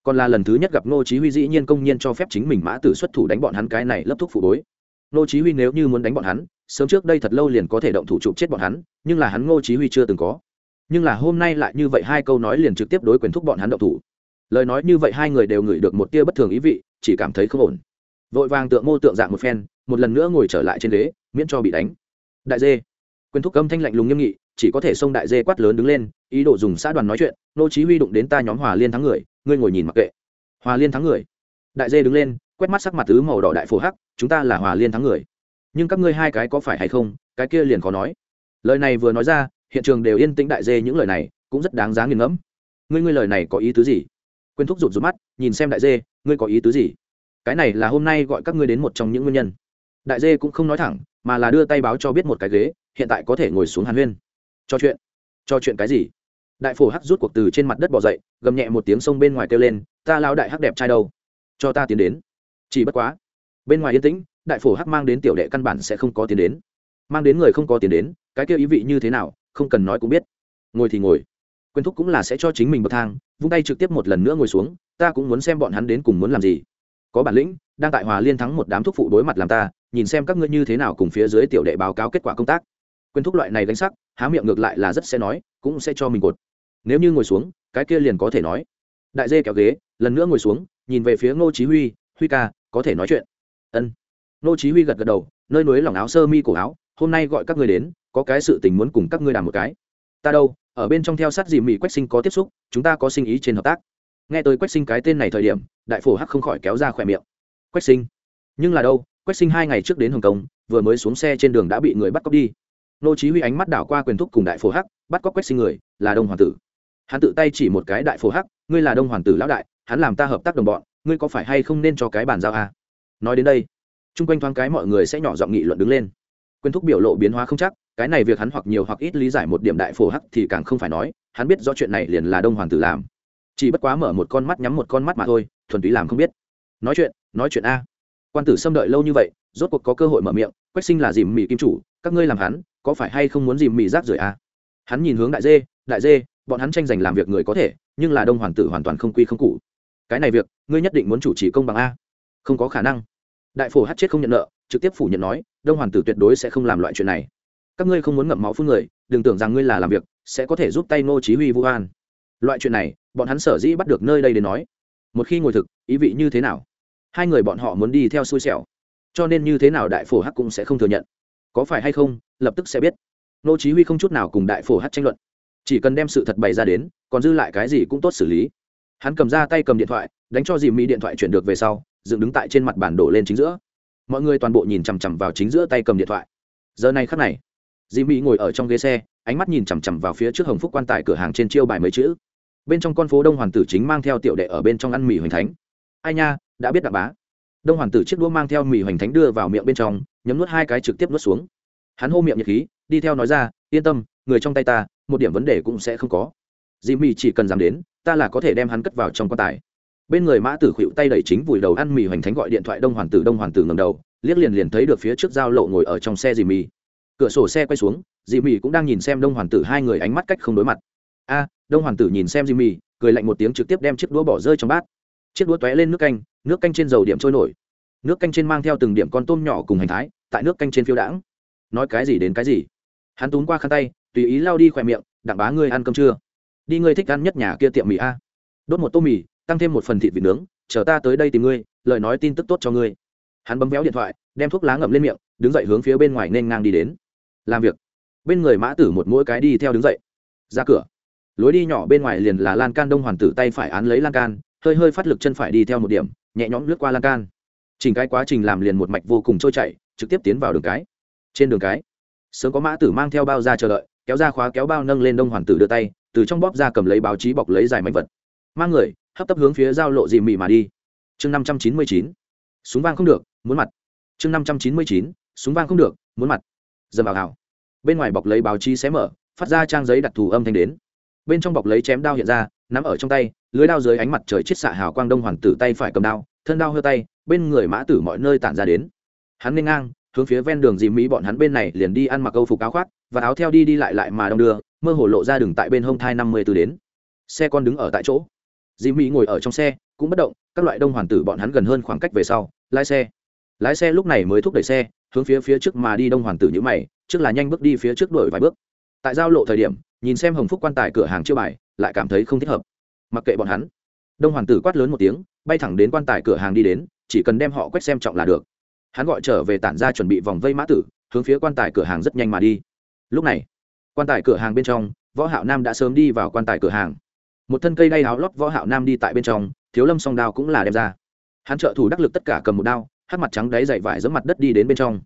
Còn là lần thứ nhất gặp ngô chí huy dĩ nhiên công nhiên cho phép chính mình mã tử xuất thủ đánh bọn hắn cái này lấp thuốc phụ bối. Ngô chí huy nếu như muốn đánh bọn hắn, sớm trước đây thật lâu liền có thể động thủ chụp chết bọn hắn, nhưng là hắn ngô chí huy chưa từng có. Nhưng là hôm nay lại như vậy hai câu nói liền trực tiếp đối quyền thúc bọn hắn động thủ. Lời nói như vậy hai người đều ngửi được một tia bất thường ý vị, chỉ cảm thấy không ổn. Vội vàng tượng mô tượng dạng một phen, một lần nữa ngồi trở lại trên ghế, miễn cho bị đánh. Đại dê, quyền thúc âm thanh lạnh lùng nghiêm nghị chỉ có thể xông đại dê quát lớn đứng lên, ý đồ dùng xã đoàn nói chuyện, nô chí huy đụng đến ta nhóm hòa liên thắng người, ngươi ngồi nhìn mặc kệ. Hòa liên thắng người. Đại dê đứng lên, quét mắt sắc mặt tứ màu đỏ đại phổ hắc, chúng ta là hòa liên thắng người. Nhưng các ngươi hai cái có phải hay không, cái kia liền khó nói. Lời này vừa nói ra, hiện trường đều yên tĩnh đại dê những lời này, cũng rất đáng giá nghiền ngẫm. Ngươi ngươi lời này có ý tứ gì? Quên thúc rụt rụt mắt, nhìn xem đại dê, ngươi có ý tứ gì? Cái này là hôm nay gọi các ngươi đến một trong những nguyên nhân. Đại dê cũng không nói thẳng, mà là đưa tay báo cho biết một cái ghế, hiện tại có thể ngồi xuống hàn huyên cho chuyện. Cho chuyện cái gì? Đại phổ hắc rút cuộc từ trên mặt đất bỏ dậy, gầm nhẹ một tiếng sông bên ngoài kêu lên, ta lao đại hắc đẹp trai đâu? Cho ta tiến đến. Chỉ bất quá, bên ngoài yên tĩnh, đại phổ hắc mang đến tiểu đệ căn bản sẽ không có tiến đến. Mang đến người không có tiền đến, cái kia ý vị như thế nào, không cần nói cũng biết. Ngồi thì ngồi. Quyền thúc cũng là sẽ cho chính mình bậc thang, vung tay trực tiếp một lần nữa ngồi xuống, ta cũng muốn xem bọn hắn đến cùng muốn làm gì. Có bản lĩnh, đang tại hòa liên thắng một đám thúc phụ đối mặt làm ta, nhìn xem các ngươi như thế nào cùng phía dưới tiểu đệ báo cáo kết quả công tác quyền thúc loại này đánh sắc, há miệng ngược lại là rất sẽ nói, cũng sẽ cho mình cột. Nếu như ngồi xuống, cái kia liền có thể nói. Đại dê kéo ghế, lần nữa ngồi xuống, nhìn về phía ngô chí huy huy ca, có thể nói chuyện. Ân. Ngô chí huy gật gật đầu, nơi núi lỏng áo sơ mi cổ áo, hôm nay gọi các ngươi đến, có cái sự tình muốn cùng các ngươi đàm một cái. Ta đâu, ở bên trong theo sát dì mỹ quách sinh có tiếp xúc, chúng ta có sinh ý trên hợp tác. Nghe tới quách sinh cái tên này thời điểm, đại phổ hắc không khỏi kéo ra khỏe miệng. Quách sinh? Nhưng là đâu, quách sinh hai ngày trước đến hồng kông, vừa mới xuống xe trên đường đã bị người bắt cóc đi nô chí huy ánh mắt đảo qua quyền thúc cùng đại phổ hắc, bắt cóc quách sinh người, là đông hoàng tử. Hắn tự tay chỉ một cái đại phổ hắc, ngươi là đông hoàng tử lão đại, hắn làm ta hợp tác đồng bọn, ngươi có phải hay không nên cho cái bàn giao à? nói đến đây, chung quanh thoáng cái mọi người sẽ nhỏ giọng nghị luận đứng lên. Quyền thúc biểu lộ biến hóa không chắc, cái này việc hắn hoặc nhiều hoặc ít lý giải một điểm đại phổ hắc thì càng không phải nói, hắn biết do chuyện này liền là đông hoàng tử làm. Chỉ bất quá mở một con mắt nhắm một con mắt mà thôi, thuần túy làm không biết. Nói chuyện nói chuyện a. Quan tử xâm đợi lâu như vậy, rốt cuộc có cơ hội mở miệng, quách sinh là dìm mỹ kim chủ, các ngươi làm hắn có phải hay không muốn dìm mì rác rưởi à? hắn nhìn hướng đại dê đại dê, bọn hắn tranh giành làm việc người có thể, nhưng là đông hoàng tử hoàn toàn không quy không cụ. Cái này việc, ngươi nhất định muốn chủ trì công bằng a. Không có khả năng. Đại phổ hát chết không nhận nợ, trực tiếp phủ nhận nói, đông hoàng tử tuyệt đối sẽ không làm loại chuyện này. Các ngươi không muốn ngậm máu phương người, đừng tưởng rằng ngươi là làm việc, sẽ có thể giúp tay ngô chí huy vu an. Loại chuyện này, bọn hắn sở dĩ bắt được nơi đây để nói. Một khi ngồi thực, ý vị như thế nào? Hai người bọn họ muốn đi theo xui xẻo. Cho nên như thế nào đại phổ hắc cũng sẽ không thừa nhận có phải hay không, lập tức sẽ biết. Nô chí huy không chút nào cùng đại phổ hát tranh luận. Chỉ cần đem sự thật bày ra đến, còn dư lại cái gì cũng tốt xử lý. Hắn cầm ra tay cầm điện thoại, đánh cho dì mỹ điện thoại chuyển được về sau, dựng đứng tại trên mặt bản đổ lên chính giữa. Mọi người toàn bộ nhìn chằm chằm vào chính giữa tay cầm điện thoại. Giờ này khắc này dì mỹ ngồi ở trong ghế xe, ánh mắt nhìn chằm chằm vào phía trước hồng phúc quan tài cửa hàng trên chiêu bài mấy chữ. Bên trong con phố đông hoàn tử chính mang theo tiểu đệ ở bên trong ăn mì hoành thánh. Ai nha, đã biết đạp bá. Đông hoàn tử chiếc đũa mang theo mì hoành thánh đưa vào miệng bên trong nhấm nuốt hai cái trực tiếp nuốt xuống. Hắn hô miệng nhiệt khí, đi theo nói ra, yên tâm, người trong tay ta, một điểm vấn đề cũng sẽ không có. Dì mì chỉ cần dám đến, ta là có thể đem hắn cất vào trong quan tài. Bên người mã tử khuỵu tay đẩy chính vùi đầu ăn mì hoành thánh gọi điện thoại đông hoàn tử đông hoàn tử ngầm đầu, liếc liền liền thấy được phía trước giao lộ ngồi ở trong xe dì mì. Cửa sổ xe quay xuống dì mì cũng đang nhìn xem đông hoàn tử hai người ánh mắt cách không đối mặt. A, đông hoàn tử nhìn xem dì mì, cười lạnh một tiếng trực tiếp đem chiếc đũa bỏ rơi trong bát. Chiếc đũa tóe lên nước canh nước canh trên dầu điểm trôi nổi nước canh trên mang theo từng điểm con tôm nhỏ cùng hành thái, tại nước canh trên phiêu đãng. Nói cái gì đến cái gì? Hắn túm qua khăn tay, tùy ý lao đi khỏe miệng, đặng bá ngươi ăn cơm chưa? Đi ngươi thích ăn nhất nhà kia tiệm mì a. Đốt một tô mì, tăng thêm một phần thịt vịt nướng, chờ ta tới đây tìm ngươi, lời nói tin tức tốt cho ngươi. Hắn bấm véo điện thoại, đem thuốc lá ngậm lên miệng, đứng dậy hướng phía bên ngoài nên ngang đi đến. Làm việc. Bên người mã tử một mỗi cái đi theo đứng dậy. Ra cửa. Lối đi nhỏ bên ngoài liền là lan can đông hoàn tử tay phải án lấy lan can, hơi hơi phát lực chân phải đi theo một điểm, nhẹ nhõm lướt qua lan can chỉnh cái quá trình làm liền một mạch vô cùng trôi chảy, trực tiếp tiến vào đường cái. Trên đường cái, sớm có mã tử mang theo bao ra chờ đợi, kéo ra khóa kéo bao nâng lên đông hoàn tử đưa tay, từ trong bóp ra cầm lấy báo chí bọc lấy dài mảnh vật. Mang người, hấp tấp hướng phía giao lộ dì mị mà đi. Chương năm trăm chín mươi chín, súng vang không được, muốn mặt. Chương năm trăm chín mươi chín, súng vang không được, muốn mặt. Dầm vào hào. Bên ngoài bọc lấy báo chí xé mở, phát ra trang giấy đặc thù âm thanh đến. Bên trong bọc lấy chém đao hiện ra, nắm ở trong tay, lưới đao dưới ánh mặt trời chiết xạ hào quang đông hoàn tử tay phải cầm đao, thân đao hơ tay bên người mã tử mọi nơi tản ra đến. Hắn nên ngang, hướng phía ven đường dìm mỹ bọn hắn bên này liền đi ăn mặc câu phục áo khoác, và áo theo đi đi lại lại mà đông đưa, mơ hồ lộ ra đường tại bên hông thai năm mươi từ đến. Xe con đứng ở tại chỗ. Dìm mỹ ngồi ở trong xe, cũng bất động, các loại đông hoàn tử bọn hắn gần hơn khoảng cách về sau, lái xe. Lái xe lúc này mới thúc đẩy xe, hướng phía phía trước mà đi đông hoàn tử như mày, trước là nhanh bước đi phía trước đuổi vài bước. Tại giao lộ thời điểm, nhìn xem hồng phúc quan tài cửa hàng chưa bài, lại cảm thấy không thích hợp. Mặc kệ bọn hắn. Đông hoàn tử quát lớn một tiếng, bay thẳng đến quan tài cửa hàng đi đến chỉ cần đem họ quét xem trọng là được. Hắn gọi trở về tản ra chuẩn bị vòng vây mã tử, hướng phía quan tài cửa hàng rất nhanh mà đi. Lúc này, quan tài cửa hàng bên trong, võ hạo nam đã sớm đi vào quan tài cửa hàng. Một thân cây đay áo lót võ hạo nam đi tại bên trong, thiếu lâm song đao cũng là đem ra. Hắn trợ thủ đắc lực tất cả cầm một đao hát mặt trắng đáy dậy vải giẫm mặt đất đi đến bên trong.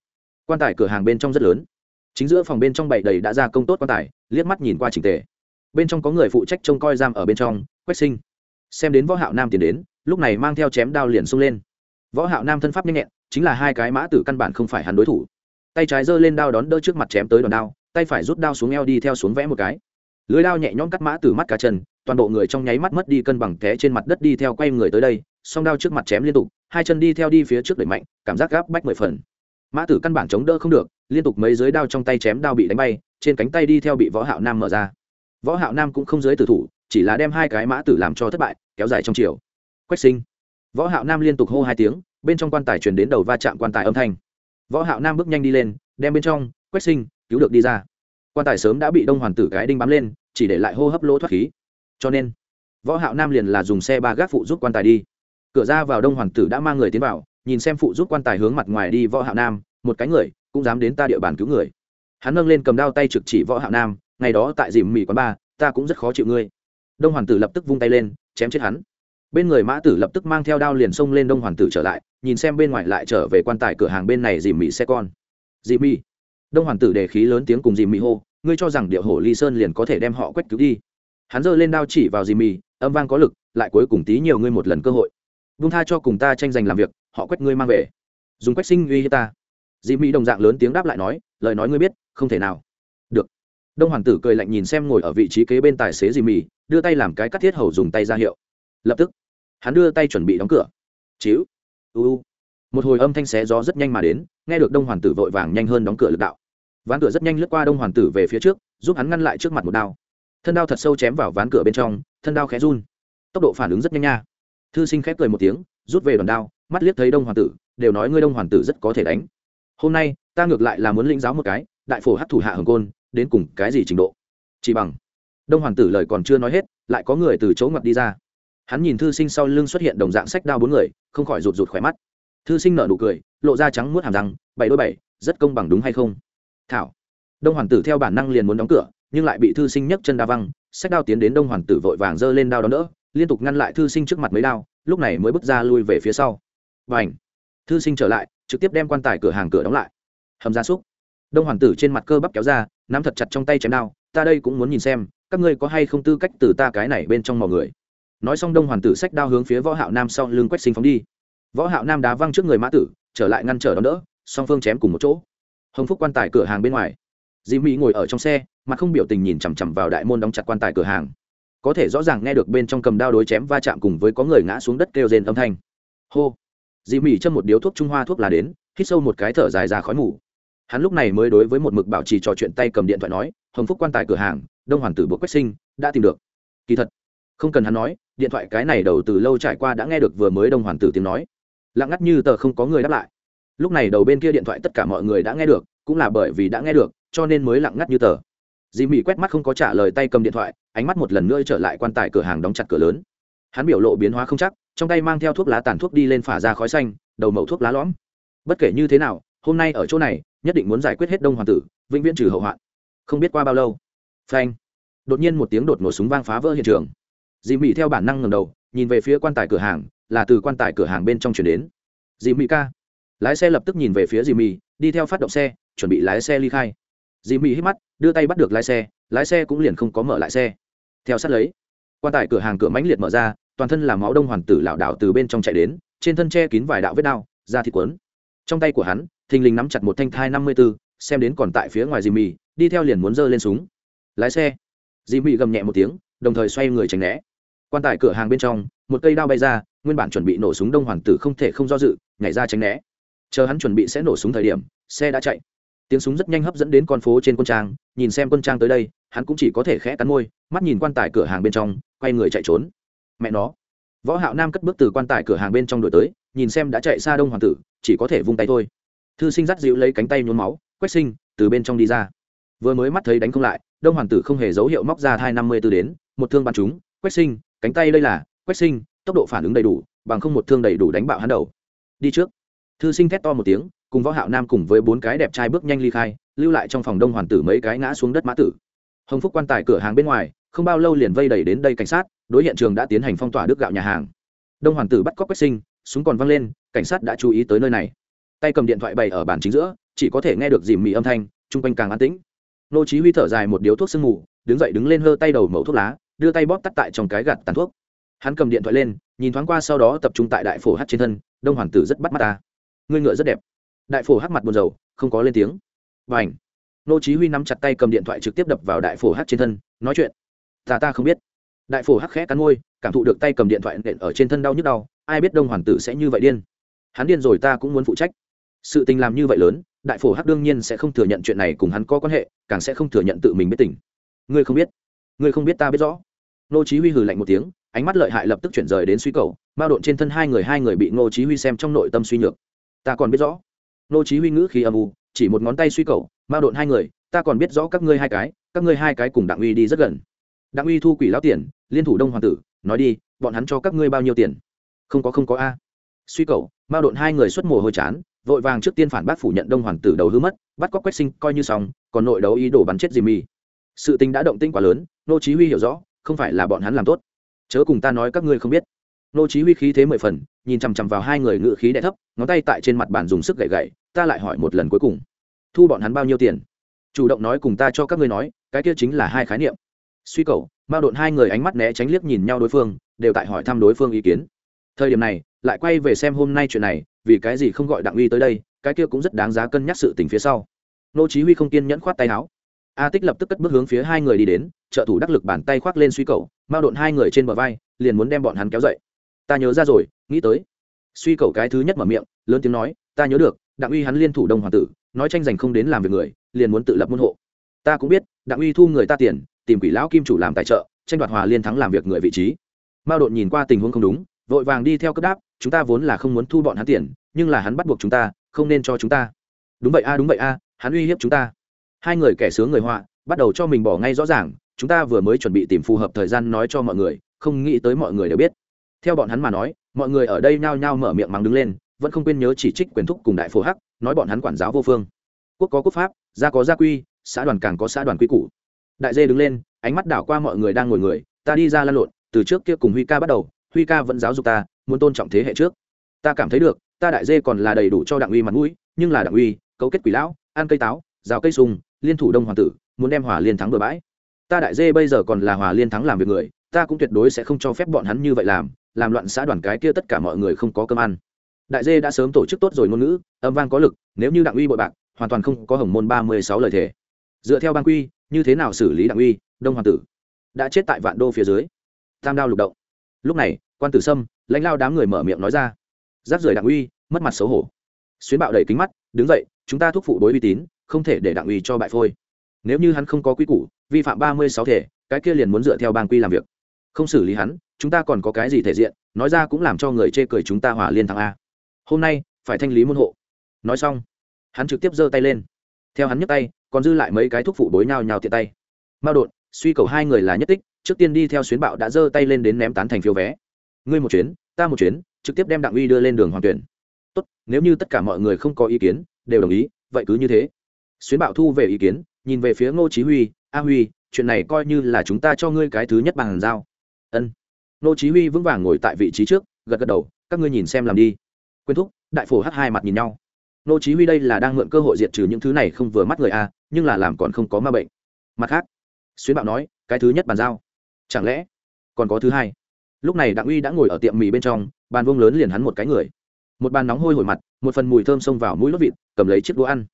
Quan tài cửa hàng bên trong rất lớn. Chính giữa phòng bên trong bảy đầy đã ra công tốt quan tài, liếc mắt nhìn qua chỉnh tề. Bên trong có người phụ trách trông coi giam ở bên trong, quách sinh. Xem đến võ hạo nam tiến đến, lúc này mang theo chém đao liền xông lên võ hạo nam thân pháp nhanh nhẹn, chính là hai cái mã tử căn bản không phải hắn đối thủ. Tay trái giơ lên đao đón đỡ trước mặt chém tới đòn đao, tay phải rút đao xuống eo đi theo xuống vẽ một cái. Lưới đao nhẹ nhõm cắt mã tử mắt cả chân, toàn bộ người trong nháy mắt mất đi cân bằng té trên mặt đất đi theo quay người tới đây, song đao trước mặt chém liên tục, hai chân đi theo đi phía trước đẩy mạnh, cảm giác gáp bách mười phần. Mã tử căn bản chống đỡ không được, liên tục mấy giới đao trong tay chém đao bị đánh bay, trên cánh tay đi theo bị võ hạo nam mở ra. Võ hạo nam cũng không giới tử thủ, chỉ là đem hai cái mã tử làm cho thất bại, kéo dài trong chiều. Quách sinh võ hạo nam liên tục hô hai tiếng, bên trong quan tài truyền đến đầu va chạm quan tài âm thanh. Võ hạo nam bước nhanh đi lên, đem bên trong quách sinh, cứu được đi ra. Quan tài sớm đã bị đông hoàn tử cái đinh bám lên, chỉ để lại hô hấp lỗ thoát khí. Cho nên, võ hạo nam liền là dùng xe ba gác phụ giúp quan tài đi. Cửa ra vào đông hoàn tử đã mang người tiến vào, nhìn xem phụ giúp quan tài hướng mặt ngoài đi võ hạo nam, một cái người, cũng dám đến ta địa bàn cứu người. Hắn nâng lên cầm đao tay trực chỉ võ hạo nam, ngày đó tại dìm mỉ quán ba, ta cũng rất khó chịu ngươi. Đông hoàn tử lập tức vung tay lên, chém chết hắn bên người mã tử lập tức mang theo đao liền xông lên đông hoàn tử trở lại, nhìn xem bên ngoài lại trở về quan tài cửa hàng bên này dìm mỹ xe con. Dìm mỹ đông hoàn tử đề khí lớn tiếng cùng dìm mỹ hô, ngươi cho rằng điệu hổ ly sơn liền có thể đem họ quét cứu đi. Hắn giơ lên đao chỉ vào dìm mỹ âm vang có lực, lại cuối cùng tí nhiều ngươi một lần cơ hội. Vung tha cho cùng ta tranh giành làm việc, họ quét ngươi mang về. Dùng quét sinh uy hiếp ta. Dì mỹ đồng dạng lớn tiếng đáp lại nói, lời nói ngươi biết, không thể nào. Được. Đông hoàng tử cười lạnh nhìn xem ngồi ở vị trí kế bên tài xế dì mỹ đưa tay làm cái cắt thiết hầu dùng tay ra hiệu. Lập tức hắn đưa tay chuẩn bị đóng cửa. Chíu Uu. một hồi âm thanh xé gió rất nhanh mà đến, nghe được đông Hoàn tử vội vàng nhanh hơn đóng cửa lực đạo. Ván cửa rất nhanh lướt qua đông Hoàn tử về phía trước, giúp hắn ngăn lại trước mặt một đao. Thân đao thật sâu chém vào ván cửa bên trong, thân đao khẽ run. Tốc độ phản ứng rất nhanh nha. Thư sinh khép cười một tiếng, rút về đòn đao, mắt liếc thấy đông Hoàn tử, đều nói ngươi đông Hoàn tử rất có thể đánh. Hôm nay, ta ngược lại là muốn lĩnh giáo một cái, đại phổ hát thủ hạ hồng côn, đến cùng cái gì trình độ? Chỉ bằng. Đông Hoàn tử lời còn chưa nói hết, lại có người từ chỗ ngặt đi ra hắn nhìn thư sinh sau lưng xuất hiện đồng dạng sách đao bốn người, không khỏi rụt rụt khỏe mắt. Thư sinh nở nụ cười, lộ ra trắng muốt hàm răng, bảy đôi bảy, rất công bằng đúng hay không? Thảo. Đông hoàng tử theo bản năng liền muốn đóng cửa, nhưng lại bị thư sinh nhấc chân đa văng, sách đao tiến đến đông hoàng tử vội vàng giơ lên đao đón đỡ, liên tục ngăn lại thư sinh trước mặt mấy đao, lúc này mới bước ra lui về phía sau. Và ảnh thư sinh trở lại, trực tiếp đem quan tài cửa hàng cửa đóng lại. Hầm gia súc. Đông hoàng tử trên mặt cơ bắp kéo ra, nắm thật chặt trong tay chém đao, ta đây cũng muốn nhìn xem, các ngươi có hay không tư cách từ ta cái này bên trong mò người? Nói xong đông Hoàn tử sách đao hướng phía võ hạo nam sau lưng quách sinh phóng đi. Võ hạo nam đá văng trước người mã tử, trở lại ngăn trở đón đỡ, song phương chém cùng một chỗ. Hồng phúc quan tài cửa hàng bên ngoài. Dì mỹ ngồi ở trong xe mà không biểu tình nhìn chằm chằm vào đại môn đóng chặt quan tài cửa hàng. Có thể rõ ràng nghe được bên trong cầm đao đối chém va chạm cùng với có người ngã xuống đất kêu rên âm thanh. Hô. Dì mỹ châm một điếu thuốc trung hoa thuốc là đến, hít sâu một cái thở dài ra khói mù. Hắn lúc này mới đối với một mực bảo trì trò chuyện tay cầm điện thoại nói, hồng phúc quan tài cửa hàng, đông hoàn tử buộc quách sinh, đã tìm được. Kỳ thật, không cần hắn nói điện thoại cái này đầu từ lâu trải qua đã nghe được vừa mới đông hoàn tử tiếng nói. Lặng ngắt như tờ không có người đáp lại. Lúc này đầu bên kia điện thoại tất cả mọi người đã nghe được, cũng là bởi vì đã nghe được, cho nên mới lặng ngắt như tờ. Dì mỹ quét mắt không có trả lời tay cầm điện thoại, ánh mắt một lần nữa trở lại quan tài cửa hàng đóng chặt cửa lớn. Hắn biểu lộ biến hóa không chắc, trong tay mang theo thuốc lá tàn thuốc đi lên phả ra khói xanh, đầu mẩu thuốc lá lõm. Bất kể như thế nào, hôm nay ở chỗ này, nhất định muốn giải quyết hết đông hoàng tử, vĩnh viễn trừ hậu hoạn. Không biết qua bao lâu. Phanh. Đột nhiên một tiếng đột nổ súng vang phá vỡ hiện trường dì mỹ theo bản năng ngầm đầu, nhìn về phía quan tài cửa hàng, là từ quan tài cửa hàng bên trong chuyển đến. Dì mỹ ca. Lái xe lập tức nhìn về phía dì mỹ đi theo phát động xe, chuẩn bị lái xe ly khai. Dì mỹ hít mắt, đưa tay bắt được lái xe lái xe cũng liền không có mở lại xe. Theo sát lấy, quan tài cửa hàng cửa mãnh liệt mở ra, toàn thân làm máu đông hoàn tử lảo đảo từ bên trong chạy đến, trên thân che kín vài đạo vết đao da thịt quấn. Trong tay của hắn, thình lình nắm chặt một thanh thai năm mươi b ố xem đến còn tại phía ngoài dì mì đi theo liền muốn giơ lên súng. Lái xe. Dì mì gầm nhẹ một tiếng, đồng thời xoay người tránh né quan tài cửa hàng bên trong, một cây đao bay ra, nguyên bản chuẩn bị nổ súng đông hoàn tử không thể không do dự, nhảy ra tránh né. Chờ hắn chuẩn bị sẽ nổ súng thời điểm, xe đã chạy. Tiếng súng rất nhanh hấp dẫn đến con phố trên quân trang, nhìn xem quân trang tới đây, hắn cũng chỉ có thể khẽ cắn môi, mắt nhìn quan tài cửa hàng bên trong, quay người chạy trốn. Mẹ nó. Võ hạo nam cất bước từ quan tài cửa hàng bên trong đổi tới, nhìn xem đã chạy xa đông hoàng tử, chỉ có thể vung tay thôi. Thư sinh dắt dịu lấy cánh tay nhuốm máu, quách sinh, từ bên trong đi ra. Vừa mới mắt thấy đánh không lại, đông hoàng tử không hề dấu hiệu móc ra hai năm mươi tư đến, một thương bắn chúng quách sinh cánh tay đây là, quách sinh, tốc độ phản ứng đầy đủ, bằng không một thương đầy đủ đánh bạo hắn đầu. Đi trước. Thư sinh thét to một tiếng, cùng võ hạo nam cùng với bốn cái đẹp trai bước nhanh ly khai, lưu lại trong phòng đông hoàng tử mấy cái ngã xuống đất mã tử. Hồng phúc quan tài cửa hàng bên ngoài, không bao lâu liền vây đẩy đến đây cảnh sát, đối hiện trường đã tiến hành phong tỏa đức gạo nhà hàng. Đông hoàng tử bắt cóc quách sinh, súng còn văng lên, cảnh sát đã chú ý tới nơi này. Tay cầm điện thoại bày ở bàn chính giữa, chỉ có thể nghe được dìm mị âm thanh, chung quanh càng an tĩnh. Nô chí huy thở dài một điếu thuốc sương mù, đứng dậy đứng lên hơ tay đầu mẩu thuốc lá đưa tay bóp tắt tại trong cái gạt tàn thuốc. Hắn cầm điện thoại lên, nhìn thoáng qua sau đó tập trung tại đại phổ hát trên thân, đông hoàng tử rất bắt mắt ta. Ngươi ngựa rất đẹp. Đại phổ hát mặt buồn rầu, không có lên tiếng. Và ảnh nô chí huy nắm chặt tay cầm điện thoại trực tiếp đập vào đại phổ hát trên thân, nói chuyện. Ta ta không biết. Đại phổ hắc khẽ cắn môi, cảm thụ được tay cầm điện thoại nện ở trên thân đau nhức đau, ai biết đông hoàng tử sẽ như vậy điên. Hắn điên rồi ta cũng muốn phụ trách. Sự tình làm như vậy lớn, đại phổ hắc đương nhiên sẽ không thừa nhận chuyện này cùng hắn có quan hệ, càng sẽ không thừa nhận tự mình biết tình. Ngươi không biết. Ngươi không biết ta biết rõ nô chí huy hừ lạnh một tiếng, ánh mắt lợi hại lập tức chuyển rời đến suy cầu bao độn trên thân hai người hai người bị nô chí huy xem trong nội tâm suy nhược. Ta còn biết rõ. Nô chí huy ngữ khí âm u, chỉ một ngón tay suy cầu bao độn hai người, ta còn biết rõ các ngươi hai cái, các ngươi hai cái cùng đặng uy đi rất gần. Đặng uy thu quỷ lão tiền, liên thủ đông hoàng tử, nói đi, bọn hắn cho các ngươi bao nhiêu tiền? Không có không có a. Suy cầu bao độn hai người xuất mồ hôi chán, vội vàng trước tiên phản bác phủ nhận đông hoàng tử đầu hư mất, bắt cóc quách sinh, coi như xong, còn nội đấu ý đồ bắn chết dì Mì. sự tình đã động tinh quá lớn nô chí huy hiểu rõ không phải là bọn hắn làm tốt. Chớ cùng ta nói các ngươi không biết. Nô chí huy khí thế mười phần, nhìn chăm chăm vào hai người ngự khí đè thấp, ngón tay tại trên mặt bàn dùng sức gậy gậy ta lại hỏi một lần cuối cùng. Thu bọn hắn bao nhiêu tiền? Chủ động nói cùng ta cho các ngươi nói, cái kia chính là hai khái niệm. Suy cầu mao độn hai người ánh mắt né tránh liếc nhìn nhau đối phương, đều tại hỏi thăm đối phương ý kiến. Thời điểm này, lại quay về xem hôm nay chuyện này, vì cái gì không gọi đặng uy tới đây, cái kia cũng rất đáng giá cân nhắc sự tình phía sau. Nô chí huy không kiên nhẫn khoát tay áo a tích lập tức cất bước hướng phía hai người đi đến, trợ thủ đắc lực bàn tay khoác lên suy cầu, mao độn hai người trên bờ vai, liền muốn đem bọn hắn kéo dậy. Ta nhớ ra rồi, nghĩ tới. Suy cầu cái thứ nhất mở miệng, lớn tiếng nói, ta nhớ được, đặng uy hắn liên thủ đông hoàng tử, nói tranh giành không đến làm việc người, liền muốn tự lập môn hộ. Ta cũng biết, đặng uy thu người ta tiền, tìm quỷ lão kim chủ làm tài trợ, tranh đoạt hòa liên thắng làm việc người vị trí. Mao độn nhìn qua tình huống không đúng, vội vàng đi theo cấp đáp, chúng ta vốn là không muốn thu bọn hắn tiền, nhưng là hắn bắt buộc chúng ta, không nên cho chúng ta. Đúng vậy a, đúng vậy a, hắn uy hiếp chúng ta hai người kẻ sướng người họa, bắt đầu cho mình bỏ ngay rõ ràng, chúng ta vừa mới chuẩn bị tìm phù hợp thời gian nói cho mọi người, không nghĩ tới mọi người đều biết. Theo bọn hắn mà nói, mọi người ở đây nhao nhao mở miệng mắng đứng lên, vẫn không quên nhớ chỉ trích quyền thúc cùng đại phổ hắc, nói bọn hắn quản giáo vô phương. Quốc có quốc pháp, gia có gia quy, xã đoàn càng có xã đoàn quy củ. Đại dê đứng lên, ánh mắt đảo qua mọi người đang ngồi người, ta đi ra lan lộn, từ trước kia cùng huy ca bắt đầu, huy ca vẫn giáo dục ta, muốn tôn trọng thế hệ trước. Ta cảm thấy được, ta đại dê còn là đầy đủ cho đặng uy mặt mũi, nhưng là đặng uy, cấu kết quỷ lão, ăn cây táo, rào cây sung liên thủ đông hoàng tử, muốn đem hòa liên thắng bừa bãi. Ta đại dê bây giờ còn là hòa liên thắng làm việc người, ta cũng tuyệt đối sẽ không cho phép bọn hắn như vậy làm làm loạn xã đoàn cái kia tất cả mọi người không có cơm ăn. Đại dê đã sớm tổ chức tốt rồi ngôn ngữ, âm vang có lực, nếu như đặng uy bội bạc, hoàn toàn không có hồng môn ba mươi sáu lời thề. Dựa theo ban quy, như thế nào xử lý đặng uy, đông hoàng tử? Đã chết tại vạn đô phía dưới. Tam đao lục động. Lúc này, quan tử sâm, lãnh lao đám người mở miệng nói ra. Giáp rời đặng uy, mất mặt xấu hổ. Xuyến bạo đầy kính mắt, đứng dậy, chúng ta thúc phụ đối uy tín không thể để đặng uy cho bại phôi. Nếu như hắn không có quy củ, vi phạm ba mươi sáu thể, cái kia liền muốn dựa theo bang quy làm việc. Không xử lý hắn, chúng ta còn có cái gì thể diện, nói ra cũng làm cho người chê cười chúng ta hỏa liên thắng a. Hôm nay, phải thanh lý môn hộ. Nói xong, hắn trực tiếp giơ tay lên. Theo hắn nhấc tay, còn dư lại mấy cái thuốc phụ bối nhào nhào tiện tay. Mao đột, suy cầu hai người là nhất tích, trước tiên đi theo xuyến bạo đã giơ tay lên đến ném tán thành phiếu vé. Ngươi một chuyến, ta một chuyến, trực tiếp đem đặng uy đưa lên đường hoàng tuyển. Tốt, nếu như tất cả mọi người không có ý kiến, đều đồng ý, vậy cứ như thế xuyến Bảo thu về ý kiến, nhìn về phía ngô chí huy, a huy, chuyện này coi như là chúng ta cho ngươi cái thứ nhất bằng giao. Ân. Ngô chí huy vững vàng ngồi tại vị trí trước, gật gật đầu, các ngươi nhìn xem làm đi. Quyên thúc, đại phổ hắt hai mặt nhìn nhau. Ngô chí huy đây là đang mượn cơ hội diệt trừ những thứ này không vừa mắt người a, nhưng là làm còn không có ma bệnh. Mặt khác, xuyến Bảo nói, cái thứ nhất bàn giao. Chẳng lẽ còn có thứ hai? Lúc này đặng uy đã ngồi ở tiệm mì bên trong, bàn vuông lớn liền hắn một cái người. Một bàn nóng hôi hổi mặt, một phần mùi thơm xông vào mũi lót vịt, cầm lấy chiếc đũa ăn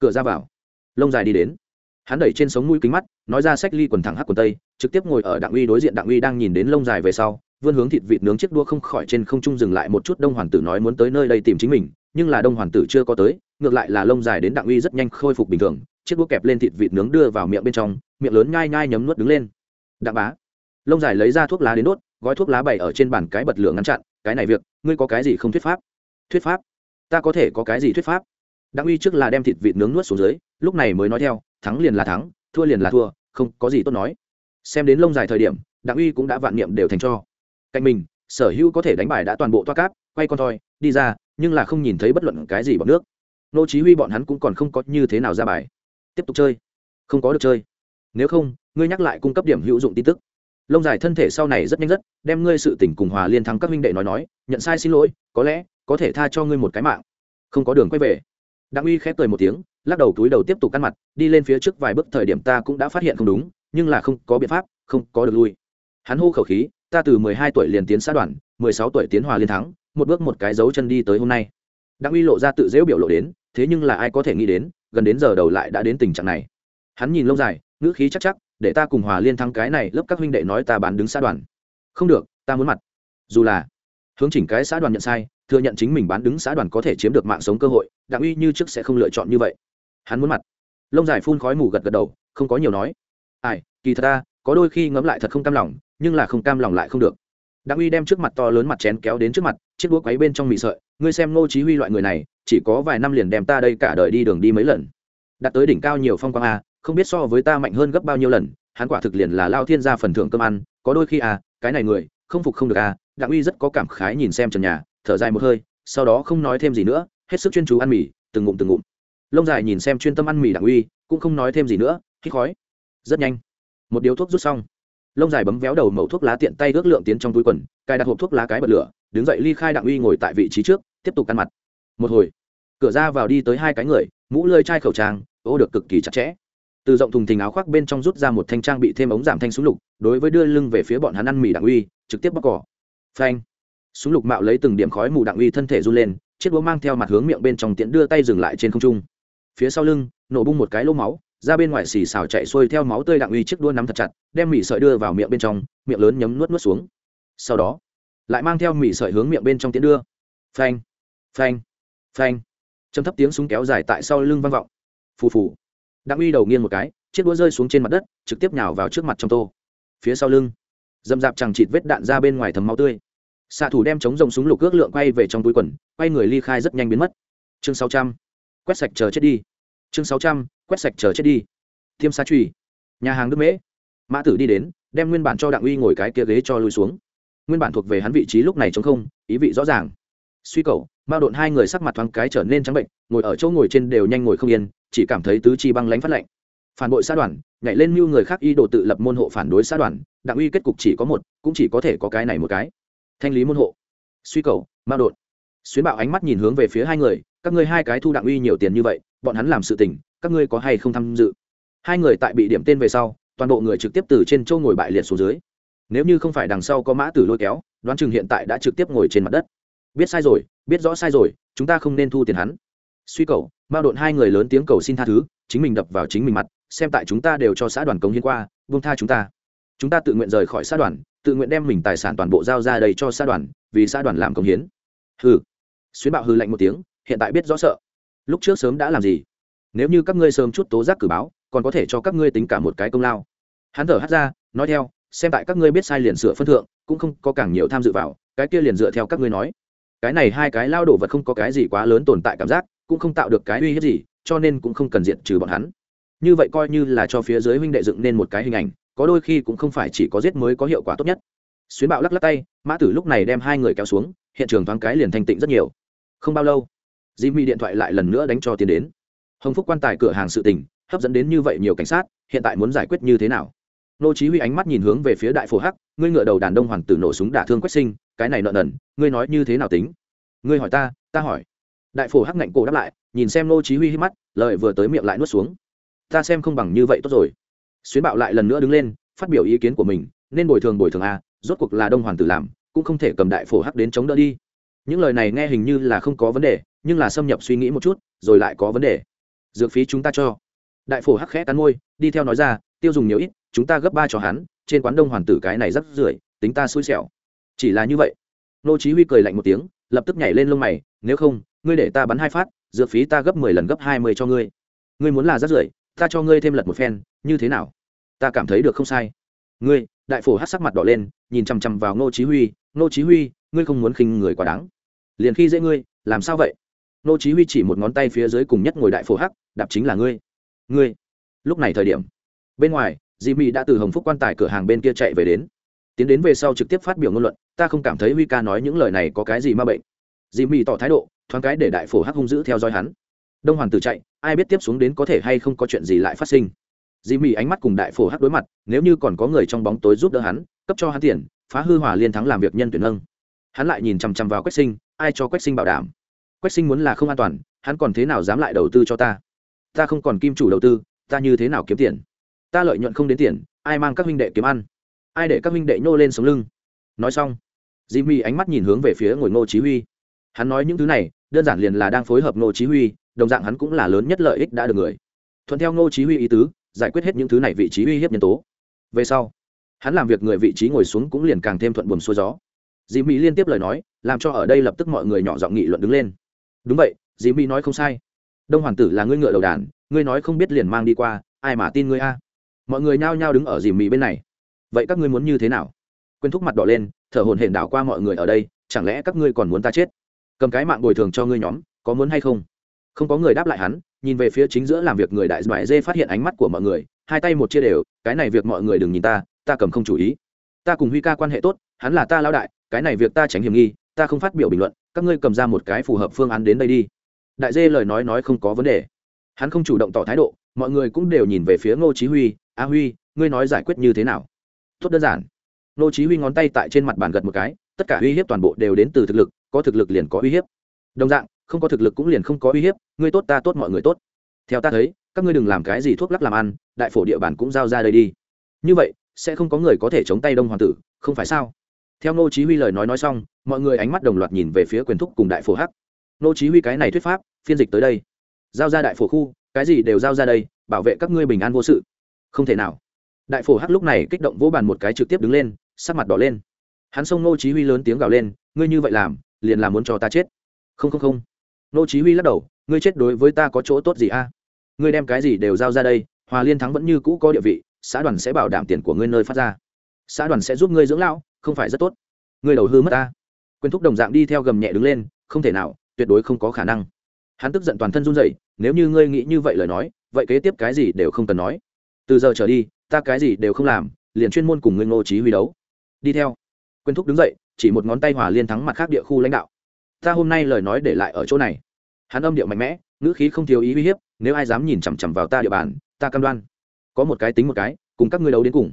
cửa ra vào. Lông dài đi đến. Hắn đẩy trên sống mũi kính mắt, nói ra sách ly quần thẳng hắc quần tây, trực tiếp ngồi ở đặng uy đối diện đặng uy đang nhìn đến lông dài về sau, vươn hướng thịt vịt nướng chiếc đua không khỏi trên không trung dừng lại một chút đông hoàn tử nói muốn tới nơi đây tìm chính mình, nhưng là đông hoàn tử chưa có tới, ngược lại là lông dài đến đặng uy rất nhanh khôi phục bình thường, chiếc đũa kẹp lên thịt vịt nướng đưa vào miệng bên trong, miệng lớn nhai nhai nhấm nuốt đứng lên. Đặng bá, lông dài lấy ra thuốc lá đến đốt, gói thuốc lá bày ở trên bàn cái bật lửa ngăn chặn, cái này việc, ngươi có cái gì không thuyết pháp? Thuyết pháp? Ta có thể có cái gì thuyết pháp? Đặng uy trước là đem thịt vịt nướng nuốt xuống dưới, lúc này mới nói theo, thắng liền là thắng, thua liền là thua, không có gì tốt nói. Xem đến lông dài thời điểm, đặng uy cũng đã vạn niệm đều thành cho. Cạnh mình, sở hữu có thể đánh bài đã toàn bộ toa cáp, quay con thoi, đi ra, nhưng là không nhìn thấy bất luận cái gì bọn nước. Nô chí huy bọn hắn cũng còn không có như thế nào ra bài. Tiếp tục chơi. Không có được chơi. Nếu không, ngươi nhắc lại cung cấp điểm hữu dụng tin tức. Lông dài thân thể sau này rất nhanh rất, đem ngươi sự tình cùng hòa liên thắng các minh đệ nói nói, nhận sai xin lỗi, có lẽ có thể tha cho ngươi một cái mạng. Không có đường quay về đặng uy khép cười một tiếng, lắc đầu túi đầu tiếp tục căn mặt, đi lên phía trước vài bước thời điểm ta cũng đã phát hiện không đúng, nhưng là không có biện pháp, không có được lui. Hắn hô khẩu khí, ta từ mười hai tuổi liền tiến xã đoàn, mười sáu tuổi tiến hòa liên thắng, một bước một cái dấu chân đi tới hôm nay. Đặng uy lộ ra tự dễu biểu lộ đến, thế nhưng là ai có thể nghĩ đến, gần đến giờ đầu lại đã đến tình trạng này. Hắn nhìn lâu dài, ngữ khí chắc chắc, để ta cùng hòa liên thắng cái này lớp các huynh đệ nói ta bán đứng xã đoàn. Không được, ta muốn mặt. Dù là hướng chỉnh cái xã đoàn nhận sai thừa nhận chính mình bán đứng xã đoàn có thể chiếm được mạng sống cơ hội, đặng uy như trước sẽ không lựa chọn như vậy. Hắn muốn mặt. Lông dài phun khói mù gật gật đầu, không có nhiều nói. Ai, kỳ thật ta, có đôi khi ngẫm lại thật không cam lòng, nhưng là không cam lòng lại không được. Đặng uy đem trước mặt to lớn mặt chén kéo đến trước mặt, chiếc đũa quấy bên trong mì sợi. Ngươi xem ngô chí huy loại người này, chỉ có vài năm liền đem ta đây cả đời đi đường đi mấy lần. Đạt tới đỉnh cao nhiều phong quang a, không biết so với ta mạnh hơn gấp bao nhiêu lần, hắn quả thực liền là lao thiên gia phần thưởng cơm ăn, có đôi khi a, cái này người, không phục không được a. Đặng uy rất có cảm khái nhìn xem trần nhà thở dài một hơi, sau đó không nói thêm gì nữa, hết sức chuyên chú ăn mì, từng ngụm từng ngụm. Lông dài nhìn xem chuyên tâm ăn mì đặng uy, cũng không nói thêm gì nữa, hít khói. Rất nhanh. Một điếu thuốc rút xong. Lông dài bấm véo đầu mẩu thuốc lá tiện tay ước lượng tiến trong túi quần, cài đặt hộp thuốc lá cái bật lửa, đứng dậy ly khai đặng uy ngồi tại vị trí trước, tiếp tục ăn mặt. Một hồi, cửa ra vào đi tới hai cái người, mũ lơi chai khẩu trang, ô được cực kỳ chặt chẽ. Từ rộng thùng thình áo khoác bên trong rút ra một thanh trang bị thêm ống giảm thanh súng lục, đối với đưa lưng về phía bọn hắn ăn mì đặng uy, trực tiếp bóc cỏ. Phanh súng lục mạo lấy từng điểm khói mù đặng uy thân thể run lên, chiếc búa mang theo mặt hướng miệng bên trong tiễn đưa tay dừng lại trên không trung. Phía sau lưng, nổ bung một cái lỗ máu, ra bên ngoài xì xào chạy xuôi theo máu tươi đặng uy chiếc đua nắm thật chặt, đem mì sợi đưa vào miệng bên trong, miệng lớn nhấm nuốt nuốt xuống. Sau đó, lại mang theo mì sợi hướng miệng bên trong tiễn đưa. Phanh phanh phanh. Chấm thấp tiếng súng kéo dài tại sau lưng vang vọng. Phù phù. Đặng uy đầu nghiêng một cái, chiếc đũa rơi xuống trên mặt đất, trực tiếp nhào vào trước mặt trong tô. Phía sau lưng, dầm dạp chẳng chịt vết đạn ra bên ngoài thấm máu tươi xạ thủ đem chống rồng súng lục ước lượng quay về trong túi quần, quay người ly khai rất nhanh biến mất. Chương sáu trăm, quét sạch chờ chết đi. Chương sáu trăm, quét sạch chờ chết đi. Thiêm xa truy nhà hàng đức mễ. Mã tử đi đến, đem nguyên bản cho đặng uy ngồi cái kia ghế cho lui xuống. Nguyên bản thuộc về hắn vị trí lúc này chống không, ý vị rõ ràng. Suy cầu mao độn hai người sắc mặt thoáng cái trở nên trắng bệnh, ngồi ở chỗ ngồi trên đều nhanh ngồi không yên, chỉ cảm thấy tứ chi băng lánh phát lạnh. Phản bội xã đoàn, nhảy lên mưu người khác y đồ tự lập môn hộ phản đối xã đoàn, đặng uy kết cục chỉ có một, cũng chỉ có thể có cái này một cái thanh lý môn hộ. Suy cầu, ma đột. xuyến bạo ánh mắt nhìn hướng về phía hai người, các ngươi hai cái thu đặng uy nhiều tiền như vậy, bọn hắn làm sự tình, các ngươi có hay không tham dự? Hai người tại bị điểm tên về sau, toàn bộ người trực tiếp từ trên châu ngồi bại liệt xuống dưới. Nếu như không phải đằng sau có mã tử lôi kéo, đoán chừng hiện tại đã trực tiếp ngồi trên mặt đất. Biết sai rồi, biết rõ sai rồi, chúng ta không nên thu tiền hắn. Suy cầu mao độn hai người lớn tiếng cầu xin tha thứ, chính mình đập vào chính mình mặt, xem tại chúng ta đều cho xã đoàn công hiến qua, buông tha chúng ta. Chúng ta tự nguyện rời khỏi xã đoàn tự nguyện đem mình tài sản toàn bộ giao ra đây cho xã đoàn, vì xã đoàn làm công hiến. Hừ. Xuyến bạo hư lạnh một tiếng, hiện tại biết rõ sợ. Lúc trước sớm đã làm gì? Nếu như các ngươi sớm chút tố giác cử báo, còn có thể cho các ngươi tính cả một cái công lao. Hắn thở hắt ra, nói theo, xem tại các ngươi biết sai liền sửa phân thượng, cũng không có càng nhiều tham dự vào, cái kia liền dựa theo các ngươi nói. Cái này hai cái lao đổ vật không có cái gì quá lớn tồn tại cảm giác, cũng không tạo được cái uy hiếp gì, cho nên cũng không cần diện trừ bọn hắn. Như vậy coi như là cho phía dưới huynh đệ dựng nên một cái hình ảnh có đôi khi cũng không phải chỉ có giết mới có hiệu quả tốt nhất. Xuyến bạo lắc lắc tay, mã tử lúc này đem hai người kéo xuống, hiện trường thoáng cái liền thanh tịnh rất nhiều. Không bao lâu di mi điện thoại lại lần nữa đánh cho tiền đến. Hồng phúc quan tài cửa hàng sự tình, hấp dẫn đến như vậy nhiều cảnh sát, hiện tại muốn giải quyết như thế nào? Nô chí huy ánh mắt nhìn hướng về phía đại phổ hắc, ngươi ngựa đầu đàn đông hoàng tử nổ súng đả thương quách sinh, cái này nợ nần, ngươi nói như thế nào tính? Ngươi hỏi ta ta hỏi. Đại phổ hắc ngạnh cổ đáp lại, nhìn xem nô chí huy hí mắt, lời vừa tới miệng lại nuốt xuống. Ta xem không bằng như vậy tốt rồi xuyến bạo lại lần nữa đứng lên, phát biểu ý kiến của mình, nên bồi thường bồi thường a rốt cuộc là đông hoàng tử làm, cũng không thể cầm đại phổ hắc đến chống đỡ đi. Những lời này nghe hình như là không có vấn đề, nhưng là xâm nhập suy nghĩ một chút, rồi lại có vấn đề. Dược phí chúng ta cho. Đại phổ hắc khẽ cắn môi, đi theo nói ra, tiêu dùng nhiều ít, chúng ta gấp ba cho hắn, trên quán đông hoàn tử cái này rất rưởi, tính ta xui xẻo. Chỉ là như vậy. Nô chí huy cười lạnh một tiếng, lập tức nhảy lên lông mày, nếu không, ngươi để ta bắn hai phát, dược phí ta gấp 10 lần gấp 20 cho ngươi. Ngươi muốn là rất rưởi ta cho ngươi thêm lật một phen, như thế nào? Ta cảm thấy được không sai. Ngươi, đại phổ hắc sắc mặt đỏ lên, nhìn chăm chăm vào nô chí huy. Nô chí huy, ngươi không muốn khinh người quá đáng. Liền khi dễ ngươi, làm sao vậy? Nô chí huy chỉ một ngón tay phía dưới cùng nhất ngồi đại phổ hắc, đạp chính là ngươi. Ngươi, lúc này thời điểm, bên ngoài dì mỹ đã từ hồng phúc quan tài cửa hàng bên kia chạy về đến. Tiến đến về sau trực tiếp phát biểu ngôn luận, ta không cảm thấy huy ca nói những lời này có cái gì ma bệnh. Dì mỹ tỏ thái độ, thoáng cái để đại phổ hắc hung dữ theo dõi hắn. Đông hoàn tử chạy ai biết tiếp xuống đến có thể hay không có chuyện gì lại phát sinh. Dì mì ánh mắt cùng đại phổ hắc đối mặt, nếu như còn có người trong bóng tối giúp đỡ hắn, cấp cho hắn tiền, phá hư Hòa liên thắng làm việc nhân tuyển nâng. Hắn lại nhìn chằm chằm vào quách sinh, ai cho quách sinh bảo đảm? Quách sinh muốn là không an toàn, hắn còn thế nào dám lại đầu tư cho ta? Ta không còn kim chủ đầu tư, ta như thế nào kiếm tiền? Ta lợi nhuận không đến tiền, ai mang các huynh đệ kiếm ăn? Ai để các huynh đệ nhô lên sống lưng? Nói xong Jimmy ánh mắt nhìn hướng về phía ngồi ngô chí huy. Hắn nói những thứ này, đơn giản liền là đang phối hợp ngô chí huy đồng dạng hắn cũng là lớn nhất lợi ích đã được người. Thuận theo ngô chí huy ý tứ, giải quyết hết những thứ này vị trí uy hiếp nhân tố. Về sau, hắn làm việc người vị trí ngồi xuống cũng liền càng thêm thuận buồm xuôi gió. Dì mỹ liên tiếp lời nói, làm cho ở đây lập tức mọi người nhỏ giọng nghị luận đứng lên. Đúng vậy dì mỹ nói không sai. Đông hoàng tử là ngươi ngựa đầu đàn, ngươi nói không biết liền mang đi qua, ai mà tin ngươi a? Mọi người nhao nhao đứng ở dì mỹ bên này. Vậy các ngươi muốn như thế nào? Quên thúc mặt đỏ lên, thở hồn hển đảo qua mọi người ở đây, chẳng lẽ các ngươi còn muốn ta chết? Cầm cái mạng bồi thường cho ngươi nhóm, có muốn hay không? Không có người đáp lại hắn, nhìn về phía chính giữa làm việc người đại giải dê phát hiện ánh mắt của mọi người, hai tay một chia đều, cái này việc mọi người đừng nhìn ta ta cầm không chủ ý. Ta cùng huy ca quan hệ tốt, hắn là ta lao đại, cái này việc ta tránh hiểm nghi, ta không phát biểu bình luận, các ngươi cầm ra một cái phù hợp phương án đến đây đi. Đại dê lời nói nói không có vấn đề. Hắn không chủ động tỏ thái độ, mọi người cũng đều nhìn về phía ngô chí huy, a huy, ngươi nói giải quyết như thế nào? Tốt đơn giản. Ngô chí huy ngón tay tại trên mặt bàn gật một cái, tất cả uy hiếp toàn bộ đều đến từ thực lực, có thực lực liền có uy hiếp. Đồng dạng không có thực lực cũng liền không có uy hiếp, ngươi tốt ta tốt mọi người tốt. Theo ta thấy, các ngươi đừng làm cái gì thuốc lắc làm ăn, đại phổ địa bàn cũng giao ra đây đi. Như vậy, sẽ không có người có thể chống tay đông hoàng tử, không phải sao? Theo ngô chí huy lời nói nói xong, mọi người ánh mắt đồng loạt nhìn về phía quyền thúc cùng đại phổ hắc. Nô chí huy cái này thuyết pháp, phiên dịch tới đây. Giao ra đại phổ khu, cái gì đều giao ra đây, bảo vệ các ngươi bình an vô sự. Không thể nào. Đại phổ hắc lúc này kích động vỗ bàn một cái trực tiếp đứng lên, sắc mặt đỏ lên. Hắn xông nô chí huy lớn tiếng gào lên, ngươi như vậy làm, liền là muốn cho ta chết. Không không không nô chí huy lắc đầu, ngươi chết đối với ta có chỗ tốt gì a? Ngươi đem cái gì đều giao ra đây, hòa liên thắng vẫn như cũ có địa vị, xã đoàn sẽ bảo đảm tiền của ngươi nơi phát ra. Xã đoàn sẽ giúp ngươi dưỡng lão, không phải rất tốt. Ngươi đầu hư mất ta. Quyền thúc đồng dạng đi theo gầm nhẹ đứng lên, không thể nào, tuyệt đối không có khả năng. Hắn tức giận toàn thân run rẩy, nếu như ngươi nghĩ như vậy lời nói, vậy kế tiếp cái gì đều không cần nói. Từ giờ trở đi, ta cái gì đều không làm, liền chuyên môn cùng ngươi ngô trí huy đấu. Đi theo. Quyền thúc đứng dậy, chỉ một ngón tay hòa liên thắng mặt khác địa khu lãnh đạo ta hôm nay lời nói để lại ở chỗ này. Hắn âm điệu mạnh mẽ, ngữ khí không thiếu ý uy hiếp, nếu ai dám nhìn chằm chằm vào ta địa bàn, ta cam đoan, có một cái tính một cái, cùng các ngươi đấu đến cùng.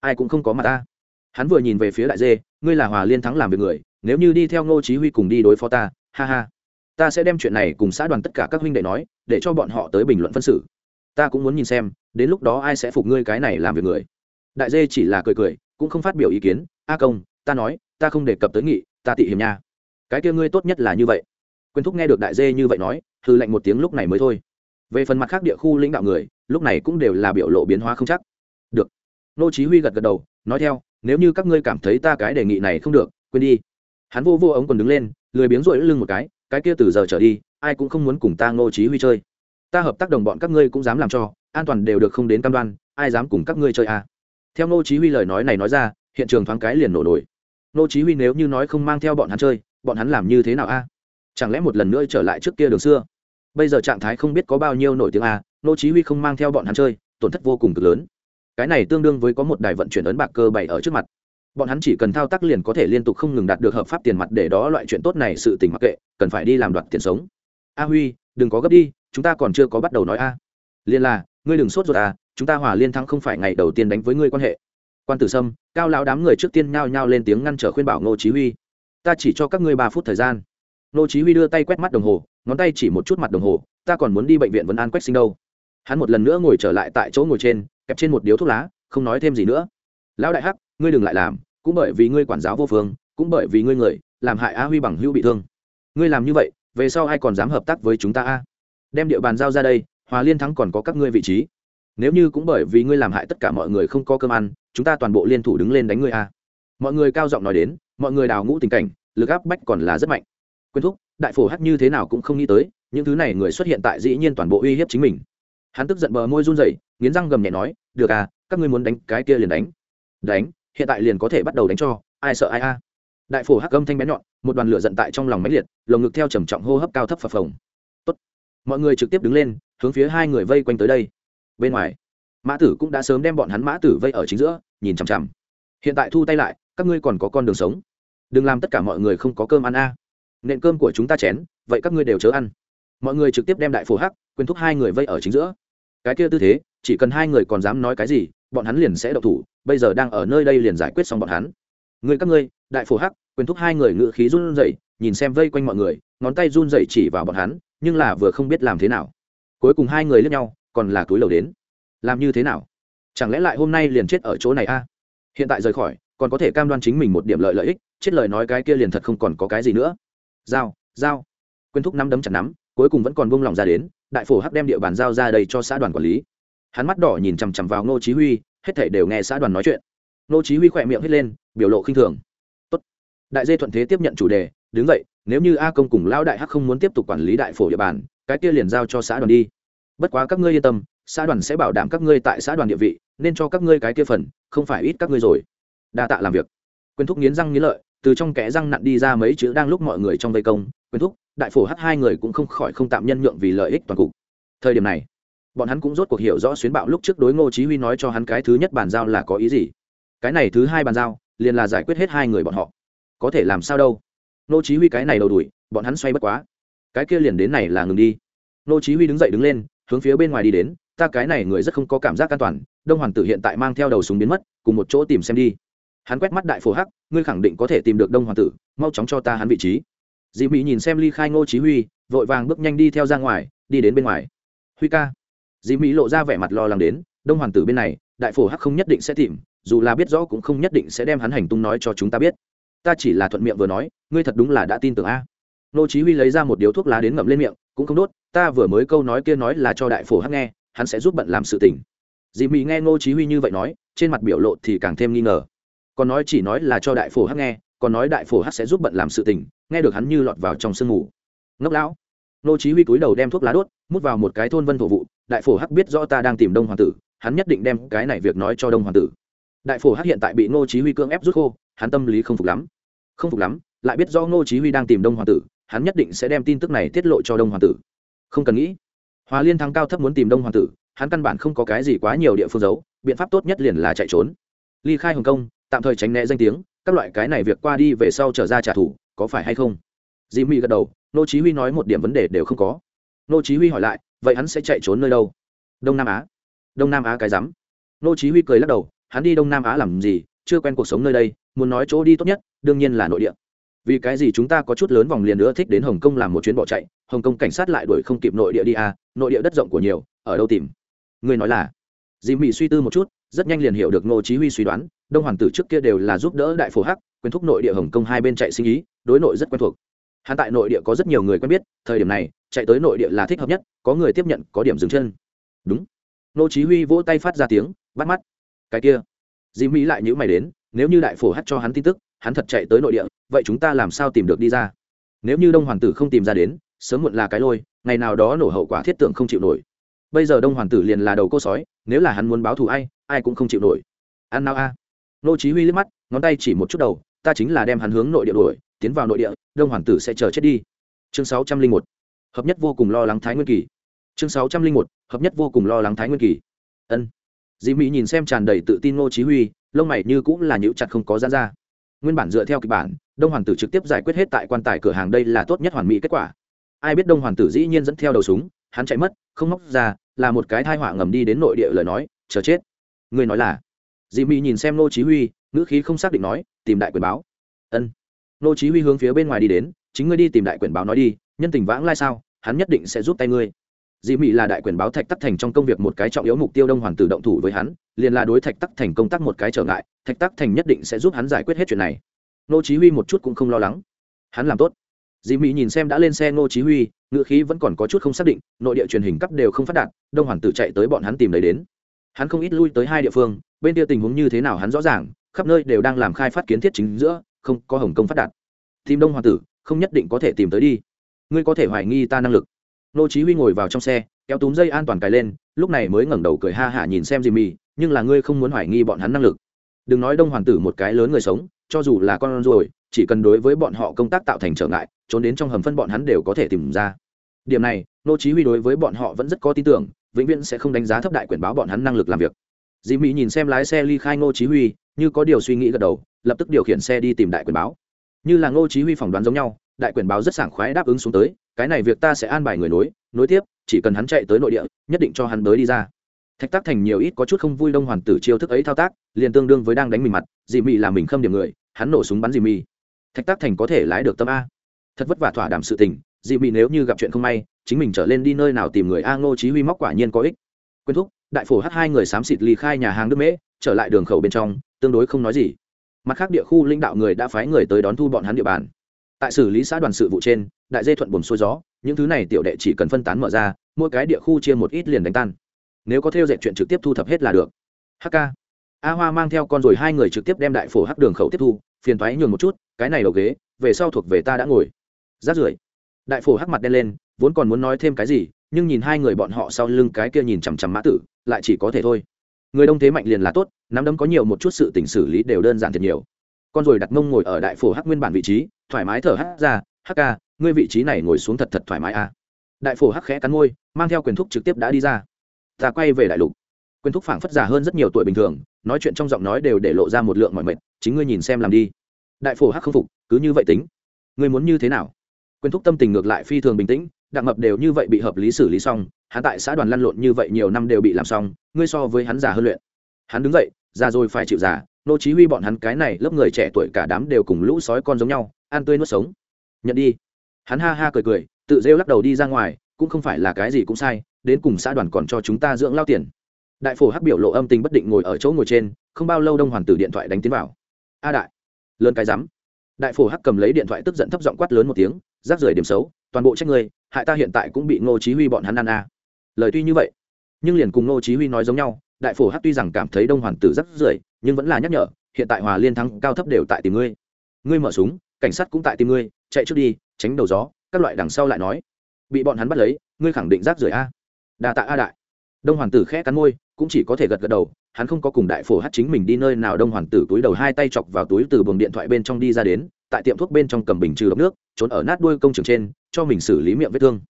Ai cũng không có mặt ta. Hắn vừa nhìn về phía đại dê, ngươi là hòa liên thắng làm việc người, nếu như đi theo ngô chí huy cùng đi đối phó ta, ha ha. Ta sẽ đem chuyện này cùng xã đoàn tất cả các huynh đệ nói, để cho bọn họ tới bình luận phân xử. Ta cũng muốn nhìn xem, đến lúc đó ai sẽ phục ngươi cái này làm việc người. Đại dê chỉ là cười cười, cũng không phát biểu ý kiến. A công, ta nói, ta không đề cập tới nghị, ta tị hiểm nha cái kia ngươi tốt nhất là như vậy. Quyền thúc nghe được đại dê như vậy nói hư lệnh một tiếng lúc này mới thôi. Về phần mặt khác địa khu lãnh đạo người, lúc này cũng đều là biểu lộ biến hóa không chắc. Được. Nô chí huy gật gật đầu, nói theo, nếu như các ngươi cảm thấy ta cái đề nghị này không được, quên đi. Hắn vô vô ống còn đứng lên, lười biếng rội lưng một cái cái kia từ giờ trở đi, ai cũng không muốn cùng ta nô chí huy chơi. Ta hợp tác đồng bọn các ngươi cũng dám làm cho, an toàn đều được không đến cam đoan, ai dám cùng các ngươi chơi à? Theo nô chí huy lời nói này nói ra, hiện trường thoáng cái liền nổ nổi. Nô chí huy nếu như nói không mang theo bọn hắn chơi bọn hắn làm như thế nào a? Chẳng lẽ một lần nữa trở lại trước kia đường xưa? Bây giờ trạng thái không biết có bao nhiêu nổi tiếng a nô chí huy không mang theo bọn hắn chơi, tổn thất vô cùng cực lớn. Cái này tương đương với có một đài vận chuyển ấn bạc cơ bày ở trước mặt. Bọn hắn chỉ cần thao tác liền có thể liên tục không ngừng đạt được hợp pháp tiền mặt để đó loại chuyện tốt này sự tình mặc kệ, cần phải đi làm đoạt tiền sống. A huy, đừng có gấp đi, chúng ta còn chưa có bắt đầu nói a. Liên là, ngươi đừng sốt ruột à chúng ta hòa liên thắng không phải ngày đầu tiên đánh với ngươi quan hệ. Quan tử sâm, cao lão đám người trước tiên nhao nhao lên tiếng ngăn trở khuyên bảo ngô chí huy ta chỉ cho các ngươi ba phút thời gian. Nô chí huy đưa tay quét mắt đồng hồ, ngón tay chỉ một chút mặt đồng hồ, ta còn muốn đi bệnh viện vấn an quách sinh đâu. Hắn một lần nữa ngồi trở lại tại chỗ ngồi trên, kẹp trên một điếu thuốc lá, không nói thêm gì nữa. Lão đại hắc, ngươi đừng lại làm, cũng bởi vì ngươi quản giáo vô phương, cũng bởi vì ngươi người, làm hại a huy bằng hữu bị thương. Ngươi làm như vậy, về sau ai còn dám hợp tác với chúng ta a? Đem địa bàn giao ra đây, hòa liên thắng còn có các ngươi vị trí. Nếu như cũng bởi vì ngươi làm hại tất cả mọi người không có cơm ăn, chúng ta toàn bộ liên thủ đứng lên đánh ngươi a. Mọi người cao giọng nói đến mọi người đào ngũ tình cảnh, lực áp bách còn là rất mạnh. Quyên thúc, đại phổ hắc như thế nào cũng không nghĩ tới, những thứ này người xuất hiện tại dĩ nhiên toàn bộ uy hiếp chính mình. Hắn tức giận bờ môi run rẩy, nghiến răng gầm nhẹ nói, được à các ngươi muốn đánh cái kia liền đánh. Đánh? Hiện tại liền có thể bắt đầu đánh cho, ai sợ ai a? Đại phổ hắc âm thanh bé nhọn, một đoàn lửa giận tại trong lòng máy liệt, lồng ngực theo trầm trọng hô hấp cao thấp phập phồng. Tốt. mọi người trực tiếp đứng lên, hướng phía hai người vây quanh tới đây. Bên ngoài, mã tử cũng đã sớm đem bọn hắn mã tử vây ở chính giữa, nhìn chằm chằm. Hiện tại thu tay lại các ngươi còn có con đường sống. Đừng làm tất cả mọi người không có cơm ăn a. À. nện cơm của chúng ta chén, vậy các ngươi đều chớ ăn. Mọi người trực tiếp đem đại phổ hắc, quyền thúc hai người vây ở chính giữa. Cái kia tư thế, chỉ cần hai người còn dám nói cái gì, bọn hắn liền sẽ đậu thủ, bây giờ đang ở nơi đây liền giải quyết xong bọn hắn. Người các ngươi, đại phổ hắc, quyền thúc hai người ngự khí run rẩy, nhìn xem vây quanh mọi người, ngón tay run rẩy chỉ vào bọn hắn, nhưng là vừa không biết làm thế nào. Cuối cùng hai người lướt nhau, còn là túi lầu đến. Làm như thế nào? Chẳng lẽ lại hôm nay liền chết ở chỗ này a? Hiện tại rời khỏi còn có thể cam đoan chính mình một điểm lợi lợi ích, chết lời nói cái kia liền thật không còn có cái gì nữa. Giao giao. Quyên thúc năm đấm chặt nắm, cuối cùng vẫn còn buông lỏng ra đến, đại phổ hắc đem địa bàn giao ra đây cho xã đoàn quản lý. Hắn mắt đỏ nhìn chằm chằm vào ngô chí huy, hết thảy đều nghe xã đoàn nói chuyện. Ngô chí huy khỏe miệng hết lên, biểu lộ khinh thường. Tốt. Đại dê thuận thế tiếp nhận chủ đề, đứng dậy, nếu như a công cùng lão đại hắc không muốn tiếp tục quản lý đại phổ địa bàn, cái kia liền giao cho xã đoàn đi. Bất quá các ngươi yên tâm, xã đoàn sẽ bảo đảm các ngươi tại xã đoàn địa vị, nên cho các ngươi cái kia phần, không phải ít các ngươi rồi đa tạ làm việc. Quyền thúc nghiến răng nghiến lợi, từ trong kẽ răng nặn đi ra mấy chữ đang lúc mọi người trong vây công, quyền thúc, đại phổ hát hai người cũng không khỏi không tạm nhân nhượng vì lợi ích toàn cục. Thời điểm này, bọn hắn cũng rốt cuộc hiểu rõ xuyến bạo lúc trước đối ngô chí huy nói cho hắn cái thứ nhất bàn giao là có ý gì. Cái này thứ hai bàn giao, liền là giải quyết hết hai người bọn họ. Có thể làm sao đâu? Ngô chí huy cái này đầu đuổi, bọn hắn xoay bất quá. Cái kia liền đến này là ngừng đi. Ngô chí huy đứng dậy đứng lên, hướng phía bên ngoài đi đến, ta cái này người rất không có cảm giác an toàn, đông hoàng tử hiện tại mang theo đầu súng biến mất, cùng một chỗ tìm xem đi hắn quét mắt đại phổ hắc, ngươi khẳng định có thể tìm được đông hoàng tử, mau chóng cho ta hắn vị trí. Dị mỹ nhìn xem ly khai ngô chí huy, vội vàng bước nhanh đi theo ra ngoài, đi đến bên ngoài. Huy ca. Dị mỹ lộ ra vẻ mặt lo lắng đến, đông hoàng tử bên này, đại phổ hắc không nhất định sẽ tìm, dù là biết rõ cũng không nhất định sẽ đem hắn hành tung nói cho chúng ta biết. Ta chỉ là thuận miệng vừa nói, ngươi thật đúng là đã tin tưởng a. Ngô chí huy lấy ra một điếu thuốc lá đến ngậm lên miệng, cũng không đốt, ta vừa mới câu nói kia nói là cho đại phổ hắc nghe, hắn sẽ giúp bận làm sự tình. Dị mỹ nghe Ngô chí huy như vậy nói, trên mặt biểu lộ thì càng thêm nghi ngờ còn nói chỉ nói là cho đại phổ hắc nghe, còn nói đại phổ hắc sẽ giúp bận làm sự tình, nghe được hắn như lọt vào trong sương ngủ ngốc lão. Nô chí huy cúi đầu đem thuốc lá đốt, mút vào một cái thôn vân thổ vụ, đại phổ hắc biết rõ ta đang tìm đông hoàng tử, hắn nhất định đem cái này việc nói cho đông hoàng tử. Đại phổ hắc hiện tại bị nô chí huy cưỡng ép rút khô, hắn tâm lý không phục lắm. Không phục lắm, lại biết do nô chí huy đang tìm đông hoàng tử, hắn nhất định sẽ đem tin tức này tiết lộ cho đông hoàng tử. Không cần nghĩ. Hòa liên thắng cao thấp muốn tìm đông hoàng tử, hắn căn bản không có cái gì quá nhiều địa phương giấu, biện pháp tốt nhất liền là chạy trốn. Ly khai hồng kông tạm thời tránh né danh tiếng, các loại cái này việc qua đi về sau trở ra trả thù, có phải hay không? Dì mỹ gật đầu, nô chí huy nói một điểm vấn đề đều không có. Nô chí huy hỏi lại, vậy hắn sẽ chạy trốn nơi đâu? Đông nam á. Đông nam á cái rắm. Nô chí huy cười lắc đầu, hắn đi đông nam á làm gì? Chưa quen cuộc sống nơi đây, muốn nói chỗ đi tốt nhất, đương nhiên là nội địa. Vì cái gì chúng ta có chút lớn vòng liền nữa thích đến hồng kông làm một chuyến bỏ chạy? Hồng kông cảnh sát lại đuổi không kịp nội địa đi à? Nội địa đất rộng của nhiều, ở đâu tìm? Người nói là. Dì mỹ suy tư một chút, rất nhanh liền hiểu được ngô chí huy suy đoán đông hoàng tử trước kia đều là giúp đỡ đại phổ hắc, quyền thúc nội địa hồng kông hai bên chạy sinh ý, đối nội rất quen thuộc. Hắn tại nội địa có rất nhiều người quen biết, thời điểm này, chạy tới nội địa là thích hợp nhất, có người tiếp nhận, có điểm dừng chân. Đúng. Ngô chí huy vỗ tay phát ra tiếng, bắt mắt. Cái kia. Dì mỹ lại nhíu mày đến, nếu như đại phổ hắc cho hắn tin tức, hắn thật chạy tới nội địa, vậy chúng ta làm sao tìm được đi ra? Nếu như đông hoàng tử không tìm ra đến, sớm muộn là cái lôi, ngày nào đó nổ hậu quả thiết tưởng không chịu nổi. Bây giờ đông hoàng tử liền là đầu cô sói, nếu là hắn muốn báo thù ai ai cũng không chịu nổi. Ăn nào a? Nô chí huy liếc mắt, ngón tay chỉ một chút đầu, ta chính là đem hắn hướng nội địa đuổi, tiến vào nội địa, đông hoàng tử sẽ chờ chết đi. Chương 601 hợp nhất vô cùng lo lắng thái nguyên kỳ. Chương 601 hợp nhất vô cùng lo lắng thái nguyên kỳ. Ân. Dĩ mỹ nhìn xem tràn đầy tự tin nô chí huy, lông mày như cũng là nhũ chặt không có giãn ra. Nguyên bản dựa theo kịch bản, đông hoàng tử trực tiếp giải quyết hết tại quan tài cửa hàng đây là tốt nhất hoàn mỹ kết quả. Ai biết đông hoàng tử dĩ nhiên dẫn theo đầu súng, hắn chạy mất, không móc ra, là một cái thai họa ngầm đi đến nội địa lời nói, chờ chết. Người nói là dì mị nhìn xem nô chí huy, ngữ khí không xác định nói, tìm đại quyền báo. Ân. Nô chí huy hướng phía bên ngoài đi đến, chính ngươi đi tìm đại quyền báo nói đi, nhân tình vãng lai sao, hắn nhất định sẽ giúp tay ngươi. Dì mị là đại quyền báo thạch tắc thành trong công việc một cái trọng yếu mục tiêu đông hoàng tử động thủ với hắn, liền là đối thạch tắc thành công tác một cái trở ngại, thạch tắc thành nhất định sẽ giúp hắn giải quyết hết chuyện này. Nô chí huy một chút cũng không lo lắng. Hắn làm tốt. Dì mỹ nhìn xem đã lên xe Nô chí huy, ngữ khí vẫn còn có chút không xác định, nội địa truyền hình cấp đều không phát đạt, đông hoàng tử chạy tới bọn hắn tìm lấy đến hắn không ít lui tới hai địa phương bên kia tình huống như thế nào hắn rõ ràng khắp nơi đều đang làm khai phát kiến thiết chính giữa không có hồng công phát đạt. Tìm đông hoàng tử không nhất định có thể tìm tới đi. Ngươi có thể hoài nghi ta năng lực. Nô chí huy ngồi vào trong xe kéo túm dây an toàn cài lên lúc này mới ngẩng đầu cười ha hả nhìn xem dì mỹ nhưng là ngươi không muốn hoài nghi bọn hắn năng lực. Đừng nói đông hoàng tử một cái lớn người sống cho dù là con ruồi, chỉ cần đối với bọn họ công tác tạo thành trở ngại trốn đến trong hầm phân bọn hắn đều có thể tìm ra. Điểm này nô chí huy đối với bọn họ vẫn rất có tin tưởng vĩnh viễn sẽ không đánh giá thấp đại quyền báo bọn hắn năng lực làm việc. Dì mỹ nhìn xem lái xe ly khai Ngô chí huy, như có điều suy nghĩ gật đầu, lập tức điều khiển xe đi tìm đại quyền báo. Như là Ngô chí huy phỏng đoán giống nhau, đại quyền báo rất sảng khoái đáp ứng xuống tới, cái này việc ta sẽ an bài người nối nối tiếp, chỉ cần hắn chạy tới nội địa, nhất định cho hắn tới đi ra. Thạch tác thành nhiều ít có chút không vui đông hoàn tử chiêu thức ấy thao tác, liền tương đương với đang đánh mình mặt dì mỹ là mình khâm điểm người, hắn nổ súng bắn dì mỹ. Thạch tác thành có thể lái được tâm a. Thật vất vả thỏa đảm sự tình dị mỹ nếu như gặp chuyện không may chính mình trở lên đi nơi nào tìm người a ngô chí huy móc quả nhiên có ích. Quên thúc, đại phổ hất hai người xám xịt ly khai nhà hàng đức mễ, trở lại đường khẩu bên trong, tương đối không nói gì. Mặt khác địa khu lãnh đạo người đã phái người tới đón thu bọn hắn địa bàn. Tại xử lý xã đoàn sự vụ trên, đại dê thuận buồn xuôi gió, những thứ này tiểu đệ chỉ cần phân tán mở ra, mỗi cái địa khu chia một ít liền đánh tan. Nếu có theo dệt chuyện trực tiếp thu thập hết là được. Hk a hoa mang theo con rồi hai người trực tiếp đem đại phổ hắc đường khẩu tiếp thu, phiền thoái nhường một chút, cái này đầu ghế, về sau thuộc về ta đã ngồi. Rát rưởi đại phổ hắc mặt đen lên, vốn còn muốn nói thêm cái gì, nhưng nhìn hai người bọn họ sau lưng cái kia nhìn chằm chằm mã tử, lại chỉ có thể thôi. Người đông thế mạnh liền là tốt, nắm đấm có nhiều một chút sự tình xử lý đều đơn giản thật nhiều. Con rồi đặt mông ngồi ở đại phổ hắc nguyên bản vị trí, thoải mái thở hắc ra, hắc ca, ngươi vị trí này ngồi xuống thật thật thoải mái a à. đại phổ hắc khẽ cắn môi, mang theo quyền thúc trực tiếp đã đi ra. Ta quay về đại lục. Quyền thúc phảng phất già hơn rất nhiều tuổi bình thường, nói chuyện trong giọng nói đều để lộ ra một lượng mọi mệt, chính ngươi nhìn xem làm đi. Đại phổ hắc không phục, cứ như vậy tính, ngươi muốn như thế nào? Quyền thúc tâm tình ngược lại phi thường bình tĩnh, đặng mập đều như vậy bị hợp lý xử lý xong, hắn tại xã đoàn lăn lộn như vậy nhiều năm đều bị làm xong, ngươi so với hắn già hơn luyện. Hắn đứng dậy, già rồi phải chịu già, nô chí huy bọn hắn cái này lớp người trẻ tuổi cả đám đều cùng lũ sói con giống nhau, ăn tươi nuốt sống. Nhận đi. Hắn ha ha cười cười, tự rêu lắc đầu đi ra ngoài, cũng không phải là cái gì cũng sai, đến cùng xã đoàn còn cho chúng ta dưỡng lao tiền. Đại phổ hắc biểu lộ âm tình bất định ngồi ở chỗ ngồi trên, không bao lâu đông hoàng tử điện thoại đánh tiến vào. A đại, lớn cái rắm. Đại phổ hắc cầm lấy điện thoại tức giận thấp giọng quát lớn một tiếng rác rưởi điểm xấu, toàn bộ trách ngươi, hại ta hiện tại cũng bị ngô chí huy bọn hắn ăn à. lời tuy như vậy, nhưng liền cùng ngô chí huy nói giống nhau, đại phổ hắc tuy rằng cảm thấy đông hoàn tử rác rưởi, nhưng vẫn là nhắc nhở, hiện tại hòa liên thắng cao thấp đều tại tìm ngươi. Ngươi mở súng, cảnh sát cũng tại tìm ngươi, chạy trước đi, tránh đầu gió, các loại đằng sau lại nói. Bị bọn hắn bắt lấy, ngươi khẳng định rác rưởi a đa tạ a đại. Đông hoàn tử khẽ cắn môi, cũng chỉ có thể gật gật đầu, hắn không có cùng đại phổ hát chính mình đi nơi nào đông hoàn tử túi đầu hai tay chọc vào túi từ buồng điện thoại bên trong đi ra đến tại tiệm thuốc bên trong cầm bình trừ độc nước, trốn ở nát đuôi công trường trên, cho mình xử lý miệng vết thương.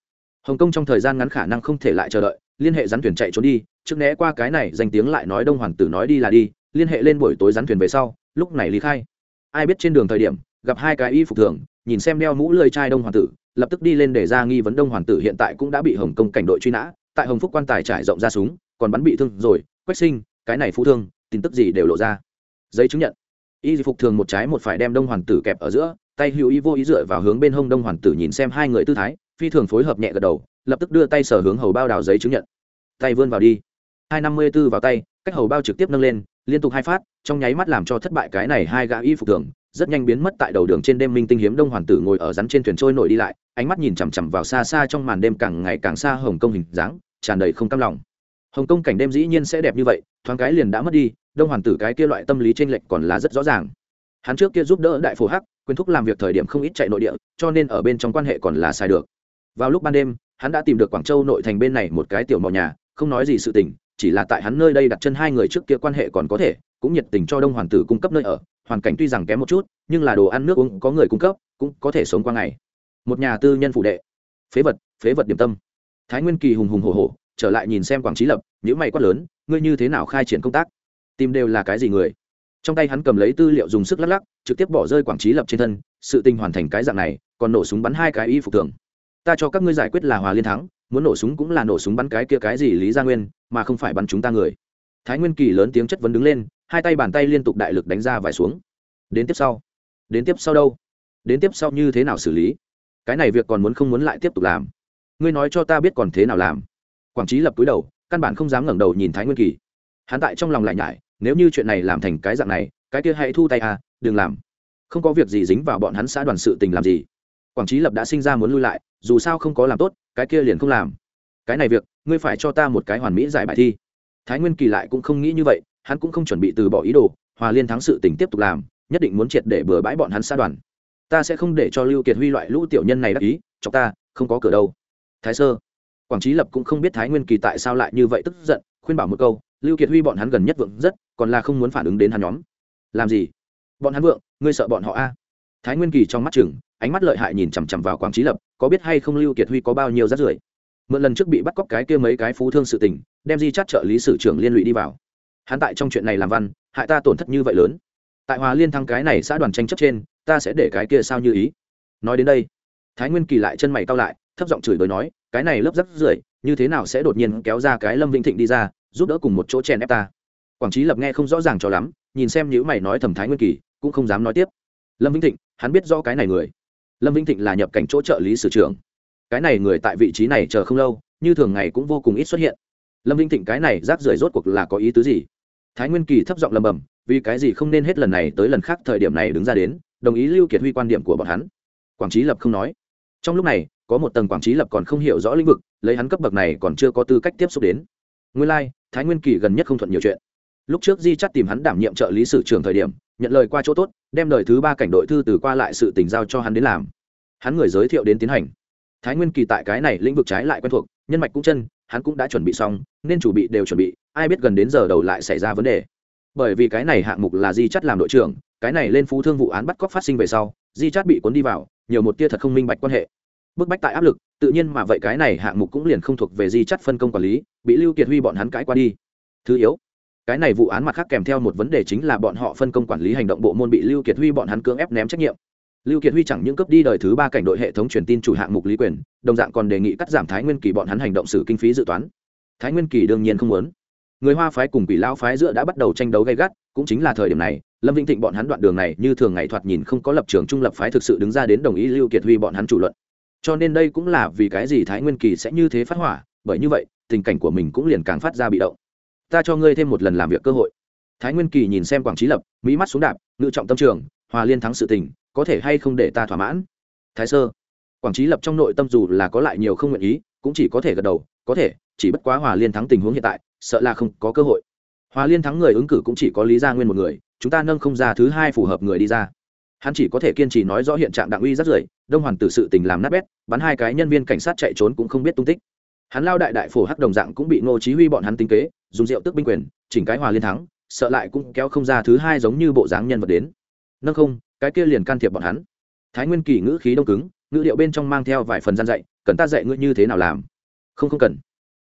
Hồng kông trong thời gian ngắn khả năng không thể lại chờ đợi, liên hệ rắn thuyền chạy trốn đi, trước né qua cái này danh tiếng lại nói đông hoàn tử nói đi là đi, liên hệ lên buổi tối rắn thuyền về sau, lúc này lý khai. Ai biết trên đường thời điểm, gặp hai cái y phục thường, nhìn xem đeo mũ lơi trai đông hoàn tử, lập tức đi lên để ra nghi vấn đông hoàn tử hiện tại cũng đã bị hồng kông cảnh đội truy nã, tại hồng phúc quan tài trải rộng ra súng, còn bắn bị thương rồi, quách sinh, cái này phú thương, tin tức gì đều lộ ra. Giấy chứng nhận y phục thường một trái một phải đem đông hoàn tử kẹp ở giữa, tay hữu y vô ý dựa vào hướng bên hông đông hoàn tử nhìn xem hai người tư thái, phi thường phối hợp nhẹ gật đầu, lập tức đưa tay sở hướng hầu bao đào giấy chứng nhận. Tay vươn vào đi. Hai năm mươi b ố vào tay, cách hầu bao trực tiếp nâng lên, liên tục hai phát, trong nháy mắt làm cho thất bại cái này hai gã y phục thường, rất nhanh biến mất tại đầu đường trên đêm minh tinh hiếm đông hoàn tử ngồi ở rắn trên thuyền trôi nổi đi lại, ánh mắt nhìn chằm chằm vào xa xa trong màn đêm càng ngày càng xa hồng kông hình dáng, tràn đầy không cam lòng. Hồng kông cảnh đêm dĩ nhiên sẽ đẹp như vậy, thoáng cái liền đã mất đi đông hoàn tử cái kia loại tâm lý t r ê n lệch còn là rất rõ ràng. Hắn trước kia giúp đỡ đại phổ hắc quyến thúc làm việc thời điểm không ít chạy nội địa, cho nên ở bên trong quan hệ còn là sai được. Vào lúc ban đêm, hắn đã tìm được quảng châu nội thành bên này một cái tiểu mò nhà, không nói gì sự tình, chỉ là tại hắn nơi đây đặt chân hai người trước kia quan hệ còn có thể, cũng nhiệt tình cho đông hoàn tử cung cấp nơi ở. Hoàn cảnh tuy rằng kém một chút, nhưng là đồ ăn nước uống có người cung cấp, cũng có thể sống qua ngày. Một nhà tư nhân phụ đệ. Phế vật phế vật điểm tâm. Thái nguyên kỳ hùng hùng hổ hổ, trở lại nhìn xem quảng trí lập những mày quát lớn, ngươi như thế nào khai triển công tác? Tìm đều là cái gì người? Trong tay hắn cầm lấy tư liệu dùng sức lắc lắc, trực tiếp bỏ rơi quảng trí lập trên thân, sự tình hoàn thành cái dạng này, còn nổ súng bắn hai cái y phục thường. Ta cho các ngươi giải quyết là hòa liên thắng, muốn nổ súng cũng là nổ súng bắn cái kia cái gì lý gia nguyên, mà không phải bắn chúng ta người. Thái nguyên kỳ lớn tiếng chất vấn đứng lên, hai tay bàn tay liên tục đại lực đánh ra vài xuống. Đến tiếp sau. Đến tiếp sau đâu? Đến tiếp sau như thế nào xử lý? Cái này việc còn muốn không muốn lại tiếp tục làm. Ngươi nói cho ta biết còn thế nào làm. Quảng trí lập túi đầu, căn bản không dám ngẩng đầu nhìn thái nguyên kỳ. Hắn tại trong lòng lại nhải nếu như chuyện này làm thành cái dạng này, cái kia hãy thu tay à đừng làm. Không có việc gì dính vào bọn hắn xã đoàn sự tình làm gì. Quảng trí lập đã sinh ra muốn lui lại, dù sao không có làm tốt, cái kia liền không làm. Cái này việc, ngươi phải cho ta một cái hoàn mỹ giải bài thi. Thái nguyên kỳ lại cũng không nghĩ như vậy, hắn cũng không chuẩn bị từ bỏ ý đồ, hòa liên thắng sự tình tiếp tục làm, nhất định muốn triệt để bừa bãi bọn hắn xã đoàn. Ta sẽ không để cho lưu kiệt huy loại lũ tiểu nhân này đắc ý cho ta, không có cửa đâu. Thái sơ. Quảng trí lập cũng không biết thái nguyên kỳ tại sao lại như vậy tức giận, khuyên bảo một câu lưu kiệt huy bọn hắn gần nhất vượng rất, còn là không muốn phản ứng đến hắn nhóm. Làm gì? Bọn hắn vượng, ngươi sợ bọn họ a? Thái nguyên kỳ trong mắt chừng, ánh mắt lợi hại nhìn chằm chằm vào quảng trí lập, có biết hay không lưu kiệt huy có bao nhiêu rát rưởi? Mượn lần trước bị bắt cóc cái kia mấy cái phú thương sự tình, đem di chát trợ lý sử trưởng liên lụy đi vào. Hắn tại trong chuyện này làm văn, hại ta tổn thất như vậy lớn. Tại hòa liên thăng cái này xã đoàn tranh chấp trên, ta sẽ để cái kia sao như ý. Nói đến đây, thái nguyên kỳ lại chân mày cao lại, thấp giọng chửi bới nói cái này lớp rắc rưởi, như thế nào sẽ đột nhiên kéo ra cái lâm vĩnh thịnh đi ra, giúp đỡ cùng một chỗ chèn ép ta? Quảng trí lập nghe không rõ ràng cho lắm, nhìn xem những mày nói thẩm thái nguyên kỳ, cũng không dám nói tiếp. Lâm vĩnh thịnh, hắn biết rõ cái này người. Lâm vĩnh thịnh là nhập cảnh chỗ trợ lý sử trưởng. Cái này người tại vị trí này chờ không lâu, như thường ngày cũng vô cùng ít xuất hiện. Lâm vĩnh thịnh cái này rác rưởi rốt cuộc là có ý tứ gì? Thái nguyên kỳ thấp giọng lầm bầm, vì cái gì không nên hết lần này tới lần khác thời điểm này đứng ra đến, đồng ý lưu kiệt huy quan điểm của bọn hắn. Quảng trí lập không nói trong lúc này có một tầng quảng trí lập còn không hiểu rõ lĩnh vực lấy hắn cấp bậc này còn chưa có tư cách tiếp xúc đến. Nguyên lai、like, thái nguyên kỳ gần nhất không thuận nhiều chuyện. Lúc trước di chắt tìm hắn đảm nhiệm trợ lý sử trưởng thời điểm nhận lời qua chỗ tốt đem lời thứ ba cảnh đội thư từ qua lại sự tình giao cho hắn đến làm. Hắn người giới thiệu đến tiến hành. Thái nguyên kỳ tại cái này lĩnh vực trái lại quen thuộc nhân mạch cũng chân hắn cũng đã chuẩn bị xong nên chủ bị đều chuẩn bị ai biết gần đến giờ đầu lại xảy ra vấn đề. Bởi vì cái này hạng mục là di chắt làm đội trưởng cái này lên phú thương vụ án bắt cóc phát sinh về sau, di chắt bị cuốn đi vào, nhiều một tia thật không minh bạch quan hệ. Bức bách tại áp lực, tự nhiên mà vậy cái này hạng mục cũng liền không thuộc về di chắt phân công quản lý, bị lưu kiệt huy bọn hắn cãi qua đi. Thứ yếu, cái này vụ án mặt khác kèm theo một vấn đề chính là bọn họ phân công quản lý hành động bộ môn bị lưu kiệt huy bọn hắn cưỡng ép ném trách nhiệm. Lưu kiệt huy chẳng những cấp đi đời thứ ba cảnh đội hệ thống truyền tin chủ hạng mục lý quyền, đồng dạng còn đề nghị cắt giảm thái nguyên kỳ bọn hắn hành động xử kinh phí dự toán. Thái nguyên kỳ đương nhiên không muốn. Người hoa phái cùng quỷ lao phái giữa đã bắt đầu tranh đấu gay gắt, cũng chính là thời điểm này lâm vĩnh thịnh bọn hắn đoạn đường này như thường ngày thoạt nhìn không có lập trường trung lập phái thực sự đứng ra đến đồng ý lưu kiệt huy bọn hắn chủ luận. Cho nên đây cũng là vì cái gì thái nguyên kỳ sẽ như thế phát hỏa, bởi như vậy, tình cảnh của mình cũng liền càng phát ra bị động. Ta cho ngươi thêm một lần làm việc cơ hội. Thái nguyên kỳ nhìn xem quảng trí lập, mỹ mắt xuống đạp, ngự trọng tâm trường, hòa liên thắng sự tình, có thể hay không để ta thỏa mãn? Thái sơ, quảng trí lập trong nội tâm dù là có lại nhiều không nguyện ý, cũng chỉ có thể gật đầu, có thể, chỉ bất quá hòa liên thắng tình huống hiện tại, sợ là không có cơ hội. Hòa liên thắng người ứng cử cũng chỉ có lý gia nguyên một người chúng ta nâng không ra thứ hai phù hợp người đi ra. Hắn chỉ có thể kiên trì nói rõ hiện trạng đặng uy rất rưởi, đông hoàn tử sự tình làm nát bét, bắn hai cái nhân viên cảnh sát chạy trốn cũng không biết tung tích. Hắn lao đại đại phổ hắc đồng dạng cũng bị ngô chí huy bọn hắn tính kế, dùng rượu tước binh quyền, chỉnh cái hòa liên thắng, sợ lại cũng kéo không ra thứ hai giống như bộ dáng nhân vật đến. Nâng không, cái kia liền can thiệp bọn hắn. Thái nguyên kỳ ngữ khí đông cứng, ngữ điệu bên trong mang theo vài phần gian dạy, cần ta dạy ngươi như thế nào làm? Không không cần.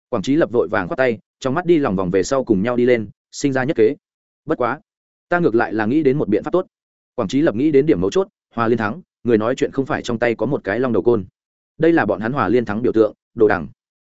Quảng trí lập vội vàng khoát tay, trong mắt đi lòng vòng về sau cùng nhau đi lên, sinh ra nhất kế. Bất quá ta ngược lại là nghĩ đến một biện pháp tốt. Quảng trí lập nghĩ đến điểm mấu chốt, hòa liên thắng, người nói chuyện không phải trong tay có một cái long đầu côn. Đây là bọn hắn hòa liên thắng biểu tượng, đồ đằng.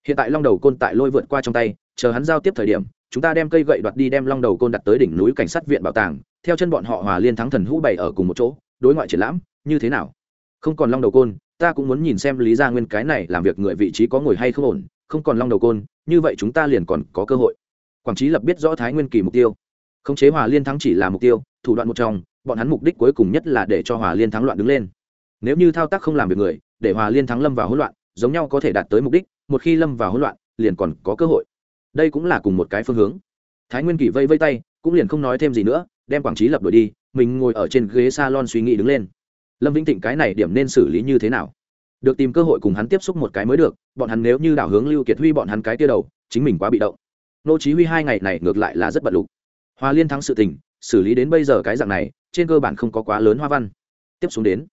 Hiện tại long đầu côn tại lôi vượt qua trong tay, chờ hắn giao tiếp thời điểm, chúng ta đem cây gậy đoạt đi đem long đầu côn đặt tới đỉnh núi cảnh sát viện bảo tàng, theo chân bọn họ hòa liên thắng thần hũ bày ở cùng một chỗ, đối ngoại triển lãm, như thế nào? Không còn long đầu côn, ta cũng muốn nhìn xem lý gia nguyên cái này làm việc người vị trí có ngồi hay không ổn, không còn long đầu côn, như vậy chúng ta liền còn có cơ hội. Quảng trí lập biết rõ thái nguyên kỳ mục tiêu khống chế hòa liên thắng chỉ là mục tiêu, thủ đoạn một trong, bọn hắn mục đích cuối cùng nhất là để cho hòa liên thắng loạn đứng lên. Nếu như thao tác không làm việc người, để hòa liên thắng lâm vào hỗn loạn, giống nhau có thể đạt tới mục đích, một khi lâm vào hỗn loạn, liền còn có cơ hội. Đây cũng là cùng một cái phương hướng. Thái nguyên kỳ vây vây tay, cũng liền không nói thêm gì nữa, đem quảng trí lập đổi đi, mình ngồi ở trên ghế s a lon suy nghĩ đứng lên. Lâm vĩnh thịnh cái này điểm nên xử lý như thế nào? Được tìm cơ hội cùng hắn tiếp xúc một cái mới được, bọn hắn nếu như đảo hướng lưu kiệt huy bọn hắn cái tia đầu, chính mình quá bị động. Nô chí huy hai ngày này ngược lại là rất bận lục hoa liên thắng sự tình, xử lý đến bây giờ cái dạng này, trên cơ bản không có quá lớn hoa văn. Tiếp xuống đến,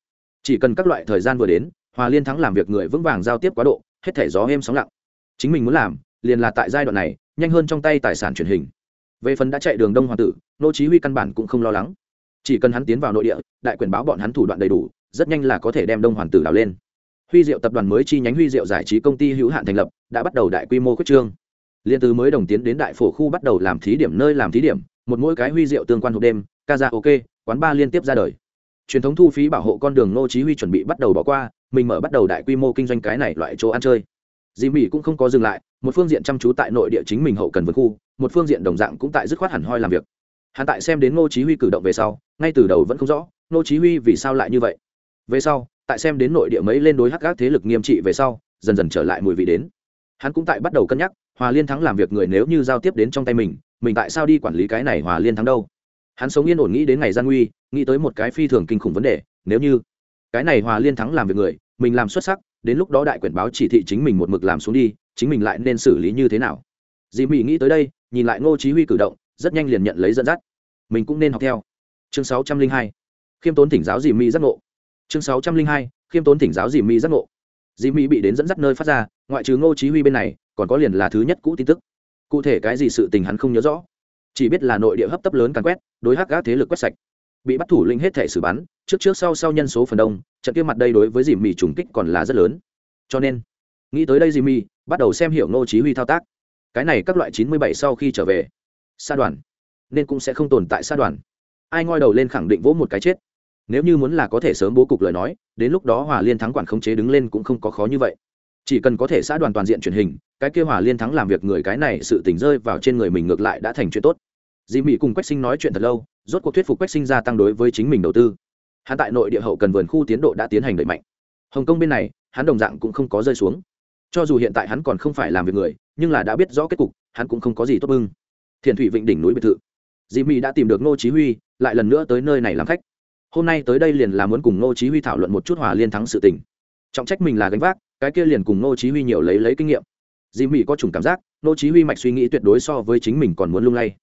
chỉ cần các loại thời gian vừa đến, hoa liên thắng làm việc người vững vàng giao tiếp quá độ, hết thể gió êm sóng lặng. Chính mình muốn làm, liền là tại giai đoạn này, nhanh hơn trong tay tài sản truyền hình. Về phần đã chạy đường đông hoàng tử, nô chí huy căn bản cũng không lo lắng. Chỉ cần hắn tiến vào nội địa, đại quyền báo bọn hắn thủ đoạn đầy đủ, rất nhanh là có thể đem đông hoàng tử đào lên. Huy diệu tập đoàn mới chi nhánh huy diệu giải trí công ty hữu hạn thành lập, đã bắt đầu đại quy mô quyết trương liên từ mới đồng tiến đến đại phổ khu bắt đầu làm thí điểm nơi làm thí điểm, một mỗi cái huy diệu tương quan hộp đêm ca ra ok quán ba liên tiếp ra đời. Truyền thống thu phí bảo hộ con đường nô chí huy chuẩn bị bắt đầu bỏ qua, mình mở bắt đầu đại quy mô kinh doanh cái này loại chỗ ăn chơi. Dì mỹ cũng không có dừng lại, một phương diện chăm chú tại nội địa chính mình hậu cần vườn khu, một phương diện đồng dạng cũng tại dứt khoát hẳn hoi làm việc. Hắn tại xem đến ngô chí huy cử động về sau, ngay từ đầu vẫn không rõ, ngô chí huy vì sao lại như vậy. Về sau, tại xem đến nội địa mấy lên đối hắc các thế lực nghiêm trị về sau, dần dần trở lại mùi vị đến. Hắn cũng tại bắt đầu cân nhắc hòa liên thắng làm việc người nếu như giao tiếp đến trong tay mình mình tại sao đi quản lý cái này hòa liên thắng đâu? Hắn sống yên ổn nghĩ đến ngày gian nguy, nghĩ tới một cái phi thường kinh khủng vấn đề, nếu như cái này hòa liên thắng làm việc người, mình làm xuất sắc, đến lúc đó đại quyển báo chỉ thị chính mình một mực làm xuống đi, chính mình lại nên xử lý như thế nào? Dì mỹ nghĩ tới đây, nhìn lại ngô chí huy cử động, rất nhanh liền nhận lấy dẫn dắt. Mình cũng nên học theo. Chương 602 khiêm tốn thỉnh giáo dì mỹ giác ngộ. Chương 602 khiêm tốn thỉnh giáo dì mỹ giác ngộ. Dì mỹ bị đến dẫn dắt nơi phát ra, ngoại trừ ngô chí huy bên này còn có liền là thứ nhất cũ tin tức. Cụ thể cái gì sự tình hắn không nhớ rõ. Chỉ biết là nội địa hấp tấp lớn càn quét, đối hắc gác thế lực quét sạch. Bị bắt thủ lĩnh hết thể xử bắn, trước trước sau sau nhân số phần đông, trận kia mặt đây đối với dì mì trùng kích còn là rất lớn. Cho nên, nghĩ tới đây dì mì bắt đầu xem hiểu ngô chí huy thao tác. Cái này các loại chín mươi bảy sau khi trở về, sa đoàn, nên cũng sẽ không tồn tại sa đoàn. Ai ngoi đầu lên khẳng định vỗ một cái chết. Nếu như muốn là có thể sớm bố cục lời nói, đến lúc đó hòa liên thắng quản khống chế đứng lên cũng không có khó như vậy chỉ cần có thể xã đoàn toàn diện truyền hình, cái kia hòa liên thắng làm việc người cái này sự tỉnh rơi vào trên người mình ngược lại đã thành chuyện tốt. Dì mỹ cùng quách sinh nói chuyện thật lâu, rốt cuộc thuyết phục quách sinh gia tăng đối với chính mình đầu tư. Hắn tại nội địa hậu cần vườn khu tiến độ đã tiến hành đẩy mạnh. Hồng kông bên này, hắn đồng dạng cũng không có rơi xuống. Cho dù hiện tại hắn còn không phải làm việc người, nhưng là đã biết rõ kết cục, hắn cũng không có gì tốt bưng. Thiền thủy vịnh đỉnh núi biệt thự. Dì mỹ đã tìm được ngô chí huy, lại lần nữa tới nơi này làm khách. Hôm nay tới đây liền là muốn cùng ngô chí huy thảo luận một chút hòa liên thắng sự tình. Trọng trách mình là gánh vác cái kia liền cùng ngô chí huy nhiều lấy lấy kinh nghiệm. Dì mỹ có chủng cảm giác, ngô chí huy mạch suy nghĩ tuyệt đối so với chính mình còn muốn lung lay.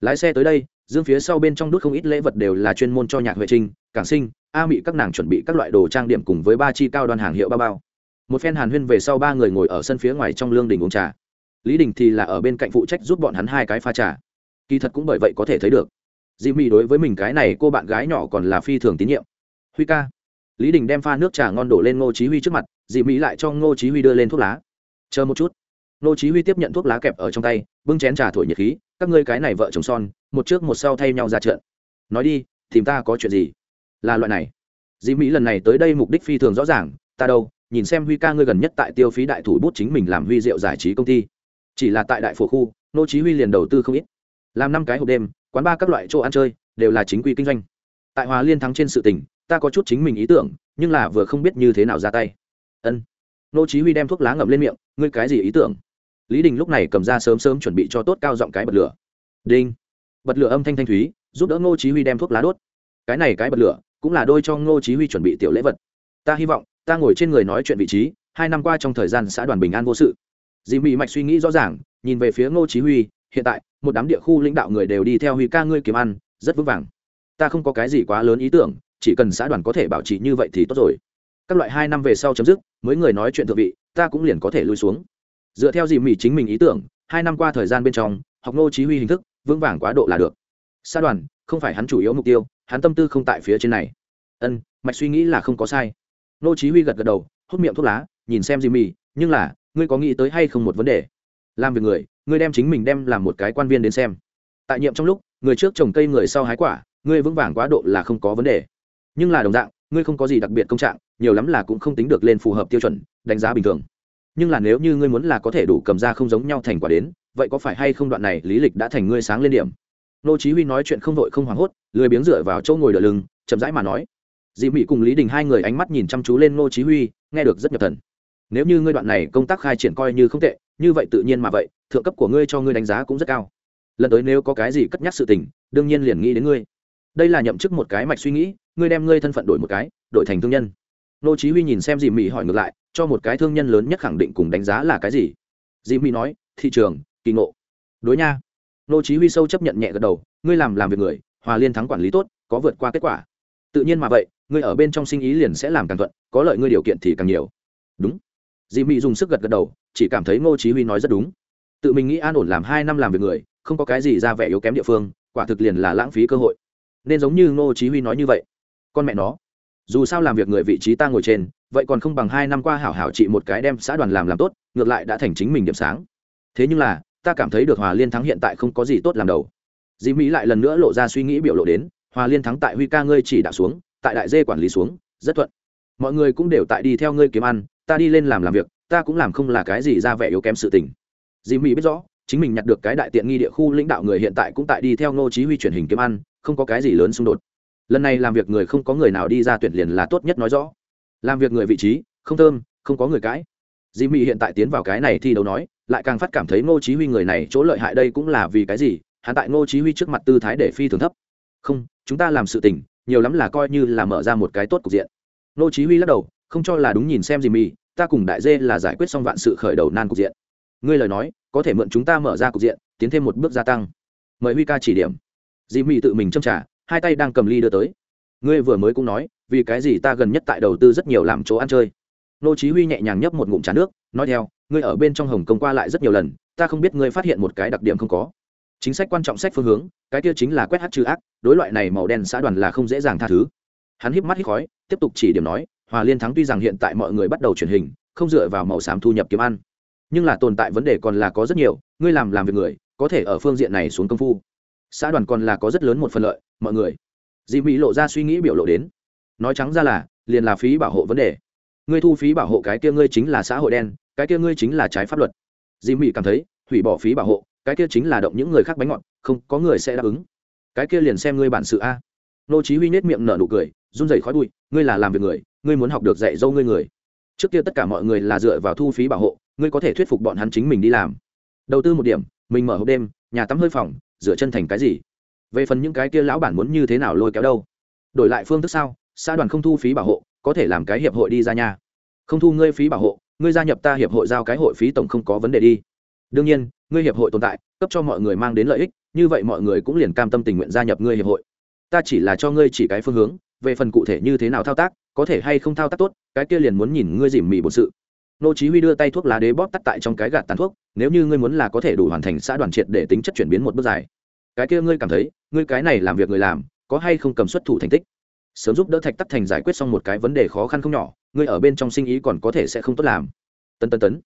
Lái xe tới đây, dương phía sau bên trong đút không ít lễ vật đều là chuyên môn cho nhạc huệ trinh, cảng sinh, a mỹ các nàng chuẩn bị các loại đồ trang điểm cùng với ba chi cao đoàn hàng hiệu bao bao. Một phen hàn huyên về sau ba người ngồi ở sân phía ngoài trong lương đình uống trà. Lý đình thì là ở bên cạnh phụ trách giúp bọn hắn hai cái pha trà. Kỳ thật cũng bởi vậy có thể thấy được. Dì mỹ đối với mình cái này cô bạn gái nhỏ còn là phi thường tín nhiệm. Huy ca lý đình đem pha nước trà ngon đổ lên ngô chí huy trước mặt, dì mỹ lại cho ngô chí huy đưa lên thuốc lá. Chờ một chút. Ngô chí huy tiếp nhận thuốc lá kẹp ở trong tay, bưng chén trà thổi nhiệt khí, các ngươi cái này vợ chồng son, một trước một sau thay nhau ra trận. Nói đi, tìm ta có chuyện gì? Là loại này. Dì mỹ lần này tới đây mục đích phi thường rõ ràng, ta đâu, nhìn xem huy ca ngươi gần nhất tại tiêu phí đại thủ bút chính mình làm huy rượu giải trí công ty. Chỉ là tại đại phổ khu, Ngô chí huy liền đầu tư không ít. Làm năm cái hộp đêm, quán ba các loại chỗ ăn chơi, đều là chính quy kinh doanh. Tại hòa liên thắng trên sự tình ta có chút chính mình ý tưởng, nhưng là vừa không biết như thế nào ra tay. Ân. Nô chí huy đem thuốc lá ngậm lên miệng, ngươi cái gì ý tưởng? Lý đình lúc này cầm ra sớm sớm chuẩn bị cho tốt cao giọng cái bật lửa. Đinh. Bật lửa âm thanh thanh thúy, giúp đỡ ngô chí huy đem thuốc lá đốt. Cái này cái bật lửa, cũng là đôi cho ngô chí huy chuẩn bị tiểu lễ vật. Ta hy vọng, ta ngồi trên người nói chuyện vị trí, hai năm qua trong thời gian xã đoàn bình an vô sự. Dì mỹ mạch suy nghĩ rõ ràng, nhìn về phía ngô chí huy, hiện tại, một đám địa khu lãnh đạo người đều đi theo huy ca ngươi kiếm ăn, rất vững vàng. Ta không có cái gì quá lớn ý tưởng chỉ cần xã đoàn có thể bảo trì như vậy thì tốt rồi. Các loại hai năm về sau chấm dứt mới người nói chuyện thượng vị, ta cũng liền có thể lui xuống. Dựa theo dì mỹ chính mình ý tưởng, hai năm qua thời gian bên trong, học ngô chí huy hình thức, vững vàng quá độ là được. Xã đoàn, không phải hắn chủ yếu mục tiêu, hắn tâm tư không tại phía trên này. Ân, mạch suy nghĩ là không có sai. Ngô chí huy gật gật đầu, hút miệng thuốc lá, nhìn xem dì mỹ nhưng là, ngươi có nghĩ tới hay không một vấn đề? Làm việc người, ngươi đem chính mình đem làm một cái quan viên đến xem. Tại nhiệm trong lúc, người trước trồng cây người sau hái quả, ngươi vững vàng quá độ là không có vấn đề nhưng là đồng dạng, ngươi không có gì đặc biệt công trạng, nhiều lắm là cũng không tính được lên phù hợp tiêu chuẩn, đánh giá bình thường. Nhưng là nếu như ngươi muốn là có thể đủ cầm ra không giống nhau thành quả đến, vậy có phải hay không đoạn này lý lịch đã thành ngươi sáng lên điểm? Nô chí huy nói chuyện không vội không hoảng hốt, lười biếng dựa vào chỗ ngồi đỡ lưng, chậm rãi mà nói. Dị mỹ cùng lý đình hai người ánh mắt nhìn chăm chú lên nô chí huy, nghe được rất nhập thần. Nếu như ngươi đoạn này công tác khai triển coi như không tệ, như vậy tự nhiên mà vậy, thượng cấp của ngươi cho ngươi đánh giá cũng rất cao. Lần tới nếu có cái gì cất nhắc sự tình, đương nhiên liền nghĩ đến ngươi đây là nhậm chức một cái mạch suy nghĩ, ngươi đem ngươi thân phận đổi một cái, đổi thành thương nhân. Nô chí huy nhìn xem dì mỹ hỏi ngược lại, cho một cái thương nhân lớn nhất khẳng định cùng đánh giá là cái gì? Dì mỹ nói, thị trường, kỳ ngộ. Đối nha. Nô chí huy sâu chấp nhận nhẹ gật đầu, ngươi làm làm việc người, hòa liên thắng quản lý tốt, có vượt qua kết quả. Tự nhiên mà vậy, ngươi ở bên trong sinh ý liền sẽ làm càng thuận, có lợi ngươi điều kiện thì càng nhiều. Đúng. Dì mỹ dùng sức gật gật đầu, chỉ cảm thấy ngô chí huy nói rất đúng. Tự mình nghĩ an ổn làm hai năm làm việc người, không có cái gì ra vẻ yếu kém địa phương, quả thực liền là lãng phí cơ hội nên giống như ngô chí huy nói như vậy. Con mẹ nó, dù sao làm việc người vị trí ta ngồi trên, vậy còn không bằng hai năm qua hảo hảo trị một cái đem xã đoàn làm làm tốt, ngược lại đã thành chính mình điểm sáng. Thế nhưng là, ta cảm thấy được hòa liên thắng hiện tại không có gì tốt làm đầu. Dĩ mỹ lại lần nữa lộ ra suy nghĩ biểu lộ đến, hòa liên thắng tại huy ca ngươi chỉ đạo xuống, tại đại dê quản lý xuống, rất thuận. Mọi người cũng đều tại đi theo ngươi kiếm ăn, ta đi lên làm làm việc, ta cũng làm không là cái gì ra vẻ yếu kém sự tình. Dĩ mỹ biết rõ, chính mình nhặt được cái đại tiện nghi địa khu lãnh đạo người hiện tại cũng tại đi theo ngô chí huy truyền hình kiếm ăn không có cái gì lớn xung đột. Lần này làm việc người không có người nào đi ra tuyển liền là tốt nhất nói rõ. Làm việc người vị trí không thơm không có người cãi. Dì Mị hiện tại tiến vào cái này thi đấu nói lại càng phát cảm thấy ngô chí huy người này chỗ lợi hại đây cũng là vì cái gì hắn tại ngô chí huy trước mặt tư thái để phi thường thấp. Không chúng ta làm sự tình nhiều lắm là coi như là mở ra một cái tốt cục diện. Ngô chí huy lắc đầu không cho là đúng nhìn xem dì Mị, ta cùng đại dê là giải quyết xong vạn sự khởi đầu nan cục diện. Ngươi lời nói có thể mượn chúng ta mở ra cục diện tiến thêm một bước gia tăng. Mời huy ca chỉ điểm dì Mị tự mình châm trả hai tay đang cầm ly đưa tới. Ngươi vừa mới cũng nói, vì cái gì ta gần nhất tại đầu tư rất nhiều làm chỗ ăn chơi. Nô chí huy nhẹ nhàng nhấp một ngụm trà nước, nói theo, ngươi ở bên trong hồng công qua lại rất nhiều lần, ta không biết ngươi phát hiện một cái đặc điểm không có. Chính sách quan trọng sách phương hướng, cái kia chính là quét hát trừ ác, đối loại này màu đen xã đoàn là không dễ dàng tha thứ. Hắn híp mắt híp khói, tiếp tục chỉ điểm nói, hòa liên thắng tuy rằng hiện tại mọi người bắt đầu truyền hình, không dựa vào màu xám thu nhập kiếm ăn. Nhưng là tồn tại vấn đề còn là có rất nhiều, ngươi làm làm việc người, có thể ở phương diện này xuống công phu xã đoàn còn là có rất lớn một phần lợi, mọi người. Dì mỹ lộ ra suy nghĩ biểu lộ đến. Nói trắng ra là, liền là phí bảo hộ vấn đề. Ngươi thu phí bảo hộ cái kia ngươi chính là xã hội đen, cái kia ngươi chính là trái pháp luật. Dì mỹ cảm thấy, hủy bỏ phí bảo hộ, cái kia chính là động những người khác bánh ngọt, không có người sẽ đáp ứng. Cái kia liền xem ngươi bản sự a. Nô chí huy nết miệng nở nụ cười, run rẩy khói bụi, ngươi là làm việc người, ngươi muốn học được dạy dâu ngươi người. Trước kia tất cả mọi người là dựa vào thu phí bảo hộ, ngươi có thể thuyết phục bọn hắn chính mình đi làm. Đầu tư một điểm, mình mở hộp đêm, nhà tắm hơi phòng rửa chân thành cái gì? Về phần những cái kia lão bản muốn như thế nào lôi kéo đâu? Đổi lại phương thức sao? Xã đoàn không thu phí bảo hộ, có thể làm cái hiệp hội đi ra nhà không thu ngươi phí bảo hộ, ngươi gia nhập ta hiệp hội giao cái hội phí tổng không có vấn đề đi. Đương nhiên, ngươi hiệp hội tồn tại, cấp cho mọi người mang đến lợi ích, như vậy mọi người cũng liền cam tâm tình nguyện gia nhập ngươi hiệp hội. Ta chỉ là cho ngươi chỉ cái phương hướng, về phần cụ thể như thế nào thao tác, có thể hay không thao tác tốt, cái kia liền muốn nhìn ngươi dìm mì bổn sự nô chí huy đưa tay thuốc lá đế bóp tắt tại trong cái gạt tàn thuốc, nếu như ngươi muốn là có thể đủ hoàn thành xã đoàn triệt để tính chất chuyển biến một bước dài. Cái kia ngươi cảm thấy, ngươi cái này làm việc người làm, có hay không cầm xuất thủ thành tích? Sớm giúp đỡ thạch tắc thành giải quyết xong một cái vấn đề khó khăn không nhỏ, ngươi ở bên trong sinh ý còn có thể sẽ không tốt làm. Tần tần tấn.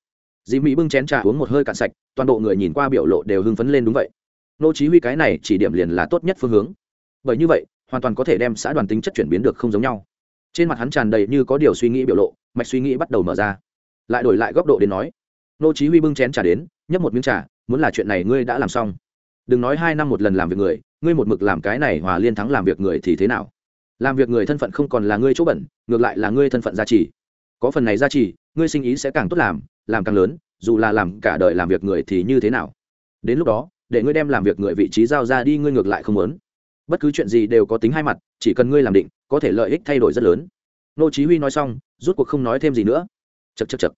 Dì mỹ bưng chén trà uống một hơi cạn sạch, toàn bộ người nhìn qua biểu lộ đều hưng phấn lên đúng vậy. Nô chí huy cái này chỉ điểm liền là tốt nhất phương hướng. Bởi như vậy, hoàn toàn có thể đem xã đoàn tính chất chuyển biến được không giống nhau. Trên mặt hắn tràn đầy như có điều suy nghĩ biểu lộ, mạch suy nghĩ bắt đầu mở ra lại đổi lại góc độ đến nói. Nô chí huy bưng chén trà đến nhấp một miếng trà muốn là chuyện này ngươi đã làm xong. Đừng nói hai năm một lần làm việc người ngươi một mực làm cái này hòa liên thắng làm việc người thì thế nào? Làm việc người thân phận không còn là ngươi chỗ bẩn ngược lại là ngươi thân phận gia trì. Có phần này gia trì, ngươi sinh ý sẽ càng tốt làm làm càng lớn dù là làm cả đời làm việc người thì như thế nào? Đến lúc đó để ngươi đem làm việc người vị trí giao ra đi ngươi ngược lại không muốn. Bất cứ chuyện gì đều có tính hai mặt chỉ cần ngươi làm định có thể lợi ích thay đổi rất lớn. Nô chí huy nói xong rút cuộc không nói thêm gì nữa chật chật chật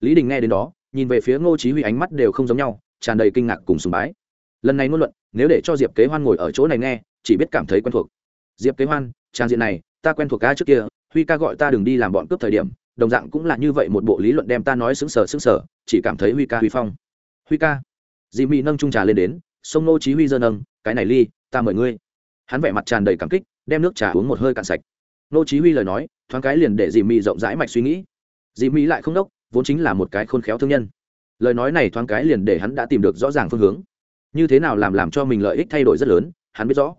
lý đình nghe đến đó, nhìn về phía ngô chí huy ánh mắt đều không giống nhau, tràn đầy kinh ngạc cùng sùng bái. Lần này ngôn luận, nếu để cho diệp kế hoan ngồi ở chỗ này nghe, chỉ biết cảm thấy quen thuộc. Diệp kế hoan, trang diện này, ta quen thuộc ca trước kia, huy ca gọi ta đừng đi làm bọn cướp thời điểm, đồng dạng cũng là như vậy một bộ lý luận đem ta nói sững sờ sững sờ, chỉ cảm thấy huy ca huy phong. Huy ca. Dì mị nâng trung trà lên đến, sông Ngô chí huy dơ nâng, cái này ly, ta mời ngươi. Hắn vẻ mặt tràn đầy cảm kích, đem nước trà uống một hơi cạn sạch. Ngô chí huy lời nói, thoáng cái liền để dì mị rộng rãi mạch suy nghĩ dì Mỹ lại không đốc, vốn chính là một cái khôn khéo thương nhân. Lời nói này thoáng cái liền để hắn đã tìm được rõ ràng phương hướng. Như thế nào làm làm cho mình lợi ích thay đổi rất lớn, hắn biết rõ.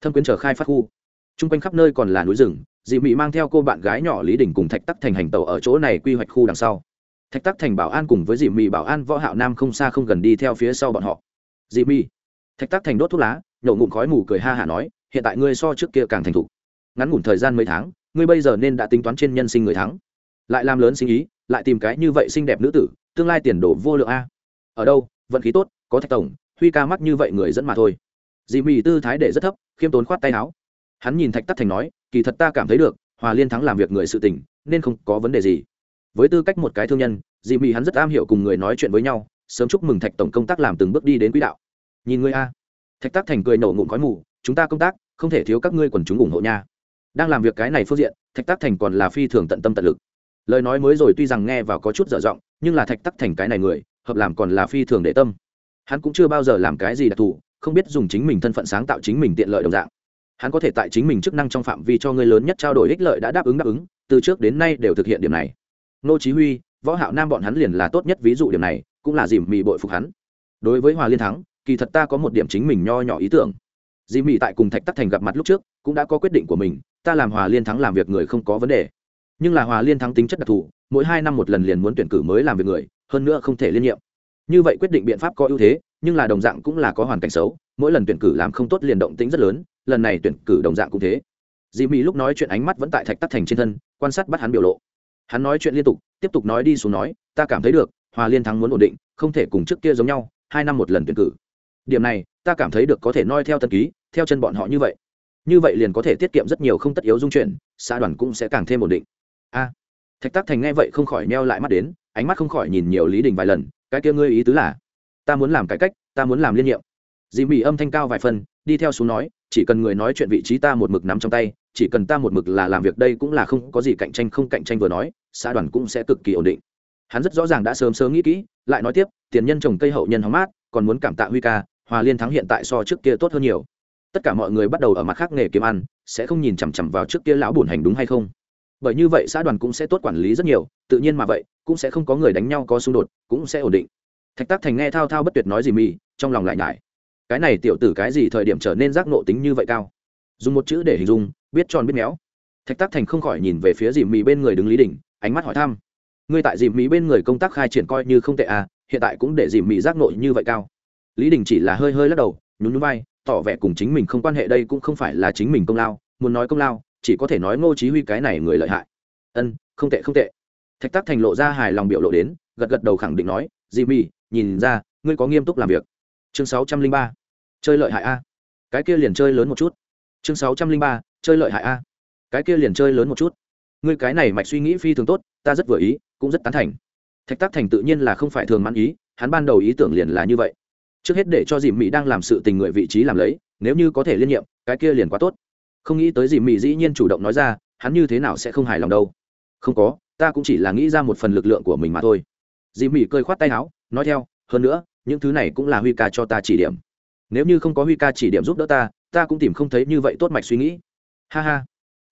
Thâm quyến trở khai phát khu. Chung quanh khắp nơi còn là núi rừng dị mị mang theo cô bạn gái nhỏ lý đình cùng thạch tắc thành hành tàu ở chỗ này quy hoạch khu đằng sau. Thạch tắc thành bảo an cùng với dị mị bảo an võ hạo nam không xa không gần đi theo phía sau bọn họ. Dị mị thạch tắc thành đốt thuốc lá, nhổ ngụm khói mù cười ha hả nói, hiện tại ngươi so trước kia càng thành thục. Ngắn ngủn thời gian mấy tháng, ngươi bây giờ nên đã tính toán trên nhân sinh người thắng lại làm lớn sinh ý, lại tìm cái như vậy xinh đẹp nữ tử, tương lai tiền đồ vô lượng a. Ở đâu, vận khí tốt, có thạch tổng, huy ca mắt như vậy người dẫn mà thôi. Dì mì tư thái để rất thấp, khiêm tốn khoát tay áo. Hắn nhìn thạch tắc thành nói, kỳ thật ta cảm thấy được, hòa liên thắng làm việc người sự tình, nên không có vấn đề gì. Với tư cách một cái thương nhân, dì mì hắn rất am hiểu cùng người nói chuyện với nhau, sớm chúc mừng thạch tổng công tác làm từng bước đi đến quỹ đạo. Nhìn ngươi a. Thạch tắc thành cười nổ ngụm khói mù, chúng ta công tác, không thể thiếu các ngươi quần chúng ủng hộ nha. Đang làm việc cái này phương diện, thạch tắc thành còn là phi thường tận tâm tận lực lời nói mới rồi tuy rằng nghe vào có chút dở dọng nhưng là thạch tắc thành cái này người, hợp làm còn là phi thường để tâm. Hắn cũng chưa bao giờ làm cái gì đặc thù, không biết dùng chính mình thân phận sáng tạo chính mình tiện lợi đồng dạng. Hắn có thể tại chính mình chức năng trong phạm vi cho người lớn nhất trao đổi ích lợi đã đáp ứng đáp ứng, từ trước đến nay đều thực hiện điểm này. Nô chí huy, võ hạo nam bọn hắn liền là tốt nhất ví dụ điểm này, cũng là dìm mì bội phục hắn. Đối với hòa liên thắng, kỳ thật ta có một điểm chính mình nho nhỏ ý tưởng. Dìm mì tại cùng thạch tắc thành gặp mặt lúc trước, cũng đã có quyết định của mình, ta làm hòa liên thắng làm việc người không có vấn đề nhưng là hòa liên thắng tính chất đặc thù, mỗi hai năm một lần liền muốn tuyển cử mới làm việc người, hơn nữa không thể liên nhiệm. Như vậy quyết định biện pháp có ưu thế, nhưng là đồng dạng cũng là có hoàn cảnh xấu, mỗi lần tuyển cử làm không tốt liền động tính rất lớn, lần này tuyển cử đồng dạng cũng thế. Dì mỹ lúc nói chuyện ánh mắt vẫn tại thạch tắc thành trên thân, quan sát bắt hắn biểu lộ. Hắn nói chuyện liên tục, tiếp tục nói đi xuống nói, ta cảm thấy được, hòa liên thắng muốn ổn định, không thể cùng trước kia giống nhau, hai năm một lần tuyển cử. Điểm này, ta cảm thấy được có thể noi theo tân ký, theo chân bọn họ như vậy. Như vậy liền có thể tiết kiệm rất nhiều không tất yếu dung chuyển, xã đoàn cũng sẽ càng thêm ổn định a. Thạch tắc thành nghe vậy không khỏi neo lại mắt đến, ánh mắt không khỏi nhìn nhiều lý đình vài lần, cái kia ngươi ý tứ là, ta muốn làm cải cách, ta muốn làm liên nhiệm. Dì mỹ âm thanh cao vài phần, đi theo xuống nói, chỉ cần người nói chuyện vị trí ta một mực nắm trong tay, chỉ cần ta một mực là làm việc đây cũng là không có gì cạnh tranh không cạnh tranh vừa nói, xã đoàn cũng sẽ cực kỳ ổn định. Hắn rất rõ ràng đã sớm sớm nghĩ kỹ, lại nói tiếp, tiền nhân trồng cây hậu nhân hóng mát, còn muốn cảm tạ huy ca, hòa liên thắng hiện tại so trước kia tốt hơn nhiều. Tất cả mọi người bắt đầu ở mặt khác nghề kiếm ăn, sẽ không nhìn chằm chằm vào trước kia lão bổn hành đúng hay không? Bởi như vậy xã đoàn cũng sẽ tốt quản lý rất nhiều, tự nhiên mà vậy, cũng sẽ không có người đánh nhau có xung đột, cũng sẽ ổn định. Thạch tác thành nghe thao thao bất tuyệt nói gì mì trong lòng lại nhải. Cái này tiểu tử cái gì thời điểm trở nên giác nộ tính như vậy cao? Dùng một chữ để hình dung, biết tròn biết méo. Thạch tác thành không khỏi nhìn về phía dì mì bên người đứng lý đình, ánh mắt hỏi thăm. Ngươi tại dì mì bên người công tác khai triển coi như không tệ à hiện tại cũng để dì mì giác nộ như vậy cao. Lý đình chỉ là hơi hơi lắc đầu, nhún nhún vai, tỏ vẻ cùng chính mình không quan hệ đây cũng không phải là chính mình công lao, muốn nói công lao chỉ có thể nói ngô chí huy cái này người lợi hại. Ân, không tệ không tệ. Thạch Tắc thành lộ ra hài lòng biểu lộ đến, gật gật đầu khẳng định nói jimmy nhìn ra, ngươi có nghiêm túc làm việc. Chương sáu trăm linh ba. Chơi lợi hại a. Cái kia liền chơi lớn một chút. Chương sáu trăm linh ba, chơi lợi hại a. Cái kia liền chơi lớn một chút. Ngươi cái này mạch suy nghĩ phi thường tốt, ta rất vừa ý, cũng rất tán thành. Thạch Tắc thành tự nhiên là không phải thường mãn ý, hắn ban đầu ý tưởng liền là như vậy. Trước hết để cho dì mỹ đang làm sự tình người vị trí làm lấy, nếu như có thể liên nhiệm, cái kia liền quá tốt không nghĩ tới dì mỹ dĩ nhiên chủ động nói ra, hắn như thế nào sẽ không hài lòng đâu? Không có, ta cũng chỉ là nghĩ ra một phần lực lượng của mình mà thôi. Dì mỹ cơi khoát tay áo, nói theo, hơn nữa, những thứ này cũng là huy ca cho ta chỉ điểm. Nếu như không có huy ca chỉ điểm giúp đỡ ta ta cũng tìm không thấy như vậy tốt mạch suy nghĩ. Ha ha.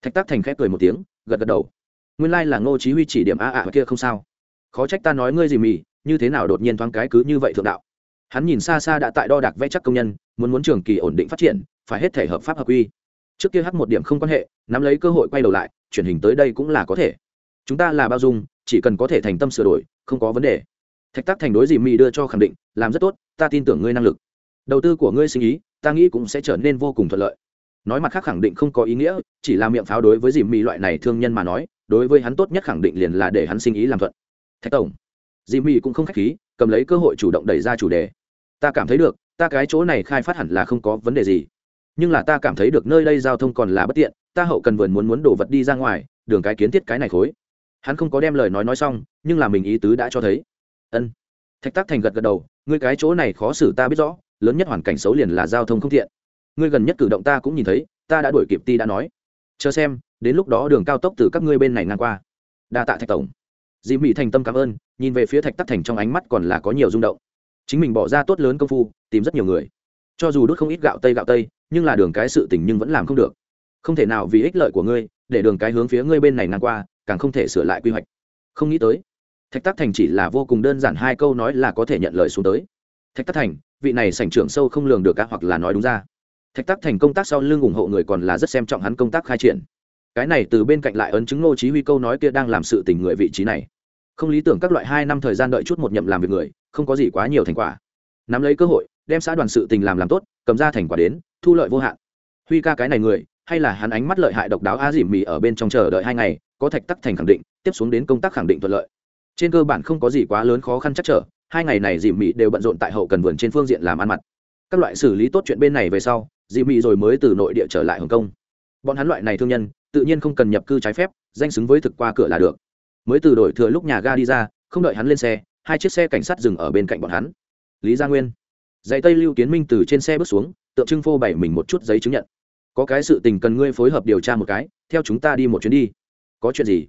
Thạch tác thành khép cười một tiếng, gật gật đầu. Nguyên lai、like、là ngô chí huy chỉ điểm a ạ kia không sao. Khó trách ta nói ngươi gì mì như thế nào đột nhiên thoáng cái cứ như vậy thượng đạo. Hắn nhìn xa xa đã tại đo đạc vẽ chắc công nhân, muốn muốn trường kỳ ổn định phát triển, phải hết thể hợp pháp hợp quy trước kia hắt một điểm không quan hệ, nắm lấy cơ hội quay đầu lại chuyển hình tới đây cũng là có thể. Chúng ta là bao dung, chỉ cần có thể thành tâm sửa đổi, không có vấn đề. Thạch tác thành đối dì mì đưa cho khẳng định, làm rất tốt, ta tin tưởng ngươi năng lực. Đầu tư của ngươi sinh ý, ta nghĩ cũng sẽ trở nên vô cùng thuận lợi. Nói mặt khác khẳng định không có ý nghĩa, chỉ là miệng pháo đối với dì mì loại này thương nhân mà nói, đối với hắn tốt nhất khẳng định liền là để hắn sinh ý làm thuận. Thạch tổng dì mị cũng không k h á c h khí, cầm lấy cơ hội chủ động đẩy ra chủ đề. Ta cảm thấy được, ta cái chỗ này khai phát hẳn là không có vấn đề gì nhưng là ta cảm thấy được nơi đây giao thông còn là bất tiện, ta hậu cần vườn muốn muốn đổ vật đi ra ngoài, đường cái kiến thiết cái này khối. Hắn không có đem lời nói nói xong, nhưng là mình ý tứ đã cho thấy. Ân. Thạch tác thành gật gật đầu, ngươi cái chỗ này khó xử ta biết rõ, lớn nhất hoàn cảnh xấu liền là giao thông không thiện ngươi gần nhất cử động ta cũng nhìn thấy, ta đã đuổi kịp ti đã nói. Chờ xem, đến lúc đó đường cao tốc từ các ngươi bên này ngang qua. Đa tạ thạch tổng. Dì mỹ thành tâm cảm ơn, nhìn về phía thạch tắc thành trong ánh mắt còn là có nhiều rung động. Chính mình bỏ ra tốt lớn công phu, tìm rất nhiều người cho dù đốt không ít gạo tây gạo tây, nhưng là đường cái sự tình nhưng vẫn làm không được. Không thể nào vì ích lợi của ngươi, để đường cái hướng phía ngươi bên này ngang qua, càng không thể sửa lại quy hoạch. Không nghĩ tới, thạch tắc thành chỉ là vô cùng đơn giản hai câu nói là có thể nhận lời xuống tới. Thạch tắc thành, vị này sảnh trưởng sâu không lường được cả hoặc là nói đúng ra. Thạch tắc thành công tác sau lưng ủng hộ người còn là rất xem trọng hắn công tác khai triển. Cái này từ bên cạnh lại ấn chứng ngô chí huy câu nói kia đang làm sự tình người vị trí này. Không lý tưởng các loại hai năm thời gian đợi chút một nhậm làm việc người, không có gì quá nhiều thành quả. Nắm lấy cơ hội đem xã đoàn sự tình làm làm tốt, cầm ra thành quả đến, thu lợi vô hạn. Huy ca cái này người, hay là hắn ánh mắt lợi hại độc đáo a dìm mì ở bên trong chờ đợi hai ngày, có thạch tắc thành khẳng định, tiếp xuống đến công tác khẳng định thuận lợi. Trên cơ bản không có gì quá lớn khó khăn chắc trở, hai ngày này dìm mì đều bận rộn tại hậu cần vườn trên phương diện làm ăn mặt. Các loại xử lý tốt chuyện bên này về sau dìm mì rồi mới từ nội địa trở lại hồng kông. Bọn hắn loại này thương nhân, tự nhiên không cần nhập cư trái phép, danh xứng với thực qua cửa là được. Mới từ đổi thừa lúc nhà ga đi ra, không đợi hắn lên xe, hai chiếc xe cảnh sát dừng ở bên cạnh bọn hắn. Lý gia nguyên dạy tây lưu kiến minh từ trên xe bước xuống, tượng trưng phô bày mình một chút giấy chứng nhận. Có cái sự tình cần ngươi phối hợp điều tra một cái, theo chúng ta đi một chuyến đi. Có chuyện gì?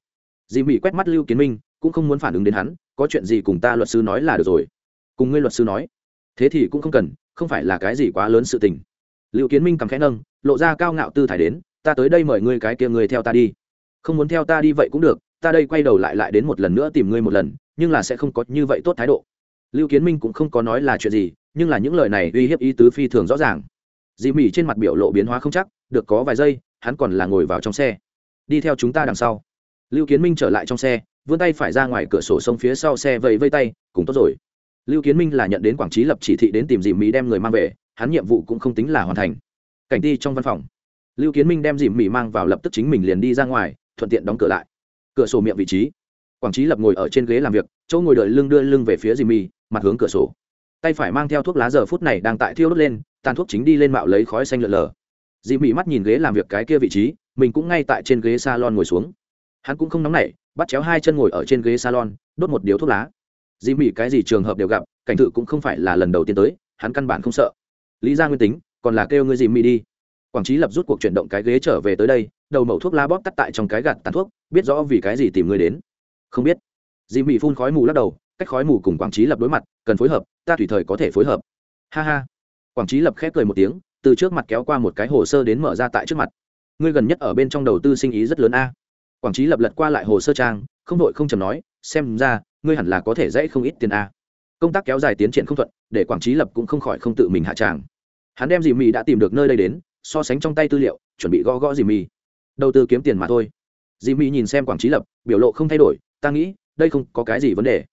Dì mỹ quét mắt lưu kiến minh, cũng không muốn phản ứng đến hắn, có chuyện gì cùng ta luật sư nói là được rồi. Cùng ngươi luật sư nói. Thế thì cũng không cần, không phải là cái gì quá lớn sự tình. Lưu kiến minh cầm khẽ nâng, lộ ra cao ngạo tư thải đến, ta tới đây mời ngươi cái kia ngươi theo ta đi. Không muốn theo ta đi vậy cũng được, ta đây quay đầu lại lại đến một lần nữa tìm ngươi một lần, nhưng là sẽ không có như vậy tốt thái độ. Lưu kiến minh cũng không có nói là chuyện gì nhưng là những lời này uy hiếp ý tứ phi thường rõ ràng. Dì mỉ trên mặt biểu lộ biến hóa không chắc, được có vài giây, hắn còn là ngồi vào trong xe. Đi theo chúng ta đằng sau. Lưu kiến minh trở lại trong xe, vươn tay phải ra ngoài cửa sổ sông phía sau xe vẫy vây tay, cùng tốt rồi. Lưu kiến minh là nhận đến quảng trí lập chỉ thị đến tìm dì mỹ đem người mang về, hắn nhiệm vụ cũng không tính là hoàn thành. Cảnh ti trong văn phòng. Lưu kiến minh đem dì mỹ mang vào lập tức chính mình liền đi ra ngoài, thuận tiện đóng cửa lại. Cửa sổ miệng vị trí. Quảng trí lập ngồi ở trên ghế làm việc, chỗ ngồi đợi lưng đưa lưng về phía dì mỹ mặt hướng cửa sổ tay phải mang theo thuốc lá giờ phút này đang tại thiêu đốt lên, tàn thuốc chính đi lên mạo lấy khói xanh lợn lờ. Dì mỹ mắt nhìn ghế làm việc cái kia vị trí, mình cũng ngay tại trên ghế salon ngồi xuống. Hắn cũng không nóng nảy, bắt chéo hai chân ngồi ở trên ghế salon, đốt một điếu thuốc lá. Dì mỹ cái gì trường hợp đều gặp, cảnh thự cũng không phải là lần đầu tiên tới, hắn căn bản không sợ. Lý ra nguyên tính, còn là kêu ngươi dì mỹ đi. Quảng trí lập rút cuộc chuyển động cái ghế trở về tới đây, đầu mẩu thuốc lá bóp tắt tại trong cái gạt tàn thuốc, biết rõ vì cái gì tìm ngươi đến. Không biết. Dì mỹ phun khói mù lắc đầu, cách khói mù cùng quảng trí lập đối mặt, cần phối hợp ta tùy thời có thể phối hợp. Ha ha. Quảng trí lập khép cười một tiếng, từ trước mặt kéo qua một cái hồ sơ đến mở ra tại trước mặt. Ngươi gần nhất ở bên trong đầu tư sinh ý rất lớn a. Quảng trí lập lật qua lại hồ sơ trang, không đội không chầm nói, xem ra, ngươi hẳn là có thể dãy không ít tiền a. Công tác kéo dài tiến triển không thuận, để quảng trí lập cũng không khỏi không tự mình hạ tràng. Hắn đem dì mì đã tìm được nơi đây đến, so sánh trong tay tư liệu, chuẩn bị gõ gõ dì mì. Đầu tư kiếm tiền mà thôi. Dì mì nhìn xem quảng trí lập, biểu lộ không thay đổi, ta nghĩ, đây không có cái gì vấn đề.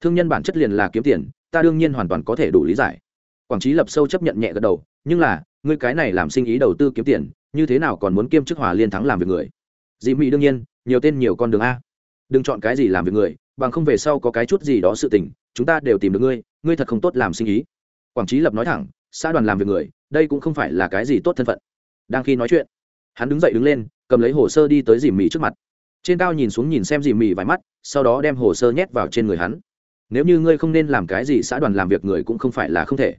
Thương nhân bản chất liền là kiếm tiền ta đương nhiên hoàn toàn có thể đủ lý giải. Quảng trí lập sâu chấp nhận nhẹ gật đầu, nhưng là, ngươi cái này làm sinh ý đầu tư kiếm tiền, như thế nào còn muốn kiêm chức hòa liên thắng làm việc người? Dị mỹ đương nhiên, nhiều tên nhiều con đường a. Đừng chọn cái gì làm việc người, bằng không về sau có cái chút gì đó sự tình, chúng ta đều tìm được ngươi ngươi thật không tốt làm sinh ý. Quảng trí lập nói thẳng, xã đoàn làm việc người, đây cũng không phải là cái gì tốt thân phận. Đang khi nói chuyện, hắn đứng dậy đứng lên, cầm lấy hồ sơ đi tới dì mì trước mặt. Trên cao nhìn xuống nhìn xem dì mì vài mắt, sau đó đem hồ sơ nhét vào trên người hắn nếu như ngươi không nên làm cái gì, xã đoàn làm việc người cũng không phải là không thể.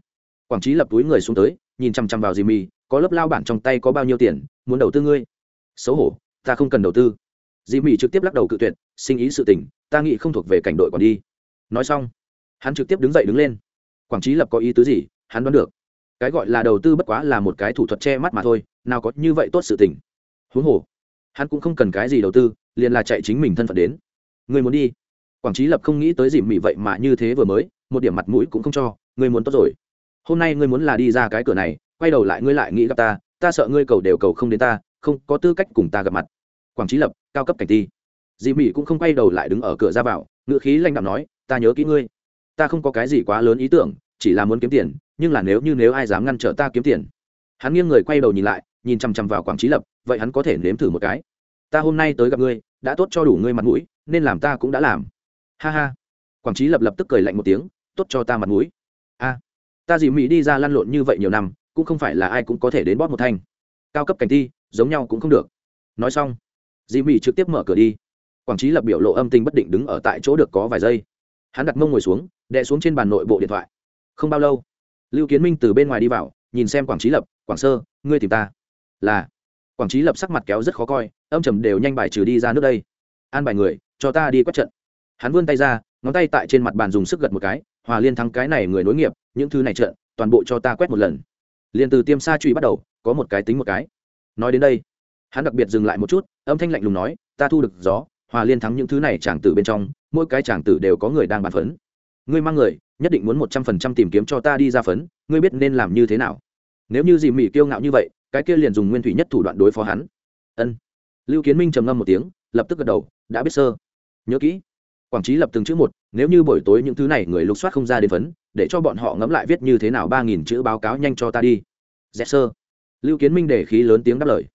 Quảng trí lập túi người xuống tới, nhìn chằm chằm vào dì mì có lớp lao bản trong tay có bao nhiêu tiền, muốn đầu tư ngươi. Xấu hổ, ta không cần đầu tư. Dì mì trực tiếp lắc đầu cự tuyệt, sinh ý sự tình, ta nghĩ không thuộc về cảnh đội còn đi. Nói xong, hắn trực tiếp đứng dậy đứng lên. Quảng trí lập có ý tứ gì, hắn đoán được. Cái gọi là đầu tư bất quá là một cái thủ thuật che mắt mà thôi, nào có như vậy tốt sự tình. Huống hồ, hắn cũng không cần cái gì đầu tư, liền là chạy chính mình thân phận đến. Người muốn đi? Quảng trí lập không nghĩ tới dìm mị vậy mà như thế vừa mới, một điểm mặt mũi cũng không cho, ngươi muốn tốt rồi. Hôm nay ngươi muốn là đi ra cái cửa này, quay đầu lại ngươi lại nghĩ gặp ta ta sợ ngươi cầu đều cầu không đến ta, không có tư cách cùng ta gặp mặt. Quảng trí lập, cao cấp cảnh ti. Dì mỹ cũng không quay đầu lại đứng ở cửa ra vào ngự khí lanh đạm nói, ta nhớ kỹ ngươi. Ta không có cái gì quá lớn ý tưởng, chỉ là muốn kiếm tiền, nhưng là nếu như nếu ai dám ngăn trở ta kiếm tiền. Hắn nghiêng người quay đầu nhìn lại, nhìn chằm chằm vào quảng trí lập, vậy hắn có thể nếm thử một cái. Ta hôm nay tới gặp ngươi, đã tốt cho đủ ngươi mặt mũi, nên làm ta cũng đã làm ha ha. Quảng trí lập lập tức cười lạnh một tiếng, tốt cho ta mặt mũi. A, ta dì mỹ đi ra lăn lộn như vậy nhiều năm, cũng không phải là ai cũng có thể đến bóp một thanh. Cao cấp cảnh thi, giống nhau cũng không được. Nói xong, dì mỹ trực tiếp mở cửa đi. Quảng trí lập biểu lộ âm tình bất định đứng ở tại chỗ được có vài giây. Hắn đặt mông ngồi xuống, đè xuống trên bàn nội bộ điện thoại. Không bao lâu, lưu kiến minh từ bên ngoài đi vào, nhìn xem quảng trí lập, quảng sơ, ngươi tìm ta. Là. Quảng trí lập sắc mặt kéo rất khó coi, âm trầm đều nhanh bài trừ đi ra nước đây. An bài người, cho ta đi quét trận hắn vươn tay ra, ngón tay tại trên mặt bàn dùng sức gật một cái, hòa liên thắng cái này người nối nghiệp, những thứ này trợn, toàn bộ cho ta quét một lần. Liền từ tiêm sa truy bắt đầu, có một cái tính một cái. Nói đến đây, hắn đặc biệt dừng lại một chút, âm thanh lạnh lùng nói, ta thu được gió, hòa liên thắng những thứ này chàng tử bên trong, mỗi cái chàng tử đều có người đang bàn phấn. Ngươi mang người, nhất định muốn một trăm phần trăm tìm kiếm cho ta đi ra phấn, ngươi biết nên làm như thế nào? Nếu như dì mỹ kiêu ngạo như vậy, cái kia liền dùng nguyên thủy nhất thủ đoạn đối phó hắn. Ân. Lưu kiến minh trầm ngâm một tiếng, lập tức gật đầu, đã biết, sơ. Nhớ kỹ quảng trí lập từng chữ một, nếu như buổi tối những thứ này người lục soát không ra đến phấn, để cho bọn họ ngẫm lại viết như thế nào ba nghìn chữ báo cáo nhanh cho ta đi. Dẹp sơ. Lưu kiến minh để khí lớn tiếng đáp lời.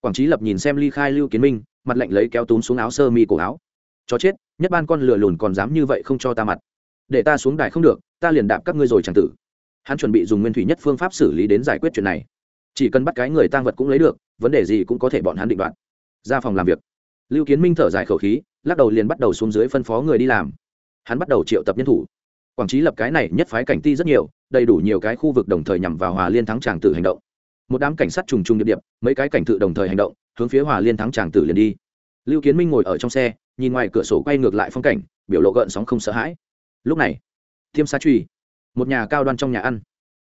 Quảng trí lập nhìn xem ly khai lưu kiến minh, mặt lạnh lấy kéo túm xuống áo sơ mi cổ áo. Chó chết, nhất ban con lừa lùn còn dám như vậy không cho ta mặt. Để ta xuống đài không được, ta liền đạp các ngươi rồi chẳng tử. Hắn chuẩn bị dùng nguyên thủy nhất phương pháp xử lý đến giải quyết chuyện này. Chỉ cần bắt cái người tang vật cũng lấy được, vấn đề gì cũng có thể bọn hắn định đoạt. Ra phòng làm việc lưu kiến minh thở dài khẩu khí, lắc đầu liền bắt đầu xuống dưới phân phó người đi làm. Hắn bắt đầu triệu tập nhân thủ. Quảng trí lập cái này nhất phái cảnh ti rất nhiều, đầy đủ nhiều cái khu vực đồng thời nhằm vào hòa liên thắng tràng tử hành động. Một đám cảnh sát trùng trùng điệp điệp, mấy cái cảnh tự đồng thời hành động, hướng phía hòa liên thắng tràng tử liền đi. Lưu kiến minh ngồi ở trong xe, nhìn ngoài cửa sổ quay ngược lại phong cảnh, biểu lộ gợn sóng không sợ hãi. Lúc này, thiêm sa truy, một nhà cao đoan trong nhà ăn.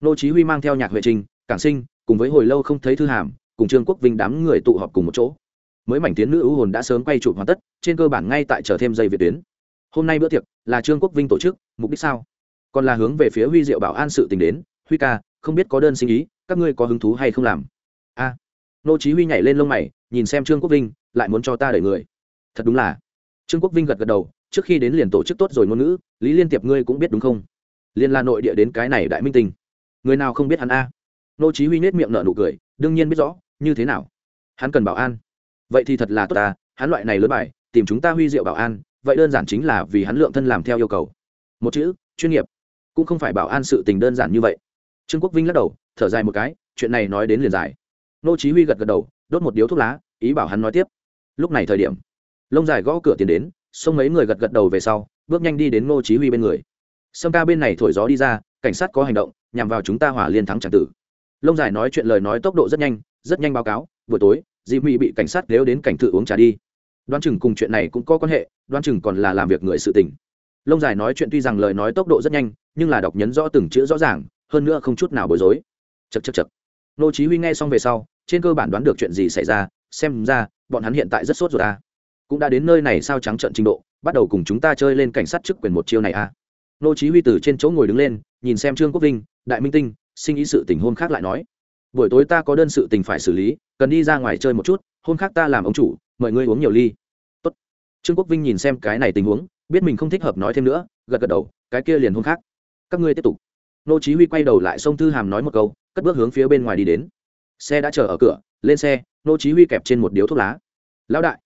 Nô chí huy mang theo nhạc huệ trình, cảng sinh, cùng với hồi lâu không thấy thư hàm, cùng trương quốc vinh đám người tụ họp cùng một chỗ mới mảnh tiến nữ ưu hồn đã sớm quay chụp hoàn tất, trên cơ bản ngay tại chờ thêm dây việt tuyến. Hôm nay bữa tiệc là trương quốc vinh tổ chức, mục đích sao? Còn là hướng về phía huy diệu bảo an sự tình đến. Huy ca, không biết có đơn sinh ý, các ngươi có hứng thú hay không làm? A. Nô chí huy nhảy lên lông mày, nhìn xem trương quốc vinh, lại muốn cho ta đợi người. Thật đúng là. Trương quốc vinh gật gật đầu, trước khi đến liền tổ chức tốt rồi ngôn ngữ, lý liên tiệp ngươi cũng biết đúng không? Liên la nội địa đến cái này đại minh tình người nào không biết hắn a? Nô chí huy nét miệng nở nụ cười, đương nhiên biết rõ, như thế nào? Hắn cần bảo an vậy thì thật là tốt ta, hắn loại này lớn bài, tìm chúng ta huy diệu bảo an, vậy đơn giản chính là vì hắn lượng thân làm theo yêu cầu. Một chữ, chuyên nghiệp. Cũng không phải bảo an sự tình đơn giản như vậy. Trương quốc vinh lắc đầu, thở dài một cái, chuyện này nói đến liền dài. Nô chí huy gật gật đầu, đốt một điếu thuốc lá, ý bảo hắn nói tiếp. Lúc này thời điểm, lông dài gõ cửa tiền đến, xông mấy người gật gật đầu về sau, bước nhanh đi đến nô chí huy bên người. Sâm ca bên này thổi gió đi ra, cảnh sát có hành động, nhằm vào chúng ta hỏa liên thắng chẳng tử. Lông dài nói chuyện lời nói tốc độ rất nhanh rất nhanh báo cáo, buổi tối dì mỹ bị cảnh sát nếu đến cảnh tự uống trà đi. Đoán chừng cùng chuyện này cũng có quan hệ, đoán chừng còn là làm việc người sự tình. Lông dài nói chuyện tuy rằng lời nói tốc độ rất nhanh, nhưng là đọc nhấn rõ từng chữ rõ ràng, hơn nữa không chút nào bối rối. Chật chật chật nô chí huy nghe xong về sau, trên cơ bản đoán được chuyện gì xảy ra, xem ra, bọn hắn hiện tại rất sốt rồi à. Cũng đã đến nơi này sao trắng trợn trình độ, bắt đầu cùng chúng ta chơi lên cảnh sát chức quyền một chiêu này à. Nô chí huy từ trên chỗ ngồi đứng lên, nhìn xem trương quốc vinh, đại minh tinh, sinh ý sự tình hôn khác lại nói buổi tối ta có đơn sự tình phải xử lý, cần đi ra ngoài chơi một chút, hôm khác ta làm ông chủ, mời ngươi uống nhiều ly. Tốt. trương quốc vinh nhìn xem cái này tình huống, biết mình không thích hợp nói thêm nữa, gật gật đầu, cái kia liền hôm khác. Các ngươi tiếp tục. Nô chí huy quay đầu lại sông thư hàm nói một câu, cất bước hướng phía bên ngoài đi đến. Xe đã chờ ở cửa, lên xe, nô chí huy kẹp trên một điếu thuốc lá. Lão đại.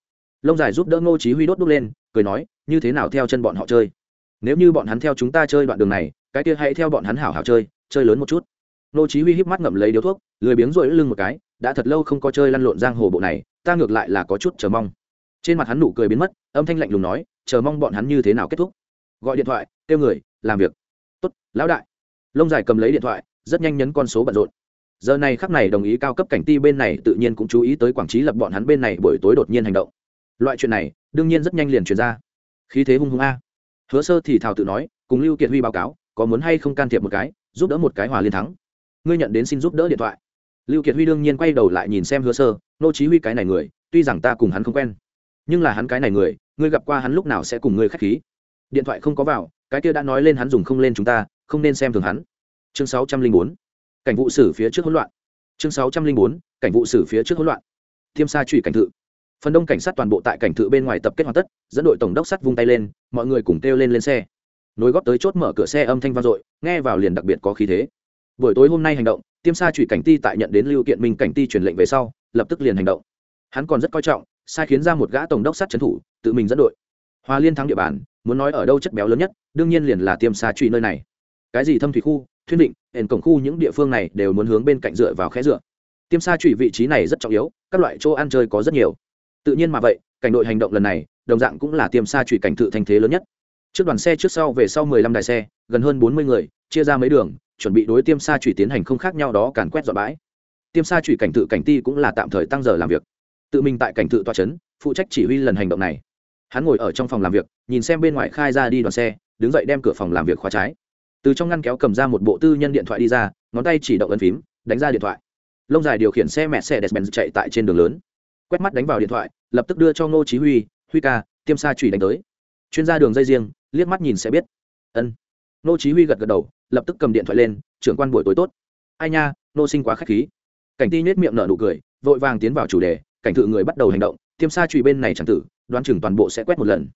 Lông dài giúp đỡ nô chí huy đốt đốt lên, cười nói, như thế nào theo chân bọn họ chơi? Nếu như bọn hắn theo chúng ta chơi đoạn đường này, cái kia hãy theo bọn hắn hảo hảo chơi chơi lớn một chút nô chí huy híp mắt ngậm lấy điếu thuốc, lười biếng rồi lưng một cái, đã thật lâu không có chơi lăn lộn giang hồ bộ này, ta ngược lại là có chút chờ mong. Trên mặt hắn nụ cười biến mất, âm thanh lạnh lùng nói, chờ mong bọn hắn như thế nào kết thúc. Gọi điện thoại, kêu người, làm việc. Tốt, lão đại. Lông dài cầm lấy điện thoại, rất nhanh nhấn con số bận rộn. Giờ này khắc này đồng ý cao cấp cảnh ti bên này tự nhiên cũng chú ý tới quảng trí lập bọn hắn bên này buổi tối đột nhiên hành động. Loại chuyện này, đương nhiên rất nhanh liền truyền ra. Khí thế hung hung a. Hứa sơ thì thào tự nói, cùng lưu kiệt huy báo cáo, có muốn hay không can thiệp một cái, giúp đỡ một cái hòa liên thắng ngươi nhận đến xin giúp đỡ điện thoại. Lưu kiệt huy đương nhiên quay đầu lại nhìn xem hứa sơ, nô chí huy cái này người, tuy rằng ta cùng hắn không quen, nhưng là hắn cái này người, ngươi gặp qua hắn lúc nào sẽ cùng ngươi khách khí. Điện thoại không có vào, cái kia đã nói lên hắn dùng không lên chúng ta, không nên xem thường hắn. Chương 604 cảnh vụ xử phía trước hỗn loạn. Chương 604 cảnh vụ xử phía trước hỗn loạn. Thiêm sa trụy cảnh thự. Phần đông cảnh sát toàn bộ tại cảnh thự bên ngoài tập kết hoàn tất, dẫn đội tổng đốc sắt vung tay lên, mọi người cùng kêu lên lên xe. Nối góp tới chốt mở cửa xe âm thanh vang dội, nghe vào liền đặc biệt có khí thế buổi tối hôm nay hành động, tiêm sa trụy cảnh ti tại nhận đến lưu kiện minh cảnh ti truyền lệnh về sau, lập tức liền hành động. Hắn còn rất coi trọng, sai khiến ra một gã tổng đốc sát trấn thủ, tự mình dẫn đội. Hòa liên thắng địa bàn, muốn nói ở đâu chất béo lớn nhất, đương nhiên liền là tiêm Sa Chủy nơi này. Cái gì thâm thủy khu, thuyên định hển cổng khu những địa phương này đều muốn hướng bên cạnh dựa vào khẽ dựa. Tiêm Sa Chủy vị trí này rất trọng yếu, các loại chỗ ăn chơi có rất nhiều. Tự nhiên mà vậy, cảnh đội hành động lần này, đồng dạng cũng là tiêm Sa Chủy cảnh tự thành thế lớn nhất. Trước đoàn xe trước sau về sau mười lăm đài xe, gần hơn bốn mươi người, chia ra mấy đường chuẩn bị đối tiêm sa chủy tiến hành không khác nhau đó càn quét dọn bãi. Tiêm sa chủy cảnh tự cảnh ti cũng là tạm thời tăng giờ làm việc. Tự mình tại cảnh tự tòa trấn phụ trách chỉ huy lần hành động này. Hắn ngồi ở trong phòng làm việc, nhìn xem bên ngoài khai ra đi đoàn xe, đứng dậy đem cửa phòng làm việc khóa trái. Từ trong ngăn kéo cầm ra một bộ tư nhân điện thoại đi ra, ngón tay chỉ động ấn phím, đánh ra điện thoại. Lông dài điều khiển xe mẹ xe despen chạy tại trên đường lớn. Quét mắt đánh vào điện thoại, lập tức đưa cho ngô chí huy huy ca, tiêm sa chủy đánh tới. Chuyên gia đường dây riêng, liếc mắt nhìn sẽ biết. Ân. Ngô chí huy gật gật đầu lập tức cầm điện thoại lên, trưởng quan buổi tối tốt. Ai nha, nô sinh quá khách khí. Cảnh ti nết miệng nở nụ cười, vội vàng tiến vào chủ đề, cảnh thự người bắt đầu hành động, tiêm xa trụy bên này chẳng tử, đoán chừng toàn bộ sẽ quét một lần.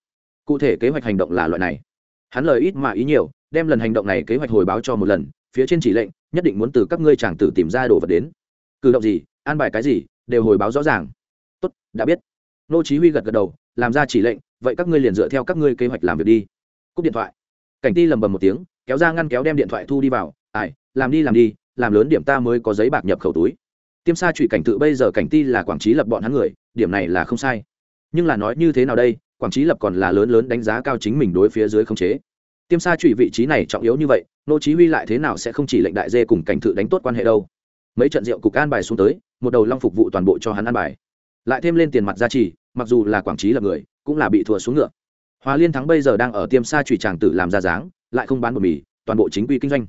Cụ thể kế hoạch hành động là loại này. Hắn lời ít mà ý nhiều, đem lần hành động này kế hoạch hồi báo cho một lần, phía trên chỉ lệnh, nhất định muốn từ các ngươi chàng tử tìm ra đồ vật đến. Cử động gì, an bài cái gì, đều hồi báo rõ ràng. Tốt, đã biết. Nô chí huy gật gật đầu, làm ra chỉ lệnh, vậy các ngươi liền dựa theo các ngươi kế hoạch làm việc đi. Cúp điện thoại. Cảnh ti lầm bầm một tiếng kéo ra ngăn kéo đem điện thoại thu đi vào, ai, làm đi làm đi, làm lớn điểm ta mới có giấy bạc nhập khẩu túi. Tiêm sa trụy cảnh tự bây giờ cảnh ti là quảng trí lập bọn hắn người, điểm này là không sai. Nhưng là nói như thế nào đây, quảng trí lập còn là lớn lớn đánh giá cao chính mình đối phía dưới không chế. Tiêm sa trụy vị trí này trọng yếu như vậy, nô chí huy lại thế nào sẽ không chỉ lệnh đại dê cùng cảnh tự đánh tốt quan hệ đâu. Mấy trận rượu cục an bài xuống tới, một đầu long phục vụ toàn bộ cho hắn an bài. Lại thêm lên tiền mặt gia trì, mặc dù là quảng trí lập người, cũng là bị thua xuống ngựa. Hòa liên thắng bây giờ đang ở tiêm sa trụy tràng tử làm ra dáng lại không bán bột mì, toàn bộ chính quy kinh doanh.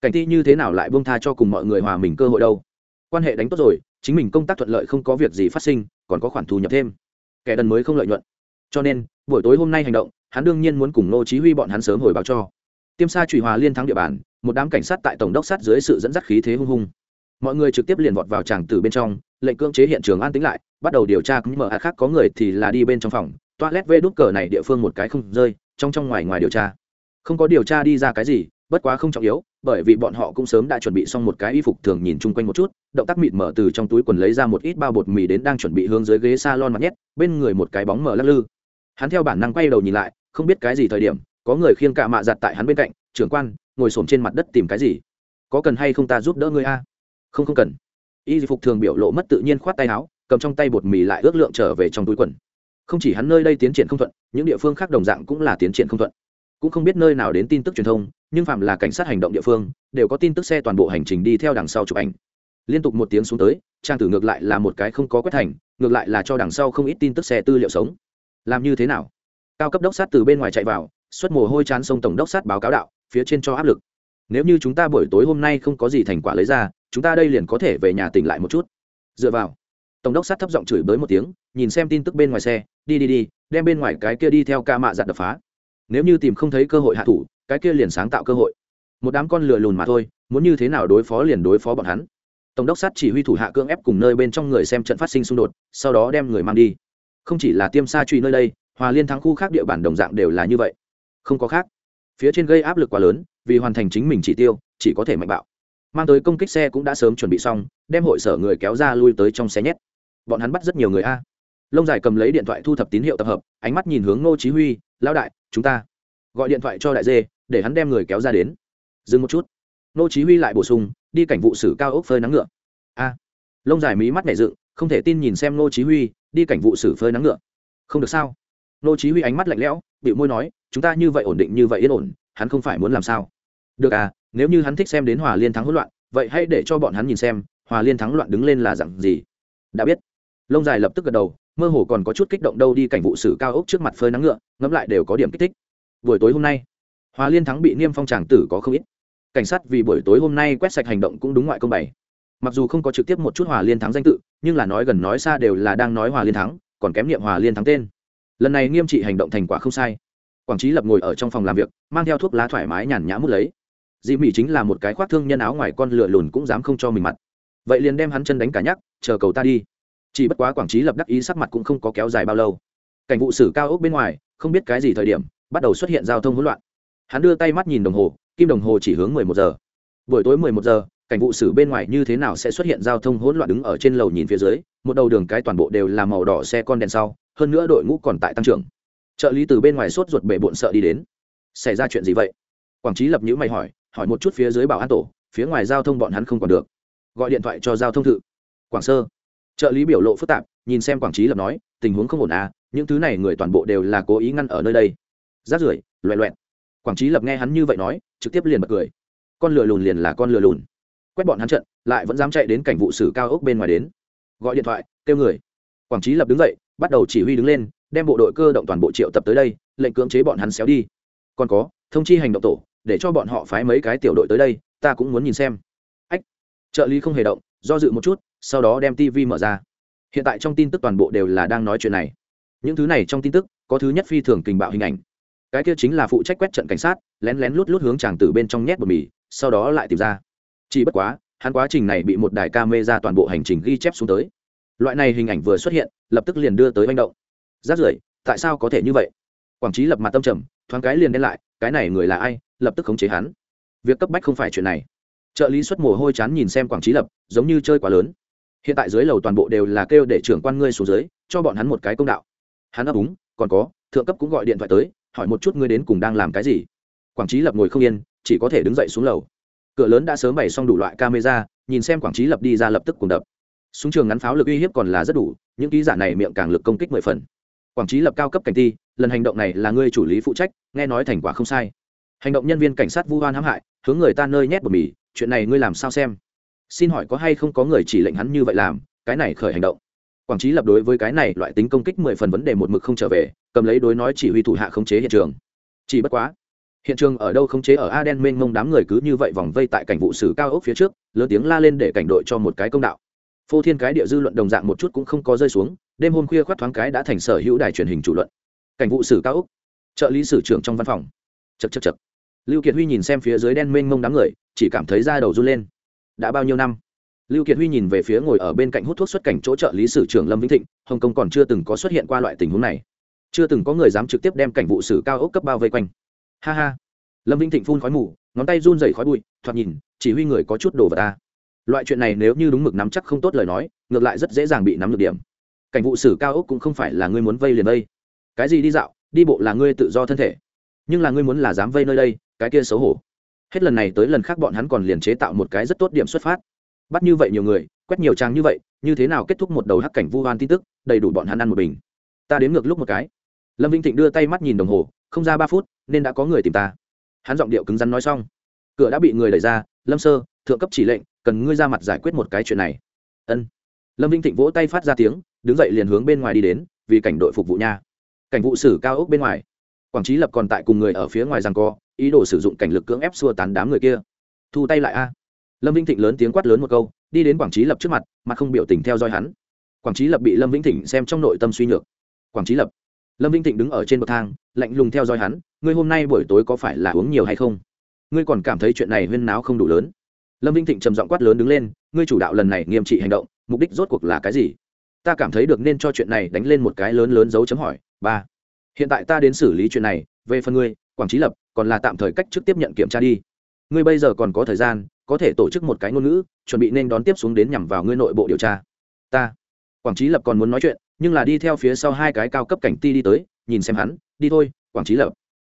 Cảnh ti như thế nào lại buông tha cho cùng mọi người hòa mình cơ hội đâu? Quan hệ đánh tốt rồi, chính mình công tác thuận lợi không có việc gì phát sinh, còn có khoản thu nhập thêm. Kẻ đần mới không lợi nhuận. Cho nên, buổi tối hôm nay hành động, hắn đương nhiên muốn cùng nô chí huy bọn hắn sớm hồi báo cho. Tiêm sa trụy hòa liên thắng địa bàn, một đám cảnh sát tại tổng đốc sát dưới sự dẫn dắt khí thế hung hung. Mọi người trực tiếp liền vọt vào tràng tử bên trong, lệnh cưỡng chế hiện trường an tĩnh lại, bắt đầu điều tra cũng mở. Hạt khác có người thì là đi bên trong phòng, toilet vê đút cờ này địa phương một cái không rơi, trong trong ngoài ngoài điều tra không có điều tra đi ra cái gì, bất quá không trọng yếu, bởi vì bọn họ cũng sớm đã chuẩn bị xong một cái y phục thường nhìn chung quanh một chút, động tác mịt mở từ trong túi quần lấy ra một ít bao bột mì đến đang chuẩn bị hướng dưới ghế s a lon mặt nhét, bên người một cái bóng mở lắc lư. Hắn theo bản năng quay đầu nhìn lại, không biết cái gì thời điểm, có người khiêng cạ mạ giặt tại hắn bên cạnh, trưởng quan, ngồi s trên mặt đất tìm cái gì? Có cần hay không ta giúp đỡ ngươi a? Không không cần. Y phục thường biểu lộ mất tự nhiên khoát tay áo, cầm trong tay bột mì lại ước lượng trở về trong túi quần. Không chỉ hắn nơi đây tiến triển không thuận, những địa phương khác đồng dạng cũng là tiến triển không thuận cũng không biết nơi nào đến tin tức truyền thông, nhưng phạm là cảnh sát hành động địa phương, đều có tin tức xe toàn bộ hành trình đi theo đằng sau chụp ảnh. Liên tục một tiếng xuống tới, trang tử ngược lại là một cái không có quét thành, ngược lại là cho đằng sau không ít tin tức xe tư liệu sống. Làm như thế nào? Cao cấp đốc sát từ bên ngoài chạy vào, xuất mồ hôi chán sông tổng đốc sát báo cáo đạo, phía trên cho áp lực. Nếu như chúng ta buổi tối hôm nay không có gì thành quả lấy ra, chúng ta đây liền có thể về nhà tỉnh lại một chút. Dựa vào, tổng đốc sát thấp giọng chửi bới một tiếng, nhìn xem tin tức bên ngoài xe, đi đi đi, đem bên ngoài cái kia đi theo ca mạ giặt đập phá nếu như tìm không thấy cơ hội hạ thủ, cái kia liền sáng tạo cơ hội. Một đám con lừa lùn mà thôi, muốn như thế nào đối phó liền đối phó bọn hắn. Tổng đốc sát chỉ huy thủ hạ cưỡng ép cùng nơi bên trong người xem trận phát sinh xung đột, sau đó đem người mang đi. Không chỉ là tiêm sa truy nơi đây, hòa liên thắng khu khác địa bàn đồng dạng đều là như vậy. Không có khác. Phía trên gây áp lực quá lớn, vì hoàn thành chính mình chỉ tiêu, chỉ có thể mạnh bạo. Mang tới công kích xe cũng đã sớm chuẩn bị xong, đem hội sở người kéo ra lui tới trong xe nhét. Bọn hắn bắt rất nhiều người a. Lông dài cầm lấy điện thoại thu thập tín hiệu tập hợp, ánh mắt nhìn hướng ngô chí huy, lão đại chúng ta. Gọi điện thoại cho đại dê, để hắn đem người kéo ra đến. Dừng một chút. Nô chí huy lại bổ sung, đi cảnh vụ xử cao ốc phơi nắng ngựa. A. Lông dài mí mắt nhảy dựng, không thể tin nhìn xem nô chí huy, đi cảnh vụ xử phơi nắng ngựa. Không được sao? Nô chí huy ánh mắt lạnh lẽo bị môi nói, chúng ta như vậy ổn định như vậy yên ổn, hắn không phải muốn làm sao? Được à nếu như hắn thích xem đến hòa liên thắng hỗn loạn, vậy hãy để cho bọn hắn nhìn xem, hòa liên thắng loạn đứng lên là dạng gì. Đã biết. Lông dài lập tức gật đầu mơ hồ còn có chút kích động đâu đi cảnh vụ sử cao ốc trước mặt phơi nắng ngựa, ngẫm lại đều có điểm kích thích. Buổi tối hôm nay hòa liên thắng bị niêm phong tràng tử có không ít. Cảnh sát vì buổi tối hôm nay quét sạch hành động cũng đúng ngoại công bày. Mặc dù không có trực tiếp một chút hòa liên thắng danh tự, nhưng là nói gần nói xa đều là đang nói hòa liên thắng, còn kém niệm hòa liên thắng tên. Lần này nghiêm trị hành động thành quả không sai. Quảng trí lập ngồi ở trong phòng làm việc, mang theo thuốc lá thoải mái nhàn nhã mút lấy. Dị mỹ chính là một cái khoác thương nhân áo ngoài con lửa lùn cũng dám không cho mình mặt. Vậy liền đem hắn chân đánh cả nhắc, chờ cầu ta đi chỉ bất quá quảng trí lập đắc ý sắc mặt cũng không có kéo dài bao lâu. Cảnh vụ xử cao ốc bên ngoài, không biết cái gì thời điểm, bắt đầu xuất hiện giao thông hỗn loạn. Hắn đưa tay mắt nhìn đồng hồ, kim đồng hồ chỉ hướng mười một giờ. Buổi tối mười một giờ, cảnh vụ xử bên ngoài như thế nào sẽ xuất hiện giao thông hỗn loạn đứng ở trên lầu nhìn phía dưới, một đầu đường cái toàn bộ đều là màu đỏ xe con đèn sau, hơn nữa đội ngũ còn tại tăng trưởng. Trợ lý từ bên ngoài sốt ruột bể bộn sợ đi đến. Xảy ra chuyện gì vậy? Quảng trí lập nhữ mày hỏi hỏi một chút phía dưới bảo an tổ, phía ngoài giao thông bọn hắn không còn được. Gọi điện thoại cho giao thông thự. Quảng sơ trợ lý biểu lộ phức tạp, nhìn xem quảng trí lập nói, tình huống không ổn à những thứ này người toàn bộ đều là cố ý ngăn ở nơi đây. Rát rưởi loẹ loẹn quảng trí lập nghe hắn như vậy nói, trực tiếp liền bật cười. Con lừa lùn liền là con lừa lùn. Quét bọn hắn trận, lại vẫn dám chạy đến cảnh vụ xử cao ốc bên ngoài đến. Gọi điện thoại, kêu người. Quảng trí lập đứng dậy, bắt đầu chỉ huy đứng lên, đem bộ đội cơ động toàn bộ triệu tập tới đây, lệnh cưỡng chế bọn hắn xéo đi. Còn có, thông chi hành động tổ, để cho bọn họ phái mấy cái tiểu đội tới đây, ta cũng muốn nhìn xem. Ách, trợ lý không hề động, do dự một chút sau đó đem tv mở ra. Hiện tại trong tin tức toàn bộ đều là đang nói chuyện này. Những thứ này trong tin tức, có thứ nhất phi thường kình bạo hình ảnh. Cái kia chính là phụ trách quét trận cảnh sát, lén lén lút lút hướng chàng từ bên trong nhét bột mì, sau đó lại tìm ra. Chỉ bất quá, hắn quá trình này bị một đài ca mê ra toàn bộ hành trình ghi chép xuống tới. Loại này hình ảnh vừa xuất hiện, lập tức liền đưa tới manh động. Rát rưởi, tại sao có thể như vậy? Quảng trí lập mặt tâm trầm, thoáng cái liền đen lại, cái này người là ai? Lập tức khống chế hắn. Việc cấp bách không phải chuyện này. Trợ lý xuất mồ hôi chán nhìn xem quảng trí lập, giống như chơi quá lớn hiện tại dưới lầu toàn bộ đều là kêu để trưởng quan ngươi xuống dưới, cho bọn hắn một cái công đạo. Hắn ấp úng còn có, thượng cấp cũng gọi điện thoại tới, hỏi một chút ngươi đến cùng đang làm cái gì. Quảng trí lập ngồi không yên, chỉ có thể đứng dậy xuống lầu. Cửa lớn đã sớm bày xong đủ loại camera, nhìn xem quảng trí lập đi ra lập tức cùng đập. Súng trường ngắn pháo lực uy hiếp còn là rất đủ, những ký giả này miệng càng lực công kích mười phần. Quảng trí lập cao cấp cảnh ti, lần hành động này là ngươi chủ lý phụ trách, nghe nói thành quả không sai. Hành động nhân viên cảnh sát vu hoan hãm hại, hướng người ta nơi nhét bờ mì, chuyện này ngươi làm sao xem? Xin hỏi có hay không có người chỉ lệnh hắn như vậy làm, cái này khởi hành động. Quảng trí lập đối với cái này loại tính công kích mười phần vấn đề một mực không trở về, cầm lấy đối nói chỉ huy thủ hạ khống chế hiện trường. Chỉ bất quá, hiện trường ở đâu khống chế ở aden mênh mông đám người cứ như vậy vòng vây tại cảnh vụ sử cao ốc phía trước, lớn tiếng la lên để cảnh đội cho một cái công đạo. Phô thiên cái địa dư luận đồng dạng một chút cũng không có rơi xuống, đêm hôm khuya khoát thoáng cái đã thành sở hữu đài truyền hình chủ luận. Cảnh vụ sử cao ốc, trợ lý sử trưởng trong văn phòng. Chật chật chật lưu kiệt huy nhìn xem phía dưới đen mênh mông đám người, chỉ cảm thấy da đầu run lên đã bao nhiêu năm? Lưu kiệt huy nhìn về phía ngồi ở bên cạnh hút thuốc xuất cảnh chỗ trợ lý sử trưởng lâm vĩnh thịnh, hồng kông còn chưa từng có xuất hiện qua loại tình huống này. Chưa từng có người dám trực tiếp đem cảnh vụ sử cao ốc cấp bao vây quanh. Ha ha. Lâm vĩnh thịnh phun khói mù, ngón tay run dày khói bụi, thoạt nhìn, chỉ huy người có chút đồ vào ta loại chuyện này nếu như đúng mực nắm chắc không tốt lời nói, ngược lại rất dễ dàng bị nắm được điểm. Cảnh vụ sử cao ốc cũng không phải là ngươi muốn vây liền vây. Cái gì đi dạo, đi bộ là ngươi tự do thân thể. Nhưng là ngươi muốn là dám vây nơi đây, cái kia xấu hổ hết lần này tới lần khác bọn hắn còn liền chế tạo một cái rất tốt điểm xuất phát. Bắt như vậy nhiều người, quét nhiều trang như vậy, như thế nào kết thúc một đầu hắc cảnh vu hoan tin tức, đầy đủ bọn hắn ăn một bình. Ta đến ngược lúc một cái. Lâm vinh thịnh đưa tay mắt nhìn đồng hồ, không ra ba phút, nên đã có người tìm ta. Hắn giọng điệu cứng rắn nói xong. Cửa đã bị người đẩy ra, lâm sơ, thượng cấp chỉ lệnh, cần ngươi ra mặt giải quyết một cái chuyện này. Ân. Lâm vinh thịnh vỗ tay phát ra tiếng, đứng dậy liền hướng bên ngoài đi đến, vì cảnh đội phục vụ nha. Cảnh vụ xử cao ốc bên ngoài quảng trí lập còn tại cùng người ở phía ngoài rằng co, ý đồ sử dụng cảnh lực cưỡng ép xua tán đám người kia. Thu tay lại a. Lâm vĩnh thịnh lớn tiếng quát lớn một câu, đi đến quảng trí lập trước mặt mà không biểu tình theo dõi hắn. Quảng trí lập bị lâm vĩnh thịnh xem trong nội tâm suy nhược. Quảng trí lập. Lâm vĩnh thịnh đứng ở trên bậc thang, lạnh lùng theo dõi hắn, ngươi hôm nay buổi tối có phải là uống nhiều hay không? Ngươi còn cảm thấy chuyện này huyên náo không đủ lớn. Lâm vĩnh thịnh trầm giọng quát lớn đứng lên, ngươi chủ đạo lần này nghiêm trị hành động, mục đích rốt cuộc là cái gì? Ta cảm thấy được nên cho chuyện này đánh lên một cái lớn lớn dấu chấm hỏi, ba hiện tại ta đến xử lý chuyện này, về phần ngươi, quảng trí lập, còn là tạm thời cách chức tiếp nhận kiểm tra đi. Ngươi bây giờ còn có thời gian, có thể tổ chức một cái ngôn ngữ, chuẩn bị nên đón tiếp xuống đến nhằm vào ngươi nội bộ điều tra. Ta, quảng trí lập còn muốn nói chuyện, nhưng là đi theo phía sau hai cái cao cấp cảnh ti đi tới, nhìn xem hắn, đi thôi, quảng trí lập.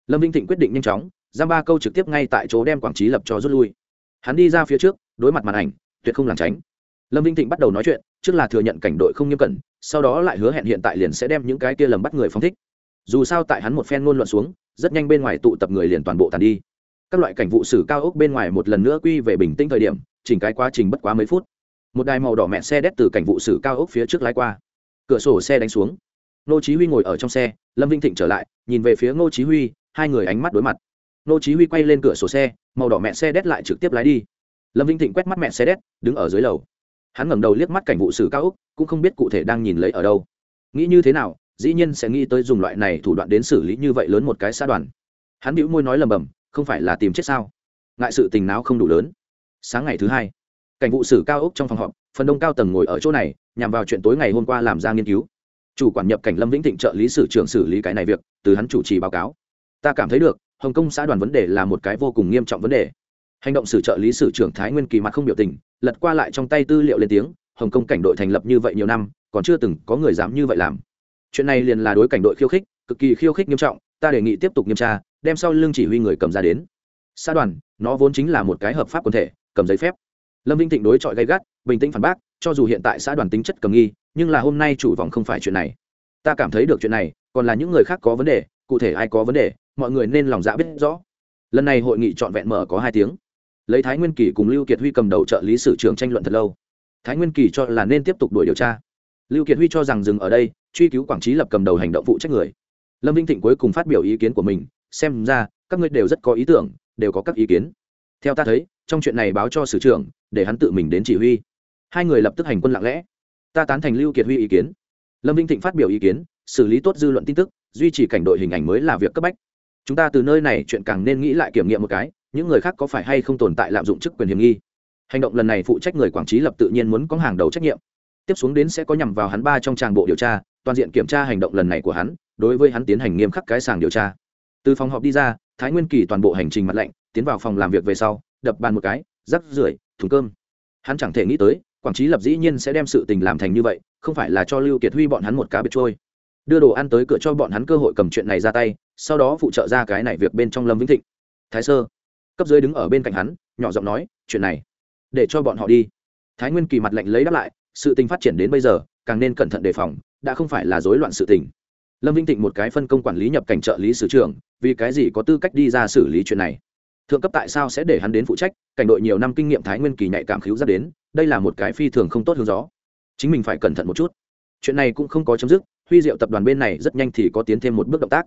Lâm vinh thịnh quyết định nhanh chóng, giam ba câu trực tiếp ngay tại chỗ đem quảng trí lập cho rút lui. Hắn đi ra phía trước, đối mặt màn ảnh, tuyệt không làng tránh. Lâm vinh thịnh bắt đầu nói chuyện, trước là thừa nhận cảnh đội không nghiêm cẩn, sau đó lại hứa hẹn hiện tại liền sẽ đem những cái kia lầm bắt người phóng thích dù sao tại hắn một phen ngôn luận xuống, rất nhanh bên ngoài tụ tập người liền toàn bộ tàn đi. Các loại cảnh vụ xử cao ốc bên ngoài một lần nữa quy về bình tĩnh thời điểm, chỉnh cái quá trình bất quá mấy phút. Một đài màu đỏ mẹ xe đét từ cảnh vụ xử cao ốc phía trước lái qua. Cửa sổ xe đánh xuống. Nô chí huy ngồi ở trong xe, lâm vinh thịnh trở lại, nhìn về phía ngô chí huy, hai người ánh mắt đối mặt. Nô chí huy quay lên cửa sổ xe, màu đỏ mẹ xe đét lại trực tiếp lái đi. Lâm vinh thịnh quét mắt mẹ xe đét, đứng ở dưới lầu. Hắn ngẩng đầu liếc mắt cảnh vụ xử cao ốc, cũng không biết cụ thể đang nhìn lấy ở đâu. Nghĩ như thế nào dĩ nhiên sẽ nghĩ tới dùng loại này thủ đoạn đến xử lý như vậy lớn một cái xã đoàn. Hắn bĩu môi nói lầm bầm, không phải là tìm chết sao? Ngại sự tình não không đủ lớn? Sáng ngày thứ hai, cảnh vụ xử cao ốc trong phòng họp, phần đông cao tầng ngồi ở chỗ này, nhằm vào chuyện tối ngày hôm qua làm ra nghiên cứu. Chủ quản nhập cảnh lâm vĩnh thịnh trợ lý sử trưởng xử lý cái này việc, từ hắn chủ trì báo cáo. Ta cảm thấy được, hồng kông xã đoàn vấn đề là một cái vô cùng nghiêm trọng vấn đề. Hành động xử trợ lý sử trưởng thái nguyên kỳ mặt không biểu tình, lật qua lại trong tay tư liệu lên tiếng, hồng kông cảnh đội thành lập như vậy nhiều năm, còn chưa từng có người dám như vậy làm chuyện này liền là đối cảnh đội khiêu khích, cực kỳ khiêu khích nghiêm trọng, ta đề nghị tiếp tục nghiêm tra, đem sau lưng chỉ huy người cầm ra đến. Xã đoàn, nó vốn chính là một cái hợp pháp quần thể, cầm giấy phép. Lâm vinh thịnh đối chọi gay gắt, bình tĩnh phản bác, cho dù hiện tại xã đoàn tính chất cầm nghi, nhưng là hôm nay chủ vòng không phải chuyện này. Ta cảm thấy được chuyện này, còn là những người khác có vấn đề, cụ thể ai có vấn đề, mọi người nên lòng dạ biết rõ. Lần này hội nghị trọn vẹn mở có hai tiếng. Lấy thái nguyên kỳ cùng lưu kiệt huy cầm đầu trợ lý sử trưởng tranh luận thật lâu. Thái nguyên kỳ cho là nên tiếp tục đuổi điều tra. Lưu kiệt huy cho rằng dừng ở đây truy cứu quảng trí lập cầm đầu hành động phụ trách người. Lâm vinh thịnh cuối cùng phát biểu ý kiến của mình, xem ra, các ngươi đều rất có ý tưởng, đều có các ý kiến. Theo ta thấy, trong chuyện này báo cho sử trưởng, để hắn tự mình đến chỉ huy. Hai người lập tức hành quân lặng lẽ. Ta tán thành lưu kiệt huy ý kiến. Lâm vinh thịnh phát biểu ý kiến, xử lý tốt dư luận tin tức, duy trì cảnh đội hình ảnh mới là việc cấp bách. Chúng ta từ nơi này chuyện càng nên nghĩ lại kiểm nghiệm một cái, những người khác có phải hay không tồn tại lạm dụng chức quyền hiểm nghi. Hành động lần này phụ trách người quảng trí lập tự nhiên muốn có hàng đầu trách nhiệm tiếp xuống đến sẽ có nhằm vào hắn ba trong tràng bộ điều tra, toàn diện kiểm tra hành động lần này của hắn, đối với hắn tiến hành nghiêm khắc cái sàng điều tra. Từ phòng họp đi ra, thái nguyên kỳ toàn bộ hành trình mặt lạnh, tiến vào phòng làm việc về sau, đập bàn một cái, rắc rưởi, thùng cơm. Hắn chẳng thể nghĩ tới, quảng trí lập dĩ nhiên sẽ đem sự tình làm thành như vậy, không phải là cho lưu kiệt huy bọn hắn một cá biệt trôi. Đưa đồ ăn tới cửa cho bọn hắn cơ hội cầm chuyện này ra tay, sau đó phụ trợ ra cái này việc bên trong lâm vĩnh thịnh. Thái sơ, cấp dưới đứng ở bên cạnh hắn, nhỏ giọng nói, chuyện này, để cho bọn họ đi. Thái nguyên kỳ mặt lạnh lấy đáp lại sự tình phát triển đến bây giờ, càng nên cẩn thận đề phòng, đã không phải là rối loạn sự tình. Lâm vĩnh thịnh một cái phân công quản lý nhập cảnh trợ lý sử trưởng, vì cái gì có tư cách đi ra xử lý chuyện này? Thượng cấp tại sao sẽ để hắn đến phụ trách? Cảnh đội nhiều năm kinh nghiệm thái nguyên kỳ nhạy cảm khíu ra đến, đây là một cái phi thường không tốt hướng gió. Chính mình phải cẩn thận một chút. Chuyện này cũng không có chấm dứt, huy diệu tập đoàn bên này rất nhanh thì có tiến thêm một bước động tác.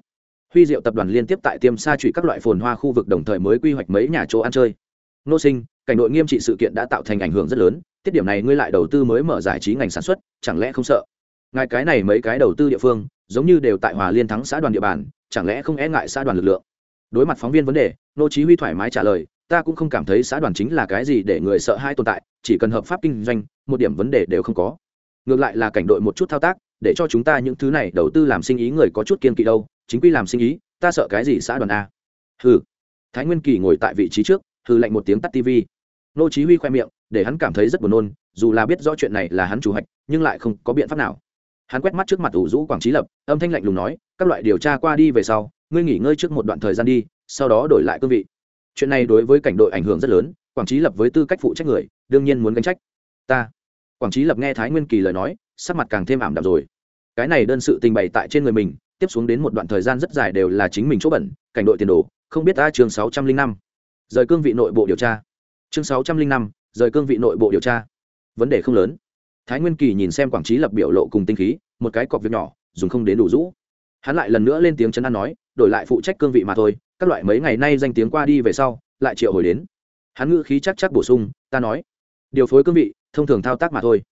Huy diệu tập đoàn liên tiếp tại tiêm xa trụy các loại phồn hoa khu vực đồng thời mới quy hoạch mấy nhà chỗ ăn chơi. Nô sinh, cảnh đội nghiêm trị sự kiện đã tạo thành ảnh hưởng rất lớn tiết điểm này ngươi lại đầu tư mới mở giải trí ngành sản xuất, chẳng lẽ không sợ? Ngài cái này mấy cái đầu tư địa phương, giống như đều tại hòa liên thắng xã đoàn địa bàn, chẳng lẽ không e ngại xã đoàn lực lượng? Đối mặt phóng viên vấn đề, nô chí huy thoải mái trả lời, ta cũng không cảm thấy xã đoàn chính là cái gì để người sợ hai tồn tại, chỉ cần hợp pháp kinh doanh, một điểm vấn đề đều không có. Ngược lại là cảnh đội một chút thao tác, để cho chúng ta những thứ này đầu tư làm sinh ý người có chút kiên kỵ đâu, chính quy làm sinh ý, ta sợ cái gì xã đoàn a? Hừ. Thái nguyên kỳ ngồi tại vị trí trước, hừ lạnh một tiếng tắt tv nô chí huy khoe miệng để hắn cảm thấy rất buồn nôn, dù là biết rõ chuyện này là hắn chủ hạch, nhưng lại không có biện pháp nào. Hắn quét mắt trước mặt ủ rũ quảng trí lập, âm thanh lạnh lùng nói, các loại điều tra qua đi về sau, ngươi nghỉ ngơi trước một đoạn thời gian đi, sau đó đổi lại cương vị. Chuyện này đối với cảnh đội ảnh hưởng rất lớn, quảng trí lập với tư cách phụ trách người, đương nhiên muốn gánh trách. Ta. Quảng trí lập nghe thái nguyên kỳ lời nói, sắc mặt càng thêm ảm đạm rồi. Cái này đơn sự tình bày tại trên người mình, tiếp xuống đến một đoạn thời gian rất dài đều là chính mình chỗ bẩn, cảnh đội tiền đồ, không biết ta chương sáu trăm linh năm. Rời cương vị nội bộ điều tra. Chương sáu trăm linh năm rời cương vị nội bộ điều tra. Vấn đề không lớn. Thái nguyên kỳ nhìn xem quảng trí lập biểu lộ cùng tinh khí, một cái cọc việc nhỏ, dùng không đến đủ rũ. Hắn lại lần nữa lên tiếng chấn an nói, đổi lại phụ trách cương vị mà thôi, các loại mấy ngày nay danh tiếng qua đi về sau, lại triệu hồi đến. Hắn ngữ khí chắc chắc bổ sung, ta nói, điều phối cương vị, thông thường thao tác mà thôi.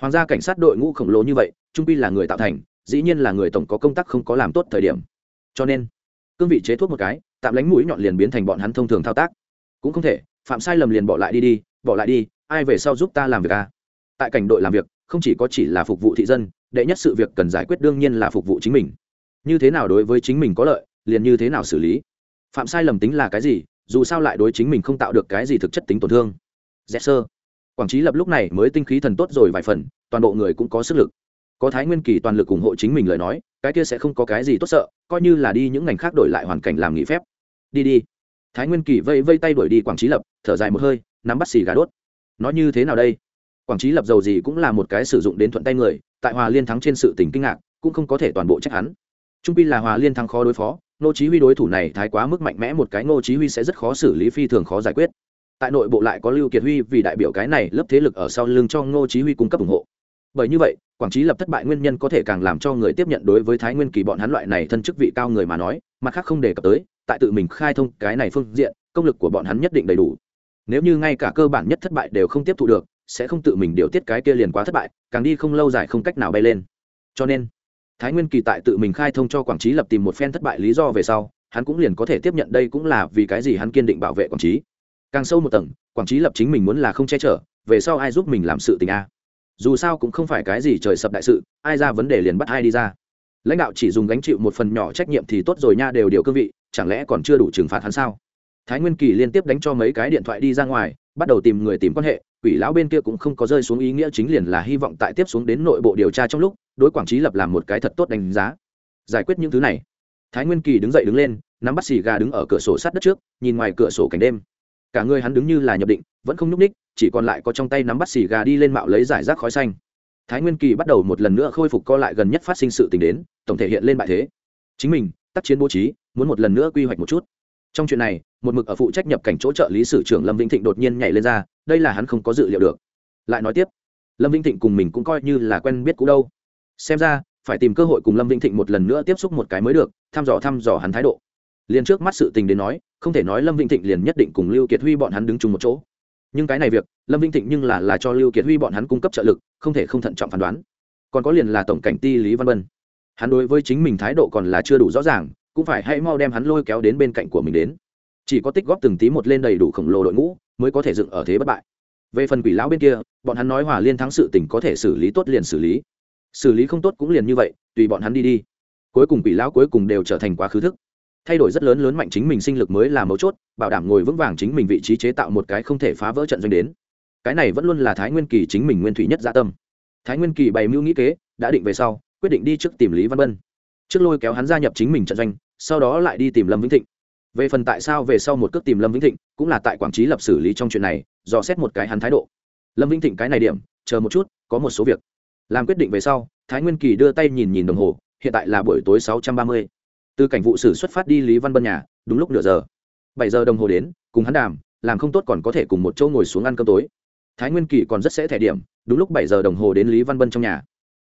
Hoàng gia cảnh sát đội ngũ khổng lồ như vậy, trung pi là người tạo thành, dĩ nhiên là người tổng có công tác không có làm tốt thời điểm. Cho nên, cương vị chế thuốc một cái, tạm lánh mũi nhọn liền biến thành bọn hắn thông thường thao tác. Cũng không thể, phạm sai lầm liền bỏ lại đi đi bỏ lại đi, ai về sau giúp ta làm việc à? Tại cảnh đội làm việc, không chỉ có chỉ là phục vụ thị dân, đệ nhất sự việc cần giải quyết đương nhiên là phục vụ chính mình. Như thế nào đối với chính mình có lợi, liền như thế nào xử lý. Phạm sai lầm tính là cái gì, dù sao lại đối chính mình không tạo được cái gì thực chất tính tổn thương. Dẹp sơ. Quảng trí lập lúc này mới tinh khí thần tốt rồi vài phần, toàn bộ người cũng có sức lực. Có thái nguyên kỳ toàn lực ủng hộ chính mình lời nói, cái kia sẽ không có cái gì tốt sợ, coi như là đi những ngành khác đổi lại hoàn cảnh làm nghỉ phép. Đi đi. Thái nguyên kỳ vây vây tay đuổi đi quảng trí lập, thở dài một hơi nắm bắt xì gà đốt. Nói như thế nào đây? Quảng trí lập dầu gì cũng là một cái sử dụng đến thuận tay người, tại hòa liên thắng trên sự tình kinh ngạc, cũng không có thể toàn bộ trách hắn. Trung pin là hòa liên thắng khó đối phó, Ngô chí huy đối thủ này thái quá mức mạnh mẽ một cái, Ngô chí huy sẽ rất khó xử lý phi thường khó giải quyết. Tại nội bộ lại có lưu kiệt huy vì đại biểu cái này lớp thế lực ở sau lưng cho Ngô chí huy cung cấp ủng hộ. Bởi như vậy, quảng trí lập thất bại nguyên nhân có thể càng làm cho người tiếp nhận đối với thái nguyên kỳ bọn hắn loại này thân chức vị cao người mà nói, mặt khác không đề cập tới, tại tự mình khai thông cái này phương diện, công lực của bọn hắn nhất định đầy đủ nếu như ngay cả cơ bản nhất thất bại đều không tiếp thu được, sẽ không tự mình điều tiết cái kia liền quá thất bại, càng đi không lâu dài không cách nào bay lên. Cho nên, thái nguyên kỳ tại tự mình khai thông cho quảng trí lập tìm một phen thất bại lý do về sau, hắn cũng liền có thể tiếp nhận đây cũng là vì cái gì hắn kiên định bảo vệ quảng trí. Càng sâu một tầng, quảng trí lập chính mình muốn là không che chở, về sau ai giúp mình làm sự tình a? Dù sao cũng không phải cái gì trời sập đại sự, ai ra vấn đề liền bắt ai đi ra. Lãnh đạo chỉ dùng gánh chịu một phần nhỏ trách nhiệm thì tốt rồi nha, đều điều cương vị, chẳng lẽ còn chưa đủ trừng phạt hắn sao? Thái nguyên kỳ liên tiếp đánh cho mấy cái điện thoại đi ra ngoài, bắt đầu tìm người tìm quan hệ, quỷ lão bên kia cũng không có rơi xuống ý nghĩa chính liền là hy vọng tại tiếp xuống đến nội bộ điều tra trong lúc, đối quảng trí lập làm một cái thật tốt đánh giá. Giải quyết những thứ này. Thái nguyên kỳ đứng dậy đứng lên, nắm bắt xì gà đứng ở cửa sổ sát đất trước, nhìn ngoài cửa sổ cảnh đêm. Cả người hắn đứng như là nhập định, vẫn không nhúc ních chỉ còn lại có trong tay nắm bắt xì gà đi lên mạo lấy giải rác khói xanh. Thái nguyên kỳ bắt đầu một lần nữa khôi phục co lại gần nhất phát sinh sự t ì n h đến, tổng thể hiện lên bại thế. Chính mình, tác chiến bố trí, muốn một lần nữa quy hoạch một chút trong chuyện này, một mực ở phụ trách nhập cảnh chỗ trợ lý sử trưởng lâm vĩnh thịnh đột nhiên nhảy lên ra, đây là hắn không có dự liệu được. Lại nói tiếp, lâm vĩnh thịnh cùng mình cũng coi như là quen biết cũ đâu. Xem ra, phải tìm cơ hội cùng lâm vĩnh thịnh một lần nữa tiếp xúc một cái mới được, thăm dò thăm dò hắn thái độ. Liền trước mắt sự tình đến nói, không thể nói lâm vĩnh thịnh liền nhất định cùng lưu kiệt huy bọn hắn đứng chung một chỗ. Nhưng cái này việc, lâm vĩnh thịnh nhưng là là cho lưu kiệt huy bọn hắn cung cấp trợ lực, không thể không thận trọng phán đoán. Còn có liền là tổng cảnh ti lý văn bân hắn đối với chính mình thái độ còn là chưa đủ rõ ràng cũng phải hãy mau đem hắn lôi kéo đến bên cạnh của mình đến. Chỉ có tích góp từng tí một lên đầy đủ khổng lồ đội ngũ, mới có thể dựng ở thế bất bại. Về phần quỷ lão bên kia, bọn hắn nói hòa liên thắng sự tình có thể xử lý tốt liền xử lý. Xử lý không tốt cũng liền như vậy, tùy bọn hắn đi đi. Cuối cùng quỷ lão cuối cùng đều trở thành quá khứ thức. Thay đổi rất lớn lớn mạnh chính mình sinh lực mới là mấu chốt, bảo đảm ngồi vững vàng chính mình vị trí chế tạo một cái không thể phá vỡ trận doanh đến. Cái này vẫn luôn là thái nguyên kỳ chính mình nguyên thủy nhất gia tâm. Thái nguyên kỳ bày mưu nghĩ kế, đã định về sau, quyết định đi trước tìm lý văn bân. Trước lôi kéo hắn gia nhập chính mình trận doanh sau đó lại đi tìm lâm vĩnh thịnh. Về phần tại sao về sau một cước tìm lâm vĩnh thịnh, cũng là tại quảng trí lập xử lý trong chuyện này, dò xét một cái hắn thái độ. Lâm vĩnh thịnh cái này điểm, chờ một chút, có một số việc. Làm quyết định về sau, thái nguyên kỳ đưa tay nhìn nhìn đồng hồ, hiện tại là buổi tối sáu trăm ba mươi. Từ cảnh vụ xử xuất phát đi lý văn bân nhà, đúng lúc nửa giờ. Bảy giờ đồng hồ đến, cùng hắn đàm, làm không tốt còn có thể cùng một chỗ ngồi xuống ăn cơm tối. Thái nguyên kỳ còn rất sẽ thẻ điểm, đúng lúc bảy giờ đồng hồ đến lý văn bân trong nhà.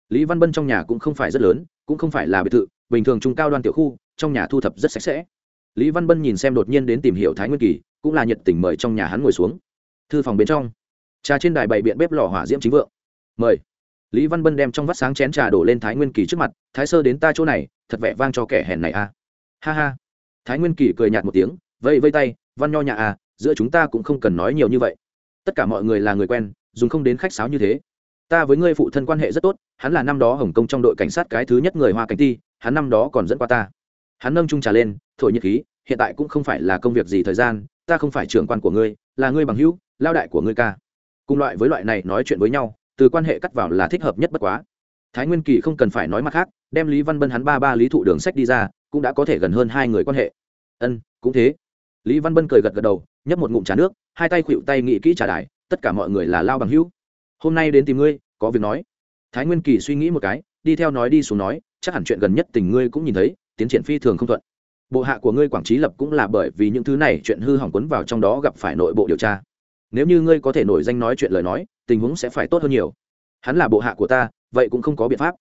Lý văn bân trong nhà cũng không phải rất lớn, cũng không phải là biệt thự bình thường trung cao đoan tiểu khu, trong nhà thu thập rất sạch sẽ. Lý văn bân nhìn xem đột nhiên đến tìm hiểu thái nguyên kỳ, cũng là nhiệt tình mời trong nhà hắn ngồi xuống. Thư phòng bên trong, trà trên đài bày biện bếp lò hỏa diễm chính vượng. Mời. Lý văn bân đem trong vắt sáng chén trà đổ lên thái nguyên kỳ trước mặt, thái sơ đến ta chỗ này, thật vẻ vang cho kẻ hèn này à ha ha. Thái nguyên kỳ cười nhạt một tiếng vây vây tay, văn nho nhà à giữa chúng ta cũng không cần nói nhiều như vậy. Tất cả mọi người là người quen, dùng không đến khách sáo như thế. Ta với ngươi phụ thân quan hệ rất tốt, hắn là năm đó hồng kông trong đội cảnh sát cái thứ nhất người hoa cảnh ti hắn năm đó còn dẫn qua ta. Hắn nâng trung trà lên, thổi nhiệt khí, hiện tại cũng không phải là công việc gì thời gian, ta không phải trưởng quan của ngươi, là ngươi bằng hữu, lao đại của ngươi ca. Cùng loại với loại này nói chuyện với nhau, từ quan hệ cắt vào là thích hợp nhất bất quá. Thái nguyên kỳ không cần phải nói mặt khác, đem lý văn bân hắn ba ba lý thụ đường sách đi ra, cũng đã có thể gần hơn hai người quan hệ. Ân, cũng thế. Lý văn bân cười gật gật đầu, nhấp một ngụm trà nước, hai tay khuỵu tay nghĩ kỹ trà đài, tất cả mọi người là lao bằng hữu. Hôm nay đến tìm ngươi, có việc nói. Thái nguyên kỳ suy nghĩ một cái, đi theo nói đi xuống nói chắc hẳn chuyện gần nhất tình ngươi cũng nhìn thấy, tiến triển phi thường không thuận. Bộ hạ của ngươi quảng trí lập cũng là bởi vì những thứ này chuyện hư hỏng quấn vào trong đó gặp phải nội bộ điều tra. Nếu như ngươi có thể nổi danh nói chuyện lời nói, tình huống sẽ phải tốt hơn nhiều. Hắn là bộ hạ của ta, vậy cũng không có biện pháp.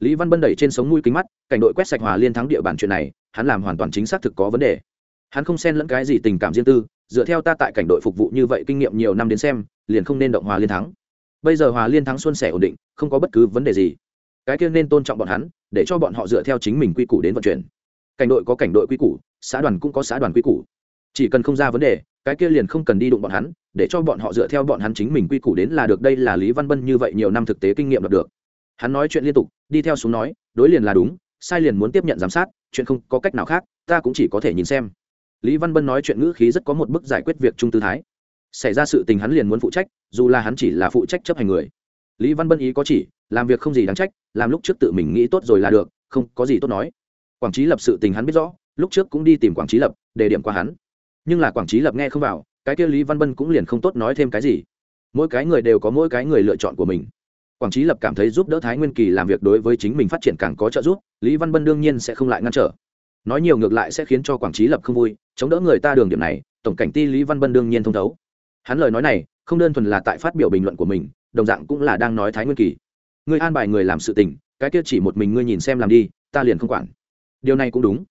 Lý văn bân đẩy trên sống mũi kính mắt, cảnh đội quét sạch hòa liên thắng địa bàn chuyện này, hắn làm hoàn toàn chính xác thực có vấn đề. Hắn không xen lẫn cái gì tình cảm riêng tư, dựa theo ta tại cảnh đội phục vụ như vậy kinh nghiệm nhiều năm đến xem, liền không nên động hòa liên thắng. Bây giờ hòa liên thắng xuân sẻ ổn định, không có bất cứ vấn đề gì cái kia nên tôn trọng bọn hắn, để cho bọn họ dựa theo chính mình quy củ đến vận chuyển. Cảnh đội có cảnh đội quy củ, xã đoàn cũng có xã đoàn quy củ. Chỉ cần không ra vấn đề, cái kia liền không cần đi đụng bọn hắn, để cho bọn họ dựa theo bọn hắn chính mình quy củ đến là được. Đây là lý văn bân như vậy nhiều năm thực tế kinh nghiệm đọc được. Hắn nói chuyện liên tục, đi theo xuống nói, đối liền là đúng, sai liền muốn tiếp nhận giám sát, chuyện không có cách nào khác, ta cũng chỉ có thể nhìn xem. Lý văn bân nói chuyện ngữ khí rất có một bức giải quyết việc trung tư thái. Xảy ra sự tình hắn liền muốn phụ trách, dù là hắn chỉ là phụ trách chấp hành người lý văn bân ý có chỉ, làm việc không gì đáng trách, làm lúc trước tự mình nghĩ tốt rồi là được, không có gì tốt nói. Quảng trí lập sự tình hắn biết rõ, lúc trước cũng đi tìm quảng trí lập để điểm qua hắn. Nhưng là quảng trí lập nghe không vào, cái kia lý văn bân cũng liền không tốt nói thêm cái gì. Mỗi cái người đều có mỗi cái người lựa chọn của mình. Quảng trí lập cảm thấy giúp đỡ thái nguyên kỳ làm việc đối với chính mình phát triển càng có trợ giúp, lý văn bân đương nhiên sẽ không lại ngăn trở. Nói nhiều ngược lại sẽ khiến cho quảng trí lập không vui, chống đỡ người ta đường điểm này, tổng cảnh ti lý văn bân đương nhiên thông thấu. Hắn lời nói này không đơn thuần là tại phát biểu bình luận của mình, đồng dạng cũng là đang nói thái nguyên kỳ. Ngươi an bài người làm sự tình, cái kia chỉ một mình ngươi nhìn xem làm đi, ta liền không quản. Điều này cũng đúng.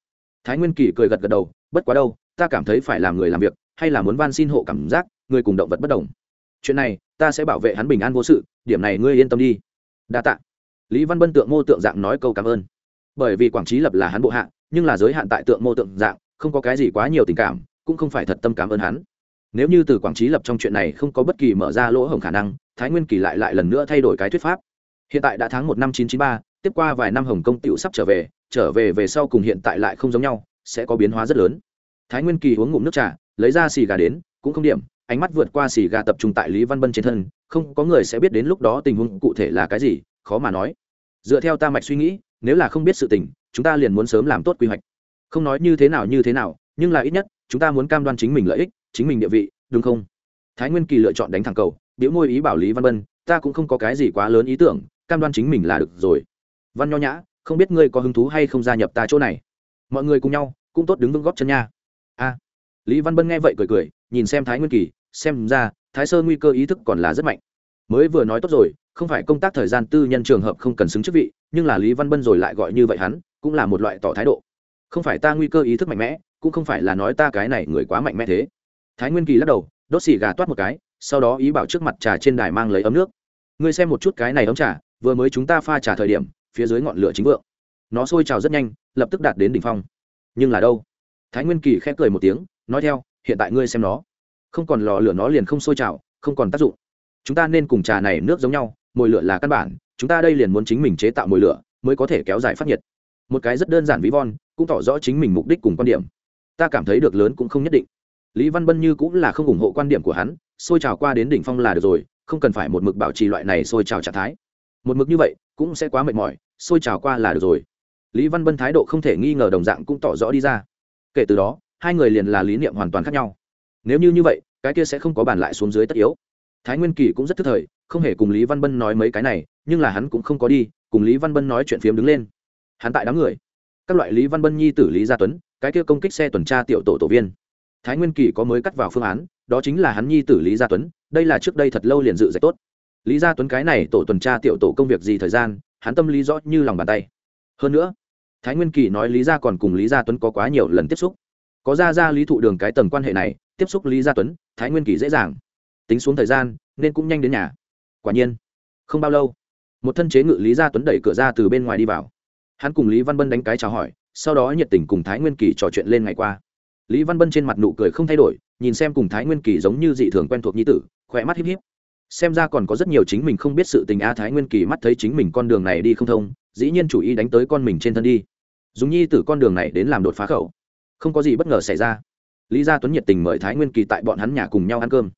Thái nguyên kỳ cười gật gật đầu, bất quá đâu, ta cảm thấy phải làm người làm việc, hay là muốn van xin hộ cảm giác, người cùng động vật bất đồng. Chuyện này, ta sẽ bảo vệ hắn bình an vô sự, điểm này ngươi yên tâm đi. Đa t ạ lý văn bân tượng mô tượng dạng nói câu cảm ơn. Bởi vì quảng trí lập là hắn bộ hạ, nhưng là giới hạn tại tượng mô tượng dạng, không có cái gì quá nhiều tình cảm, cũng không phải thật tâm cảm ơn hắn nếu như từ quảng trí lập trong chuyện này không có bất kỳ mở ra lỗ hổng khả năng, thái nguyên kỳ lại lại lần nữa thay đổi cái thuyết pháp. Hiện tại đã tháng một năm chín chín ba, tiếp qua vài năm hồng công tựu sắp trở về trở về về sau cùng hiện tại lại không giống nhau, sẽ có biến hóa rất lớn. Thái nguyên kỳ uống ngụm nước trà, lấy ra xì gà đến, cũng không điểm, ánh mắt vượt qua xì gà tập trung tại lý văn bân trên thân, không có người sẽ biết đến lúc đó tình huống cụ thể là cái gì, khó mà nói. Dựa theo ta mạch suy nghĩ, nếu là không biết sự tình, chúng ta liền muốn sớm làm tốt quy hoạch. Không nói như thế nào như thế nào nhưng là ít nhất, chúng ta muốn cam đoan chính mình lợi ích, chính mình địa vị, đúng không? Thái nguyên kỳ lựa chọn đánh thẳng cầu, biểu môi ý bảo lý văn bân ta cũng không có cái gì quá lớn ý tưởng, cam đoan chính mình là được rồi. Văn nho nhã, không biết ngươi có hứng thú hay không gia nhập ta chỗ này? Mọi người cùng nhau, cũng tốt đứng vững góp chân nha. A. Lý văn bân nghe vậy cười cười, nhìn xem thái nguyên kỳ, xem ra, thái sơ nguy cơ ý thức còn là rất mạnh. Mới vừa nói tốt rồi, không phải công tác thời gian tư nhân trường hợp không cần xứng chức vị, nhưng là lý văn bân rồi lại gọi như vậy hắn, cũng là một loại tỏ thái độ không phải ta nguy cơ ý thức mạnh mẽ, cũng không phải là nói ta cái này người quá mạnh mẽ thế. Thái nguyên kỳ lắc đầu, đốt xì gà toát một cái, sau đó ý bảo trước mặt trà trên đài mang lấy ấm nước. Ngươi xem một chút cái này ấm trà, vừa mới chúng ta pha trà thời điểm, phía dưới ngọn lửa chính vượng. Nó sôi trào rất nhanh, lập tức đạt đến đỉnh phong. Nhưng là đâu? Thái nguyên kỳ khép cười một tiếng, nói theo, hiện tại ngươi xem nó. Không còn lò lửa nó liền không sôi trào, không còn tác dụng. Chúng ta nên cùng trà này nước giống nhau, mồi lửa là căn bản, chúng ta đây liền muốn chính mình chế tạo mồi lửa, mới có thể kéo dài phát nhiệt một cái rất đơn giản ví von, cũng tỏ rõ chính mình mục đích cùng quan điểm. Ta cảm thấy được lớn cũng không nhất định. Lý văn bân như cũng là không ủng hộ quan điểm của hắn, xôi trào qua đến đỉnh phong là được rồi, không cần phải một mực bảo trì loại này xôi trào trạng thái. Một mực như vậy, cũng sẽ quá mệt mỏi, xôi trào qua là được rồi. Lý văn bân thái độ không thể nghi ngờ đồng dạng cũng tỏ rõ đi ra. Kể từ đó, hai người liền là lý niệm hoàn toàn khác nhau. Nếu như như vậy, cái kia sẽ không có bàn lại xuống dưới tất yếu. Thái nguyên kỳ cũng rất thức thời, không hề cùng lý văn bân nói mấy cái này, nhưng là hắn cũng không có đi, cùng lý văn bân nói chuyện phiếm đứng lên hắn tại đám người. Các loại lý văn bân nhi tử lý gia tuấn, cái kia công kích xe tuần tra tiểu tổ tổ viên. Thái nguyên kỳ có mới cắt vào phương án, đó chính là hắn nhi tử lý gia tuấn, đây là trước đây thật lâu liền dự dạy tốt. Lý gia tuấn cái này tổ tuần tra tiểu tổ công việc gì thời gian, hắn tâm lý rõ như lòng bàn tay. Hơn nữa, thái nguyên kỳ nói lý gia còn cùng lý gia tuấn có quá nhiều lần tiếp xúc. Có ra ra lý thụ đường cái tầng quan hệ này, tiếp xúc lý gia tuấn, thái nguyên kỳ dễ dàng. Tính xuống thời gian, nên cũng nhanh đến nhà. Quả nhiên, không bao lâu, một thân chế ngự lý gia tuấn đẩy cửa ra từ bên ngoài đi vào hắn cùng lý văn bân đánh cái chào hỏi, sau đó nhiệt tình cùng thái nguyên kỳ trò chuyện lên ngày qua. Lý văn bân trên mặt nụ cười không thay đổi, nhìn xem cùng thái nguyên kỳ giống như dị thường quen thuộc nhi tử, khỏe mắt híp híp. Xem ra còn có rất nhiều chính mình không biết sự tình a, thái nguyên kỳ mắt thấy chính mình con đường này đi không thông, dĩ nhiên chủ ý đánh tới con mình trên thân đi. Dùng nhi tử con đường này đến làm đột phá khẩu. Không có gì bất ngờ xảy ra. Lý gia tuấn nhiệt tình mời thái nguyên kỳ tại bọn hắn nhà cùng nhau ăn cơm.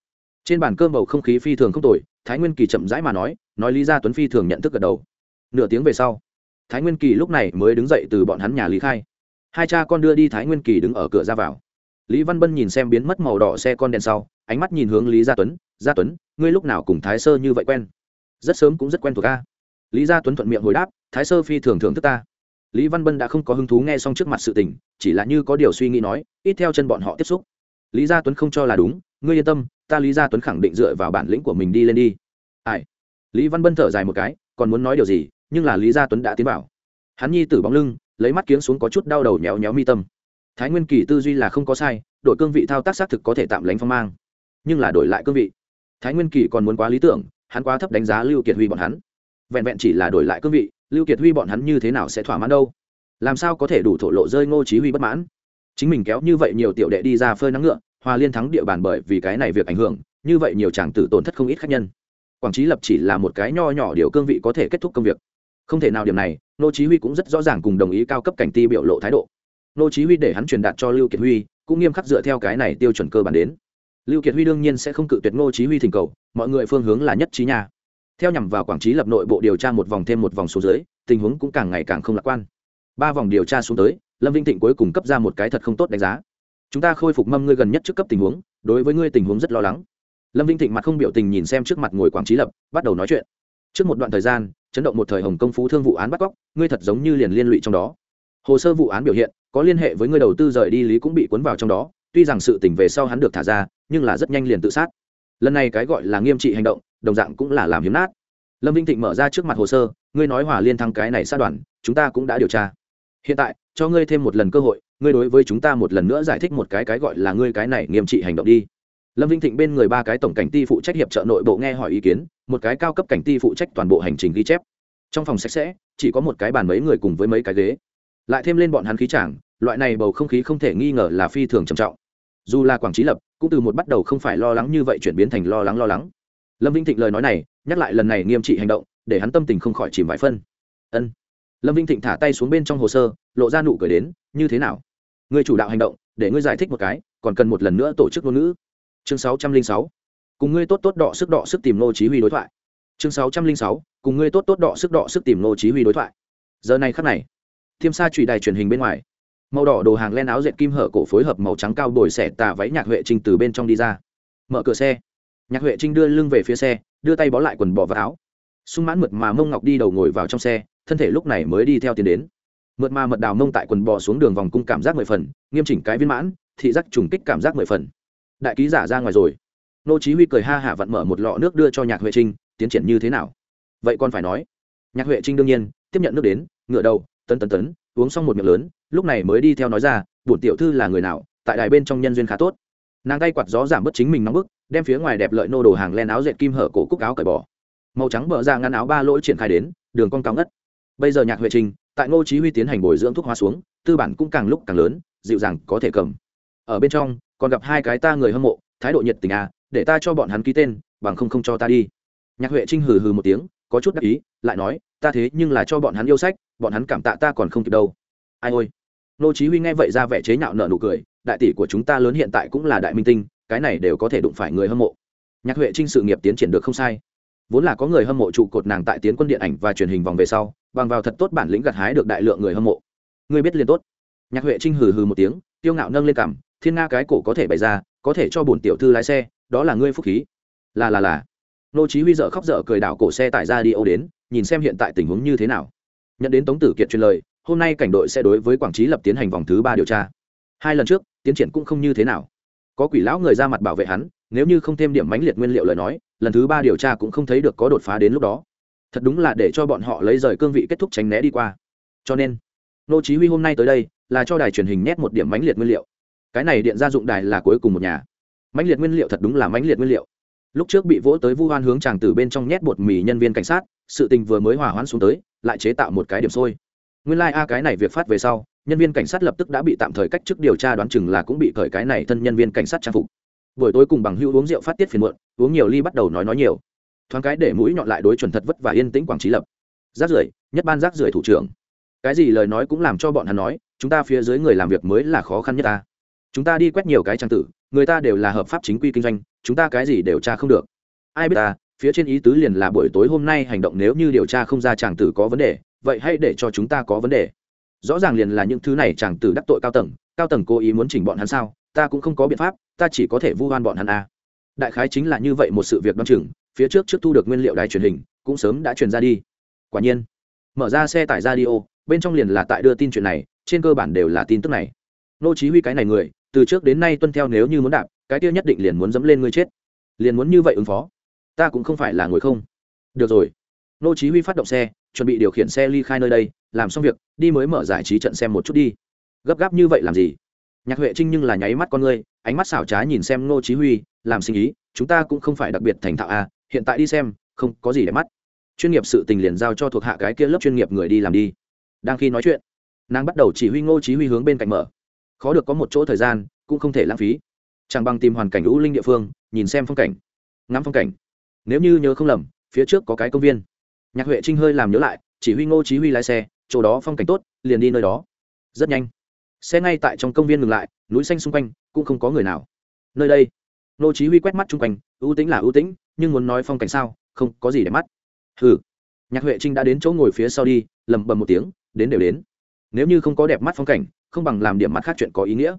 Trên bàn cơm bầu không khí phi thường không tồi, thái nguyên kỳ chậm rãi mà nói nói lý gia tuấn phi thường nhận thức gật đầu. Nửa tiếng về sau thái nguyên kỳ lúc này mới đứng dậy từ bọn hắn nhà lý khai. Hai cha con đưa đi thái nguyên kỳ đứng ở cửa ra vào. Lý văn bân nhìn xem biến mất màu đỏ xe con đèn sau, ánh mắt nhìn hướng lý gia tuấn. Gia tuấn, ngươi lúc nào cùng thái sơ như vậy quen? Rất sớm cũng rất quen thuộc ca lý gia tuấn thuận miệng hồi đáp, thái sơ phi thường thưởng thức ta. Lý văn bân đã không có hứng thú nghe xong trước mặt sự tình, chỉ là như có điều suy nghĩ nói, ít theo chân bọn họ tiếp xúc. Lý gia tuấn không cho là đúng, ngươi yên tâm, ta lý gia tuấn khẳng định dựa vào bản lĩnh của mình đi lên đi. Ai? Lý văn bân thở dài một cái, còn muốn nói điều gì? Nhưng là lý gia tuấn đã tiến vào. Hắn nhi tử bóng lưng, lấy mắt kiếng xuống có chút đau đầu nhéo nhéo mi tâm. Thái nguyên kỳ tư duy là không có sai đội cương vị thao tác xác thực có thể tạm lánh phong mang, nhưng là đổi lại cương vị. Thái nguyên kỳ còn muốn quá lý tưởng, hắn quá thấp đánh giá lưu kiệt huy bọn hắn. Vẹn vẹn chỉ là đổi lại cương vị, lưu kiệt huy bọn hắn như thế nào sẽ thỏa mãn đâu? Làm sao có thể đủ thổ lộ rơi ngô chí huy bất mãn? Chính mình kéo như vậy nhiều tiểu đệ đi ra phơi nắng ngựa, hòa liên thắng địa bàn bởi vì cái này việc ảnh hưởng, như vậy nhiều chàng tử tổn thất không ít khách nhân. Quảng trí lập chỉ là một cái nho nhỏ điều cương vị có thể kết thúc công việc không thể nào điểm này, nô chí huy cũng rất rõ ràng cùng đồng ý cao cấp cảnh ti biểu lộ thái độ. Nô chí huy để hắn truyền đạt cho lưu kiệt huy, cũng nghiêm khắc dựa theo cái này tiêu chuẩn cơ bản đến. Lưu kiệt huy đương nhiên sẽ không cự tuyệt nô chí huy thỉnh cầu, mọi người phương hướng là nhất trí nhà theo nhằm vào quảng trí lập nội bộ điều tra một vòng thêm một vòng xuống dưới, tình huống cũng càng ngày càng không lạc quan. Ba vòng điều tra xuống tới, lâm vinh thịnh cuối cùng cấp ra một cái thật không tốt đánh giá. Chúng ta khôi phục mâm ngươi gần nhất trước cấp tình huống, đối với ngươi tình huống rất lo lắng. Lâm vinh thịnh mặt không biểu tình nhìn xem trước mặt ngồi quảng trí lập, bắt đầu nói chuyện trước một đoạn thời gian, chấn động một thời hồng công phú thương vụ án bắt cóc, ngươi thật giống như liền liên lụy trong đó. Hồ sơ vụ án biểu hiện, có liên hệ với người đầu tư rời đi lý cũng bị cuốn vào trong đó, tuy rằng sự tỉnh về sau hắn được thả ra, nhưng là rất nhanh liền tự sát. Lần này cái gọi là nghiêm trị hành động, đồng dạng cũng là làm hiếm nát. Lâm vinh thịnh mở ra trước mặt hồ sơ, ngươi nói hòa liên thăng cái này sát đoàn, chúng ta cũng đã điều tra. Hiện tại, cho ngươi thêm một lần cơ hội, ngươi đối với chúng ta một lần nữa giải thích một cái cái gọi là ngươi cái này nghiêm trị hành động đi lâm vinh thịnh bên người ba cái tổng cảnh ti phụ trách hiệp trợ nội bộ nghe hỏi ý kiến, một cái cao cấp cảnh ti phụ trách toàn bộ hành trình ghi chép. Trong phòng sạch sẽ, chỉ có một cái bàn mấy người cùng với mấy cái ghế. Lại thêm lên bọn hắn khí chàng, loại này bầu không khí không thể nghi ngờ là phi thường trầm trọng. Dù là quảng trí lập, cũng từ một bắt đầu không phải lo lắng như vậy chuyển biến thành lo lắng lo lắng. Lâm vinh thịnh lời nói này, nhắc lại lần này nghiêm trị hành động, để hắn tâm tình không khỏi chìm vài phân. Ân. Lâm vinh thịnh thả tay xuống bên trong hồ sơ, lộ ra nụ cười đến, như thế nào? Người chủ đạo hành động, để ngươi giải thích một cái, còn cần một lần nữa tổ chức ngôn ngữ chương sáu trăm linh sáu. Cùng ngươi tốt tốt đọ sức đọ sức tìm nô chí huy đối thoại. Chương sáu trăm linh sáu. Cùng ngươi tốt tốt đọ sức đọ sức tìm nô chí huy đối thoại. Giờ này khắc này, thiêm sa trụy đài truyền hình bên ngoài, màu đỏ đồ hàng len áo dệt kim hở cổ phối hợp màu trắng cao bồi xẻ tà váy nhạc huệ trinh từ bên trong đi ra. Mở cửa xe, nhạc huệ trinh đưa lưng về phía xe, đưa tay bó lại quần bò vào áo. Sung mãn mượt mà mông ngọc đi đầu ngồi vào trong xe, thân thể lúc này mới đi theo tiến đến. Mượt mà mật đào mông tại quần bò xuống đường vòng cung cảm giác mười phần, nghiêm chỉnh cái viên mãn, thị giác trùng kích cảm giác mười phần đại ký giả ra ngoài rồi. Nô chí huy cười ha hả vặn mở một lọ nước đưa cho nhạc huệ trinh, tiến triển như thế nào? Vậy còn phải nói. Nhạc huệ trinh đương nhiên, tiếp nhận nước đến, ngửa đầu, tấn tấn tấn, uống xong một miệng lớn, lúc này mới đi theo nói ra, bổn tiểu thư là người nào? Tại đài bên trong nhân duyên khá tốt. Nàng tay quạt gió giảm bớt chính mình nóng bức, đem phía ngoài đẹp lợi nô đồ hàng len áo dệt kim hở cổ cúc áo cởi bỏ. Màu trắng bờ ra ngăn áo ba lỗ triển khai đến, đường cong cao ngất. Bây giờ nhạc huệ trình tại ngô chí huy tiến hành bồi dưỡng thuốc hoa xuống, tư bản cũng càng lúc càng lớn, dịu dàng có thể cầm. Ở bên trong còn gặp hai cái ta người hâm mộ, thái độ nhiệt tình à để ta cho bọn hắn ký tên, bằng không không cho ta đi. Nhạc huệ trinh hừ hừ một tiếng, có chút đắc ý, lại nói, ta thế nhưng là cho bọn hắn yêu sách, bọn hắn cảm tạ ta còn không kịp đâu. Ai ôi. Nô chí huy nghe vậy ra vẻ chế nhạo nở nụ cười, đại tỷ của chúng ta lớn hiện tại cũng là đại minh tinh, cái này đều có thể đụng phải người hâm mộ. Nhạc huệ trinh sự nghiệp tiến triển được không sai. Vốn là có người hâm mộ trụ cột nàng tại tiến quân điện ảnh và truyền hình vòng về sau, bằng vào thật tốt bản lĩnh gặt hái được đại lượng người hâm mộ. Ngươi biết liền tốt. Nhạc huệ trinh hừ hừ một tiếng tiêu ngạo nâng lên cằm thiên nga cái cổ có thể bày ra, có thể cho bổn tiểu thư lái xe, đó là ngươi phúc khí. Là là là. Nô chí huy dở khóc dở cười đảo cổ xe tải ra đi ô đến, nhìn xem hiện tại tình huống như thế nào. Nhận đến tống tử kiệt truyền lời, hôm nay cảnh đội sẽ đối với quảng trí lập tiến hành vòng thứ ba điều tra. Hai lần trước, tiến triển cũng không như thế nào. Có quỷ lão người ra mặt bảo vệ hắn, nếu như không thêm điểm mãnh liệt nguyên liệu lời nói, lần thứ ba điều tra cũng không thấy được có đột phá đến lúc đó. Thật đúng là để cho bọn họ lấy rời cương vị kết thúc tránh né đi qua. Cho nên, nô chí huy hôm nay tới đây, là cho đài truyền hình nhét một điểm mãnh liệt nguyên liệu cái này điện gia dụng đài là cuối cùng một nhà. Mãnh liệt nguyên liệu thật đúng là mãnh liệt nguyên liệu. Lúc trước bị vỗ tới vu hoan hướng chàng từ bên trong nhét bột mì nhân viên cảnh sát, sự tình vừa mới hòa hoãn xuống tới, lại chế tạo một cái điểm sôi. Nguyên lai like a, cái này việc phát về sau, nhân viên cảnh sát lập tức đã bị tạm thời cách chức điều tra đoán chừng là cũng bị cởi cái này thân nhân viên cảnh sát trang phục. Buổi tối cùng bằng hữu uống rượu phát tiết phiền muộn, uống nhiều ly bắt đầu nói nói nhiều. Thoáng cái để mũi nhọn lại đối chuẩn thật vất và yên tĩnh quảng trí lập. Rác rưởi, nhất ban rác rưởi thủ trưởng. Cái gì lời nói cũng làm cho bọn hắn nói, chúng ta phía dưới người làm việc mới là khó khăn nhất ta chúng ta đi quét nhiều cái trang tử, người ta đều là hợp pháp chính quy kinh doanh, chúng ta cái gì đều tra không được. Ai biết ta, phía trên ý tứ liền là buổi tối hôm nay hành động nếu như điều tra không ra chàng tử có vấn đề, vậy hãy để cho chúng ta có vấn đề. Rõ ràng liền là những thứ này chàng tử đắc tội cao tầng cao tầng cố ý muốn chỉnh bọn hắn sao, ta cũng không có biện pháp, ta chỉ có thể vu oan bọn hắn a à. đại khái chính là như vậy một sự việc đoan chừng, phía trước trước thu được nguyên liệu đài truyền hình, cũng sớm đã truyền ra đi. Quả nhiên, mở ra xe tải radio, bên trong liền là tại đưa tin chuyện này, trên cơ bản đều là tin tức này. Nô chí huy cái này người từ trước đến nay tuân theo nếu như muốn đạp, cái kia nhất định liền muốn dẫm lên ngươi chết. Liền muốn như vậy ứng phó. Ta cũng không phải là người không. Được rồi. Nô chí huy phát động xe, chuẩn bị điều khiển xe ly khai nơi đây, làm xong việc, đi mới mở giải trí trận xem một chút đi. Gấp gáp như vậy làm gì? Nhạc huệ trinh nhưng là nháy mắt con ngươi, ánh mắt xảo trá nhìn xem nô chí huy, làm sinh ý, chúng ta cũng không phải đặc biệt thành thạo à hiện tại đi xem, không có gì để mắt. Chuyên nghiệp sự tình liền giao cho thuộc hạ cái kia lớp chuyên nghiệp người đi làm đi. Đang khi nói chuyện, nàng bắt đầu chỉ huy ngô chí huy hướng bên cạnh mở khó được có một chỗ thời gian, cũng không thể lãng phí. Chẳng bằng tìm hoàn cảnh lũ linh địa phương, nhìn xem phong cảnh. Ngắm phong cảnh. Nếu như nhớ không lầm, phía trước có cái công viên. Nhạc huệ trinh hơi làm nhớ lại, chỉ huy ngô chí huy lái xe, chỗ đó phong cảnh tốt, liền đi nơi đó. Rất nhanh. Xe ngay tại trong công viên ngừng lại, núi xanh xung quanh, cũng không có người nào. Nơi đây. Ngô chí huy quét mắt chung quanh, ưu tĩnh là ưu tĩnh, nhưng muốn nói phong cảnh sao, không có gì để mắt. Hừ. Nhạc huệ trinh đã đến chỗ ngồi phía sau đi lầm bầm một tiếng, đến đều đến. Nếu như không có đẹp mắt phong cảnh không bằng làm điểm mắt khác chuyện có ý nghĩa.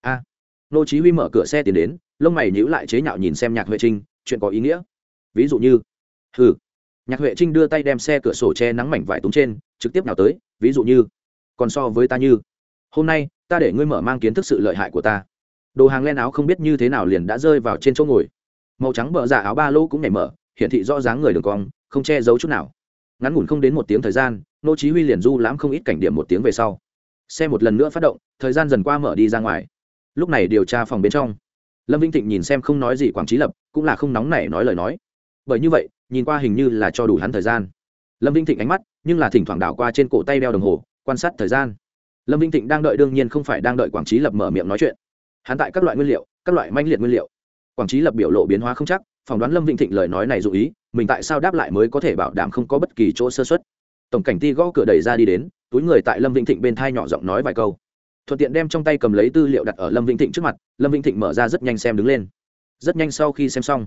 A. À, nô chí huy mở cửa xe tiến đến lông mày nhíu lại chế nhạo nhìn xem nhạc huệ trinh chuyện có ý nghĩa. Ví dụ như hừ. Nhạc huệ trinh đưa tay đem xe cửa sổ che nắng mảnh vải túng trên trực tiếp nào tới ví dụ như còn so với ta như hôm nay ta để ngươi mở mang kiến thức sự lợi hại của ta. Đồ hàng len áo không biết như thế nào liền đã rơi vào trên chỗ ngồi. Màu trắng bờ giả áo ba lô cũng nhảy mở hiển thị rõ dáng người đường cong không che giấu chút nào. Ngắn ngủn không đến một tiếng thời gian nô chí huy liền du lãm không ít cảnh điểm một tiếng về sau xe một lần nữa phát động, thời gian dần qua mở đi ra ngoài. Lúc này điều tra phòng bên trong, lâm vinh thịnh nhìn xem không nói gì quảng trí lập, cũng là không nóng nảy nói lời nói. Bởi như vậy, nhìn qua hình như là cho đủ hắn thời gian. Lâm vinh thịnh ánh mắt, nhưng là thỉnh thoảng đảo qua trên cổ tay đeo đồng hồ, quan sát thời gian. Lâm vinh thịnh đang đợi đương nhiên không phải đang đợi quảng trí lập mở miệng nói chuyện. Hắn tại các loại nguyên liệu, các loại manh liệt nguyên liệu. Quảng trí lập biểu lộ biến hóa không chắc, phỏng đoán lâm vinh thịnh lời nói này dụ ý, mình tại sao đáp lại mới có thể bảo đảm không có bất kỳ chỗ sơ xuất tổng cảnh ti gõ cửa đẩy ra đi đến, túi người tại lâm vĩnh thịnh bên thai nhỏ giọng nói vài câu. Thuận tiện đem trong tay cầm lấy tư liệu đặt ở lâm vĩnh thịnh trước mặt, lâm vĩnh thịnh mở ra rất nhanh xem đứng lên. Rất nhanh sau khi xem xong,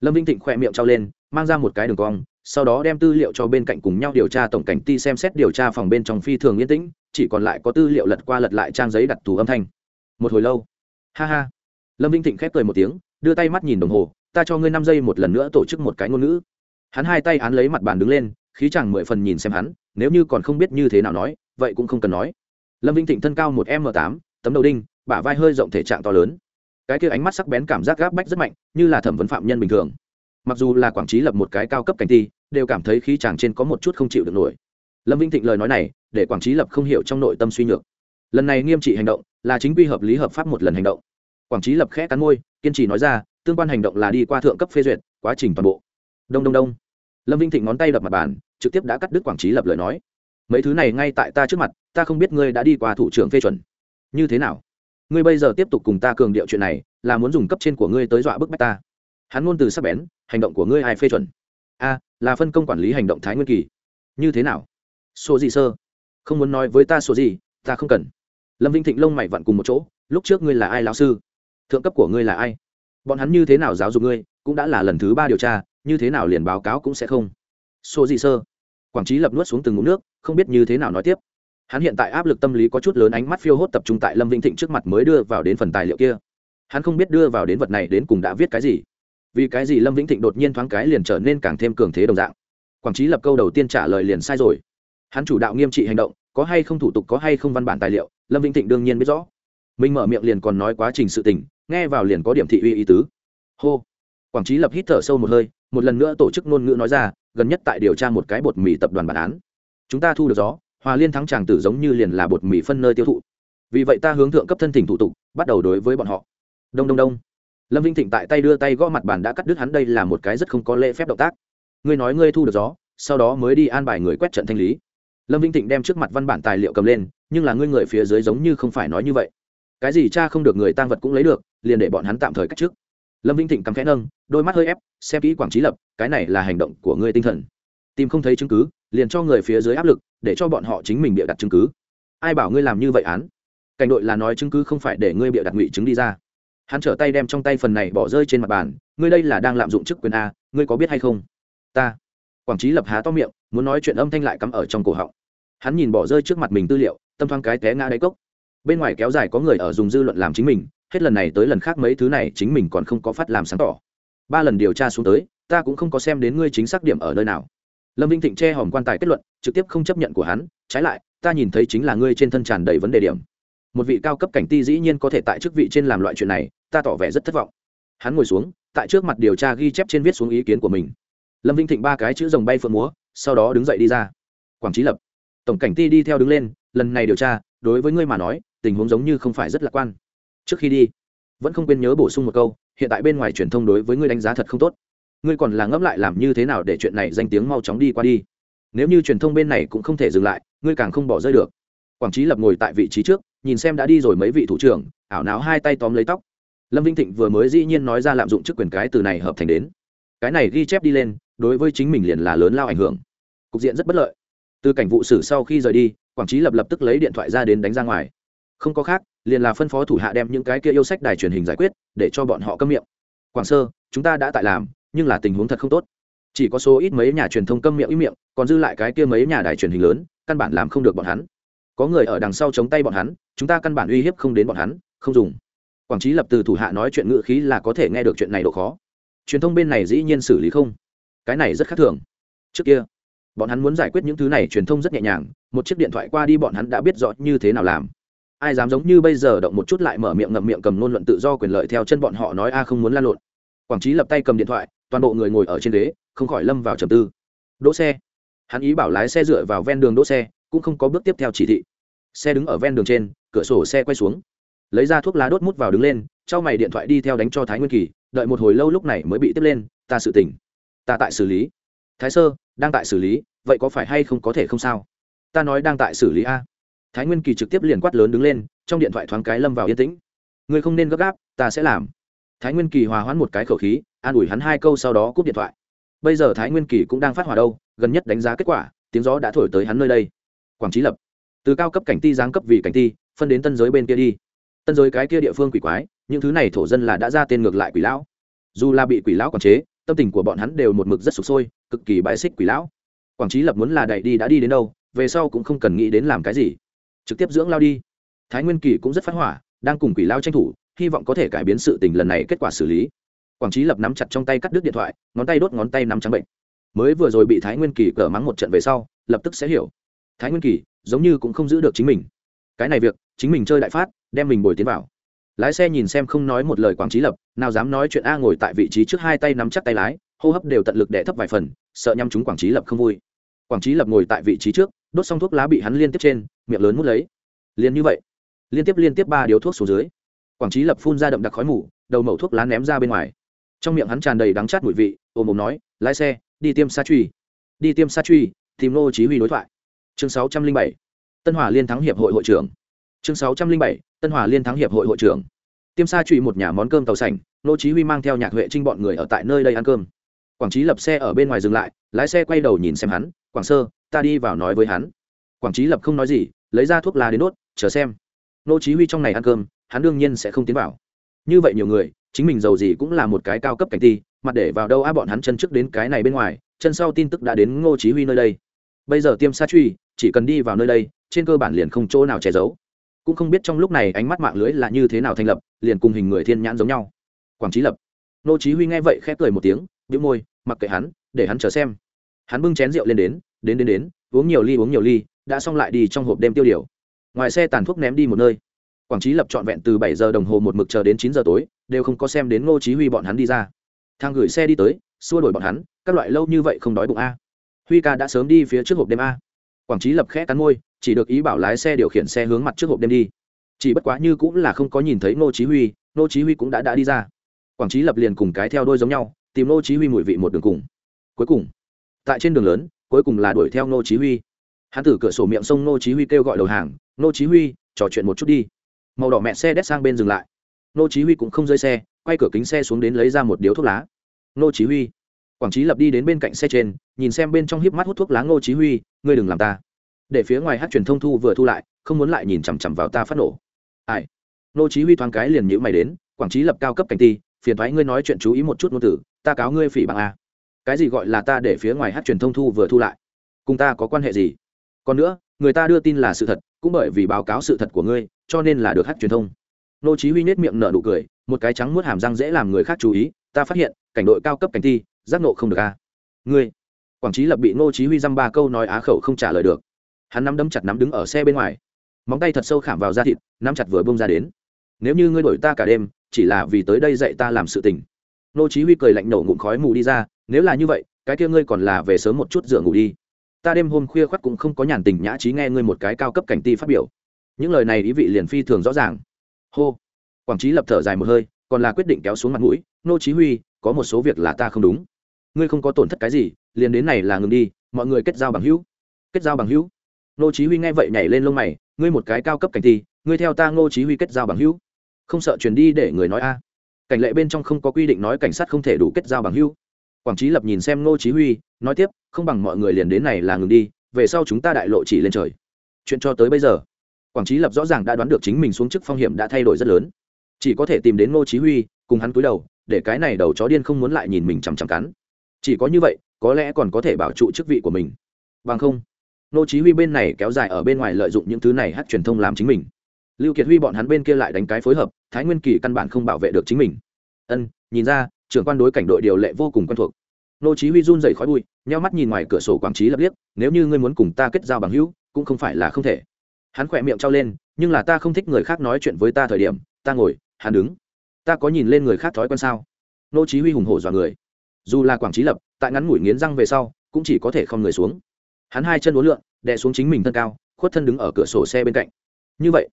lâm vĩnh thịnh khỏe miệng trao lên, mang ra một cái đường cong, sau đó đem tư liệu cho bên cạnh cùng nhau điều tra tổng cảnh ti xem xét điều tra phòng bên trong phi thường yên tĩnh, chỉ còn lại có tư liệu lật qua lật lại trang giấy đặt tù âm thanh. Một hồi lâu, ha ha, lâm vĩnh thịnh khép cười một tiếng, đưa tay mắt nhìn đồng hồ, ta cho ngươi năm giây một lần nữa tổ chức một cái ngôn ngữ. Hắn hai tay án lấy mặt bàn đứng lên khí chàng mười phần nhìn xem hắn, nếu như còn không biết như thế nào nói, vậy cũng không cần nói. Lâm vĩnh thịnh thân cao một m tám, tấm đầu đinh, bả vai hơi rộng thể trạng to lớn. Cái kia ánh mắt sắc bén cảm giác gáp bách rất mạnh, như là thẩm vấn phạm nhân bình thường. Mặc dù là quảng trí lập một cái cao cấp cảnh ti, đều cảm thấy khí chàng trên có một chút không chịu được nổi. Lâm vĩnh thịnh lời nói này, để quảng trí lập không hiểu trong nội tâm suy nhược. Lần này nghiêm trị hành động, là chính quy hợp lý hợp pháp một lần hành động. Quảng trí lập khẽ cắn môi, kiên trì nói ra, tương quan hành động là đi qua thượng cấp phê duyệt, quá trình toàn bộ. Đông đông đông lâm vinh thịnh ngón tay đập mặt bàn, trực tiếp đã cắt đứt quảng trí lập lời nói. Mấy thứ này ngay tại ta trước mặt, ta không biết ngươi đã đi qua thủ trưởng phê chuẩn. Như thế nào? Ngươi bây giờ tiếp tục cùng ta cường điệu chuyện này, là muốn dùng cấp trên của ngươi tới dọa bức bách ta. Hắn ngôn từ sắc bén, hành động của ngươi ai phê chuẩn? A, là phân công quản lý hành động thái nguyên kỳ. Như thế nào? Số gì sơ? Không muốn nói với ta số gì, ta không cần. Lâm vinh thịnh lông mày vặn cùng một chỗ, lúc trước ngươi là ai lão sư? Thượng cấp của ngươi là ai? Bọn hắn như thế nào giáo dục ngươi, cũng đã là lần thứ ba điều tra như thế nào liền báo cáo cũng sẽ không. Số gì sơ. Quảng trí lập nuốt xuống từng ngụm nước, không biết như thế nào nói tiếp. Hắn hiện tại áp lực tâm lý có chút lớn, ánh mắt phiêu hốt tập trung tại lâm vĩnh thịnh trước mặt mới đưa vào đến phần tài liệu kia. Hắn không biết đưa vào đến vật này đến cùng đã viết cái gì. Vì cái gì lâm vĩnh thịnh đột nhiên thoáng cái liền trở nên càng thêm cường thế đồng dạng. Quảng trí lập câu đầu tiên trả lời liền sai rồi. Hắn chủ đạo nghiêm trị hành động, có hay không thủ tục, có hay không văn bản tài liệu, lâm vĩnh thịnh đương nhiên biết rõ. Mình mở miệng liền còn nói quá trình sự tình, nghe vào liền có điểm thị uy ý tứ. Hô. Quảng trí lập hít thở sâu một hơi một lần nữa tổ chức ngôn ngữ nói ra, gần nhất tại điều tra một cái bột mì tập đoàn bản án. Chúng ta thu được gió, hòa liên thắng tràng tử giống như liền là bột mì phân nơi tiêu thụ. Vì vậy ta hướng thượng cấp thân thỉnh thủ tục, bắt đầu đối với bọn họ. Đông đông đông. Lâm vinh thịnh tại tay đưa tay gõ mặt bàn đã cắt đứt hắn đây là một cái rất không có lễ phép động tác. Ngươi nói ngươi thu được gió, sau đó mới đi an bài người quét trận thanh lý. Lâm vinh thịnh đem trước mặt văn bản tài liệu cầm lên, nhưng là ngươi người phía dưới giống như không phải nói như vậy. Cái gì cha không được người tăng vật cũng lấy được, liền để bọn hắn tạm thời cách trước. Lâm vinh thịnh cắm khẽ nâng đôi mắt hơi ép, xem kỹ quảng trí lập, cái này là hành động của ngươi tinh thần. Tìm không thấy chứng cứ, liền cho người phía dưới áp lực, để cho bọn họ chính mình bịa đặt chứng cứ. Ai bảo ngươi làm như vậy án? Cảnh đội là nói chứng cứ không phải để ngươi bịa đặt ngụy chứng đi ra. Hắn trở tay đem trong tay phần này bỏ rơi trên mặt bàn, ngươi đây là đang lạm dụng chức quyền a, ngươi có biết hay không? Ta. Quảng trí lập há to miệng, muốn nói chuyện âm thanh lại cắm ở trong cổ họng. Hắn nhìn bỏ rơi trước mặt mình tư liệu, tâm thoáng cái té ngã đáy cốc. Bên ngoài kéo dài có người ở dùng dư luận làm chính mình, hết lần này tới lần khác mấy thứ này chính mình còn không có phát làm sáng tỏ ba lần điều tra xuống tới, ta cũng không có xem đến ngươi chính xác điểm ở nơi nào. Lâm vinh thịnh che hòm quan tài kết luận, trực tiếp không chấp nhận của hắn, trái lại, ta nhìn thấy chính là ngươi trên thân tràn đầy vấn đề điểm. Một vị cao cấp cảnh ti dĩ nhiên có thể tại chức vị trên làm loại chuyện này, ta tỏ vẻ rất thất vọng. Hắn ngồi xuống, tại trước mặt điều tra ghi chép trên viết xuống ý kiến của mình. Lâm vinh thịnh ba cái chữ rồng bay phượng múa, sau đó đứng dậy đi ra. Quảng trí lập, tổng cảnh ti đi theo đứng lên, lần này điều tra, đối với ngươi mà nói, tình huống giống như không phải rất lạc quan. Trước khi đi, vẫn không quên nhớ bổ sung một câu hiện tại bên ngoài truyền thông đối với ngươi đánh giá thật không tốt. Ngươi còn là ngẫm lại làm như thế nào để chuyện này danh tiếng mau chóng đi qua đi. Nếu như truyền thông bên này cũng không thể dừng lại, ngươi càng không bỏ rơi được. Quảng trí lập ngồi tại vị trí trước, nhìn xem đã đi rồi mấy vị thủ trưởng, ảo não hai tay tóm lấy tóc. Lâm vinh thịnh vừa mới dĩ nhiên nói ra lạm dụng chức quyền cái từ này hợp thành đến. Cái này ghi chép đi lên, đối với chính mình liền là lớn lao ảnh hưởng. Cục diện rất bất lợi. Từ cảnh vụ xử sau khi rời đi, quảng trí lập lập tức lấy điện thoại ra đến đánh ra ngoài không có khác, liền là phân phó thủ hạ đem những cái kia yêu sách đài truyền hình giải quyết, để cho bọn họ câm miệng. Quảng sơ, chúng ta đã tại làm, nhưng là tình huống thật không tốt. Chỉ có số ít mấy nhà truyền thông câm miệng ý miệng, còn dư lại cái kia mấy nhà đài truyền hình lớn, căn bản làm không được bọn hắn. Có người ở đằng sau chống tay bọn hắn, chúng ta căn bản uy hiếp không đến bọn hắn, không dùng. Quảng trí lập từ thủ hạ nói chuyện ngự khí là có thể nghe được chuyện này độ khó. Truyền thông bên này dĩ nhiên xử lý không. Cái này rất khác thường. Trước kia, bọn hắn muốn giải quyết những thứ này truyền thông rất nhẹ nhàng, một chiếc điện thoại qua đi bọn hắn đã biết rõ như thế nào làm ai dám giống như bây giờ động một chút lại mở miệng ngậm miệng cầm nôn luận tự do quyền lợi theo chân bọn họ nói a không muốn lan lộn. Quảng trí lập tay cầm điện thoại, toàn bộ người ngồi ở trên ghế, không khỏi lâm vào trầm tư. Đỗ xe. Hắn ý bảo lái xe dựa vào ven đường đỗ xe, cũng không có bước tiếp theo chỉ thị. Xe đứng ở ven đường trên, cửa sổ xe quay xuống. Lấy ra thuốc lá đốt mút vào đứng lên, trao mày điện thoại đi theo đánh cho thái nguyên kỳ, đợi một hồi lâu lúc này mới bị tiếp lên, ta sự tỉnh. Ta tại xử lý. Thái sơ, đang tại xử lý, vậy có phải hay không có thể không sao? Ta nói đang tại xử lý a thái nguyên kỳ trực tiếp liền quát lớn đứng lên, trong điện thoại thoáng cái lâm vào yên tĩnh. Ngươi không nên gấp gáp, ta sẽ làm. Thái nguyên kỳ hòa hoãn một cái khẩu khí, an ủi hắn hai câu sau đó cúp điện thoại. Bây giờ thái nguyên kỳ cũng đang phát hỏa đâu, gần nhất đánh giá kết quả, tiếng gió đã thổi tới hắn nơi đây. Quảng trí lập. Từ cao cấp cảnh ti giáng cấp vì cảnh ti, phân đến tân giới bên kia đi. Tân giới cái kia địa phương quỷ quái, những thứ này thổ dân là đã ra tên ngược lại quỷ lão. Dù là bị quỷ lão quản chế, tâm tình của bọn hắn đều một mực rất sụp sôi, cực kỳ bãi xích quỷ lão. Quảng trí lập muốn là đẩy đi đã đi đến đâu, về sau cũng không cần nghĩ đến làm cái gì trực tiếp dưỡng lao đi. Thái nguyên kỳ cũng rất phát hỏa, đang cùng quỷ lao tranh thủ, hy vọng có thể cải biến sự tình lần này kết quả xử lý. Quảng trí lập nắm chặt trong tay cắt đứt điện thoại, ngón tay đốt ngón tay nắm trắng bệnh. Mới vừa rồi bị thái nguyên kỳ cờ mắng một trận về sau, lập tức sẽ hiểu. Thái nguyên kỳ, giống như cũng không giữ được chính mình. Cái này việc, chính mình chơi đại phát, đem mình bồi tiến vào. Lái xe nhìn xem không nói một lời quảng trí lập, nào dám nói chuyện a ngồi tại vị trí trước hai tay nắm chắc tay lái, hô hấp đều tận lực đẻ thấp vài phần, sợ nhắm chúng quảng trí lập không vui. Quảng trí lập ngồi tại vị trí trước đốt xong thuốc lá bị hắn liên tiếp trên, miệng lớn mút lấy. Liền như vậy, liên tiếp liên tiếp ba điếu thuốc xuống dưới, quảng trí lập phun ra đậm đặc khói mù, đầu mẩu thuốc lá ném ra bên ngoài. Trong miệng hắn tràn đầy đắng chát mùi vị ôm ồm nói, lái xe, đi tiêm sa truy. Đi tiêm sa truy, tìm nô chí huy đối thoại. Chương 607 tân hòa liên thắng hiệp hội hội trưởng. Chương 607 tân hòa liên thắng hiệp hội hội trưởng. Tiêm sa truy một nhà món cơm tàu sành nô chí huy mang theo nhạc huệ trinh bọn người ở tại nơi đây ăn cơm. Quảng trí lập xe ở bên ngoài dừng lại, lái xe quay đầu nhìn xem hắn, quảng sơ ta đi vào nói với hắn. Quảng trí lập không nói gì, lấy ra thuốc lá đến đốt, chờ xem. Nô chí huy trong này ăn cơm, hắn đương nhiên sẽ không tiến vào. Như vậy nhiều người, chính mình giàu gì cũng là một cái cao cấp cảnh ti, mặt để vào đâu á bọn hắn chân trước đến cái này bên ngoài, chân sau tin tức đã đến ngô chí huy nơi đây. Bây giờ tiêm sa truy, chỉ cần đi vào nơi đây, trên cơ bản liền không chỗ nào che giấu. Cũng không biết trong lúc này ánh mắt mạng lưới là như thế nào thành lập, liền cùng hình người thiên nhãn giống nhau. Quảng trí lập. Nô chí huy nghe vậy khẽ cười một tiếng, bĩu môi, mặc kệ hắn, để hắn chờ xem. Hắn bưng chén rượu lên đến đến đến đến, uống nhiều ly, uống nhiều ly, đã xong lại đi trong hộp đêm tiêu điều. Ngoài xe tàn thuốc ném đi một nơi. Quảng trí lập trọn vẹn từ bảy giờ đồng hồ một mực chờ đến chín giờ tối, đều không có xem đến ngô chí huy bọn hắn đi ra. Thang gửi xe đi tới, xua đuổi bọn hắn, các loại lâu như vậy không đói bụng a. Huy ca đã sớm đi phía trước hộp đêm a. Quảng trí lập khẽ cắn môi, chỉ được ý bảo lái xe điều khiển xe hướng mặt trước hộp đêm đi. Chỉ bất quá như cũng là không có nhìn thấy ngô chí huy, ngô chí huy cũng đã đã đi ra. Quảng trí lập liền cùng cái theo đôi giống nhau, tìm ngô chí huy mùi vị một đường cùng. Cuối cùng, tại trên đường lớn cuối cùng là đuổi theo ngô chí huy. Hắn từ cửa sổ miệng sông ngô chí huy kêu gọi đầu hàng, ngô chí huy, trò chuyện một chút đi. Màu đỏ mẹ xe đét sang bên dừng lại. Ngô chí huy cũng không rơi xe, quay cửa kính xe xuống đến lấy ra một điếu thuốc lá. Ngô chí huy. Quảng trí lập đi đến bên cạnh xe trên, nhìn xem bên trong híp mắt hút thuốc lá ngô chí huy, ngươi đừng làm ta. Để phía ngoài hát truyền thông thu vừa thu lại, không muốn lại nhìn chằm chằm vào ta phát nổ. Ai? Ngô chí huy thoáng cái liền nhíu mày đến, quảng trí lập cao cấp cảnh ti, phiền thoái ngươi nói chuyện chú ý một chút ngôn tử, ta cáo ngươi phỉ bằng a à cái gì gọi là ta để phía ngoài hát truyền thông thu vừa thu lại? Cùng ta có quan hệ gì? Còn nữa, người ta đưa tin là sự thật, cũng bởi vì báo cáo sự thật của ngươi, cho nên là được hát truyền thông. Nô chí huy nết miệng nở nụ cười, một cái trắng muốt hàm răng dễ làm người khác chú ý, ta phát hiện, cảnh đội cao cấp cảnh thi, giác nộ không được a. Ngươi, quảng trí lập bị nô chí huy dăm ba câu nói á khẩu không trả lời được. Hắn nắm đấm chặt nắm đứng ở xe bên ngoài. Móng tay thật sâu khảm vào da thịt, nắm chặt vừa bung ra đến. Nếu như ngươi đuổi ta cả đêm, chỉ là vì tới đây dạy ta làm sự tình. Nô chí huy cười lạnh nổ ngụm khói mù đi ra nếu là như vậy, cái kia ngươi còn là về sớm một chút dựa ngủ đi. Ta đêm hôm khuya khoắt cũng không có nhàn tình nhã trí nghe ngươi một cái cao cấp cảnh ti phát biểu. Những lời này ý vị liền phi thường rõ ràng. Hô. Quảng trí lập thở dài một hơi, còn là quyết định kéo xuống mặt mũi, nô chí huy, có một số việc là ta không đúng. Ngươi không có tổn thất cái gì, liền đến này là ngừng đi, mọi người kết giao bằng hữu. Kết giao bằng hữu? Nô chí huy nghe vậy nhảy lên lông mày, ngươi một cái cao cấp cảnh ti, ngươi theo ta nô chí huy kết giao bằng hữu? Không sợ truyền đi để người nói a? Cảnh lệ bên trong không có quy định nói cảnh sát không thể đủ kết giao bằng hữu quảng trí lập nhìn xem ngô chí huy, nói tiếp, không bằng mọi người liền đến này là ngừng đi, về sau chúng ta đại lộ chỉ lên trời. Chuyện cho tới bây giờ, quảng trí lập rõ ràng đã đoán được chính mình xuống chức phong hiểm đã thay đổi rất lớn. Chỉ có thể tìm đến ngô chí huy, cùng hắn cúi đầu, để cái này đầu chó điên không muốn lại nhìn mình chằm chằm cắn. Chỉ có như vậy, có lẽ còn có thể bảo trụ chức vị của mình. Bằng không, ngô chí huy bên này kéo dài ở bên ngoài lợi dụng những thứ này hát truyền thông làm chính mình. Lưu kiệt huy bọn hắn bên kia lại đánh cái phối hợp, thái nguyên kỳ căn bản không bảo vệ được chính mình. Ân, nhìn ra trưởng quan đối cảnh đội điều lệ vô cùng quen thuộc. Nô chí huy run rẩy khói bụi, nheo mắt nhìn ngoài cửa sổ quảng trí lập liếc, nếu như ngươi muốn cùng ta kết giao bằng hữu, cũng không phải là không thể. Hắn khoẹt miệng trao lên, nhưng là ta không thích người khác nói chuyện với ta thời điểm, ta ngồi, hắn đứng. Ta có nhìn lên người khác thói quen sao? Nô chí huy hùng hổ dọa người. Dù là quảng trí lập, tại ngắn mũi nghiến răng về sau, cũng chỉ có thể không người xuống. Hắn hai chân uốn lượn, đè xuống chính mình thân cao, khuất thân đứng ở cửa sổ xe bên cạnh. Như vậy,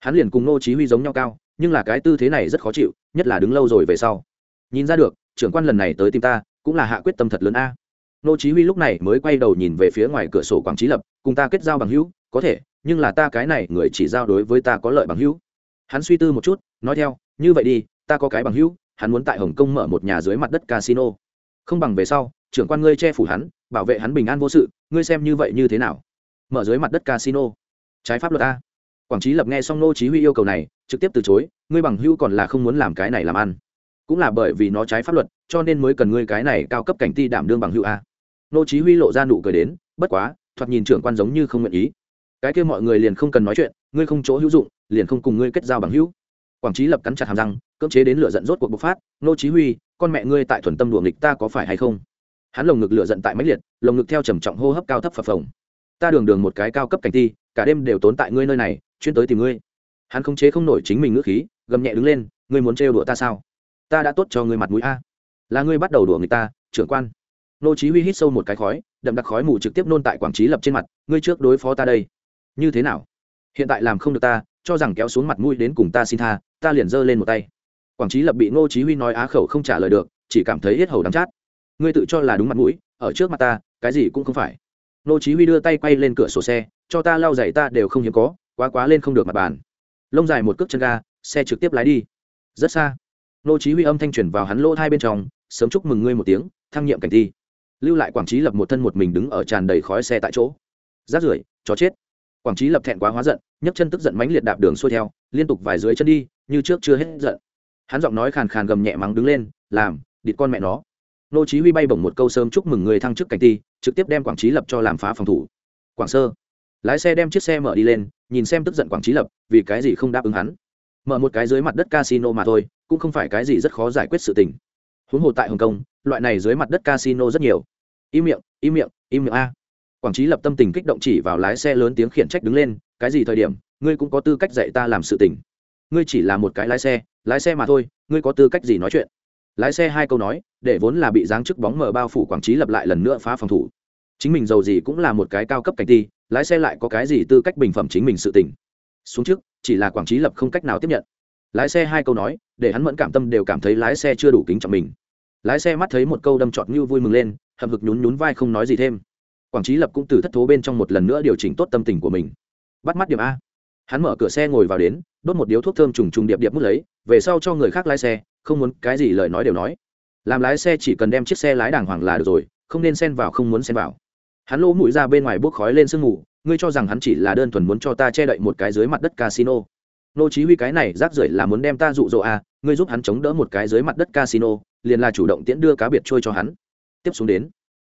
hắn liền cùng nô chí huy giống nhau cao, nhưng là cái tư thế này rất khó chịu, nhất là đứng lâu rồi về sau nhìn ra được, trưởng quan lần này tới tìm ta, cũng là hạ quyết tâm thật lớn a. Nô chí huy lúc này mới quay đầu nhìn về phía ngoài cửa sổ quảng trí lập, cùng ta kết giao bằng hữu, có thể, nhưng là ta cái này người chỉ giao đối với ta có lợi bằng hữu. Hắn suy tư một chút, nói theo, như vậy đi, ta có cái bằng hữu, hắn muốn tại hồng kông mở một nhà dưới mặt đất casino. Không bằng về sau, trưởng quan ngươi che phủ hắn, bảo vệ hắn bình an vô sự, ngươi xem như vậy như thế nào? Mở dưới mặt đất casino. Trái pháp luật a. Quảng trí lập nghe xong nô chí huy yêu cầu này, trực tiếp từ chối, ngươi bằng hữu còn là không muốn làm cái này làm ăn cũng là bởi vì nó trái pháp luật, cho nên mới cần ngươi cái này cao cấp cảnh ti đảm đương bằng hữu a. Nô chí huy lộ ra nụ cười đến, bất quá, thoạt nhìn trưởng quan giống như không nguyện ý. Cái kia mọi người liền không cần nói chuyện, ngươi không chỗ hữu dụng, liền không cùng ngươi kết giao bằng hữu. Quảng trí lập cắn chặt hàm răng, cưỡng chế đến lửa giận rốt cuộc bộc phát, nô chí huy, con mẹ ngươi tại thuần tâm luồng nghịch ta có phải hay không? Hắn lồng ngực lửa giận tại mãnh liệt, lồng ngực theo trầm trọng hô hấp cao thấp phập phồng. Ta đường đường một cái cao cấp cảnh ti, cả đêm đều tốn tại ngươi nơi này, chuyên tới tìm ngươi. Hắn không chế không nổi chính mình ngữ khí, gầm nhẹ đứng lên, ngươi muốn trêu đùa ta sao? Ta đã tốt cho ngươi mặt mũi a. Là ngươi bắt đầu đùa người ta, trưởng quan. Nô chí huy hít sâu một cái khói, đậm đặc khói mù trực tiếp nôn tại quảng trí lập trên mặt, ngươi trước đối phó ta đây. Như thế nào? Hiện tại làm không được ta, cho rằng kéo xuống mặt mũi đến cùng ta xin tha, ta liền giơ lên một tay. Quảng trí lập bị ngô chí huy nói á khẩu không trả lời được, chỉ cảm thấy hết hầu đắng chát. Ngươi tự cho là đúng mặt mũi, ở trước mặt ta, cái gì cũng không phải. Ngô chí huy đưa tay quay lên cửa sổ xe, cho ta lau giày ta đều không hiếm có, quá quá lên không được mặt bàn. Lông dài một cước chân ga, xe trực tiếp lái đi. Rất xa. Nô chí huy âm thanh truyền vào hắn lỗ hai bên trong, sớm chúc mừng ngươi một tiếng, thăng nhiệm cảnh thi. Lưu lại quảng trí lập một thân một mình đứng ở tràn đầy khói xe tại chỗ. Rát rưởi, chó chết. Quảng trí lập thẹn quá hóa giận, nhấc chân tức giận mãnh liệt đạp đường xuôi theo, liên tục vài dưới chân đi, như trước chưa hết giận. Hắn giọng nói khàn khàn gầm nhẹ mắng đứng lên, làm, địt con mẹ nó. Nô chí huy bay bổng một câu sớm chúc mừng người thăng chức cảnh ti trực tiếp đem quảng trí lập cho làm phá phòng thủ. Quảng sơ. Lái xe đem chiếc xe mở đi lên, nhìn xem tức giận quảng trí lập, vì cái gì không đáp ứng hắn? Mở một cái dưới mặt đất casino mà thôi cũng không phải cái gì rất khó giải quyết sự tình. Huống hồ tại hồng kông, loại này dưới mặt đất casino rất nhiều. Im miệng im miệng im miệng a. Quảng trí lập tâm tình kích động chỉ vào lái xe lớn tiếng khiển trách đứng lên, cái gì thời điểm, ngươi cũng có tư cách dạy ta làm sự tình. Ngươi chỉ là một cái lái xe lái xe mà thôi, ngươi có tư cách gì nói chuyện? Lái xe hai câu nói, để vốn là bị giáng chức bóng mờ bao phủ quảng trí lập lại lần nữa phá phòng thủ. Chính mình giàu gì cũng là một cái cao cấp cảnh ti, lái xe lại có cái gì tư cách bình phẩm chính mình sự tình. Xuống trước chỉ là quảng trí lập không cách nào tiếp nhận. Lái xe hai câu nói để hắn mẫn cảm tâm đều cảm thấy lái xe chưa đủ kính trọng mình. Lái xe mắt thấy một câu đâm trọt như vui mừng lên hậm hực nhún nhún vai không nói gì thêm. Quảng trí lập cũng từ thất thố bên trong một lần nữa điều chỉnh tốt tâm tình của mình. Bắt mắt điểm a. Hắn mở cửa xe ngồi vào đến đốt một điếu thuốc thơm trùng trùng điệp điệp mút lấy về sau cho người khác lái xe không muốn cái gì lời nói đều nói. Làm lái xe chỉ cần đem chiếc xe lái đàng hoàng là được rồi không nên xen vào không muốn xen vào. Hắn lỗ mũi ra bên ngoài bốc khói lên sương ngủ, ngươi cho rằng hắn chỉ là đơn thuần muốn cho ta che đậy một cái dưới mặt đất casino nô chí huy cái này rác rưởi là muốn đem ta dụ dỗ à ngươi giúp hắn chống đỡ một cái dưới mặt đất casino, liền là chủ động tiễn đưa cá biệt trôi cho hắn. Tiếp xuống đến,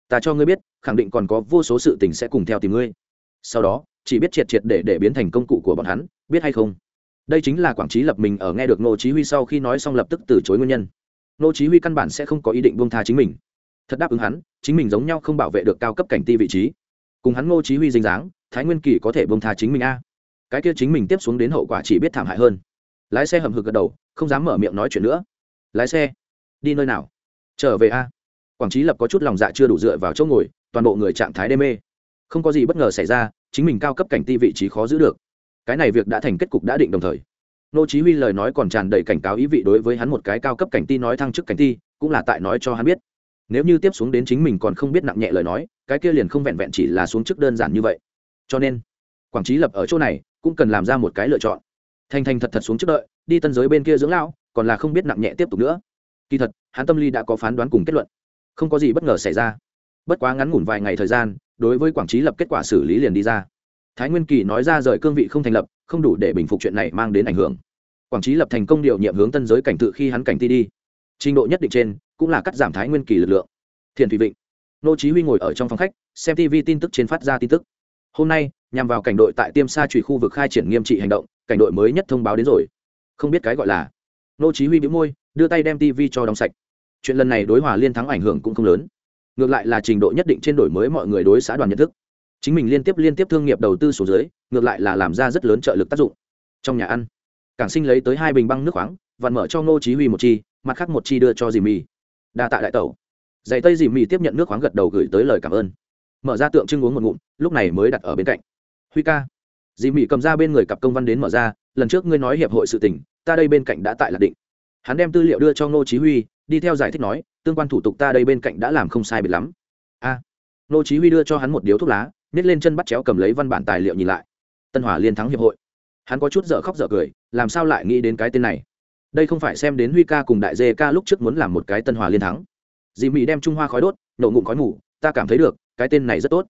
ta cho ngươi biết, khẳng định còn có vô số sự tình sẽ cùng theo tìm ngươi. Sau đó, chỉ biết triệt triệt để để biến thành công cụ của bọn hắn, biết hay không? Đây chính là quảng trí lập mình ở nghe được nô chí huy sau khi nói xong lập tức từ chối nguyên nhân. Nô chí huy căn bản sẽ không có ý định buông tha chính mình. Thật đáp ứng hắn, chính mình giống nhau không bảo vệ được cao cấp cảnh ti vị trí. Cùng hắn nô chí huy dính dáng, thái nguyên kỳ có thể buông tha chính mình a cái kia chính mình tiếp xuống đến hậu quả chỉ biết thảm hại hơn. Lái xe hầm hực gật đầu, không dám mở miệng nói chuyện nữa. Lái xe, đi nơi nào? Trở về a. Quảng trí lập có chút lòng dạ chưa đủ dựa vào chỗ ngồi, toàn bộ người trạng thái đê mê. Không có gì bất ngờ xảy ra, chính mình cao cấp cảnh ti vị trí khó giữ được. Cái này việc đã thành kết cục đã định đồng thời. Nô chí huy lời nói còn tràn đầy cảnh cáo ý vị đối với hắn một cái cao cấp cảnh ti nói thăng chức cảnh ti, cũng là tại nói cho hắn biết. Nếu như tiếp xuống đến chính mình còn không biết nặng nhẹ lời nói, cái kia liền không vẹn vẹn chỉ là xuống chức đơn giản như vậy. Cho nên, quảng trí lập ở chỗ này cũng cần làm ra một cái lựa chọn. Thành thành thật thật xuống trước đợi, đi tân giới bên kia dưỡng lão, còn là không biết nặng nhẹ tiếp tục nữa. Kỳ thật, hắn tâm lý đã có phán đoán cùng kết luận. Không có gì bất ngờ xảy ra. Bất quá ngắn ngủn vài ngày thời gian, đối với quảng trí lập kết quả xử lý liền đi ra. Thái nguyên kỳ nói ra rời cương vị không thành lập, không đủ để bình phục chuyện này mang đến ảnh hưởng. Quảng trí lập thành công điều nhiệm hướng tân giới cảnh tự khi hắn cảnh ti đi. Trình độ nhất định trên, cũng là cắt giảm thái nguyên kỳ lực lượng. Thiền thủy vịnh. Nô chí huy ngồi ở trong phòng khách, xem tv tin tức trên phát ra tin tức hôm nay, nhằm vào cảnh đội tại tiêm sa trùy khu vực khai triển nghiêm trị hành động, cảnh đội mới nhất thông báo đến rồi. Không biết cái gọi là. Nô chí huy bĩu môi, đưa tay đem tv cho đóng sạch. Chuyện lần này đối hòa liên thắng ảnh hưởng cũng không lớn. Ngược lại là trình độ nhất định trên đổi mới mọi người đối xã đoàn nhận thức. Chính mình liên tiếp liên tiếp thương nghiệp đầu tư số dưới, ngược lại là làm ra rất lớn trợ lực tác dụng. Trong nhà ăn, cảng sinh lấy tới hai bình băng nước khoáng, vặn mở cho ngô chí huy một chi, mặt khác một chi đưa cho dì mì. Đa tạ đại tẩu. Dạy tây dì mì tiếp nhận nước khoáng gật đầu gửi tới lời cảm ơn mở ra tượng trưng uống một ngụm, lúc này mới đặt ở bên cạnh. Huy ca. Dì mỹ cầm ra bên người cặp công văn đến mở ra, lần trước ngươi nói hiệp hội sự tình, ta đây bên cạnh đã tại lạc định. Hắn đem tư liệu đưa cho ngô chí huy, đi theo giải thích nói, tương quan thủ tục ta đây bên cạnh đã làm không sai biệt lắm. A. Ngô chí huy đưa cho hắn một điếu thuốc lá, nhét lên chân bắt chéo cầm lấy văn bản tài liệu nhìn lại. Tân hòa liên thắng hiệp hội. Hắn có chút dở khóc dở cười, làm sao lại nghĩ đến cái tên này? Đây không phải xem đến huy ca cùng đại dê ca lúc trước muốn làm một cái tân hòa liên thắng. Dì mỹ đem trung hoa khói đốt, nổ ngụm khói mù, ta cảm thấy được cái tên này rất tốt.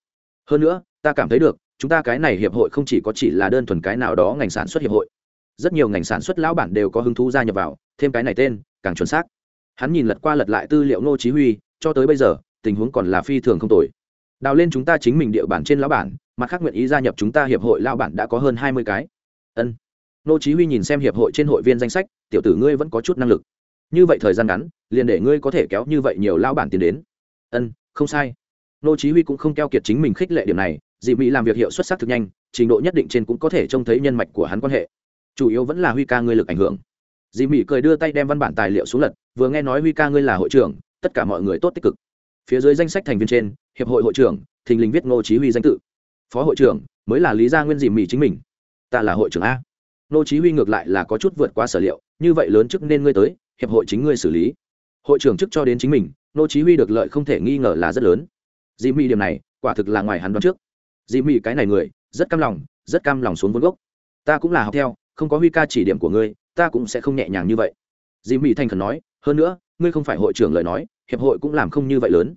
Hơn nữa, ta cảm thấy được, chúng ta cái này hiệp hội không chỉ có chỉ là đơn thuần cái nào đó ngành sản xuất hiệp hội. Rất nhiều ngành sản xuất lão bản đều có hứng thú gia nhập vào, thêm cái này tên, càng chuẩn xác. Hắn nhìn lật qua lật lại tư liệu ngô chí huy, cho tới bây giờ, tình huống còn là phi thường không tồi. Đào lên chúng ta chính mình địa bản trên lão bản, mặt khác nguyện ý gia nhập chúng ta hiệp hội lão bản đã có hơn hai mươi cái. Ân. Ngô chí huy nhìn xem hiệp hội trên hội viên danh sách, tiểu tử ngươi vẫn có chút năng lực. Như vậy thời gian ngắn, liền để ngươi có thể kéo như vậy nhiều lão bản tiến đến. Ân, không sai. Nô chí huy cũng không keo kiệt chính mình khích lệ điểm này dị mỹ làm việc hiệu suất sắc thực nhanh, trình độ nhất định trên cũng có thể trông thấy nhân mạch của hắn quan hệ. Chủ yếu vẫn là huy ca ngươi lực ảnh hưởng. Dị mỹ cười đưa tay đem văn bản tài liệu xuống lật, vừa nghe nói huy ca ngươi là hội trưởng, tất cả mọi người tốt tích cực. Phía dưới danh sách thành viên trên, hiệp hội hội trưởng, thình lình viết ngô chí huy danh tự. Phó hội trưởng, mới là lý gia nguyên dị mỹ chính mình. Ta là hội trưởng a. Ngô chí huy ngược lại là có chút vượt qua sở liệu, như vậy lớn chức nên ngươi tới, hiệp hội chính ngươi xử lý. Hội trưởng chức cho đến chính mình, ngô chí huy được lợi không thể nghi ngờ là rất lớn dì mị điểm này, quả thực là ngoài hắn đoán trước. Dì mị cái này người, rất cam lòng, rất cam lòng xuống vốn gốc. Ta cũng là học theo, không có huy ca chỉ điểm của ngươi, ta cũng sẽ không nhẹ nhàng như vậy. Dì mị thành khẩn nói, hơn nữa, ngươi không phải hội trưởng lời nói, hiệp hội cũng làm không như vậy lớn.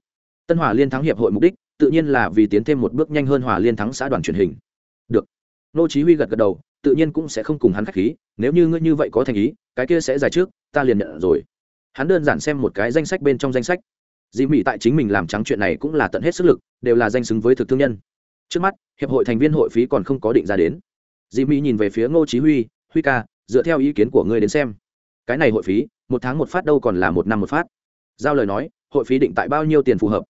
Tân hòa liên thắng hiệp hội mục đích, tự nhiên là vì tiến thêm một bước nhanh hơn hòa liên thắng xã đoàn truyền hình. Được. Nô chí huy gật gật đầu, tự nhiên cũng sẽ không cùng hắn khách khí, nếu như ngươi như vậy có thành ý, cái kia sẽ giải trước, ta liền nhận rồi. Hắn đơn giản xem một cái danh sách bên trong danh sách dì mỹ tại chính mình làm trắng chuyện này cũng là tận hết sức lực, đều là danh xứng với thực thương nhân. Trước mắt, hiệp hội thành viên hội phí còn không có định ra đến. Dì mỹ nhìn về phía ngô chí huy huy ca, dựa theo ý kiến của ngươi đến xem, cái này hội phí, một tháng một phát đâu còn là một năm một phát? Giao lời nói, hội phí định tại bao nhiêu tiền phù hợp?